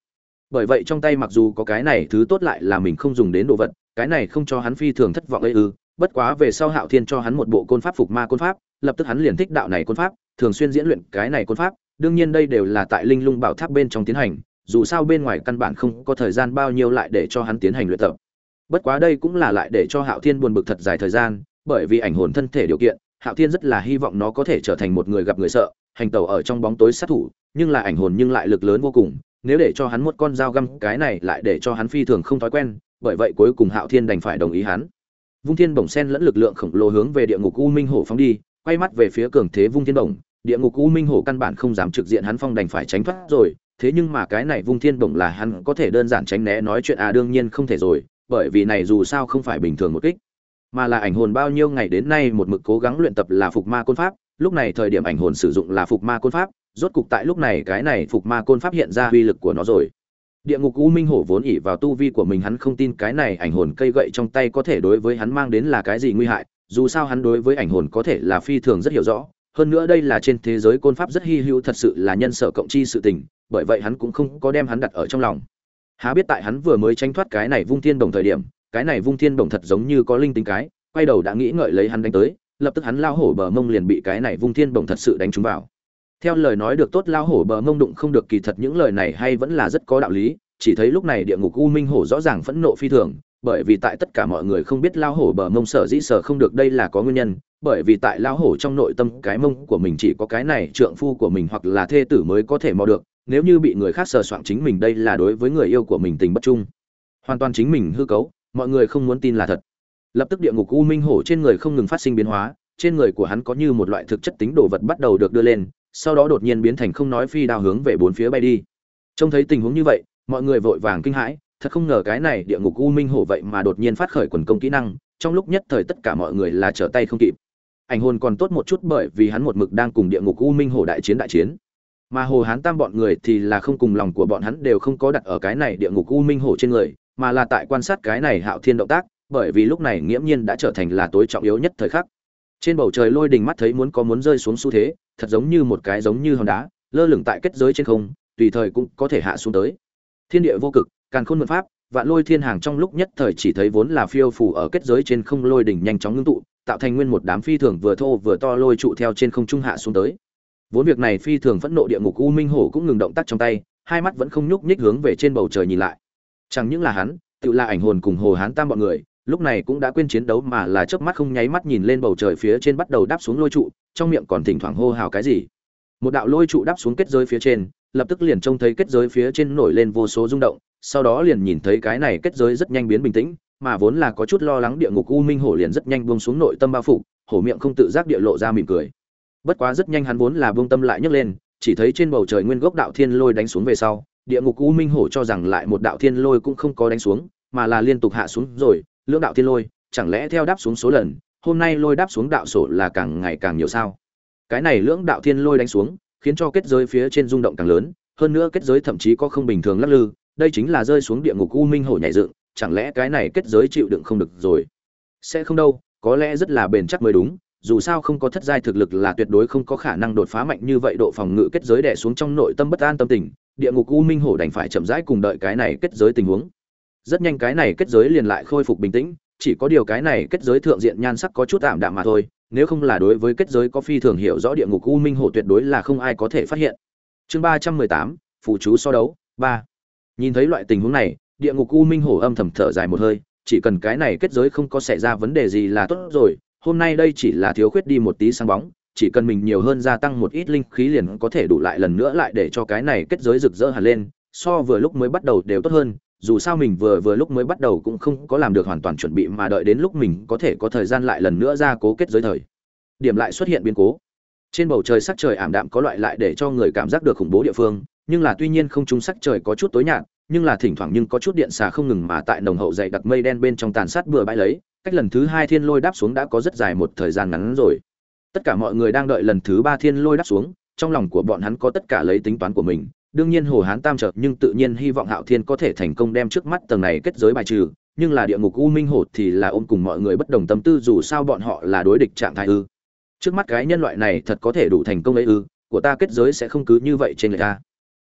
Bởi vậy trong tay mặc dù có cái này thứ tốt lại là mình không dùng đến đồ vật, cái này không cho hắn phi thường thất vọng ấy ư. Bất quá về sau hạo thiên cho hắn một bộ côn pháp phục ma côn pháp, lập tức hắn liền thích đạo này côn pháp, thường xuyên diễn luyện cái này côn pháp, đương nhiên đây đều là tại linh lung bảo tháp bên trong tiến hành dù sao bên ngoài căn bản không có thời gian bao nhiêu lại để cho hắn tiến hành luyện tập. Bất quá đây cũng là lại để cho hạo thiên buồn bực thật dài thời gian, bởi vì ảnh hồn thân thể điều kiện, hạo thiên rất là hy vọng nó có thể trở thành một người gặp người sợ, hành tẩu ở trong bóng tối sát thủ, nhưng là ảnh hồn nhưng lại lực lớn vô cùng, nếu để cho hắn một con dao găm, cái này lại để cho hắn phi thường không thói quen, bởi vậy cuối cùng hạo thiên đành phải đồng ý hắn. Vung thiên bổng sen lẫn lực lượng khổng lồ hướng về địa ngục u minh hổ phóng đi, quay mắt về phía cường thế vung thiên bổng, địa ngục u minh hổ căn bản không dám trực diện hắn phong đành phải tránh thoát rồi thế nhưng mà cái này vung thiên bổng là hắn có thể đơn giản tránh né, nói chuyện à đương nhiên không thể rồi, bởi vì này dù sao không phải bình thường một kích, mà là ảnh hồn bao nhiêu ngày đến nay một mực cố gắng luyện tập là phục ma côn pháp, lúc này thời điểm ảnh hồn sử dụng là phục ma côn pháp, rốt cục tại lúc này cái này phục ma côn pháp hiện ra uy lực của nó rồi. Địa ngục u minh hổ vốn ỉ vào tu vi của mình, hắn không tin cái này ảnh hồn cây gậy trong tay có thể đối với hắn mang đến là cái gì nguy hại, dù sao hắn đối với ảnh hồn có thể là phi thường rất hiểu rõ, hơn nữa đây là trên thế giới côn pháp rất hy hữu, thật sự là nhân sở cộng chi sự tình bởi vậy hắn cũng không có đem hắn đặt ở trong lòng. Há biết tại hắn vừa mới tranh thoát cái này vung thiên đồng thời điểm, cái này vung thiên đồng thật giống như có linh tính cái, quay đầu đã nghĩ ngợi lấy hắn đánh tới, lập tức hắn lao hổ bờ mông liền bị cái này vung thiên đồng thật sự đánh trúng vào. Theo lời nói được tốt, lao hổ bờ mông đụng không được kỳ thật những lời này hay vẫn là rất có đạo lý, chỉ thấy lúc này địa ngục u minh hổ rõ ràng phẫn nộ phi thường, bởi vì tại tất cả mọi người không biết lao hổ bờ mông sở dĩ sở không được đây là có nguyên nhân bởi vì tại lao hổ trong nội tâm cái mông của mình chỉ có cái này trượng phu của mình hoặc là thê tử mới có thể mò được, nếu như bị người khác sờ soạng chính mình đây là đối với người yêu của mình tình bất trung. Hoàn toàn chính mình hư cấu, mọi người không muốn tin là thật. Lập tức địa ngục u minh hổ trên người không ngừng phát sinh biến hóa, trên người của hắn có như một loại thực chất tính đồ vật bắt đầu được đưa lên, sau đó đột nhiên biến thành không nói phi đao hướng về bốn phía bay đi. Trông thấy tình huống như vậy, mọi người vội vàng kinh hãi, thật không ngờ cái này địa ngục u minh hổ vậy mà đột nhiên phát khởi quần công kỹ năng, trong lúc nhất thời tất cả mọi người là trở tay không kịp ảnh hồn còn tốt một chút bởi vì hắn một mực đang cùng địa ngục u minh hổ đại chiến đại chiến. Mà hồ hán tam bọn người thì là không cùng lòng của bọn hắn đều không có đặt ở cái này địa ngục u minh hổ trên người, mà là tại quan sát cái này hạo thiên động tác, bởi vì lúc này nghiễm nhiên đã trở thành là tối trọng yếu nhất thời khắc. Trên bầu trời lôi đình mắt thấy muốn có muốn rơi xuống xu thế, thật giống như một cái giống như hòn đá, lơ lửng tại kết giới trên không, tùy thời cũng có thể hạ xuống tới. Thiên địa vô cực, càn khôn mượn pháp, vạn lôi thiên hàng trong lúc nhất thời chỉ thấy vốn là phiêu phủ ở kết giới trên không lôi đỉnh nhanh chóng ngưng tụ tạo thành nguyên một đám phi thường vừa thô vừa to lôi trụ theo trên không trung hạ xuống tới. Vốn việc này phi thường phẫn nộ địa ngục u minh hổ cũng ngừng động tác trong tay, hai mắt vẫn không nhúc nhích hướng về trên bầu trời nhìn lại. Chẳng những là hắn, tự là ảnh hồn cùng hồ hán tam bọn người, lúc này cũng đã quên chiến đấu mà là chớp mắt không nháy mắt nhìn lên bầu trời phía trên bắt đầu đáp xuống lôi trụ, trong miệng còn thỉnh thoảng hô hào cái gì. Một đạo lôi trụ đáp xuống kết giới phía trên, lập tức liền trông thấy kết giới phía trên nổi lên vô số rung động, sau đó liền nhìn thấy cái này kết giới rất nhanh biến bình tĩnh mà vốn là có chút lo lắng địa ngục u minh hổ liền rất nhanh buông xuống nội tâm bao phủ, hổ miệng không tự giác địa lộ ra mỉm cười. Bất quá rất nhanh hắn vốn là buông tâm lại nhấc lên, chỉ thấy trên bầu trời nguyên gốc đạo thiên lôi đánh xuống về sau, địa ngục u minh hổ cho rằng lại một đạo thiên lôi cũng không có đánh xuống, mà là liên tục hạ xuống rồi, lưỡng đạo thiên lôi, chẳng lẽ theo đáp xuống số lần, hôm nay lôi đáp xuống đạo sổ là càng ngày càng nhiều sao? Cái này lưỡng đạo thiên lôi đánh xuống, khiến cho kết giới phía trên rung động càng lớn, hơn nữa kết giới thậm chí có không bình thường lắc lư, đây chính là rơi xuống địa ngục u minh hổ nhảy dựng chẳng lẽ cái này kết giới chịu đựng không được rồi? Sẽ không đâu, có lẽ rất là bền chắc mới đúng, dù sao không có thất giai thực lực là tuyệt đối không có khả năng đột phá mạnh như vậy độ phòng ngự kết giới đè xuống trong nội tâm bất an tâm tình, địa ngục u minh hổ đành phải chậm rãi cùng đợi cái này kết giới tình huống. Rất nhanh cái này kết giới liền lại khôi phục bình tĩnh, chỉ có điều cái này kết giới thượng diện nhan sắc có chút tạm đạm mà thôi, nếu không là đối với kết giới có phi thường hiểu rõ địa ngục u minh hổ tuyệt đối là không ai có thể phát hiện. Chương ba trăm mười tám phụ chú so đấu, ba. Nhìn thấy loại tình huống này địa ngục u minh hổ âm thầm thở dài một hơi, chỉ cần cái này kết giới không có xảy ra vấn đề gì là tốt rồi, hôm nay đây chỉ là thiếu khuyết đi một tí sáng bóng, chỉ cần mình nhiều hơn gia tăng một ít linh khí liền có thể đủ lại lần nữa lại để cho cái này kết giới rực rỡ hẳn lên, so vừa lúc mới bắt đầu đều tốt hơn, dù sao mình vừa vừa lúc mới bắt đầu cũng không có làm được hoàn toàn chuẩn bị mà đợi đến lúc mình có thể có thời gian lại lần nữa ra cố kết giới thời. Điểm lại xuất hiện biến cố. Trên bầu trời sắc trời ảm đạm có loại lại để cho người cảm giác được khủng bố địa phương, nhưng là tuy nhiên không trung sắc trời có chút tối nhạt nhưng là thỉnh thoảng nhưng có chút điện xà không ngừng mà tại nồng hậu dày đặc mây đen bên trong tàn sát bừa bãi lấy, cách lần thứ hai thiên lôi đáp xuống đã có rất dài một thời gian ngắn rồi. Tất cả mọi người đang đợi lần thứ ba thiên lôi đáp xuống, trong lòng của bọn hắn có tất cả lấy tính toán của mình, đương nhiên hồ hán tam chợt nhưng tự nhiên hy vọng hạo thiên có thể thành công đem trước mắt tầng này kết giới bài trừ, nhưng là địa ngục u minh hổ thì là ôm cùng mọi người bất đồng tâm tư dù sao bọn họ là đối địch trạng thái ư. Trước mắt cái nhân loại này thật có thể đủ thành công ấy ư, của ta kết giới sẽ không cứ như vậy trên người ta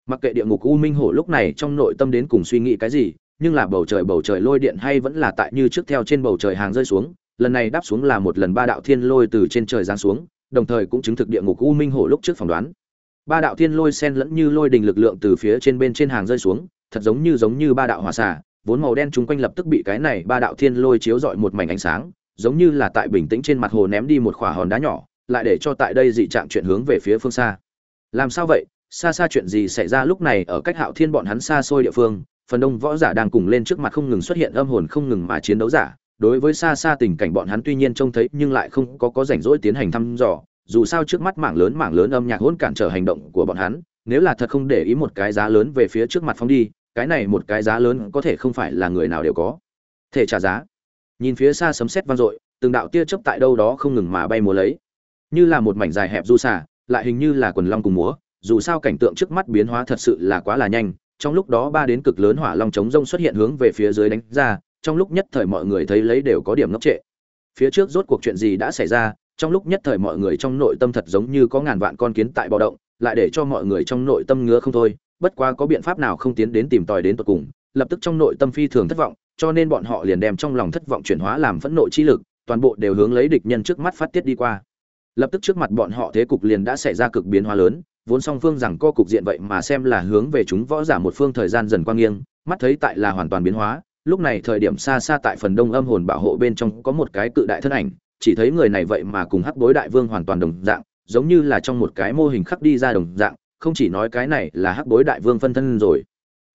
mặc kệ địa ngục u minh hổ lúc này trong nội tâm đến cùng suy nghĩ cái gì, nhưng là bầu trời bầu trời lôi điện hay vẫn là tại như trước theo trên bầu trời hàng rơi xuống, lần này đáp xuống là một lần ba đạo thiên lôi từ trên trời giáng xuống, đồng thời cũng chứng thực địa ngục u minh hổ lúc trước phỏng đoán. Ba đạo thiên lôi sen lẫn như lôi đình lực lượng từ phía trên bên trên hàng rơi xuống, thật giống như giống như ba đạo hỏa xả vốn màu đen chung quanh lập tức bị cái này ba đạo thiên lôi chiếu rọi một mảnh ánh sáng, giống như là tại bình tĩnh trên mặt hồ ném đi một khỏa hòn đá nhỏ, lại để cho tại đây dị trạng chuyện hướng về phía phương xa. Làm sao vậy? Xa xa chuyện gì xảy ra lúc này ở cách hạo thiên bọn hắn xa xôi địa phương, phần đông võ giả đang cùng lên trước mặt không ngừng xuất hiện âm hồn không ngừng mà chiến đấu giả. Đối với xa xa tình cảnh bọn hắn tuy nhiên trông thấy nhưng lại không có có rảnh rỗi tiến hành thăm dò, dù sao trước mắt mảng lớn mảng lớn âm nhạc hỗn cản trở hành động của bọn hắn, nếu là thật không để ý một cái giá lớn về phía trước mặt phóng đi, cái này một cái giá lớn có thể không phải là người nào đều có. Thể trả giá. Nhìn phía xa sấm sét vang dội, từng đạo tia chớp tại đâu đó không ngừng mà bay múa lấy. Như là một mảnh dài hẹp du xả lại hình như là quần long cùng múa dù sao cảnh tượng trước mắt biến hóa thật sự là quá là nhanh, trong lúc đó ba đến cực lớn hỏa long chống rông xuất hiện hướng về phía dưới đánh ra, trong lúc nhất thời mọi người thấy lấy đều có điểm ngốc trệ. Phía trước rốt cuộc chuyện gì đã xảy ra, trong lúc nhất thời mọi người trong nội tâm thật giống như có ngàn vạn con kiến tại bạo động, lại để cho mọi người trong nội tâm ngứa không thôi, bất quá có biện pháp nào không tiến đến tìm tòi đến tận cùng, lập tức trong nội tâm phi thường thất vọng, cho nên bọn họ liền đem trong lòng thất vọng chuyển hóa làm phẫn nộ chi lực, toàn bộ đều hướng lấy địch nhân trước mắt phát tiết đi qua. Lập tức trước mặt bọn họ thế cục liền đã xảy ra cực biến hóa lớn vốn song phương rằng co cục diện vậy mà xem là hướng về chúng võ giả một phương thời gian dần qua nghiêng, mắt thấy tại là hoàn toàn biến hóa, lúc này thời điểm xa xa tại phần đông âm hồn bảo hộ bên trong có một cái cự đại thân ảnh, chỉ thấy người này vậy mà cùng hắc bối đại vương hoàn toàn đồng dạng, giống như là trong một cái mô hình khắc đi ra đồng dạng, không chỉ nói cái này là hắc bối đại vương phân thân rồi.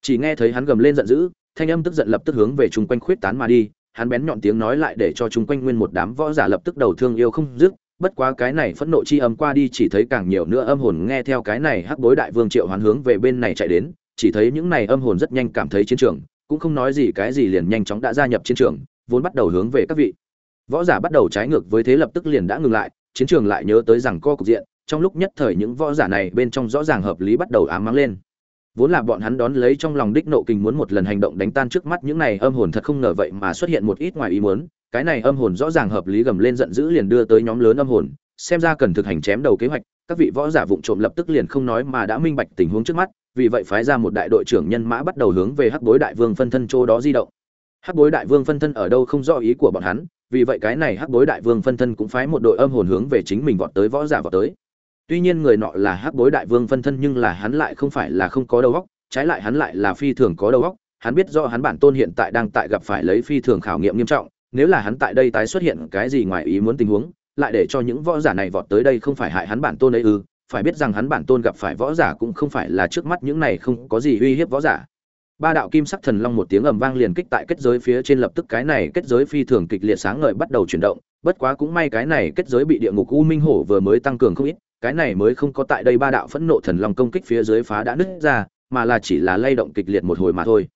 Chỉ nghe thấy hắn gầm lên giận dữ, thanh âm tức giận lập tức hướng về chung quanh khuyết tán mà đi, hắn bén nhọn tiếng nói lại để cho chung quanh nguyên một đám võ giả lập tức đầu thương yêu không dứt bất quá cái này phẫn nộ chi âm qua đi chỉ thấy càng nhiều nữa âm hồn nghe theo cái này hắc bối đại vương triệu hoán hướng về bên này chạy đến, chỉ thấy những này âm hồn rất nhanh cảm thấy chiến trường, cũng không nói gì cái gì liền nhanh chóng đã gia nhập chiến trường, vốn bắt đầu hướng về các vị. Võ giả bắt đầu trái ngược với thế lập tức liền đã ngừng lại, chiến trường lại nhớ tới rằng co cục diện, trong lúc nhất thời những võ giả này bên trong rõ ràng hợp lý bắt đầu ám mắng lên. Vốn là bọn hắn đón lấy trong lòng đích nộ kinh muốn một lần hành động đánh tan trước mắt những này âm hồn thật không ngờ vậy mà xuất hiện một ít ngoài ý muốn cái này âm hồn rõ ràng hợp lý gầm lên giận dữ liền đưa tới nhóm lớn âm hồn, xem ra cần thực hành chém đầu kế hoạch, các vị võ giả vụng trộm lập tức liền không nói mà đã minh bạch tình huống trước mắt, vì vậy phái ra một đại đội trưởng nhân mã bắt đầu hướng về hắc bối đại vương phân thân chỗ đó di động. Hắc bối đại vương phân thân ở đâu không rõ ý của bọn hắn, vì vậy cái này hắc bối đại vương phân thân cũng phái một đội âm hồn hướng về chính mình vọt tới võ giả vọt tới. Tuy nhiên người nọ là hắc bối đại vương phân thân nhưng là hắn lại không phải là không có đầu óc, trái lại hắn lại là phi thường có đầu óc, hắn biết rõ hắn bản tôn hiện tại đang tại gặp phải lấy phi thường khảo nghiệm nghiêm trọng nếu là hắn tại đây tái xuất hiện cái gì ngoài ý muốn tình huống, lại để cho những võ giả này vọt tới đây không phải hại hắn bản tôn ấy ư? Phải biết rằng hắn bản tôn gặp phải võ giả cũng không phải là trước mắt những này không có gì uy hiếp võ giả. Ba đạo kim sắc thần long một tiếng ầm vang liền kích tại kết giới phía trên lập tức cái này kết giới phi thường kịch liệt sáng ngời bắt đầu chuyển động, bất quá cũng may cái này kết giới bị địa ngục u minh hổ vừa mới tăng cường không ít, cái này mới không có tại đây ba đạo phẫn nộ thần long công kích phía dưới phá đã nứt ra, mà là chỉ là lay động kịch liệt một hồi mà thôi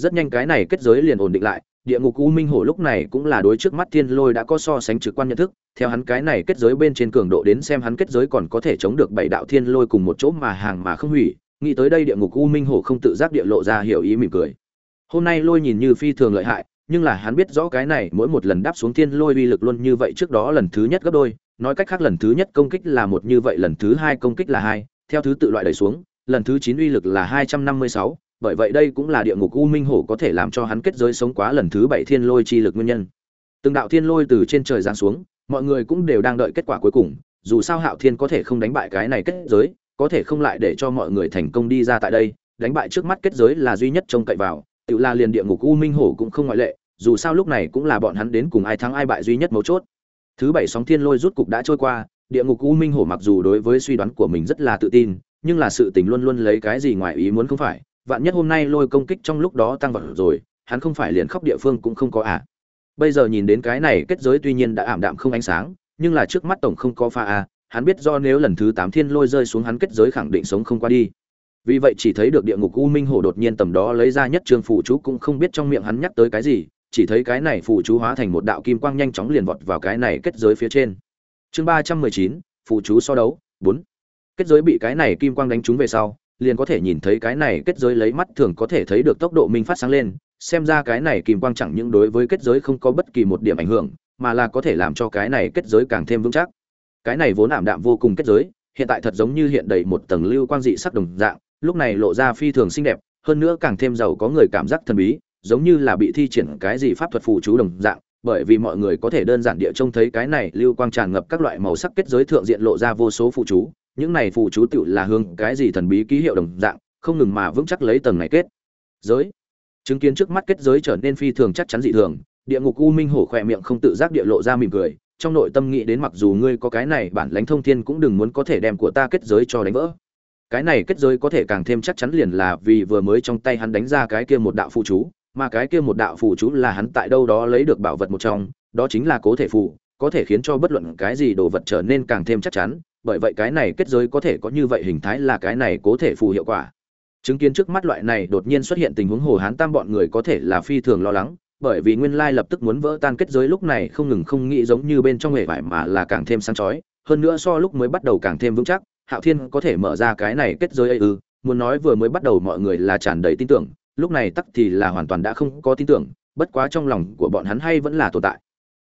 rất nhanh cái này kết giới liền ổn định lại, địa ngục u minh hổ lúc này cũng là đối trước mắt thiên lôi đã có so sánh trực quan nhận thức, theo hắn cái này kết giới bên trên cường độ đến xem hắn kết giới còn có thể chống được bảy đạo thiên lôi cùng một chỗ mà hàng mà không hủy, nghĩ tới đây địa ngục u minh hổ không tự giác địa lộ ra hiểu ý mỉm cười. Hôm nay lôi nhìn như phi thường lợi hại, nhưng là hắn biết rõ cái này mỗi một lần đáp xuống thiên lôi uy lực luôn như vậy trước đó lần thứ nhất gấp đôi, nói cách khác lần thứ nhất công kích là một như vậy, lần thứ hai công kích là hai, theo thứ tự loại đẩy xuống, lần thứ chín uy lực là hai trăm năm mươi sáu bởi vậy đây cũng là địa ngục u minh hổ có thể làm cho hắn kết giới sống quá lần thứ bảy thiên lôi chi lực nguyên nhân. Từng đạo thiên lôi từ trên trời giáng xuống, mọi người cũng đều đang đợi kết quả cuối cùng, dù sao hạo thiên có thể không đánh bại cái này kết giới, có thể không lại để cho mọi người thành công đi ra tại đây, đánh bại trước mắt kết giới là duy nhất trông cậy vào, tự la liền địa ngục u minh hổ cũng không ngoại lệ, dù sao lúc này cũng là bọn hắn đến cùng ai thắng ai bại duy nhất mấu chốt. Thứ bảy sóng thiên lôi rút cục đã trôi qua, địa ngục u minh hổ mặc dù đối với suy đoán của mình rất là tự tin, nhưng là sự tình luôn luôn lấy cái gì ngoài ý muốn không phải vạn nhất hôm nay lôi công kích trong lúc đó tăng vật rồi, hắn không phải liền khóc địa phương cũng không có à. Bây giờ nhìn đến cái này, kết giới tuy nhiên đã ảm đạm không ánh sáng, nhưng là trước mắt tổng không có pha à hắn biết do nếu lần thứ tám thiên lôi rơi xuống hắn kết giới khẳng định sống không qua đi. Vì vậy chỉ thấy được địa ngục u minh hổ đột nhiên tầm đó lấy ra nhất trường phụ chú cũng không biết trong miệng hắn nhắc tới cái gì, chỉ thấy cái này phụ chú hóa thành một đạo kim quang nhanh chóng liền vọt vào cái này kết giới phía trên. Chương ba trăm mười chín phụ chú so đấu, bốn. Kết giới bị cái này kim quang đánh trúng về sau liền có thể nhìn thấy cái này kết giới lấy mắt thường có thể thấy được tốc độ minh phát sáng lên, xem ra cái này kim quang chẳng những đối với kết giới không có bất kỳ một điểm ảnh hưởng, mà là có thể làm cho cái này kết giới càng thêm vững chắc. Cái này vốn ảm đạm vô cùng kết giới, hiện tại thật giống như hiện đầy một tầng lưu quang dị sắc đồng dạng, lúc này lộ ra phi thường xinh đẹp, hơn nữa càng thêm giàu có người cảm giác thần bí, giống như là bị thi triển cái gì pháp thuật phù chú đồng dạng, bởi vì mọi người có thể đơn giản địa trông thấy cái này lưu quang tràn ngập các loại màu sắc kết giới thượng diện lộ ra vô số phụ chú những này phụ chú tựu là hương cái gì thần bí ký hiệu đồng dạng, không ngừng mà vững chắc lấy tầng này kết. Giới. Chứng kiến trước mắt kết giới trở nên phi thường chắc chắn dị thường, địa ngục u minh hổ khỏe miệng không tự giác địa lộ ra mỉm cười, trong nội tâm nghĩ đến mặc dù ngươi có cái này, bản lãnh thông thiên cũng đừng muốn có thể đem của ta kết giới cho đánh vỡ. Cái này kết giới có thể càng thêm chắc chắn liền là vì vừa mới trong tay hắn đánh ra cái kia một đạo phụ chú, mà cái kia một đạo phụ chú là hắn tại đâu đó lấy được bảo vật một trong, đó chính là cố thể phụ có thể khiến cho bất luận cái gì đồ vật trở nên càng thêm chắc chắn bởi vậy cái này kết giới có thể có như vậy hình thái là cái này cố thể phù hiệu quả. Chứng kiến trước mắt loại này đột nhiên xuất hiện tình huống hồ hán tam bọn người có thể là phi thường lo lắng, bởi vì nguyên lai lập tức muốn vỡ tan kết giới lúc này không ngừng không nghĩ giống như bên trong hệ vải mà là càng thêm sáng chói, hơn nữa so lúc mới bắt đầu càng thêm vững chắc, hạo thiên có thể mở ra cái này kết giới ấy ư, muốn nói vừa mới bắt đầu mọi người là tràn đầy tin tưởng, lúc này tắc thì là hoàn toàn đã không có tin tưởng, bất quá trong lòng của bọn hắn hay vẫn là tồn tại.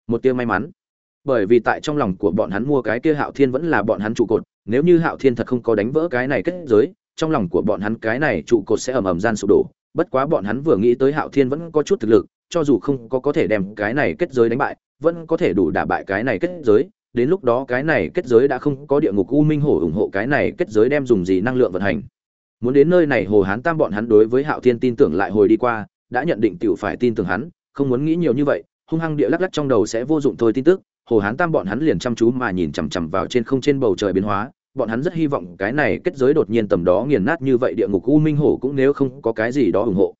Một tia may mắn bởi vì tại trong lòng của bọn hắn mua cái kia hạo thiên vẫn là bọn hắn trụ cột, nếu như hạo thiên thật không có đánh vỡ cái này kết giới, trong lòng của bọn hắn cái này trụ cột sẽ ầm ầm gian sụp đổ. Bất quá bọn hắn vừa nghĩ tới hạo thiên vẫn có chút thực lực, cho dù không có có thể đem cái này kết giới đánh bại, vẫn có thể đủ đả bại cái này kết giới. Đến lúc đó cái này kết giới đã không có địa ngục u minh hổ ủng hộ cái này kết giới đem dùng gì năng lượng vận hành. Muốn đến nơi này hồ hán tam bọn hắn đối với hạo thiên tin tưởng lại hồi đi qua, đã nhận định tiểu phải tin tưởng hắn, không muốn nghĩ nhiều như vậy, hung hăng địa lắc lắc trong đầu sẽ vô dụng thôi tin tức hồ hán tam bọn hắn liền chăm chú mà nhìn chằm chằm vào trên không trên bầu trời biến hóa. Bọn hắn rất hy vọng cái này kết giới đột nhiên tầm đó nghiền nát như vậy địa ngục u minh hổ cũng nếu không có cái gì đó ủng hộ.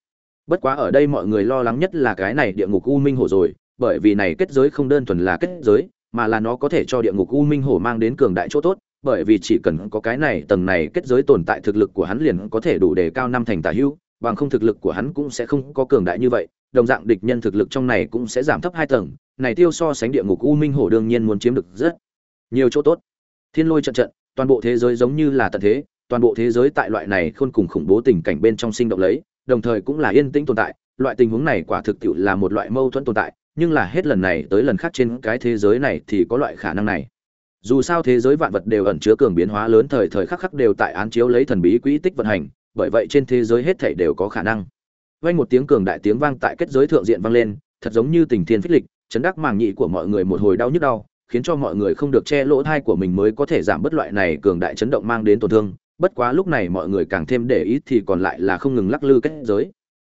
Bất quá ở đây mọi người lo lắng nhất là cái này địa ngục u minh hổ rồi, bởi vì này kết giới không đơn thuần là kết giới, mà là nó có thể cho địa ngục u minh hổ mang đến cường đại chỗ tốt, bởi vì chỉ cần có cái này tầng này kết giới tồn tại thực lực của hắn liền có thể đủ để cao năm thành tả hữu, bằng không thực lực của hắn cũng sẽ không có cường đại như vậy, đồng dạng địch nhân thực lực trong này cũng sẽ giảm thấp hai tầng này tiêu so sánh địa ngục u minh hổ đương nhiên muốn chiếm được rất nhiều chỗ tốt. Thiên lôi trận trận, toàn bộ thế giới giống như là tận thế, toàn bộ thế giới tại loại này khôn cùng khủng bố tình cảnh bên trong sinh động lấy, đồng thời cũng là yên tĩnh tồn tại. Loại tình huống này quả thực tiệu là một loại mâu thuẫn tồn tại, nhưng là hết lần này tới lần khác trên cái thế giới này thì có loại khả năng này. Dù sao thế giới vạn vật đều ẩn chứa cường biến hóa lớn thời thời khắc khắc đều tại án chiếu lấy thần bí quỹ tích vận hành, bởi vậy trên thế giới hết thảy đều có khả năng. Vang một tiếng cường đại tiếng vang tại kết giới thượng diện vang lên, thật giống như tình thiên phích lịch chấn đắc màng nhị của mọi người một hồi đau nhức đau, khiến cho mọi người không được che lỗ thai của mình mới có thể giảm bớt loại này cường đại chấn động mang đến tổn thương. Bất quá lúc này mọi người càng thêm để ý thì còn lại là không ngừng lắc lư kết giới.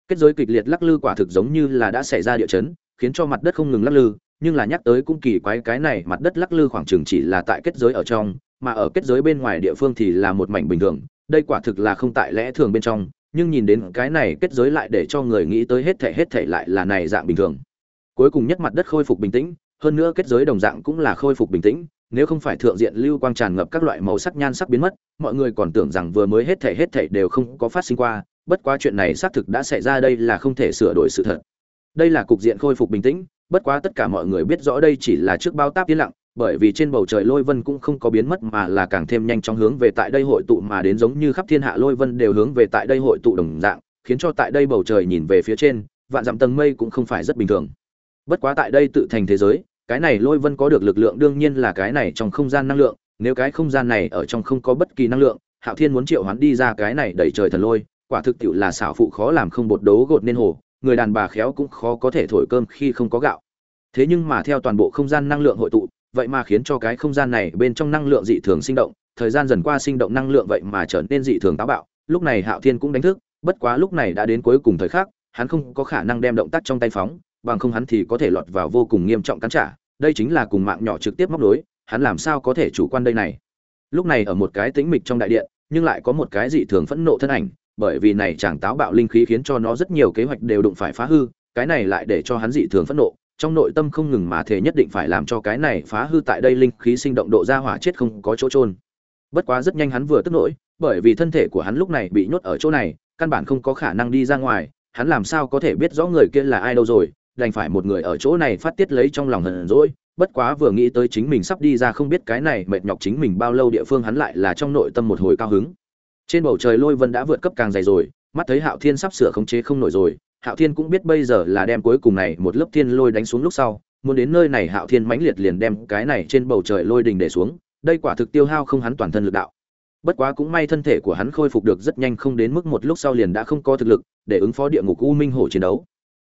Kết giới kịch liệt lắc lư quả thực giống như là đã xảy ra địa chấn, khiến cho mặt đất không ngừng lắc lư, nhưng là nhắc tới cũng kỳ quái cái này, mặt đất lắc lư khoảng chừng chỉ là tại kết giới ở trong, mà ở kết giới bên ngoài địa phương thì là một mảnh bình thường. Đây quả thực là không tại lẽ thường bên trong, nhưng nhìn đến cái này kết giới lại để cho người nghĩ tới hết thể hết thể lại là này dạng bình thường cuối cùng nhất mặt đất khôi phục bình tĩnh, hơn nữa kết giới đồng dạng cũng là khôi phục bình tĩnh, nếu không phải thượng diện lưu quang tràn ngập các loại màu sắc nhan sắc biến mất, mọi người còn tưởng rằng vừa mới hết thể hết thể đều không có phát sinh qua, bất quá chuyện này xác thực đã xảy ra đây là không thể sửa đổi sự thật. Đây là cục diện khôi phục bình tĩnh, bất quá tất cả mọi người biết rõ đây chỉ là trước bao táp yên lặng, bởi vì trên bầu trời lôi vân cũng không có biến mất mà là càng thêm nhanh chóng hướng về tại đây hội tụ mà đến giống như khắp thiên hạ lôi vân đều hướng về tại đây hội tụ đồng dạng, khiến cho tại đây bầu trời nhìn về phía trên, vạn dặm tầng mây cũng không phải rất bình thường bất quá tại đây tự thành thế giới, cái này lôi vân có được lực lượng đương nhiên là cái này trong không gian năng lượng, nếu cái không gian này ở trong không có bất kỳ năng lượng, hạo thiên muốn triệu hoán đi ra cái này đẩy trời thần lôi, quả thực tiệu là xảo phụ khó làm không bột đấu gột nên hồ, người đàn bà khéo cũng khó có thể thổi cơm khi không có gạo. Thế nhưng mà theo toàn bộ không gian năng lượng hội tụ, vậy mà khiến cho cái không gian này bên trong năng lượng dị thường sinh động, thời gian dần qua sinh động năng lượng vậy mà trở nên dị thường táo bạo, lúc này hạo thiên cũng đánh thức, bất quá lúc này đã đến cuối cùng thời khắc, hắn không có khả năng đem động tác trong tay phóng bằng không hắn thì có thể lọt vào vô cùng nghiêm trọng cắn trả. Đây chính là cùng mạng nhỏ trực tiếp móc nối, hắn làm sao có thể chủ quan đây này? Lúc này ở một cái tĩnh mịch trong đại điện, nhưng lại có một cái dị thường phẫn nộ thân ảnh, bởi vì này chàng táo bạo linh khí khiến cho nó rất nhiều kế hoạch đều đụng phải phá hư, cái này lại để cho hắn dị thường phẫn nộ. Trong nội tâm không ngừng mà thể nhất định phải làm cho cái này phá hư tại đây linh khí sinh động độ ra hỏa chết không có chỗ trôn bất quá rất nhanh hắn vừa tức nổi bởi vì thân thể của hắn lúc này bị nhốt ở chỗ này, căn bản không có khả năng đi ra ngoài, hắn làm sao có thể biết rõ người kia là ai đâu rồi đành phải một người ở chỗ này phát tiết lấy trong lòng hờn dỗi, bất quá vừa nghĩ tới chính mình sắp đi ra không biết cái này mệt nhọc chính mình bao lâu địa phương hắn lại là trong nội tâm một hồi cao hứng. Trên bầu trời lôi vân đã vượt cấp càng dày rồi, mắt thấy hạo thiên sắp sửa khống chế không nổi rồi, hạo thiên cũng biết bây giờ là đem cuối cùng này một lớp thiên lôi đánh xuống lúc sau, muốn đến nơi này hạo thiên mãnh liệt liền đem cái này trên bầu trời lôi đình để xuống, đây quả thực tiêu hao không hắn toàn thân lực đạo. Bất quá cũng may thân thể của hắn khôi phục được rất nhanh không đến mức một lúc sau liền đã không có thực lực để ứng phó địa ngục u minh hổ chiến đấu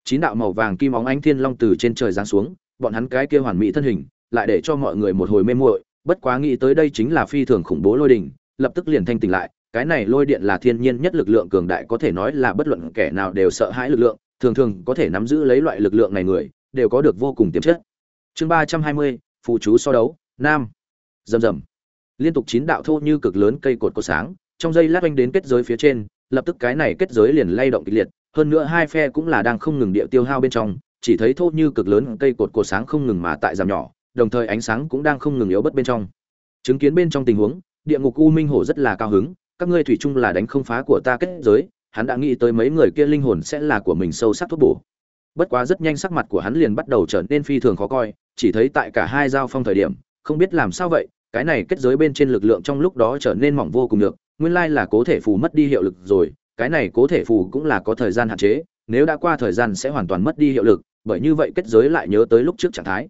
chín đạo màu vàng kim óng ánh thiên long từ trên trời giáng xuống, bọn hắn cái kia hoàn mỹ thân hình, lại để cho mọi người một hồi mê muội, bất quá nghĩ tới đây chính là phi thường khủng bố lôi đình, lập tức liền thanh tỉnh lại, cái này lôi điện là thiên nhiên nhất lực lượng cường đại có thể nói là bất luận kẻ nào đều sợ hãi lực lượng, thường thường có thể nắm giữ lấy loại lực lượng này người, đều có được vô cùng tiềm chất. Chương ba trăm hai mươi phụ chú so đấu, nam. Rầm rầm. Liên tục chín đạo thô như cực lớn cây cột có sáng, trong giây lát oanh đến kết giới phía trên, lập tức cái này kết giới liền lay động kịch liệt hơn nữa hai phe cũng là đang không ngừng địa tiêu hao bên trong, chỉ thấy thô như cực lớn cây cột cột sáng không ngừng mà tại giảm nhỏ, đồng thời ánh sáng cũng đang không ngừng yếu bất bên trong. Chứng kiến bên trong tình huống, địa ngục u minh hổ rất là cao hứng, các ngươi thủy chung là đánh không phá của ta kết giới, hắn đã nghĩ tới mấy người kia linh hồn sẽ là của mình sâu sắc thuốc bổ. Bất quá rất nhanh sắc mặt của hắn liền bắt đầu trở nên phi thường khó coi, chỉ thấy tại cả hai giao phong thời điểm, không biết làm sao vậy, cái này kết giới bên trên lực lượng trong lúc đó trở nên mỏng vô cùng được, nguyên lai là cố thể phù mất đi hiệu lực rồi cái này cố thể phù cũng là có thời gian hạn chế, nếu đã qua thời gian sẽ hoàn toàn mất đi hiệu lực, bởi như vậy kết giới lại nhớ tới lúc trước trạng thái.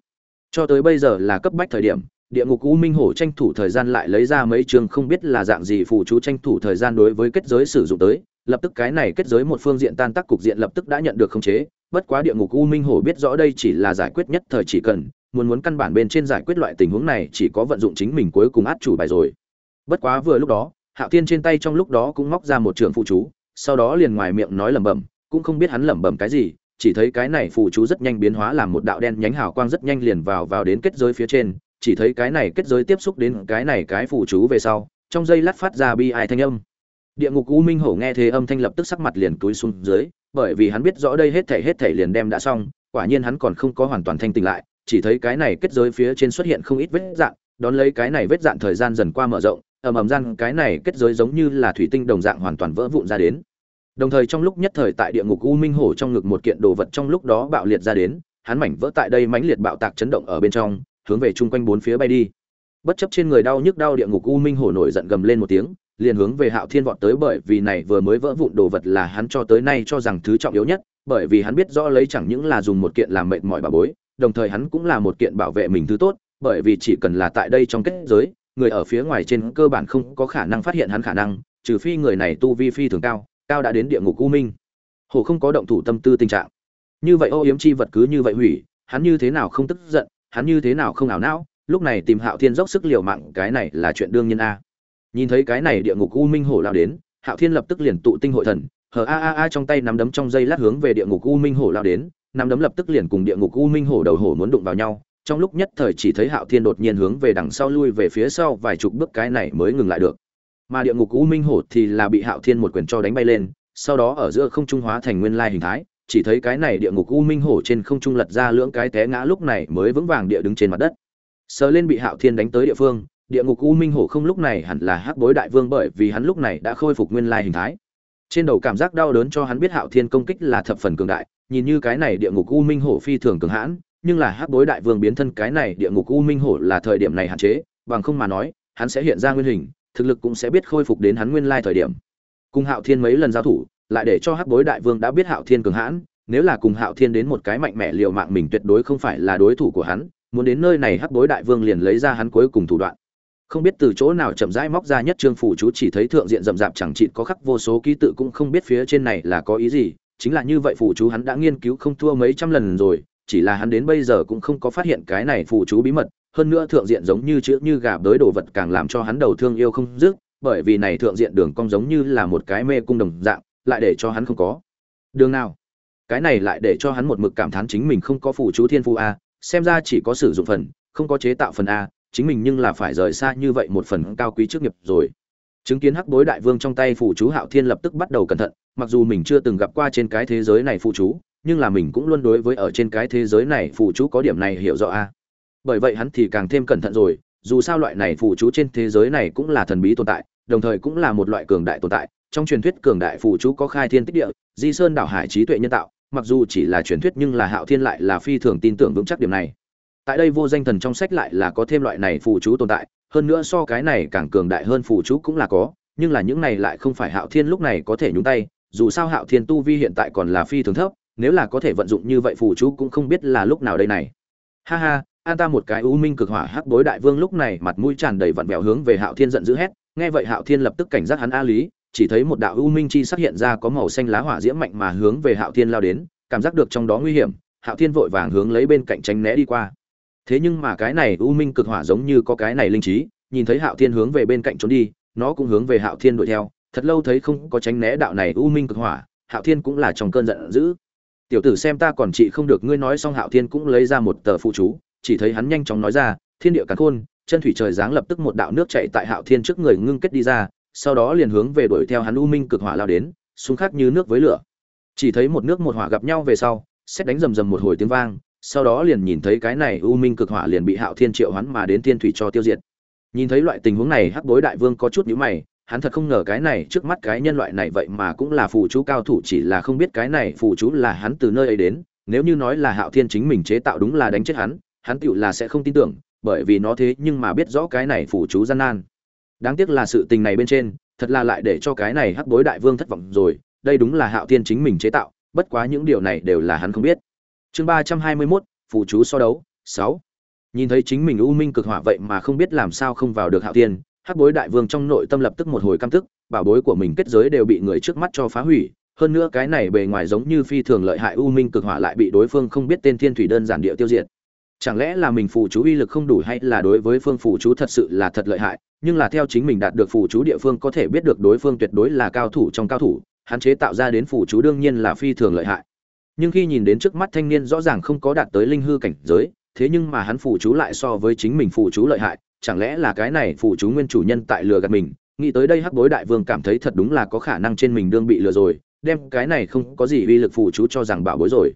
Cho tới bây giờ là cấp bách thời điểm, địa ngục u minh hổ tranh thủ thời gian lại lấy ra mấy trường không biết là dạng gì phù chú tranh thủ thời gian đối với kết giới sử dụng tới, lập tức cái này kết giới một phương diện tan tác cục diện lập tức đã nhận được khống chế, bất quá địa ngục u minh hổ biết rõ đây chỉ là giải quyết nhất thời chỉ cần, muốn muốn căn bản bên trên giải quyết loại tình huống này chỉ có vận dụng chính mình cuối cùng át chủ bài rồi. Bất quá vừa lúc đó, hạo tiên trên tay trong lúc đó cũng móc ra một trường phụ chú sau đó liền ngoài miệng nói lẩm bẩm cũng không biết hắn lẩm bẩm cái gì chỉ thấy cái này phù chú rất nhanh biến hóa làm một đạo đen nhánh hào quang rất nhanh liền vào vào đến kết giới phía trên chỉ thấy cái này kết giới tiếp xúc đến cái này cái phù chú về sau trong giây lát phát ra bi ai thanh âm. Địa ngục u minh hổ nghe thế âm thanh lập tức sắc mặt liền túi xuống dưới bởi vì hắn biết rõ đây hết thể hết thể liền đem đã xong quả nhiên hắn còn không có hoàn toàn thanh tỉnh lại chỉ thấy cái này kết giới phía trên xuất hiện không ít vết dạng, đón lấy cái này vết dạng thời gian dần qua mở rộng ầm ầm răng cái này kết giới giống như là thủy tinh đồng dạng hoàn toàn vỡ vụn ra đến đồng thời trong lúc nhất thời tại địa ngục u minh hổ trong ngực một kiện đồ vật trong lúc đó bạo liệt ra đến, hắn mảnh vỡ tại đây mãnh liệt bạo tạc chấn động ở bên trong, hướng về chung quanh bốn phía bay đi. Bất chấp trên người đau nhức đau địa ngục u minh hổ nổi giận gầm lên một tiếng, liền hướng về hạo thiên vọt tới bởi vì này vừa mới vỡ vụn đồ vật là hắn cho tới nay cho rằng thứ trọng yếu nhất, bởi vì hắn biết rõ lấy chẳng những là dùng một kiện làm mệt mỏi bà bối, đồng thời hắn cũng là một kiện bảo vệ mình thứ tốt, bởi vì chỉ cần là tại đây trong kết giới, người ở phía ngoài trên cơ bản không có khả năng phát hiện hắn khả năng, trừ phi người này tu vi phi thường cao cao đã đến địa ngục u minh. Hồ không có động thủ tâm tư tình trạng. Như vậy ô yếm chi vật cứ như vậy hủy, hắn như thế nào không tức giận, hắn như thế nào không ảo não, lúc này tìm hạo thiên dốc sức liều mạng, cái này là chuyện đương nhiên a. Nhìn thấy cái này địa ngục u minh hổ lao đến, hạo thiên lập tức liền tụ tinh hội thần, hờ a a a trong tay nắm đấm trong dây lát hướng về địa ngục u minh hổ lao đến, nắm đấm lập tức liền cùng địa ngục u minh hổ đầu hổ muốn đụng vào nhau, trong lúc nhất thời chỉ thấy hạo thiên đột nhiên hướng về đằng sau lui về phía sau vài chục bước, cái này mới ngừng lại được mà địa ngục u minh hổ thì là bị hạo thiên một quyền cho đánh bay lên, sau đó ở giữa không trung hóa thành nguyên lai hình thái. Chỉ thấy cái này địa ngục u minh hổ trên không trung lật ra lưỡng cái té ngã lúc này mới vững vàng địa đứng trên mặt đất. Sờ lên bị hạo thiên đánh tới địa phương, địa ngục u minh hổ không lúc này hẳn là hắc bối đại vương bởi vì hắn lúc này đã khôi phục nguyên lai hình thái. Trên đầu cảm giác đau đớn cho hắn biết hạo thiên công kích là thập phần cường đại, nhìn như cái này địa ngục u minh hổ phi thường cường hãn, nhưng là hắc bối đại vương biến thân cái này địa ngục u minh hổ là thời điểm này hạn chế, bằng không mà nói, hắn sẽ hiện ra nguyên hình thực lực cũng sẽ biết khôi phục đến hắn nguyên lai thời điểm. Cùng hạo thiên mấy lần giao thủ, lại để cho hắc bối đại vương đã biết hạo thiên cường hãn, nếu là cùng hạo thiên đến một cái mạnh mẽ liều mạng mình tuyệt đối không phải là đối thủ của hắn, muốn đến nơi này hắc bối đại vương liền lấy ra hắn cuối cùng thủ đoạn. Không biết từ chỗ nào chậm rãi móc ra nhất trương phủ chú chỉ thấy thượng diện rậm rạp chẳng chịt có khắc vô số ký tự cũng không biết phía trên này là có ý gì, chính là như vậy phủ chú hắn đã nghiên cứu không thua mấy trăm lần rồi, chỉ là hắn đến bây giờ cũng không có phát hiện cái này phủ chú bí mật hơn nữa thượng diện giống như chữ như gà đối đồ vật càng làm cho hắn đầu thương yêu không dứt, bởi vì này thượng diện đường cong giống như là một cái mê cung đồng dạng, lại để cho hắn không có. Đường nào? Cái này lại để cho hắn một mực cảm thán chính mình không có phù chú thiên phu a, xem ra chỉ có sử dụng phần, không có chế tạo phần a, chính mình nhưng là phải rời xa như vậy một phần cao quý trước nghiệp rồi. Chứng kiến hắc bối đại vương trong tay phụ chú hạo thiên lập tức bắt đầu cẩn thận, mặc dù mình chưa từng gặp qua trên cái thế giới này phụ chú, nhưng là mình cũng luôn đối với ở trên cái thế giới này phụ chú có điểm này hiểu rõ a bởi vậy hắn thì càng thêm cẩn thận rồi, dù sao loại này phụ chú trên thế giới này cũng là thần bí tồn tại, đồng thời cũng là một loại cường đại tồn tại. Trong truyền thuyết cường đại phụ chú có khai thiên tích địa, di sơn đảo hải trí tuệ nhân tạo, mặc dù chỉ là truyền thuyết nhưng là hạo thiên lại là phi thường tin tưởng vững chắc điểm này. Tại đây vô danh thần trong sách lại là có thêm loại này phù chú tồn tại, hơn nữa so cái này càng cường đại hơn phù chú cũng là có, nhưng là những này lại không phải hạo thiên lúc này có thể nhúng tay, dù sao hạo thiên tu vi hiện tại còn là phi thường thấp, nếu là có thể vận dụng như vậy phù chú cũng không biết là lúc nào đây này. Ha ha an ta một cái u minh cực hỏa hắc bối đại vương lúc này mặt mũi tràn đầy vặn vẹo hướng về hạo thiên giận dữ hét, nghe vậy hạo thiên lập tức cảnh giác hắn a lý, chỉ thấy một đạo u minh chi xuất hiện ra có màu xanh lá hỏa diễm mạnh mà hướng về hạo thiên lao đến, cảm giác được trong đó nguy hiểm, hạo thiên vội vàng hướng lấy bên cạnh tránh né đi qua. Thế nhưng mà cái này u minh cực hỏa giống như có cái này linh trí, nhìn thấy hạo thiên hướng về bên cạnh trốn đi, nó cũng hướng về hạo thiên đuổi theo, thật lâu thấy không có tránh né đạo này u minh cực hỏa, hạo thiên cũng là trong cơn giận dữ. Tiểu tử xem ta còn chị không được, ngươi nói xong hạo thiên cũng lấy ra một tờ phụ chú chỉ thấy hắn nhanh chóng nói ra, thiên địa càn khôn, chân thủy trời giáng lập tức một đạo nước chạy tại hạo thiên trước người ngưng kết đi ra, sau đó liền hướng về đuổi theo hắn u minh cực hỏa lao đến, xung khắc như nước với lửa. Chỉ thấy một nước một hỏa gặp nhau về sau, xét đánh rầm rầm một hồi tiếng vang, sau đó liền nhìn thấy cái này u minh cực hỏa liền bị hạo thiên triệu hắn mà đến thiên thủy cho tiêu diệt. Nhìn thấy loại tình huống này, hắc bối đại vương có chút nhíu mày, hắn thật không ngờ cái này trước mắt cái nhân loại này vậy mà cũng là phù chú cao thủ, chỉ là không biết cái này phù chú là hắn từ nơi ấy đến, nếu như nói là hạo thiên chính mình chế tạo đúng là đánh chết hắn hắn tựu là sẽ không tin tưởng, bởi vì nó thế nhưng mà biết rõ cái này phù chú gian nan. Đáng tiếc là sự tình này bên trên, thật là lại để cho cái này hắc bối đại vương thất vọng rồi, đây đúng là hạo thiên chính mình chế tạo, bất quá những điều này đều là hắn không biết. Chương ba trăm hai mươi mốt phù chú so đấu, sáu. Nhìn thấy chính mình u minh cực hỏa vậy mà không biết làm sao không vào được hạo thiên, hắc bối đại vương trong nội tâm lập tức một hồi căm tức, bảo bối của mình kết giới đều bị người trước mắt cho phá hủy, hơn nữa cái này bề ngoài giống như phi thường lợi hại u minh cực hỏa lại bị đối phương không biết tên thiên thủy đơn giản địa tiêu diệt chẳng lẽ là mình phụ chú uy lực không đủ hay là đối với phương phụ chú thật sự là thật lợi hại, nhưng là theo chính mình đạt được phụ chú địa phương có thể biết được đối phương tuyệt đối là cao thủ trong cao thủ hạn chế tạo ra đến phụ chú đương nhiên là phi thường lợi hại. Nhưng khi nhìn đến trước mắt thanh niên rõ ràng không có đạt tới linh hư cảnh giới, thế nhưng mà hắn phụ chú lại so với chính mình phụ chú lợi hại, chẳng lẽ là cái này phụ chú nguyên chủ nhân tại lừa gạt mình? Nghĩ tới đây hắc bối đại vương cảm thấy thật đúng là có khả năng trên mình đương bị lừa rồi, đem cái này không có gì uy lực phụ chú cho rằng bảo bối rồi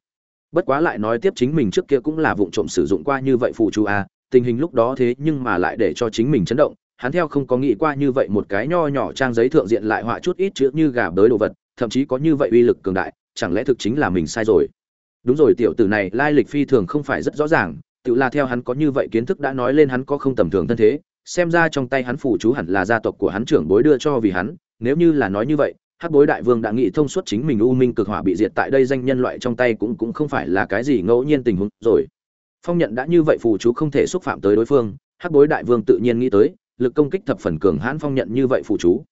bất quá lại nói tiếp chính mình trước kia cũng là vụng trộm sử dụng qua như vậy phụ chú a tình hình lúc đó thế nhưng mà lại để cho chính mình chấn động, hắn theo không có nghĩ qua như vậy một cái nho nhỏ trang giấy thượng diện lại họa chút ít chữ như gà bới đồ vật, thậm chí có như vậy uy lực cường đại, chẳng lẽ thực chính là mình sai rồi? Đúng rồi, tiểu tử này lai lịch phi thường không phải rất rõ ràng, tự là theo hắn có như vậy kiến thức đã nói lên hắn có không tầm thường thân thế, xem ra trong tay hắn phủ chú hẳn là gia tộc của hắn trưởng bối đưa cho vì hắn, nếu như là nói như vậy hắc bối đại vương đã nghĩ thông suốt chính mình u minh cực hỏa bị diệt tại đây danh nhân loại trong tay cũng cũng không phải là cái gì ngẫu nhiên tình huống rồi. Phong nhận đã như vậy phù chú không thể xúc phạm tới đối phương, hắc bối đại vương tự nhiên nghĩ tới, lực công kích thập phần cường hãn phong nhận như vậy phù chú.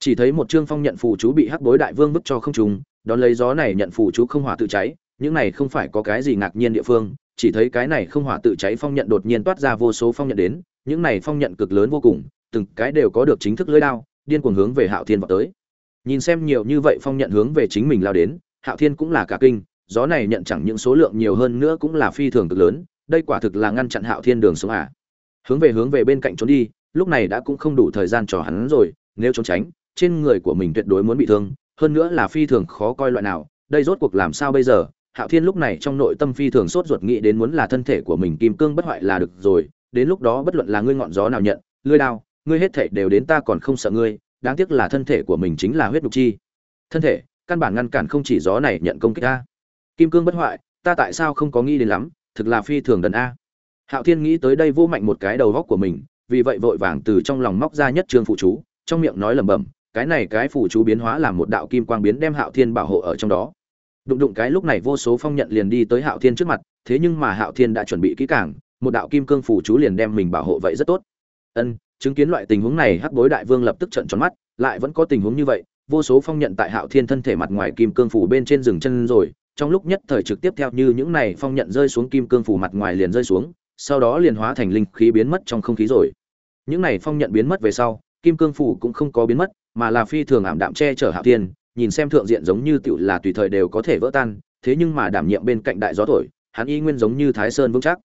Chỉ thấy một chương phong nhận phù chú bị hắc bối đại vương bức cho không trùng đón lấy gió này nhận phù chú không hỏa tự cháy, những này không phải có cái gì ngạc nhiên địa phương, chỉ thấy cái này không hỏa tự cháy phong nhận đột nhiên toát ra vô số phong nhận đến, những này phong nhận cực lớn vô cùng, từng cái đều có được chính thức lưỡi đao, điên cuồng hướng về hạo thiên vào tới nhìn xem nhiều như vậy phong nhận hướng về chính mình lao đến, hạo thiên cũng là cả kinh, gió này nhận chẳng những số lượng nhiều hơn nữa cũng là phi thường cực lớn, đây quả thực là ngăn chặn hạo thiên đường sống à. Hướng về hướng về bên cạnh trốn đi, lúc này đã cũng không đủ thời gian cho hắn rồi, nếu trốn tránh, trên người của mình tuyệt đối muốn bị thương, hơn nữa là phi thường khó coi loại nào, đây rốt cuộc làm sao bây giờ? Hạo thiên lúc này trong nội tâm phi thường sốt ruột nghĩ đến muốn là thân thể của mình kim cương bất hoại là được rồi, đến lúc đó bất luận là ngươi ngọn gió nào nhận, ngươi đao ngươi hết thể đều đến ta còn không sợ ngươi đáng tiếc là thân thể của mình chính là huyết nhục chi. Thân thể, căn bản ngăn cản không chỉ gió này nhận công kích ta kim cương bất hoại, ta tại sao không có nghĩ đến lắm, thực là phi thường đần a. Hạo thiên nghĩ tới đây vô mạnh một cái đầu góc của mình, vì vậy vội vàng từ trong lòng móc ra nhất trương phụ chú, trong miệng nói lẩm bẩm, cái này cái phụ chú biến hóa làm một đạo kim quang biến đem hạo thiên bảo hộ ở trong đó. Đụng đụng cái lúc này vô số phong nhận liền đi tới hạo thiên trước mặt, thế nhưng mà hạo thiên đã chuẩn bị kỹ càng, một đạo kim cương phủ chú liền đem mình bảo hộ vậy rất tốt. Ân chứng kiến loại tình huống này, hắc bối đại vương lập tức trợn tròn mắt, lại vẫn có tình huống như vậy, vô số phong nhận tại hạo thiên thân thể mặt ngoài kim cương phủ bên trên rừng chân rồi, trong lúc nhất thời trực tiếp theo như những này phong nhận rơi xuống kim cương phủ mặt ngoài liền rơi xuống, sau đó liền hóa thành linh khí biến mất trong không khí rồi. Những này phong nhận biến mất về sau, kim cương phủ cũng không có biến mất, mà là phi thường ảm đạm che chở hạo thiên, nhìn xem thượng diện giống như tựu là tùy thời đều có thể vỡ tan, thế nhưng mà đảm nhiệm bên cạnh đại gió thổi, hắn y nguyên giống như thái sơn vững chắc.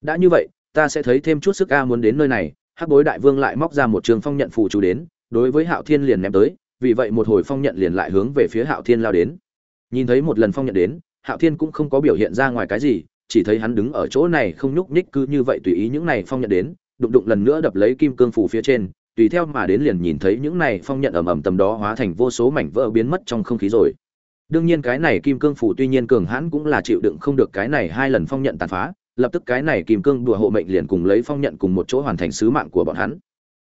Đã như vậy, ta sẽ thấy thêm chút sức a muốn đến nơi này hắc bối đại vương lại móc ra một trường phong nhận phù chú đến, đối với hạo thiên liền ném tới, vì vậy một hồi phong nhận liền lại hướng về phía hạo thiên lao đến. Nhìn thấy một lần phong nhận đến, hạo thiên cũng không có biểu hiện ra ngoài cái gì, chỉ thấy hắn đứng ở chỗ này không nhúc nhích cứ như vậy tùy ý những này phong nhận đến, đụng đụng lần nữa đập lấy kim cương phủ phía trên, tùy theo mà đến liền nhìn thấy những này phong nhận ầm ầm tầm đó hóa thành vô số mảnh vỡ biến mất trong không khí rồi. Đương nhiên cái này kim cương phủ tuy nhiên cường hãn cũng là chịu đựng không được cái này hai lần phong nhận tàn phá lập tức cái này kìm cương đùa hộ mệnh liền cùng lấy phong nhận cùng một chỗ hoàn thành sứ mạng của bọn hắn.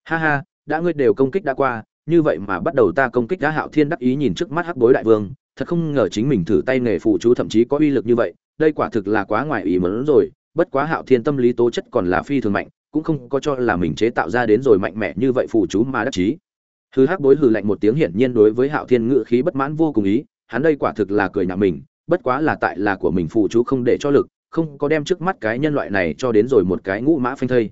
Ha ha, đã ngươi đều công kích đã qua, như vậy mà bắt đầu ta công kích đã hạo thiên đắc ý nhìn trước mắt hắc bối đại vương, thật không ngờ chính mình thử tay nghề phụ chú thậm chí có uy lực như vậy, đây quả thực là quá ngoài ý muốn rồi, bất quá hạo thiên tâm lý tố chất còn là phi thường mạnh, cũng không có cho là mình chế tạo ra đến rồi mạnh mẽ như vậy phụ chú mà đắc chí. Hư hắc bối hừ lạnh một tiếng hiển nhiên đối với hạo thiên ngự khí bất mãn vô cùng ý, hắn đây quả thực là cười nhạo mình, bất quá là tại là của mình phụ chú không để cho lực không có đem trước mắt cái nhân loại này cho đến rồi một cái ngũ mã phanh thây.